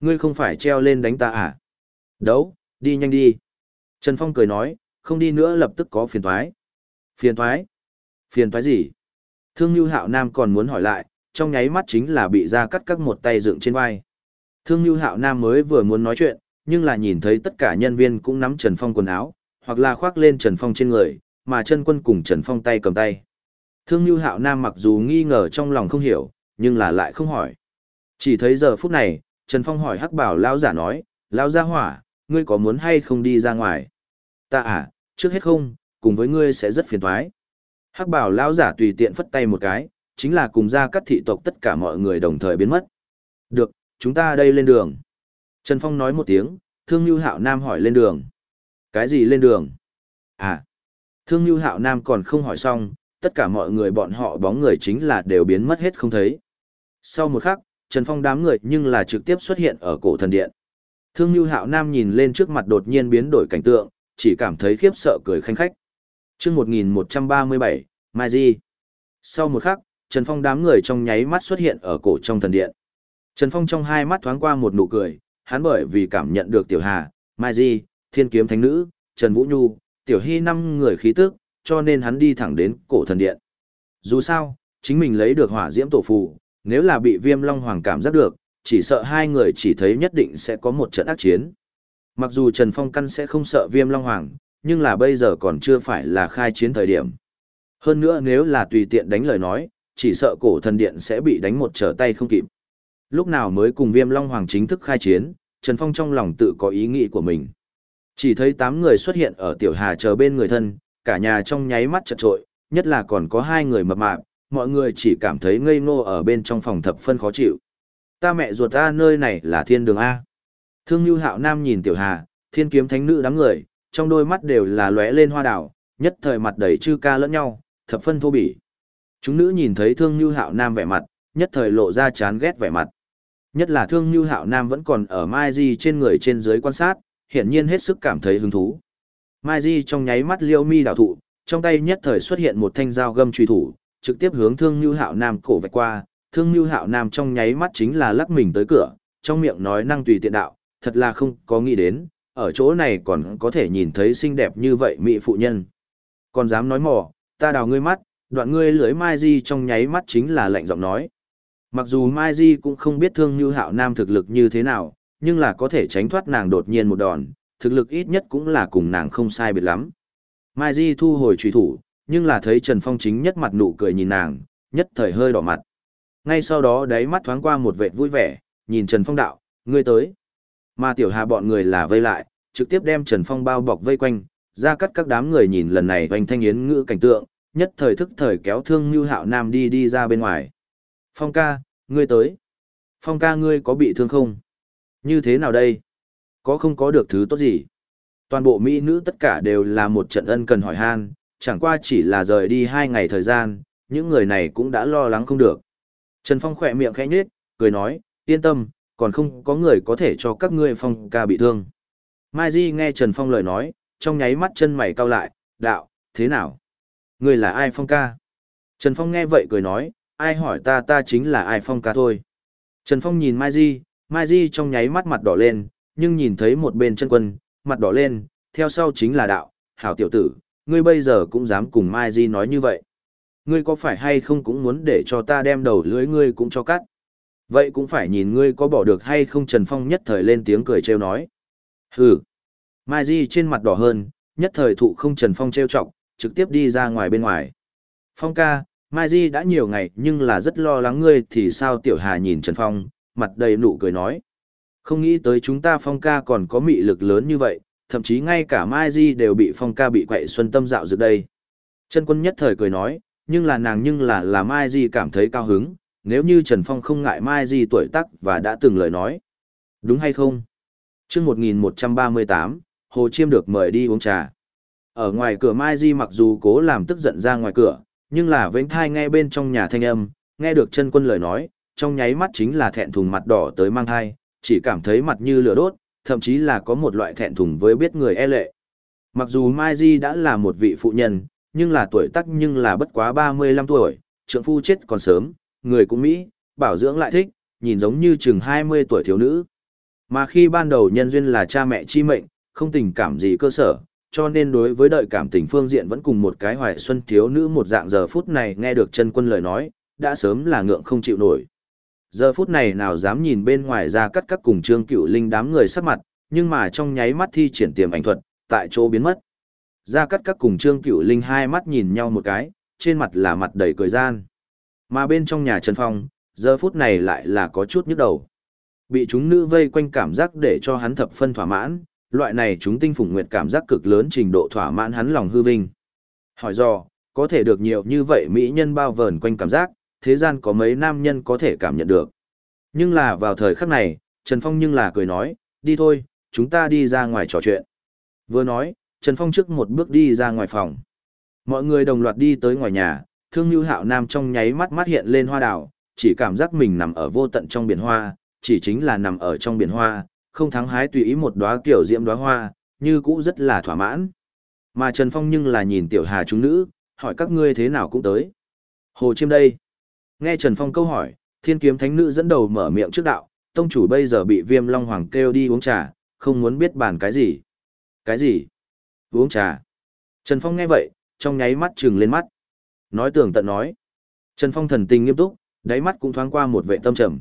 Ngươi không phải treo lên đánh ta à? Đấu, đi nhanh đi. Trần Phong cười nói, không đi nữa lập tức có phiền thoái. Phiền thoái? Phiền thoái gì? Thương Nhu Hạo Nam còn muốn hỏi lại, trong nháy mắt chính là bị ra cắt các một tay dựng trên vai. Thương Nhu Hạo Nam mới vừa muốn nói chuyện, nhưng là nhìn thấy tất cả nhân viên cũng nắm Trần Phong quần áo, hoặc là khoác lên Trần Phong trên người, mà chân quân cùng Trần Phong tay cầm tay. Thương Nhu Hạo Nam mặc dù nghi ngờ trong lòng không hiểu, nhưng là lại không hỏi. Chỉ thấy giờ phút này, Trần Phong hỏi Hắc Bảo lão giả nói, lão gia hỏa, ngươi có muốn hay không đi ra ngoài? Ta à, trước hết không, cùng với ngươi sẽ rất phiền toái. Hắc Bảo lão giả tùy tiện phất tay một cái, chính là cùng ra các thị tộc tất cả mọi người đồng thời biến mất. Được, chúng ta đây lên đường. Trần Phong nói một tiếng, Thương như Hạo Nam hỏi lên đường. Cái gì lên đường? À, Thương như Hạo Nam còn không hỏi xong, tất cả mọi người bọn họ bóng người chính là đều biến mất hết không thấy. Sau một khắc, Trần Phong đám người nhưng là trực tiếp xuất hiện ở cổ thần điện. Thương Nhu Hạo Nam nhìn lên trước mặt đột nhiên biến đổi cảnh tượng, chỉ cảm thấy khiếp sợ cười khanh khách. Chương 1137, Mai Di. Sau một khắc, Trần Phong đám người trong nháy mắt xuất hiện ở cổ trong thần điện. Trần Phong trong hai mắt thoáng qua một nụ cười, hắn bởi vì cảm nhận được Tiểu Hà, Mai Di, Thiên Kiếm Thánh Nữ, Trần Vũ Nhu, Tiểu Hy năm người khí tức, cho nên hắn đi thẳng đến cổ thần điện. Dù sao, chính mình lấy được hỏa diễm tổ phù, nếu là bị Viêm Long Hoàng cảm giác được, chỉ sợ hai người chỉ thấy nhất định sẽ có một trận ác chiến. Mặc dù Trần Phong căn sẽ không sợ Viêm Long Hoàng, nhưng là bây giờ còn chưa phải là khai chiến thời điểm. Hơn nữa nếu là tùy tiện đánh lời nói, chỉ sợ cổ thần điện sẽ bị đánh một trở tay không kịp. Lúc nào mới cùng Viêm Long Hoàng chính thức khai chiến, Trần Phong trong lòng tự có ý nghĩ của mình. Chỉ thấy tám người xuất hiện ở Tiểu Hà chờ bên người thân, cả nhà trong nháy mắt chật trội, nhất là còn có hai người mập mạp, mọi người chỉ cảm thấy ngây ngô ở bên trong phòng thập phân khó chịu. Ta mẹ ruột ta nơi này là thiên đường A. Thương Nhu Hạo Nam nhìn Tiểu Hà, thiên kiếm thánh nữ đám người, trong đôi mắt đều là lóe lên hoa đảo, nhất thời mặt đầy chư ca lẫn nhau, thập phân thô bỉ. Chúng nữ nhìn thấy Thương Nhu Hạo Nam vẻ mặt, nhất thời lộ ra chán ghét vẻ mặt. Nhất là Thương Nhu Hạo Nam vẫn còn ở Mai Di trên người trên dưới quan sát, hiển nhiên hết sức cảm thấy hứng thú. Mai Di trong nháy mắt liêu mi đảo thụ, trong tay nhất thời xuất hiện một thanh dao găm truy thủ, trực tiếp hướng Thương Nhu Hạo Nam cổ vạch qua, Thương mưu Hạo Nam trong nháy mắt chính là lắc mình tới cửa, trong miệng nói năng tùy tiện đạo, thật là không có nghĩ đến, ở chỗ này còn có thể nhìn thấy xinh đẹp như vậy mỹ phụ nhân. Còn dám nói mỏ, ta đào ngươi mắt, đoạn ngươi lưới Mai Di trong nháy mắt chính là lạnh giọng nói. Mặc dù Mai Di cũng không biết thương như hạo nam thực lực như thế nào, nhưng là có thể tránh thoát nàng đột nhiên một đòn, thực lực ít nhất cũng là cùng nàng không sai biệt lắm. Mai Di thu hồi trùy thủ, nhưng là thấy Trần Phong chính nhất mặt nụ cười nhìn nàng, nhất thời hơi đỏ mặt. Ngay sau đó đáy mắt thoáng qua một vệ vui vẻ, nhìn Trần Phong đạo, ngươi tới. Mà tiểu hà bọn người là vây lại, trực tiếp đem Trần Phong bao bọc vây quanh, ra cắt các đám người nhìn lần này hoành thanh yến ngữ cảnh tượng, nhất thời thức thời kéo thương như hạo nam đi đi ra bên ngoài. Phong ca, ngươi tới. Phong ca ngươi có bị thương không? Như thế nào đây? Có không có được thứ tốt gì? Toàn bộ mỹ nữ tất cả đều là một trận ân cần hỏi han, chẳng qua chỉ là rời đi hai ngày thời gian, những người này cũng đã lo lắng không được. Trần Phong khỏe miệng khẽ nhếch, cười nói, yên tâm, còn không có người có thể cho các ngươi phong ca bị thương. Mai Di nghe Trần Phong lời nói, trong nháy mắt chân mày cau lại, đạo, thế nào? Ngươi là ai phong ca? Trần Phong nghe vậy cười nói, ai hỏi ta ta chính là ai phong ca thôi. Trần Phong nhìn Mai Di, Mai Di trong nháy mắt mặt đỏ lên, nhưng nhìn thấy một bên chân quân, mặt đỏ lên, theo sau chính là đạo, hảo tiểu tử, ngươi bây giờ cũng dám cùng Mai Di nói như vậy. Ngươi có phải hay không cũng muốn để cho ta đem đầu lưới ngươi cũng cho cắt. Vậy cũng phải nhìn ngươi có bỏ được hay không Trần Phong nhất thời lên tiếng cười trêu nói. Hừ. Mai Di trên mặt đỏ hơn, nhất thời thụ không Trần Phong trêu chọc, trực tiếp đi ra ngoài bên ngoài. Phong ca, Mai Di đã nhiều ngày nhưng là rất lo lắng ngươi thì sao Tiểu Hà nhìn Trần Phong, mặt đầy nụ cười nói. Không nghĩ tới chúng ta Phong ca còn có mị lực lớn như vậy, thậm chí ngay cả Mai Di đều bị Phong ca bị quậy xuân tâm dạo dự đây. Trần Quân nhất thời cười nói, nhưng là nàng nhưng là là Mai Di cảm thấy cao hứng, nếu như Trần Phong không ngại Mai Di tuổi tác và đã từng lời nói. Đúng hay không? trước 1138, Hồ Chiêm được mời đi uống trà. Ở ngoài cửa Mai Di mặc dù cố làm tức giận ra ngoài cửa, nhưng là vĩnh thai nghe bên trong nhà thanh âm, nghe được chân quân lời nói, trong nháy mắt chính là thẹn thùng mặt đỏ tới mang thai, chỉ cảm thấy mặt như lửa đốt, thậm chí là có một loại thẹn thùng với biết người e lệ. Mặc dù Mai Di đã là một vị phụ nhân, nhưng là tuổi tác nhưng là bất quá 35 tuổi, trượng phu chết còn sớm, người cũng Mỹ, bảo dưỡng lại thích, nhìn giống như chừng 20 tuổi thiếu nữ. Mà khi ban đầu nhân duyên là cha mẹ chi mệnh, không tình cảm gì cơ sở, cho nên đối với đợi cảm tình phương diện vẫn cùng một cái hoài xuân thiếu nữ một dạng giờ phút này nghe được chân quân lời nói, đã sớm là ngượng không chịu nổi. Giờ phút này nào dám nhìn bên ngoài ra cắt các cùng trương cựu linh đám người sắc mặt, nhưng mà trong nháy mắt thi triển tiềm ảnh thuật, tại chỗ biến mất gia cắt các cùng trương cựu linh hai mắt nhìn nhau một cái, trên mặt là mặt đầy cười gian. Mà bên trong nhà Trần Phong, giờ phút này lại là có chút nhức đầu. Bị chúng nữ vây quanh cảm giác để cho hắn thập phân thỏa mãn, loại này chúng tinh phủng nguyệt cảm giác cực lớn trình độ thỏa mãn hắn lòng hư vinh. Hỏi do, có thể được nhiều như vậy mỹ nhân bao vờn quanh cảm giác, thế gian có mấy nam nhân có thể cảm nhận được. Nhưng là vào thời khắc này, Trần Phong nhưng là cười nói, đi thôi, chúng ta đi ra ngoài trò chuyện. Vừa nói, Trần Phong trước một bước đi ra ngoài phòng. Mọi người đồng loạt đi tới ngoài nhà, thương như hạo nam trong nháy mắt mắt hiện lên hoa đảo, chỉ cảm giác mình nằm ở vô tận trong biển hoa, chỉ chính là nằm ở trong biển hoa, không thắng hái tùy ý một đóa kiểu diễm đóa hoa, như cũ rất là thỏa mãn. Mà Trần Phong nhưng là nhìn tiểu hà chúng nữ, hỏi các ngươi thế nào cũng tới. Hồ Chiêm đây. Nghe Trần Phong câu hỏi, thiên kiếm thánh nữ dẫn đầu mở miệng trước đạo, tông chủ bây giờ bị viêm long hoàng kêu đi uống trà, không muốn biết bàn cái gì. Cái gì? Uống trà. Trần Phong nghe vậy, trong nháy mắt trừng lên mắt. Nói tưởng tận nói. Trần Phong thần tình nghiêm túc, đáy mắt cũng thoáng qua một vệ tâm trầm.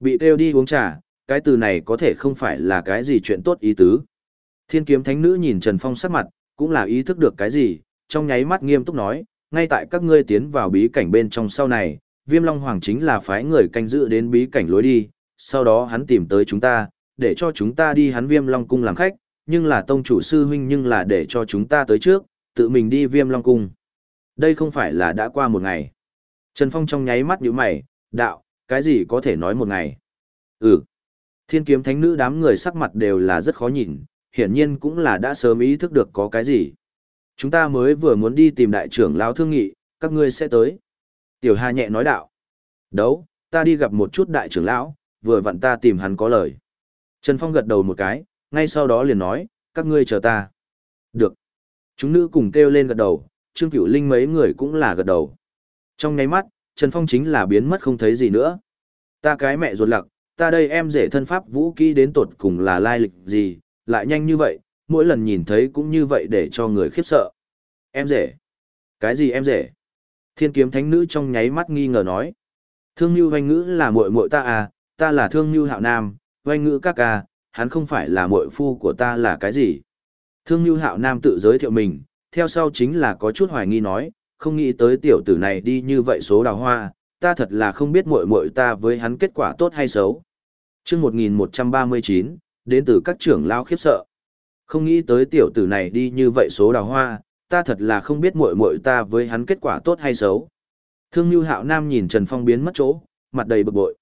Bị kêu đi uống trà, cái từ này có thể không phải là cái gì chuyện tốt ý tứ. Thiên kiếm thánh nữ nhìn Trần Phong sắc mặt, cũng là ý thức được cái gì, trong nháy mắt nghiêm túc nói, ngay tại các ngươi tiến vào bí cảnh bên trong sau này, Viêm Long Hoàng chính là phái người canh giữ đến bí cảnh lối đi, sau đó hắn tìm tới chúng ta, để cho chúng ta đi hắn Viêm Long Cung làm khách, nhưng là tông chủ sư huynh nhưng là để cho chúng ta tới trước, tự mình đi Viêm Long Cung. Đây không phải là đã qua một ngày. Trần Phong trong nháy mắt nhíu mày, đạo, cái gì có thể nói một ngày? Ừ. Thiên kiếm thánh nữ đám người sắc mặt đều là rất khó nhìn, hiển nhiên cũng là đã sớm ý thức được có cái gì. Chúng ta mới vừa muốn đi tìm đại trưởng lão thương nghị, các ngươi sẽ tới. Tiểu Hà nhẹ nói đạo. Đấu, ta đi gặp một chút đại trưởng lão, vừa vặn ta tìm hắn có lời. Trần Phong gật đầu một cái, ngay sau đó liền nói, các ngươi chờ ta. Được. Chúng nữ cùng kêu lên gật đầu, Trương Cửu Linh mấy người cũng là gật đầu. Trong nháy mắt, Trần Phong chính là biến mất không thấy gì nữa. Ta cái mẹ ruột lặc, ta đây em rể thân pháp vũ kỹ đến tột cùng là lai lịch gì, lại nhanh như vậy, mỗi lần nhìn thấy cũng như vậy để cho người khiếp sợ. Em rể? Cái gì em rể? Thiên kiếm thánh nữ trong nháy mắt nghi ngờ nói. Thương Nhu Hoanh Ngữ là muội muội ta à, ta là Thương Nhu Hạo Nam, Hoanh Ngữ các ca, hắn không phải là muội phu của ta là cái gì? Thương Nhu Hạo Nam tự giới thiệu mình, theo sau chính là có chút hoài nghi nói, không nghĩ tới tiểu tử này đi như vậy số đào hoa, ta thật là không biết muội muội ta với hắn kết quả tốt hay xấu. Chương 1139, đến từ các trưởng lao khiếp sợ. Không nghĩ tới tiểu tử này đi như vậy số đào hoa, ta thật là không biết muội muội ta với hắn kết quả tốt hay xấu. Thương Nhu Hạo Nam nhìn Trần Phong biến mất chỗ, mặt đầy bực bội.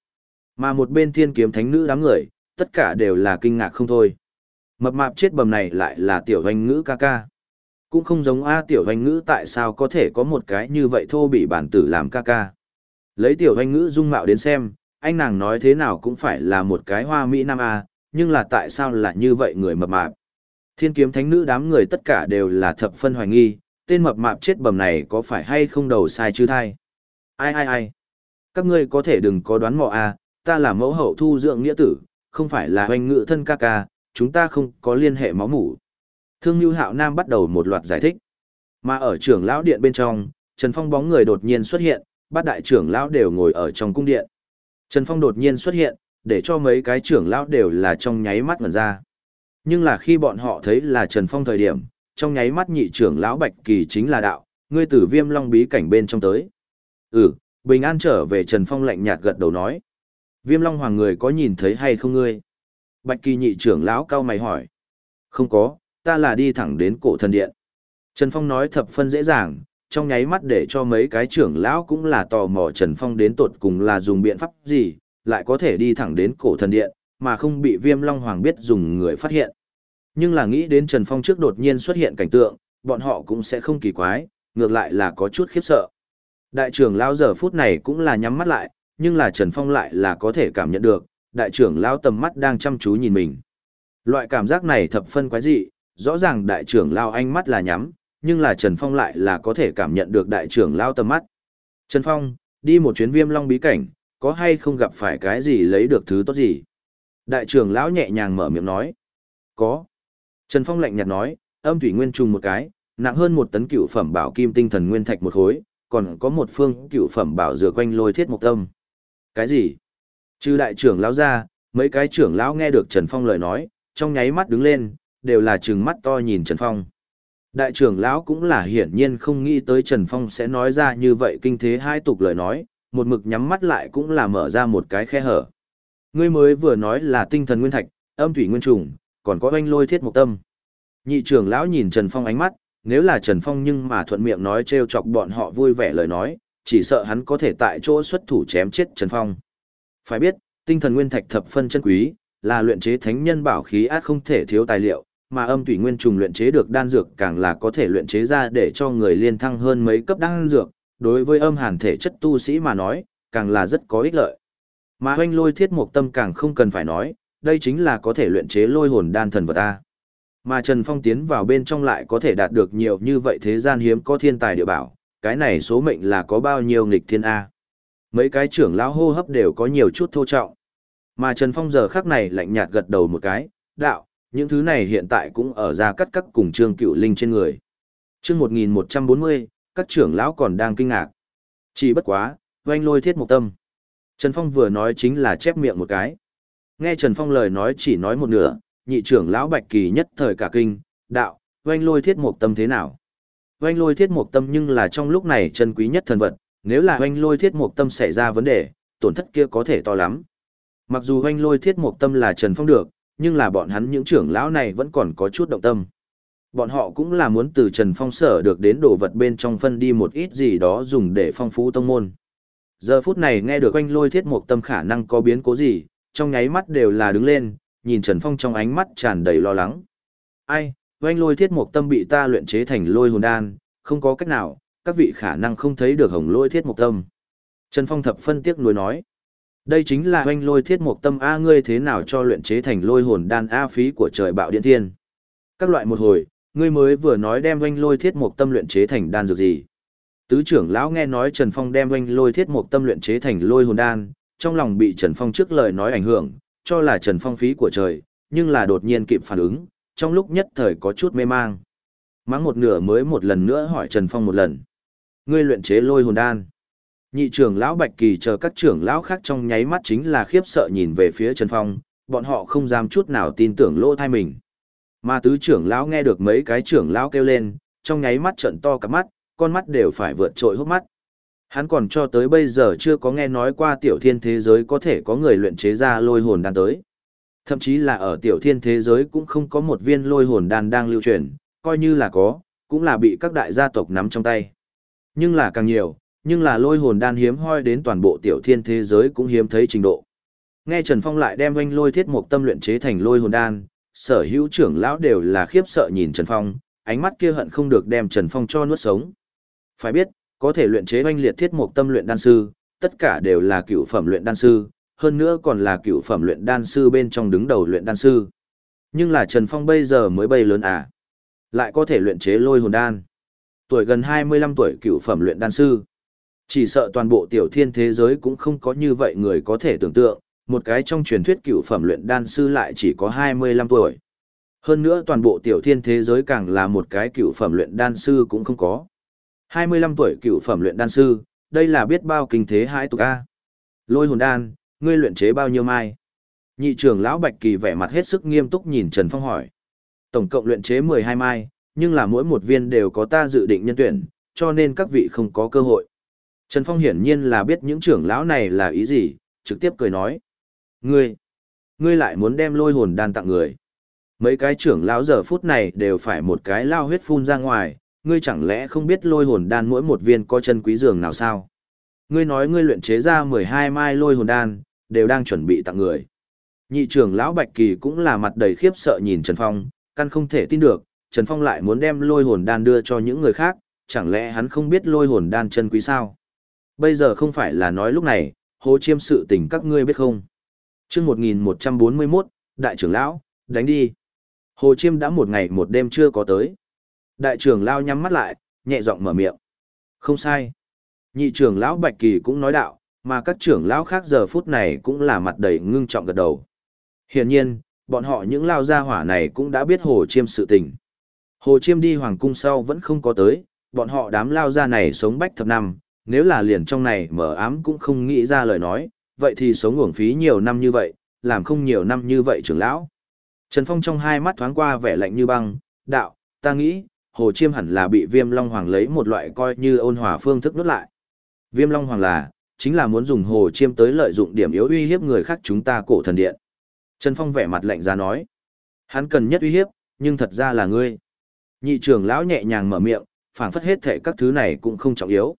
Mà một bên thiên kiếm thánh nữ đám người, tất cả đều là kinh ngạc không thôi. Mập mạp chết bầm này lại là tiểu hoành ngữ ca ca. Cũng không giống A tiểu hoành ngữ tại sao có thể có một cái như vậy thô bị bản tử làm ca ca. Lấy tiểu hoành ngữ dung mạo đến xem, anh nàng nói thế nào cũng phải là một cái hoa Mỹ Nam A, nhưng là tại sao là như vậy người mập mạp. Thiên kiếm thánh nữ đám người tất cả đều là thập phân hoài nghi, tên mập mạp chết bầm này có phải hay không đầu sai chứ thai. Ai ai ai. Các ngươi có thể đừng có đoán mò A, ta là mẫu hậu thu dưỡng nghĩa tử, không phải là hoành ngự thân ca ca, chúng ta không có liên hệ máu mủ. Thương Nhu Hạo Nam bắt đầu một loạt giải thích. Mà ở trưởng lão điện bên trong, Trần Phong bóng người đột nhiên xuất hiện, bát đại trưởng lão đều ngồi ở trong cung điện. Trần Phong đột nhiên xuất hiện, để cho mấy cái trưởng lão đều là trong nháy mắt ngẩn ra. Nhưng là khi bọn họ thấy là Trần Phong thời điểm, trong nháy mắt nhị trưởng lão Bạch Kỳ chính là đạo, ngươi tử viêm long bí cảnh bên trong tới. Ừ, bình an trở về Trần Phong lạnh nhạt gật đầu nói. Viêm long hoàng người có nhìn thấy hay không ngươi? Bạch Kỳ nhị trưởng lão cao mày hỏi. Không có, ta là đi thẳng đến cổ thần điện. Trần Phong nói thập phân dễ dàng, trong nháy mắt để cho mấy cái trưởng lão cũng là tò mò Trần Phong đến tột cùng là dùng biện pháp gì, lại có thể đi thẳng đến cổ thần điện, mà không bị viêm long hoàng biết dùng người phát hiện. Nhưng là nghĩ đến Trần Phong trước đột nhiên xuất hiện cảnh tượng, bọn họ cũng sẽ không kỳ quái, ngược lại là có chút khiếp sợ. Đại trưởng lão giờ phút này cũng là nhắm mắt lại, nhưng là Trần Phong lại là có thể cảm nhận được, đại trưởng lão tầm mắt đang chăm chú nhìn mình. Loại cảm giác này thập phân quái dị, rõ ràng đại trưởng lão ánh mắt là nhắm, nhưng là Trần Phong lại là có thể cảm nhận được đại trưởng lão tầm mắt. Trần Phong, đi một chuyến viêm long bí cảnh, có hay không gặp phải cái gì lấy được thứ tốt gì? Đại trưởng lão nhẹ nhàng mở miệng nói. Có. Trần Phong lạnh nhạt nói, âm thủy nguyên trùng một cái, nặng hơn một tấn cựu phẩm bảo kim tinh thần nguyên thạch một khối, còn có một phương cựu phẩm bảo dừa quanh lôi thiết mục tâm. Cái gì? Trừ đại trưởng lão ra, mấy cái trưởng lão nghe được Trần Phong lời nói, trong nháy mắt đứng lên, đều là trừng mắt to nhìn Trần Phong. Đại trưởng lão cũng là hiển nhiên không nghĩ tới Trần Phong sẽ nói ra như vậy kinh thế hai tục lời nói, một mực nhắm mắt lại cũng là mở ra một cái khe hở. Ngươi mới vừa nói là tinh thần nguyên thạch, âm thủy nguyên trùng, còn có oanh lôi thiết mục tâm. Nhị trưởng lão nhìn Trần Phong ánh mắt, nếu là Trần Phong nhưng mà thuận miệng nói trêu chọc bọn họ vui vẻ lời nói, chỉ sợ hắn có thể tại chỗ xuất thủ chém chết Trần Phong. Phải biết, tinh thần nguyên thạch thập phân chân quý, là luyện chế thánh nhân bảo khí át không thể thiếu tài liệu, mà âm thủy nguyên trùng luyện chế được đan dược càng là có thể luyện chế ra để cho người liên thăng hơn mấy cấp đan dược, đối với âm hàn thể chất tu sĩ mà nói, càng là rất có ích lợi. Mà hoanh lôi thiết mục tâm càng không cần phải nói, đây chính là có thể luyện chế lôi hồn đan thần vật A. Mà Trần Phong tiến vào bên trong lại có thể đạt được nhiều như vậy thế gian hiếm có thiên tài địa bảo, cái này số mệnh là có bao nhiêu nghịch thiên A. Mấy cái trưởng lão hô hấp đều có nhiều chút thô trọng. Mà Trần Phong giờ khắc này lạnh nhạt gật đầu một cái, đạo, những thứ này hiện tại cũng ở ra cắt cắt cùng trương cựu linh trên người. chương 1140, các trưởng lão còn đang kinh ngạc. Chỉ bất quá, oanh lôi thiết một tâm. Trần Phong vừa nói chính là chép miệng một cái. Nghe Trần Phong lời nói chỉ nói một nửa, nhị trưởng lão Bạch Kỳ nhất thời cả kinh, đạo, oanh lôi thiết một tâm thế nào? Oanh lôi thiết Mục tâm nhưng là trong lúc này chân quý nhất thần vật, nếu là oanh lôi thiết Mục tâm xảy ra vấn đề, tổn thất kia có thể to lắm. Mặc dù oanh lôi thiết Mục tâm là Trần Phong được, nhưng là bọn hắn những trưởng lão này vẫn còn có chút động tâm. Bọn họ cũng là muốn từ Trần Phong sở được đến đồ vật bên trong phân đi một ít gì đó dùng để phong phú tông môn. Giờ phút này nghe được oanh lôi thiết Mục tâm khả năng có biến cố gì, trong nháy mắt đều là đứng lên, nhìn Trần Phong trong ánh mắt tràn đầy lo lắng. Ai, oanh lôi thiết Mục tâm bị ta luyện chế thành lôi hồn đan, không có cách nào, các vị khả năng không thấy được hồng lôi thiết Mục tâm. Trần Phong thập phân tiếc nuối nói. Đây chính là oanh lôi thiết Mục tâm A ngươi thế nào cho luyện chế thành lôi hồn đan A phí của trời bạo điện thiên. Các loại một hồi, ngươi mới vừa nói đem oanh lôi thiết Mục tâm luyện chế thành đan dược gì. Tứ trưởng lão nghe nói Trần Phong đem oanh lôi thiết Mục tâm luyện chế thành lôi hồn đan, trong lòng bị Trần Phong trước lời nói ảnh hưởng, cho là Trần Phong phí của trời, nhưng là đột nhiên kịp phản ứng, trong lúc nhất thời có chút mê mang. Mắng một nửa mới một lần nữa hỏi Trần Phong một lần. Ngươi luyện chế lôi hồn đan. Nhị trưởng lão Bạch Kỳ chờ các trưởng lão khác trong nháy mắt chính là khiếp sợ nhìn về phía Trần Phong, bọn họ không dám chút nào tin tưởng lỗ thai mình. Mà tứ trưởng lão nghe được mấy cái trưởng lão kêu lên, trong nháy mắt trận to cả mắt, con mắt đều phải vượt trội hốc mắt. Hắn còn cho tới bây giờ chưa có nghe nói qua tiểu thiên thế giới có thể có người luyện chế ra lôi hồn đan tới. Thậm chí là ở tiểu thiên thế giới cũng không có một viên lôi hồn đan đang lưu truyền, coi như là có, cũng là bị các đại gia tộc nắm trong tay. Nhưng là càng nhiều, nhưng là lôi hồn đan hiếm hoi đến toàn bộ tiểu thiên thế giới cũng hiếm thấy trình độ. Nghe Trần Phong lại đem oanh lôi thiết mục tâm luyện chế thành lôi hồn đan, sở hữu trưởng lão đều là khiếp sợ nhìn Trần Phong, ánh mắt kia hận không được đem Trần Phong cho nuốt sống. Phải biết, có thể luyện chế oanh liệt thiết mục tâm luyện đan sư, tất cả đều là cựu phẩm luyện đan sư, hơn nữa còn là cựu phẩm luyện đan sư bên trong đứng đầu luyện đan sư. Nhưng là Trần Phong bây giờ mới bay lớn à, lại có thể luyện chế lôi hồn đan. Tuổi gần 25 tuổi cựu phẩm luyện đan sư. Chỉ sợ toàn bộ tiểu thiên thế giới cũng không có như vậy người có thể tưởng tượng, một cái trong truyền thuyết cựu phẩm luyện đan sư lại chỉ có 25 tuổi. Hơn nữa toàn bộ tiểu thiên thế giới càng là một cái cựu phẩm luyện đan sư cũng không có. 25 tuổi cựu phẩm luyện đan sư, đây là biết bao kinh thế hai tục A. Lôi hồn đan, ngươi luyện chế bao nhiêu mai? Nhị trưởng lão Bạch Kỳ vẻ mặt hết sức nghiêm túc nhìn Trần Phong hỏi. Tổng cộng luyện chế 12 mai, nhưng là mỗi một viên đều có ta dự định nhân tuyển, cho nên các vị không có cơ hội. Trần Phong hiển nhiên là biết những trưởng lão này là ý gì, trực tiếp cười nói. Ngươi, ngươi lại muốn đem lôi hồn đan tặng người. Mấy cái trưởng lão giờ phút này đều phải một cái lao huyết phun ra ngoài, ngươi chẳng lẽ không biết lôi hồn đan mỗi một viên có chân quý dường nào sao? Ngươi nói ngươi luyện chế ra 12 mai lôi hồn đan, đều đang chuẩn bị tặng người. Nhị trưởng lão Bạch Kỳ cũng là mặt đầy khiếp sợ nhìn Trần Phong, căn không thể tin được, Trần Phong lại muốn đem lôi hồn đan đưa cho những người khác, chẳng lẽ hắn không biết lôi hồn đan chân quý sao? Bây giờ không phải là nói lúc này, hố chiêm sự tình các ngươi biết không? chương 1141, Đại trưởng lão, đánh đi. Hồ Chiêm đã một ngày một đêm chưa có tới. Đại trưởng lão nhắm mắt lại, nhẹ giọng mở miệng. Không sai. Nhị trưởng lão Bạch Kỳ cũng nói đạo, mà các trưởng lão khác giờ phút này cũng là mặt đầy ngưng trọng gật đầu. Hiển nhiên, bọn họ những lao gia hỏa này cũng đã biết Hồ Chiêm sự tình. Hồ Chiêm đi hoàng cung sau vẫn không có tới, bọn họ đám lao gia này sống bách thập năm, nếu là liền trong này mở ám cũng không nghĩ ra lời nói, vậy thì sống uổng phí nhiều năm như vậy, làm không nhiều năm như vậy trưởng lão. Trần Phong trong hai mắt thoáng qua vẻ lạnh như băng, đạo, ta nghĩ, Hồ Chiêm hẳn là bị Viêm Long Hoàng lấy một loại coi như ôn hòa phương thức nuốt lại. Viêm Long Hoàng là, chính là muốn dùng Hồ Chiêm tới lợi dụng điểm yếu uy hiếp người khác chúng ta cổ thần điện. Trần Phong vẻ mặt lạnh ra nói, hắn cần nhất uy hiếp, nhưng thật ra là ngươi. Nhị trưởng lão nhẹ nhàng mở miệng, phảng phất hết thể các thứ này cũng không trọng yếu.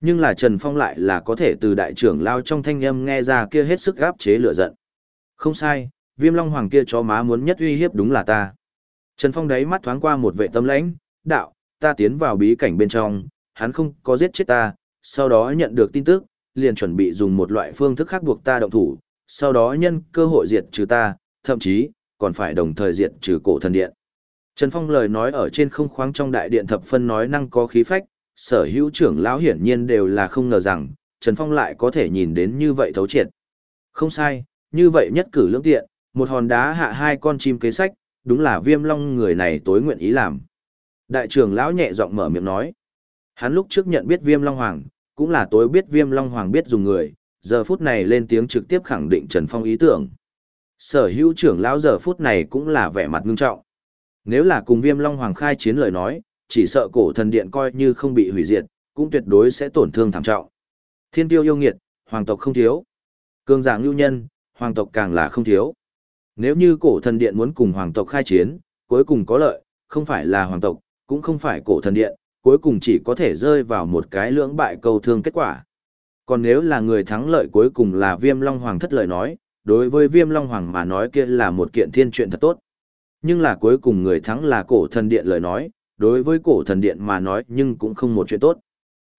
Nhưng là Trần Phong lại là có thể từ đại trưởng lao trong thanh âm nghe ra kia hết sức gáp chế lửa giận. Không sai, viêm long hoàng kia chó má muốn nhất uy hiếp đúng là ta. Trần Phong đấy mắt thoáng qua một vệ tâm lãnh, đạo, ta tiến vào bí cảnh bên trong, hắn không có giết chết ta, sau đó nhận được tin tức, liền chuẩn bị dùng một loại phương thức khác buộc ta động thủ, sau đó nhân cơ hội diệt trừ ta, thậm chí, còn phải đồng thời diệt trừ cổ thần điện. Trần Phong lời nói ở trên không khoáng trong đại điện thập phân nói năng có khí phách, sở hữu trưởng lão hiển nhiên đều là không ngờ rằng, Trần Phong lại có thể nhìn đến như vậy thấu triệt. Không sai, như vậy nhất cử lưỡng tiện, một hòn đá hạ hai con chim kế sách, đúng là viêm long người này tối nguyện ý làm. Đại trưởng lão nhẹ giọng mở miệng nói. Hắn lúc trước nhận biết viêm long hoàng, cũng là tối biết viêm long hoàng biết dùng người, giờ phút này lên tiếng trực tiếp khẳng định Trần Phong ý tưởng. Sở hữu trưởng lão giờ phút này cũng là vẻ mặt ngưng trọng. Nếu là cùng viêm long hoàng khai chiến lời nói, chỉ sợ cổ thần điện coi như không bị hủy diệt, cũng tuyệt đối sẽ tổn thương thảm trọng. Thiên tiêu yêu nghiệt, hoàng tộc không thiếu. Cương giảng lưu nhân, hoàng tộc càng là không thiếu. Nếu như cổ thần điện muốn cùng hoàng tộc khai chiến, cuối cùng có lợi, không phải là hoàng tộc, cũng không phải cổ thần điện, cuối cùng chỉ có thể rơi vào một cái lưỡng bại câu thương kết quả. Còn nếu là người thắng lợi cuối cùng là viêm long hoàng thất lời nói, đối với viêm long hoàng mà nói kia là một kiện thiên chuyện thật tốt. Nhưng là cuối cùng người thắng là cổ thần điện lời nói, đối với cổ thần điện mà nói nhưng cũng không một chuyện tốt.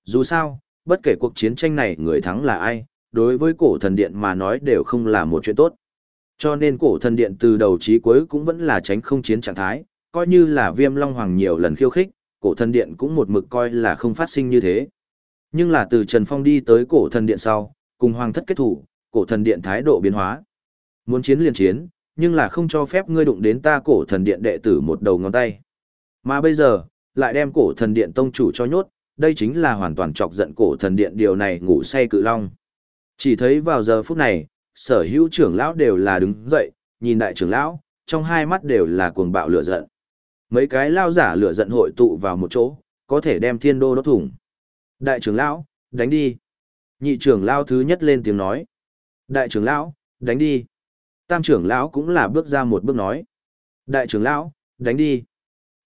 Dù sao, bất kể cuộc chiến tranh này người thắng là ai, đối với cổ thần điện mà nói đều không là một chuyện tốt. Cho nên cổ thần điện từ đầu chí cuối cũng vẫn là tránh không chiến trạng thái, coi như là viêm long hoàng nhiều lần khiêu khích, cổ thần điện cũng một mực coi là không phát sinh như thế. Nhưng là từ Trần Phong đi tới cổ thần điện sau, cùng hoàng thất kết thủ, cổ thần điện thái độ biến hóa. Muốn chiến liền chiến, nhưng là không cho phép ngươi đụng đến ta cổ thần điện đệ tử một đầu ngón tay. Mà bây giờ, lại đem cổ thần điện tông chủ cho nhốt, đây chính là hoàn toàn chọc giận cổ thần điện điều này ngủ say cự long. Chỉ thấy vào giờ phút này, sở hữu trưởng lão đều là đứng dậy, nhìn đại trưởng lão, trong hai mắt đều là cuồng bạo lửa giận. Mấy cái lao giả lửa giận hội tụ vào một chỗ, có thể đem thiên đô đốt thủng. Đại trưởng lão, đánh đi. Nhị trưởng lão thứ nhất lên tiếng nói. Đại trưởng lão, đánh đi. Tam trưởng lão cũng là bước ra một bước nói. Đại trưởng lão, đánh đi.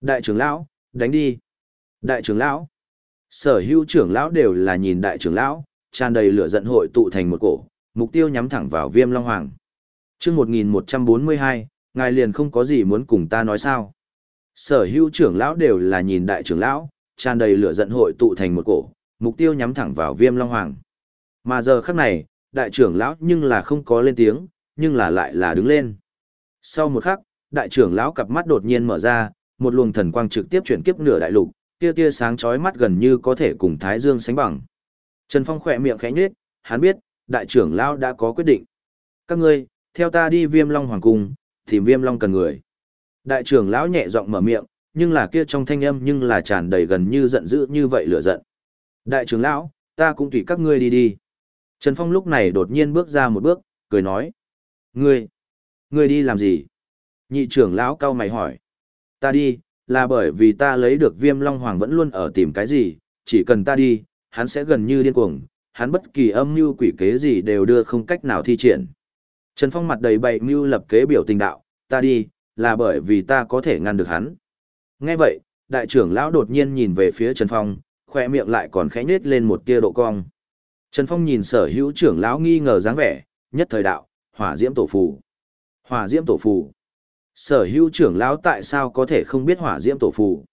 Đại trưởng lão, đánh đi. Đại trưởng lão. Sở hữu trưởng lão đều là nhìn đại trưởng lão, tràn đầy lửa giận hội tụ thành một cổ, mục tiêu nhắm thẳng vào Viêm Long Hoàng. Chương 1142, ngài liền không có gì muốn cùng ta nói sao. Sở hữu trưởng lão đều là nhìn đại trưởng lão, tràn đầy lửa giận hội tụ thành một cổ, mục tiêu nhắm thẳng vào viêm long hoàng. Mà giờ khắc này, đại trưởng lão nhưng là không có lên tiếng, nhưng là lại là đứng lên. Sau một khắc, đại trưởng lão cặp mắt đột nhiên mở ra, một luồng thần quang trực tiếp chuyển kiếp nửa đại lục, tia tia sáng chói mắt gần như có thể cùng Thái Dương sánh bằng. Trần Phong khỏe miệng khẽ nhếch, hắn biết, đại trưởng lão đã có quyết định. Các ngươi, theo ta đi Viêm Long hoàng cung, tìm Viêm Long cần người. Đại trưởng lão nhẹ giọng mở miệng, nhưng là kia trong thanh âm nhưng là tràn đầy gần như giận dữ như vậy lửa giận. Đại trưởng lão, ta cũng tùy các ngươi đi đi. Trần Phong lúc này đột nhiên bước ra một bước, cười nói. Ngươi, ngươi đi làm gì? Nhị trưởng lão cao mày hỏi. Ta đi, là bởi vì ta lấy được viêm long hoàng vẫn luôn ở tìm cái gì, chỉ cần ta đi, hắn sẽ gần như điên cuồng, hắn bất kỳ âm mưu quỷ kế gì đều đưa không cách nào thi triển. Trần Phong mặt đầy bày mưu lập kế biểu tình đạo, ta đi, là bởi vì ta có thể ngăn được hắn. Nghe vậy, đại trưởng lão đột nhiên nhìn về phía Trần Phong, khoe miệng lại còn khẽ nhếch lên một tia độ cong. Trần Phong nhìn sở hữu trưởng lão nghi ngờ dáng vẻ, nhất thời đạo, hỏa diễm tổ phù. Hỏa diễm tổ phù. Sở hữu trưởng lão tại sao có thể không biết hỏa diễm tổ phù?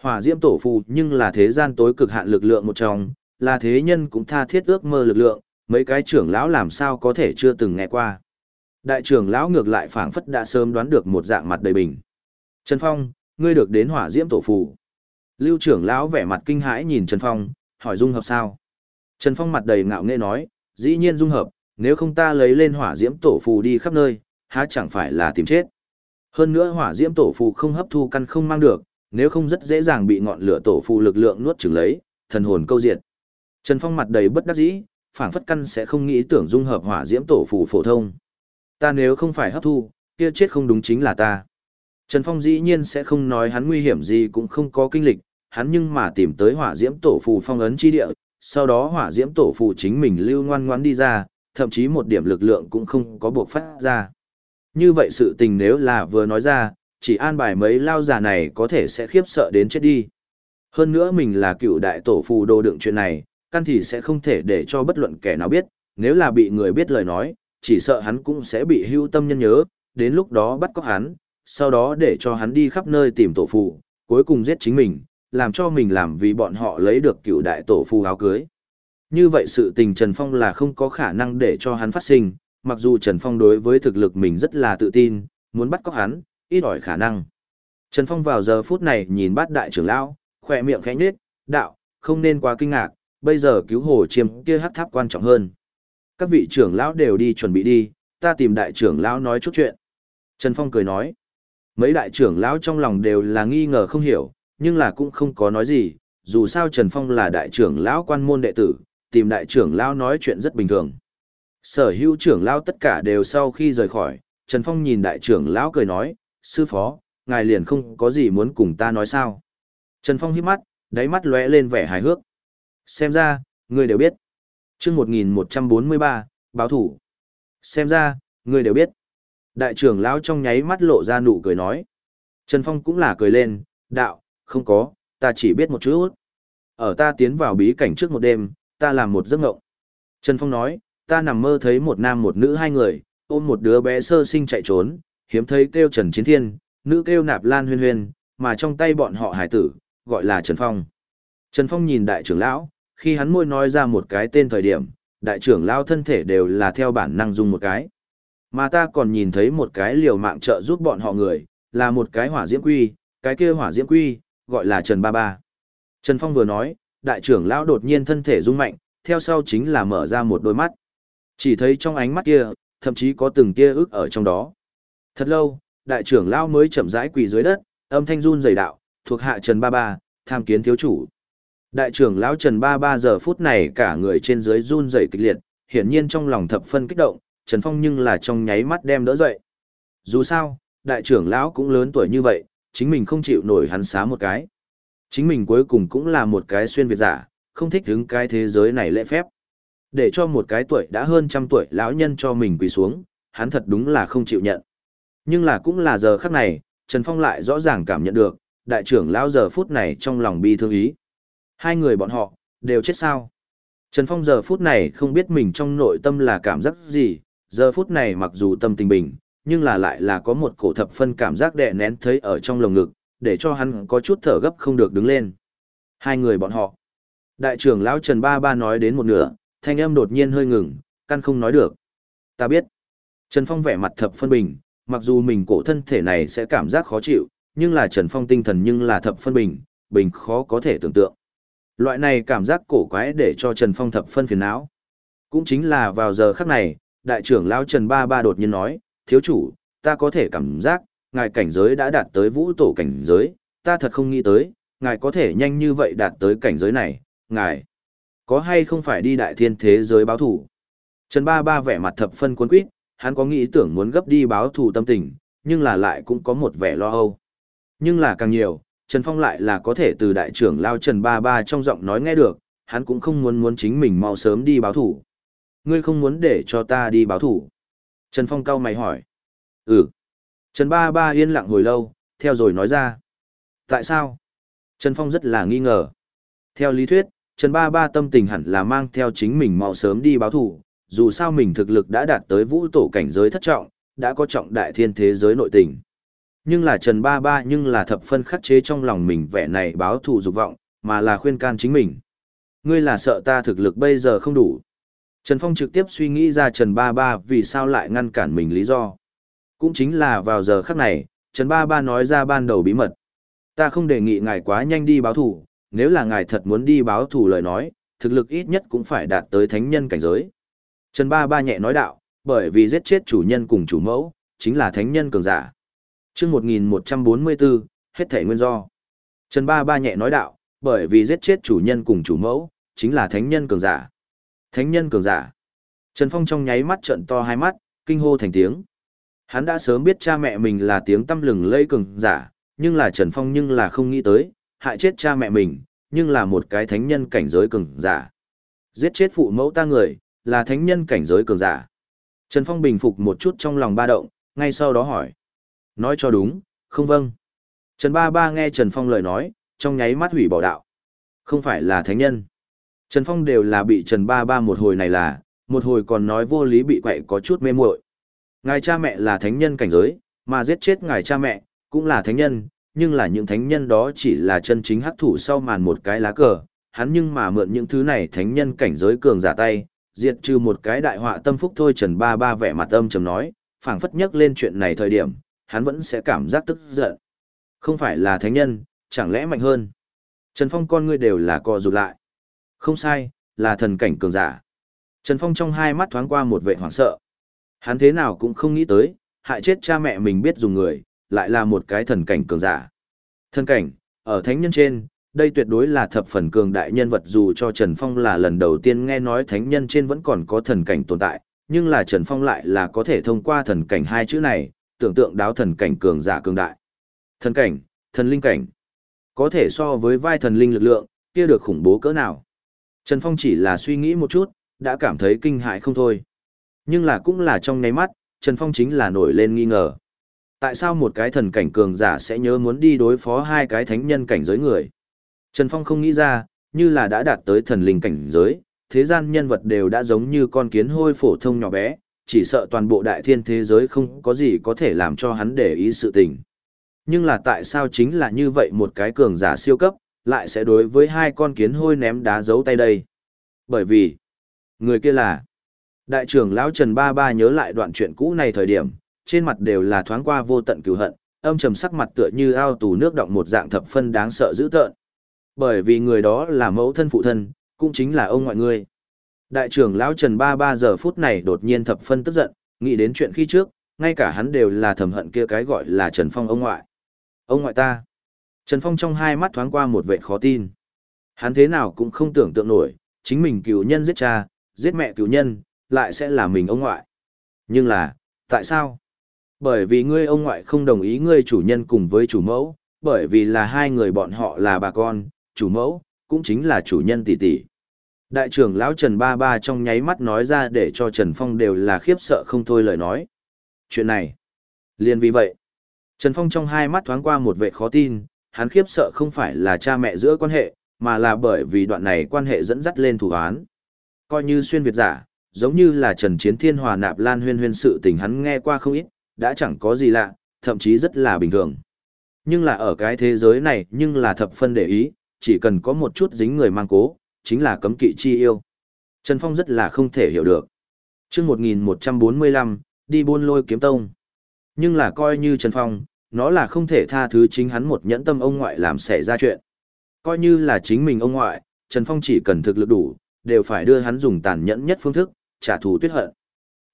Hỏa diễm tổ phù nhưng là thế gian tối cực hạn lực lượng một trong, là thế nhân cũng tha thiết ước mơ lực lượng, mấy cái trưởng lão làm sao có thể chưa từng nghe qua. Đại trưởng lão ngược lại phảng phất đã sớm đoán được một dạng mặt đầy bình. Trần Phong, ngươi được đến hỏa diễm tổ phù. Lưu trưởng lão vẻ mặt kinh hãi nhìn Trần Phong, hỏi dung hợp sao? Trần Phong mặt đầy ngạo nghễ nói, dĩ nhiên dung hợp, nếu không ta lấy lên hỏa diễm tổ phù đi khắp nơi, há chẳng phải là tìm chết. Hơn nữa hỏa diễm tổ phù không hấp thu căn không mang được, nếu không rất dễ dàng bị ngọn lửa tổ phù lực lượng nuốt chửng lấy, thần hồn câu diệt. Trần Phong mặt đầy bất đắc dĩ, phảng phất căn sẽ không nghĩ tưởng dung hợp hỏa diễm tổ phù phổ thông. Ta nếu không phải hấp thu, kia chết không đúng chính là ta. Trần Phong dĩ nhiên sẽ không nói hắn nguy hiểm gì cũng không có kinh lịch, hắn nhưng mà tìm tới hỏa diễm tổ phù phong ấn chi địa, sau đó hỏa diễm tổ phù chính mình lưu ngoan ngoan đi ra, thậm chí một điểm lực lượng cũng không có buộc phát ra. Như vậy sự tình nếu là vừa nói ra, chỉ an bài mấy lao già này có thể sẽ khiếp sợ đến chết đi. Hơn nữa mình là cựu đại tổ phù đồ đựng chuyện này, căn thì sẽ không thể để cho bất luận kẻ nào biết, nếu là bị người biết lời nói, chỉ sợ hắn cũng sẽ bị hưu tâm nhân nhớ, đến lúc đó bắt cóc hắn, sau đó để cho hắn đi khắp nơi tìm tổ phụ cuối cùng giết chính mình, làm cho mình làm vì bọn họ lấy được cựu đại tổ phụ áo cưới. Như vậy sự tình Trần Phong là không có khả năng để cho hắn phát sinh, mặc dù Trần Phong đối với thực lực mình rất là tự tin, muốn bắt cóc hắn, ít ỏi khả năng. Trần Phong vào giờ phút này nhìn bát đại trưởng lão, khỏe miệng khẽ nhếch, đạo, không nên quá kinh ngạc, bây giờ cứu hồ chiêm kia hắc tháp quan trọng hơn. Các vị trưởng lão đều đi chuẩn bị đi, ta tìm đại trưởng lão nói chút chuyện. Trần Phong cười nói, mấy đại trưởng lão trong lòng đều là nghi ngờ không hiểu, nhưng là cũng không có nói gì, dù sao Trần Phong là đại trưởng lão quan môn đệ tử, tìm đại trưởng lão nói chuyện rất bình thường. Sở hữu trưởng lão tất cả đều sau khi rời khỏi, Trần Phong nhìn đại trưởng lão cười nói, sư phó, ngài liền không có gì muốn cùng ta nói sao. Trần Phong hít mắt, đáy mắt lóe lên vẻ hài hước. Xem ra, người đều biết chương 1143, báo thủ. Xem ra, ngươi đều biết. Đại trưởng lão trong nháy mắt lộ ra nụ cười nói. Trần Phong cũng là cười lên, đạo, không có, ta chỉ biết một chút. Ở ta tiến vào bí cảnh trước một đêm, ta làm một giấc ngộng. Trần Phong nói, ta nằm mơ thấy một nam một nữ hai người, ôm một đứa bé sơ sinh chạy trốn, hiếm thấy kêu Trần Chiến Thiên, nữ kêu Nạp Lan Huyên Huyên, mà trong tay bọn họ hải tử, gọi là Trần Phong. Trần Phong nhìn đại trưởng lão, khi hắn môi nói ra một cái tên thời điểm, đại trưởng lão thân thể đều là theo bản năng dùng một cái. Mà ta còn nhìn thấy một cái liều mạng trợ giúp bọn họ người, là một cái hỏa diễm quy, cái kia hỏa diễm quy, gọi là Trần Ba Ba. Trần Phong vừa nói, đại trưởng lão đột nhiên thân thể rung mạnh, theo sau chính là mở ra một đôi mắt. Chỉ thấy trong ánh mắt kia, thậm chí có từng tia ức ở trong đó. Thật lâu, đại trưởng lão mới chậm rãi quỳ dưới đất, âm thanh run rẩy đạo, thuộc hạ Trần Ba Ba, tham kiến thiếu chủ. Đại trưởng lão Trần Ba Ba giờ phút này cả người trên dưới run rẩy kịch liệt, hiển nhiên trong lòng thập phân kích động, Trần Phong nhưng là trong nháy mắt đem đỡ dậy. Dù sao, đại trưởng lão cũng lớn tuổi như vậy, chính mình không chịu nổi hắn xá một cái. Chính mình cuối cùng cũng là một cái xuyên việt giả, không thích đứng cái thế giới này lễ phép. Để cho một cái tuổi đã hơn trăm tuổi lão nhân cho mình quỳ xuống, hắn thật đúng là không chịu nhận. Nhưng là cũng là giờ khắc này, Trần Phong lại rõ ràng cảm nhận được, đại trưởng lão giờ phút này trong lòng bi thương ý. Hai người bọn họ, đều chết sao? Trần Phong giờ phút này không biết mình trong nội tâm là cảm giác gì, giờ phút này mặc dù tâm tình bình, nhưng là lại là có một cổ thập phân cảm giác đè nén thấy ở trong lồng ngực, để cho hắn có chút thở gấp không được đứng lên. Hai người bọn họ. Đại trưởng lão Trần Ba Ba nói đến một nửa, thanh âm đột nhiên hơi ngừng, căn không nói được. Ta biết. Trần Phong vẻ mặt thập phân bình, mặc dù mình cổ thân thể này sẽ cảm giác khó chịu, nhưng là Trần Phong tinh thần nhưng là thập phân bình, bình khó có thể tưởng tượng. Loại này cảm giác cổ quái để cho Trần Phong thập phân phiền não. Cũng chính là vào giờ khắc này, đại trưởng lão Trần Ba Ba đột nhiên nói, thiếu chủ, ta có thể cảm giác, ngài cảnh giới đã đạt tới vũ tổ cảnh giới, ta thật không nghĩ tới, ngài có thể nhanh như vậy đạt tới cảnh giới này, ngài có hay không phải đi đại thiên thế giới báo thủ? Trần Ba Ba vẻ mặt thập phân cuốn quýt, hắn có nghĩ tưởng muốn gấp đi báo thù tâm tình, nhưng là lại cũng có một vẻ lo âu. Nhưng là càng nhiều, Trần Phong lại là có thể từ đại trưởng lao Trần Ba Ba trong giọng nói nghe được, hắn cũng không muốn muốn chính mình mau sớm đi báo thủ. Ngươi không muốn để cho ta đi báo thủ. Trần Phong cau mày hỏi. Ừ. Trần Ba Ba yên lặng hồi lâu, theo rồi nói ra. Tại sao? Trần Phong rất là nghi ngờ. Theo lý thuyết, Trần Ba Ba tâm tình hẳn là mang theo chính mình mau sớm đi báo thủ, dù sao mình thực lực đã đạt tới vũ tổ cảnh giới thất trọng, đã có trọng đại thiên thế giới nội tình. Nhưng là Trần Ba Ba nhưng là thập phân khắc chế trong lòng mình vẻ này báo thù dục vọng, mà là khuyên can chính mình. Ngươi là sợ ta thực lực bây giờ không đủ. Trần Phong trực tiếp suy nghĩ ra Trần Ba Ba vì sao lại ngăn cản mình lý do. Cũng chính là vào giờ khắc này, Trần Ba Ba nói ra ban đầu bí mật. Ta không đề nghị ngài quá nhanh đi báo thù, nếu là ngài thật muốn đi báo thù lời nói, thực lực ít nhất cũng phải đạt tới thánh nhân cảnh giới. Trần Ba Ba nhẹ nói đạo, bởi vì giết chết chủ nhân cùng chủ mẫu, chính là thánh nhân cường giả chương 1144, hết thể nguyên do. Trần Ba Ba nhẹ nói đạo, bởi vì giết chết chủ nhân cùng chủ mẫu, chính là thánh nhân cường giả. Thánh nhân cường giả. Trần Phong trong nháy mắt trợn to hai mắt, kinh hô thành tiếng. Hắn đã sớm biết cha mẹ mình là tiếng tâm lừng lây cường giả, nhưng là Trần Phong nhưng là không nghĩ tới, hại chết cha mẹ mình, nhưng là một cái thánh nhân cảnh giới cường giả. Giết chết phụ mẫu ta người, là thánh nhân cảnh giới cường giả. Trần Phong bình phục một chút trong lòng ba động, ngay sau đó hỏi. Nói cho đúng, không vâng. Trần Ba Ba nghe Trần Phong lời nói, trong nháy mắt hủy bỏ đạo. Không phải là thánh nhân. Trần Phong đều là bị Trần Ba Ba một hồi này là, một hồi còn nói vô lý bị quậy có chút mê muội. Ngài cha mẹ là thánh nhân cảnh giới, mà giết chết ngài cha mẹ, cũng là thánh nhân, nhưng là những thánh nhân đó chỉ là chân chính hắc thủ sau màn một cái lá cờ, hắn nhưng mà mượn những thứ này thánh nhân cảnh giới cường giả tay, diệt trừ một cái đại họa tâm phúc thôi Trần Ba Ba vẻ mặt âm trầm nói, phảng phất nhắc lên chuyện này thời điểm, hắn vẫn sẽ cảm giác tức giận. Không phải là thánh nhân, chẳng lẽ mạnh hơn? Trần Phong con ngươi đều là co rụt lại. Không sai, là thần cảnh cường giả. Trần Phong trong hai mắt thoáng qua một vẻ hoảng sợ. Hắn thế nào cũng không nghĩ tới, hại chết cha mẹ mình biết dùng người, lại là một cái thần cảnh cường giả. Thần cảnh, ở thánh nhân trên, đây tuyệt đối là thập phần cường đại nhân vật dù cho Trần Phong là lần đầu tiên nghe nói thánh nhân trên vẫn còn có thần cảnh tồn tại, nhưng là Trần Phong lại là có thể thông qua thần cảnh hai chữ này, tưởng tượng đáo thần cảnh cường giả cường đại. Thần cảnh, thần linh cảnh, có thể so với vai thần linh lực lượng, kia được khủng bố cỡ nào. Trần Phong chỉ là suy nghĩ một chút, đã cảm thấy kinh hại không thôi. Nhưng là cũng là trong nháy mắt, Trần Phong chính là nổi lên nghi ngờ. Tại sao một cái thần cảnh cường giả sẽ nhớ muốn đi đối phó hai cái thánh nhân cảnh giới người? Trần Phong không nghĩ ra, như là đã đạt tới thần linh cảnh giới, thế gian nhân vật đều đã giống như con kiến hôi phổ thông nhỏ bé, chỉ sợ toàn bộ đại thiên thế giới không có gì có thể làm cho hắn để ý sự tình. Nhưng là tại sao chính là như vậy một cái cường giả siêu cấp, lại sẽ đối với hai con kiến hôi ném đá giấu tay đây? Bởi vì, người kia là... Đại trưởng lão Trần Ba Ba nhớ lại đoạn chuyện cũ này thời điểm, trên mặt đều là thoáng qua vô tận cứu hận, âm trầm sắc mặt tựa như ao tù nước động một dạng thập phân đáng sợ dữ tợn. Bởi vì người đó là mẫu thân phụ thân, cũng chính là ông ngoại ngươi. Đại trưởng lão Trần Ba Ba giờ phút này đột nhiên thập phân tức giận, nghĩ đến chuyện khi trước, ngay cả hắn đều là thầm hận kia cái gọi là Trần Phong ông ngoại. Ông ngoại ta. Trần Phong trong hai mắt thoáng qua một vẻ khó tin. Hắn thế nào cũng không tưởng tượng nổi, chính mình cựu nhân giết cha, giết mẹ cựu nhân, lại sẽ là mình ông ngoại. Nhưng là, tại sao? Bởi vì ngươi ông ngoại không đồng ý ngươi chủ nhân cùng với chủ mẫu, bởi vì là hai người bọn họ là bà con, chủ mẫu, cũng chính là chủ nhân tỷ tỷ. Đại trưởng lão Trần Ba Ba trong nháy mắt nói ra để cho Trần Phong đều là khiếp sợ không thôi lời nói. Chuyện này, liền vì vậy, Trần Phong trong hai mắt thoáng qua một vệ khó tin, hắn khiếp sợ không phải là cha mẹ giữa quan hệ, mà là bởi vì đoạn này quan hệ dẫn dắt lên thủ án. Coi như xuyên Việt giả, giống như là Trần Chiến Thiên Hòa nạp Lan huyên huyên sự tình hắn nghe qua không ít, đã chẳng có gì lạ, thậm chí rất là bình thường. Nhưng là ở cái thế giới này nhưng là thập phân để ý, chỉ cần có một chút dính người mang cố, chính là cấm kỵ chi yêu. Trần Phong rất là không thể hiểu được. Trước 1145, đi buôn lôi kiếm tông. Nhưng là coi như Trần Phong, nó là không thể tha thứ chính hắn một nhẫn tâm ông ngoại làm xảy ra chuyện. Coi như là chính mình ông ngoại, Trần Phong chỉ cần thực lực đủ, đều phải đưa hắn dùng tàn nhẫn nhất phương thức, trả thù tuyết hận.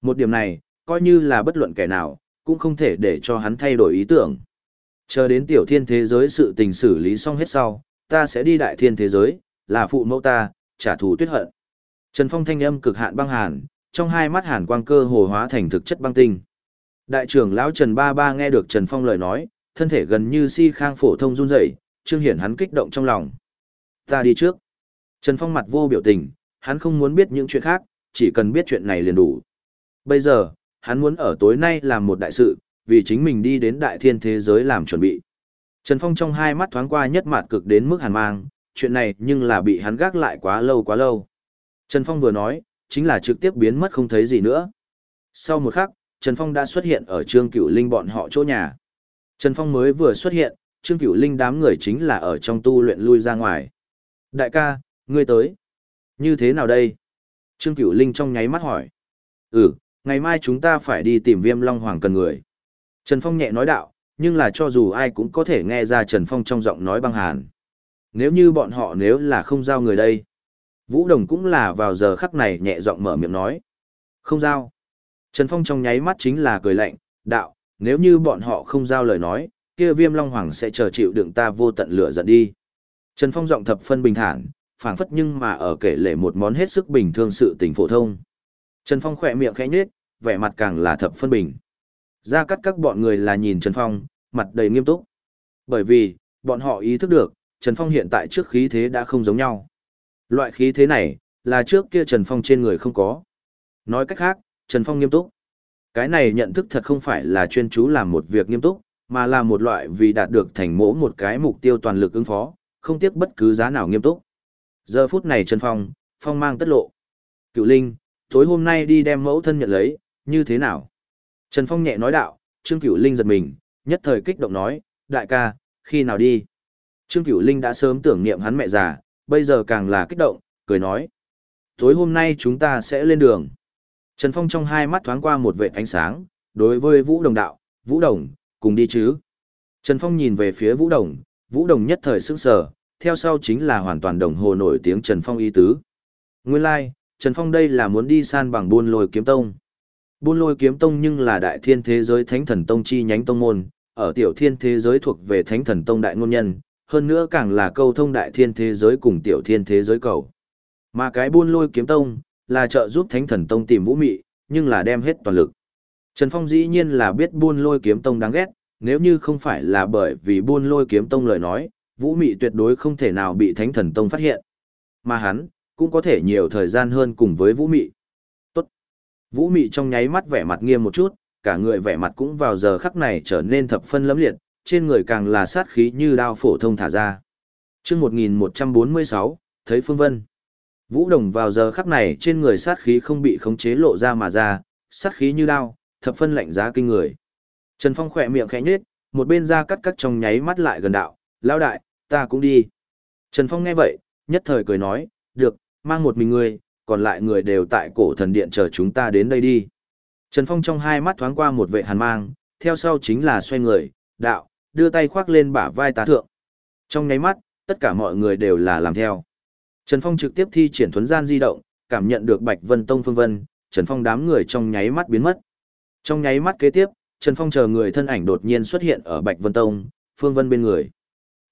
Một điểm này, coi như là bất luận kẻ nào, cũng không thể để cho hắn thay đổi ý tưởng. Chờ đến tiểu thiên thế giới sự tình xử lý xong hết sau, ta sẽ đi đại thiên thế giới, là phụ mẫu ta, trả thù tuyết hận. Trần Phong thanh âm cực hạn băng hàn, trong hai mắt hàn quang cơ hồ hóa thành thực chất băng tinh. Đại trưởng lão Trần Ba Ba nghe được Trần Phong lời nói, thân thể gần như si khang phổ thông run rẩy, trương hiển hắn kích động trong lòng. Ta đi trước. Trần Phong mặt vô biểu tình, hắn không muốn biết những chuyện khác, chỉ cần biết chuyện này liền đủ. Bây giờ, hắn muốn ở tối nay làm một đại sự, vì chính mình đi đến đại thiên thế giới làm chuẩn bị. Trần Phong trong hai mắt thoáng qua nhất mạt cực đến mức hàn mang, chuyện này nhưng là bị hắn gác lại quá lâu quá lâu. Trần Phong vừa nói, chính là trực tiếp biến mất không thấy gì nữa. Sau một khắc, Trần Phong đã xuất hiện ở Trương Cửu Linh bọn họ chỗ nhà. Trần Phong mới vừa xuất hiện, Trương Cửu Linh đám người chính là ở trong tu luyện lui ra ngoài. Đại ca, ngươi tới. Như thế nào đây? Trương Cửu Linh trong nháy mắt hỏi. Ừ, ngày mai chúng ta phải đi tìm viêm long hoàng cần người. Trần Phong nhẹ nói đạo, nhưng là cho dù ai cũng có thể nghe ra Trần Phong trong giọng nói băng hàn. Nếu như bọn họ nếu là không giao người đây. Vũ Đồng cũng là vào giờ khắc này nhẹ giọng mở miệng nói. Không giao. Trần Phong trong nháy mắt chính là cười lạnh, đạo, nếu như bọn họ không giao lời nói, kia viêm long hoàng sẽ chờ chịu đựng ta vô tận lửa giận đi. Trần Phong giọng thập phân bình thản, phảng phất nhưng mà ở kể lể một món hết sức bình thường sự tình phổ thông. Trần Phong khỏe miệng khẽ nhếch, vẻ mặt càng là thập phân bình. Ra cắt các bọn người là nhìn Trần Phong, mặt đầy nghiêm túc. Bởi vì, bọn họ ý thức được, Trần Phong hiện tại trước khí thế đã không giống nhau. Loại khí thế này, là trước kia Trần Phong trên người không có. Nói cách khác, Trần Phong nghiêm túc. Cái này nhận thức thật không phải là chuyên chú làm một việc nghiêm túc, mà là một loại vì đạt được thành mỗ một cái mục tiêu toàn lực ứng phó, không tiếc bất cứ giá nào nghiêm túc. Giờ phút này Trần Phong, Phong mang tất lộ. Cựu Linh, tối hôm nay đi đem mẫu thân nhận lấy, như thế nào? Trần Phong nhẹ nói đạo, Trương Cửu Linh giật mình, nhất thời kích động nói, đại ca, khi nào đi? Trương Cửu Linh đã sớm tưởng niệm hắn mẹ già, bây giờ càng là kích động, cười nói. Tối hôm nay chúng ta sẽ lên đường. Trần Phong trong hai mắt thoáng qua một vệt ánh sáng, đối với Vũ Đồng đạo, Vũ Đồng, cùng đi chứ. Trần Phong nhìn về phía Vũ Đồng, Vũ Đồng nhất thời sững sờ, theo sau chính là hoàn toàn đồng hồ nổi tiếng Trần Phong y tứ. Nguyên lai, like, Trần Phong đây là muốn đi san bằng buôn lôi kiếm tông. Buôn lôi kiếm tông nhưng là đại thiên thế giới thánh thần tông chi nhánh tông môn, ở tiểu thiên thế giới thuộc về thánh thần tông đại ngôn nhân, hơn nữa càng là câu thông đại thiên thế giới cùng tiểu thiên thế giới cầu. Mà cái buôn lôi kiếm tông, là trợ giúp thánh thần tông tìm vũ mị, nhưng là đem hết toàn lực. Trần Phong dĩ nhiên là biết buôn lôi kiếm tông đáng ghét, nếu như không phải là bởi vì buôn lôi kiếm tông lời nói, vũ mị tuyệt đối không thể nào bị thánh thần tông phát hiện. Mà hắn, cũng có thể nhiều thời gian hơn cùng với vũ mị. Tốt. Vũ mị trong nháy mắt vẻ mặt nghiêm một chút, cả người vẻ mặt cũng vào giờ khắc này trở nên thập phân lẫm liệt, trên người càng là sát khí như đao phổ thông thả ra. Trước 1146, thấy Phương Vân. Vũ Đồng vào giờ khắc này trên người sát khí không bị khống chế lộ ra mà ra, sát khí như đao, thập phân lạnh giá kinh người. Trần Phong khỏe miệng khẽ nhếch, một bên ra cắt cắt trong nháy mắt lại gần đạo, lao đại, ta cũng đi. Trần Phong nghe vậy, nhất thời cười nói, được, mang một mình người, còn lại người đều tại cổ thần điện chờ chúng ta đến đây đi. Trần Phong trong hai mắt thoáng qua một vệ hàn mang, theo sau chính là xoay người, đạo, đưa tay khoác lên bả vai tá thượng. Trong nháy mắt, tất cả mọi người đều là làm theo. Trần Phong trực tiếp thi triển thuấn gian di động, cảm nhận được Bạch Vân Tông Phương Vân, Trần Phong đám người trong nháy mắt biến mất. Trong nháy mắt kế tiếp, Trần Phong chờ người thân ảnh đột nhiên xuất hiện ở Bạch Vân Tông, Phương Vân bên người.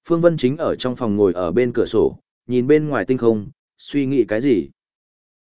Phương Vân chính ở trong phòng ngồi ở bên cửa sổ, nhìn bên ngoài tinh không, suy nghĩ cái gì.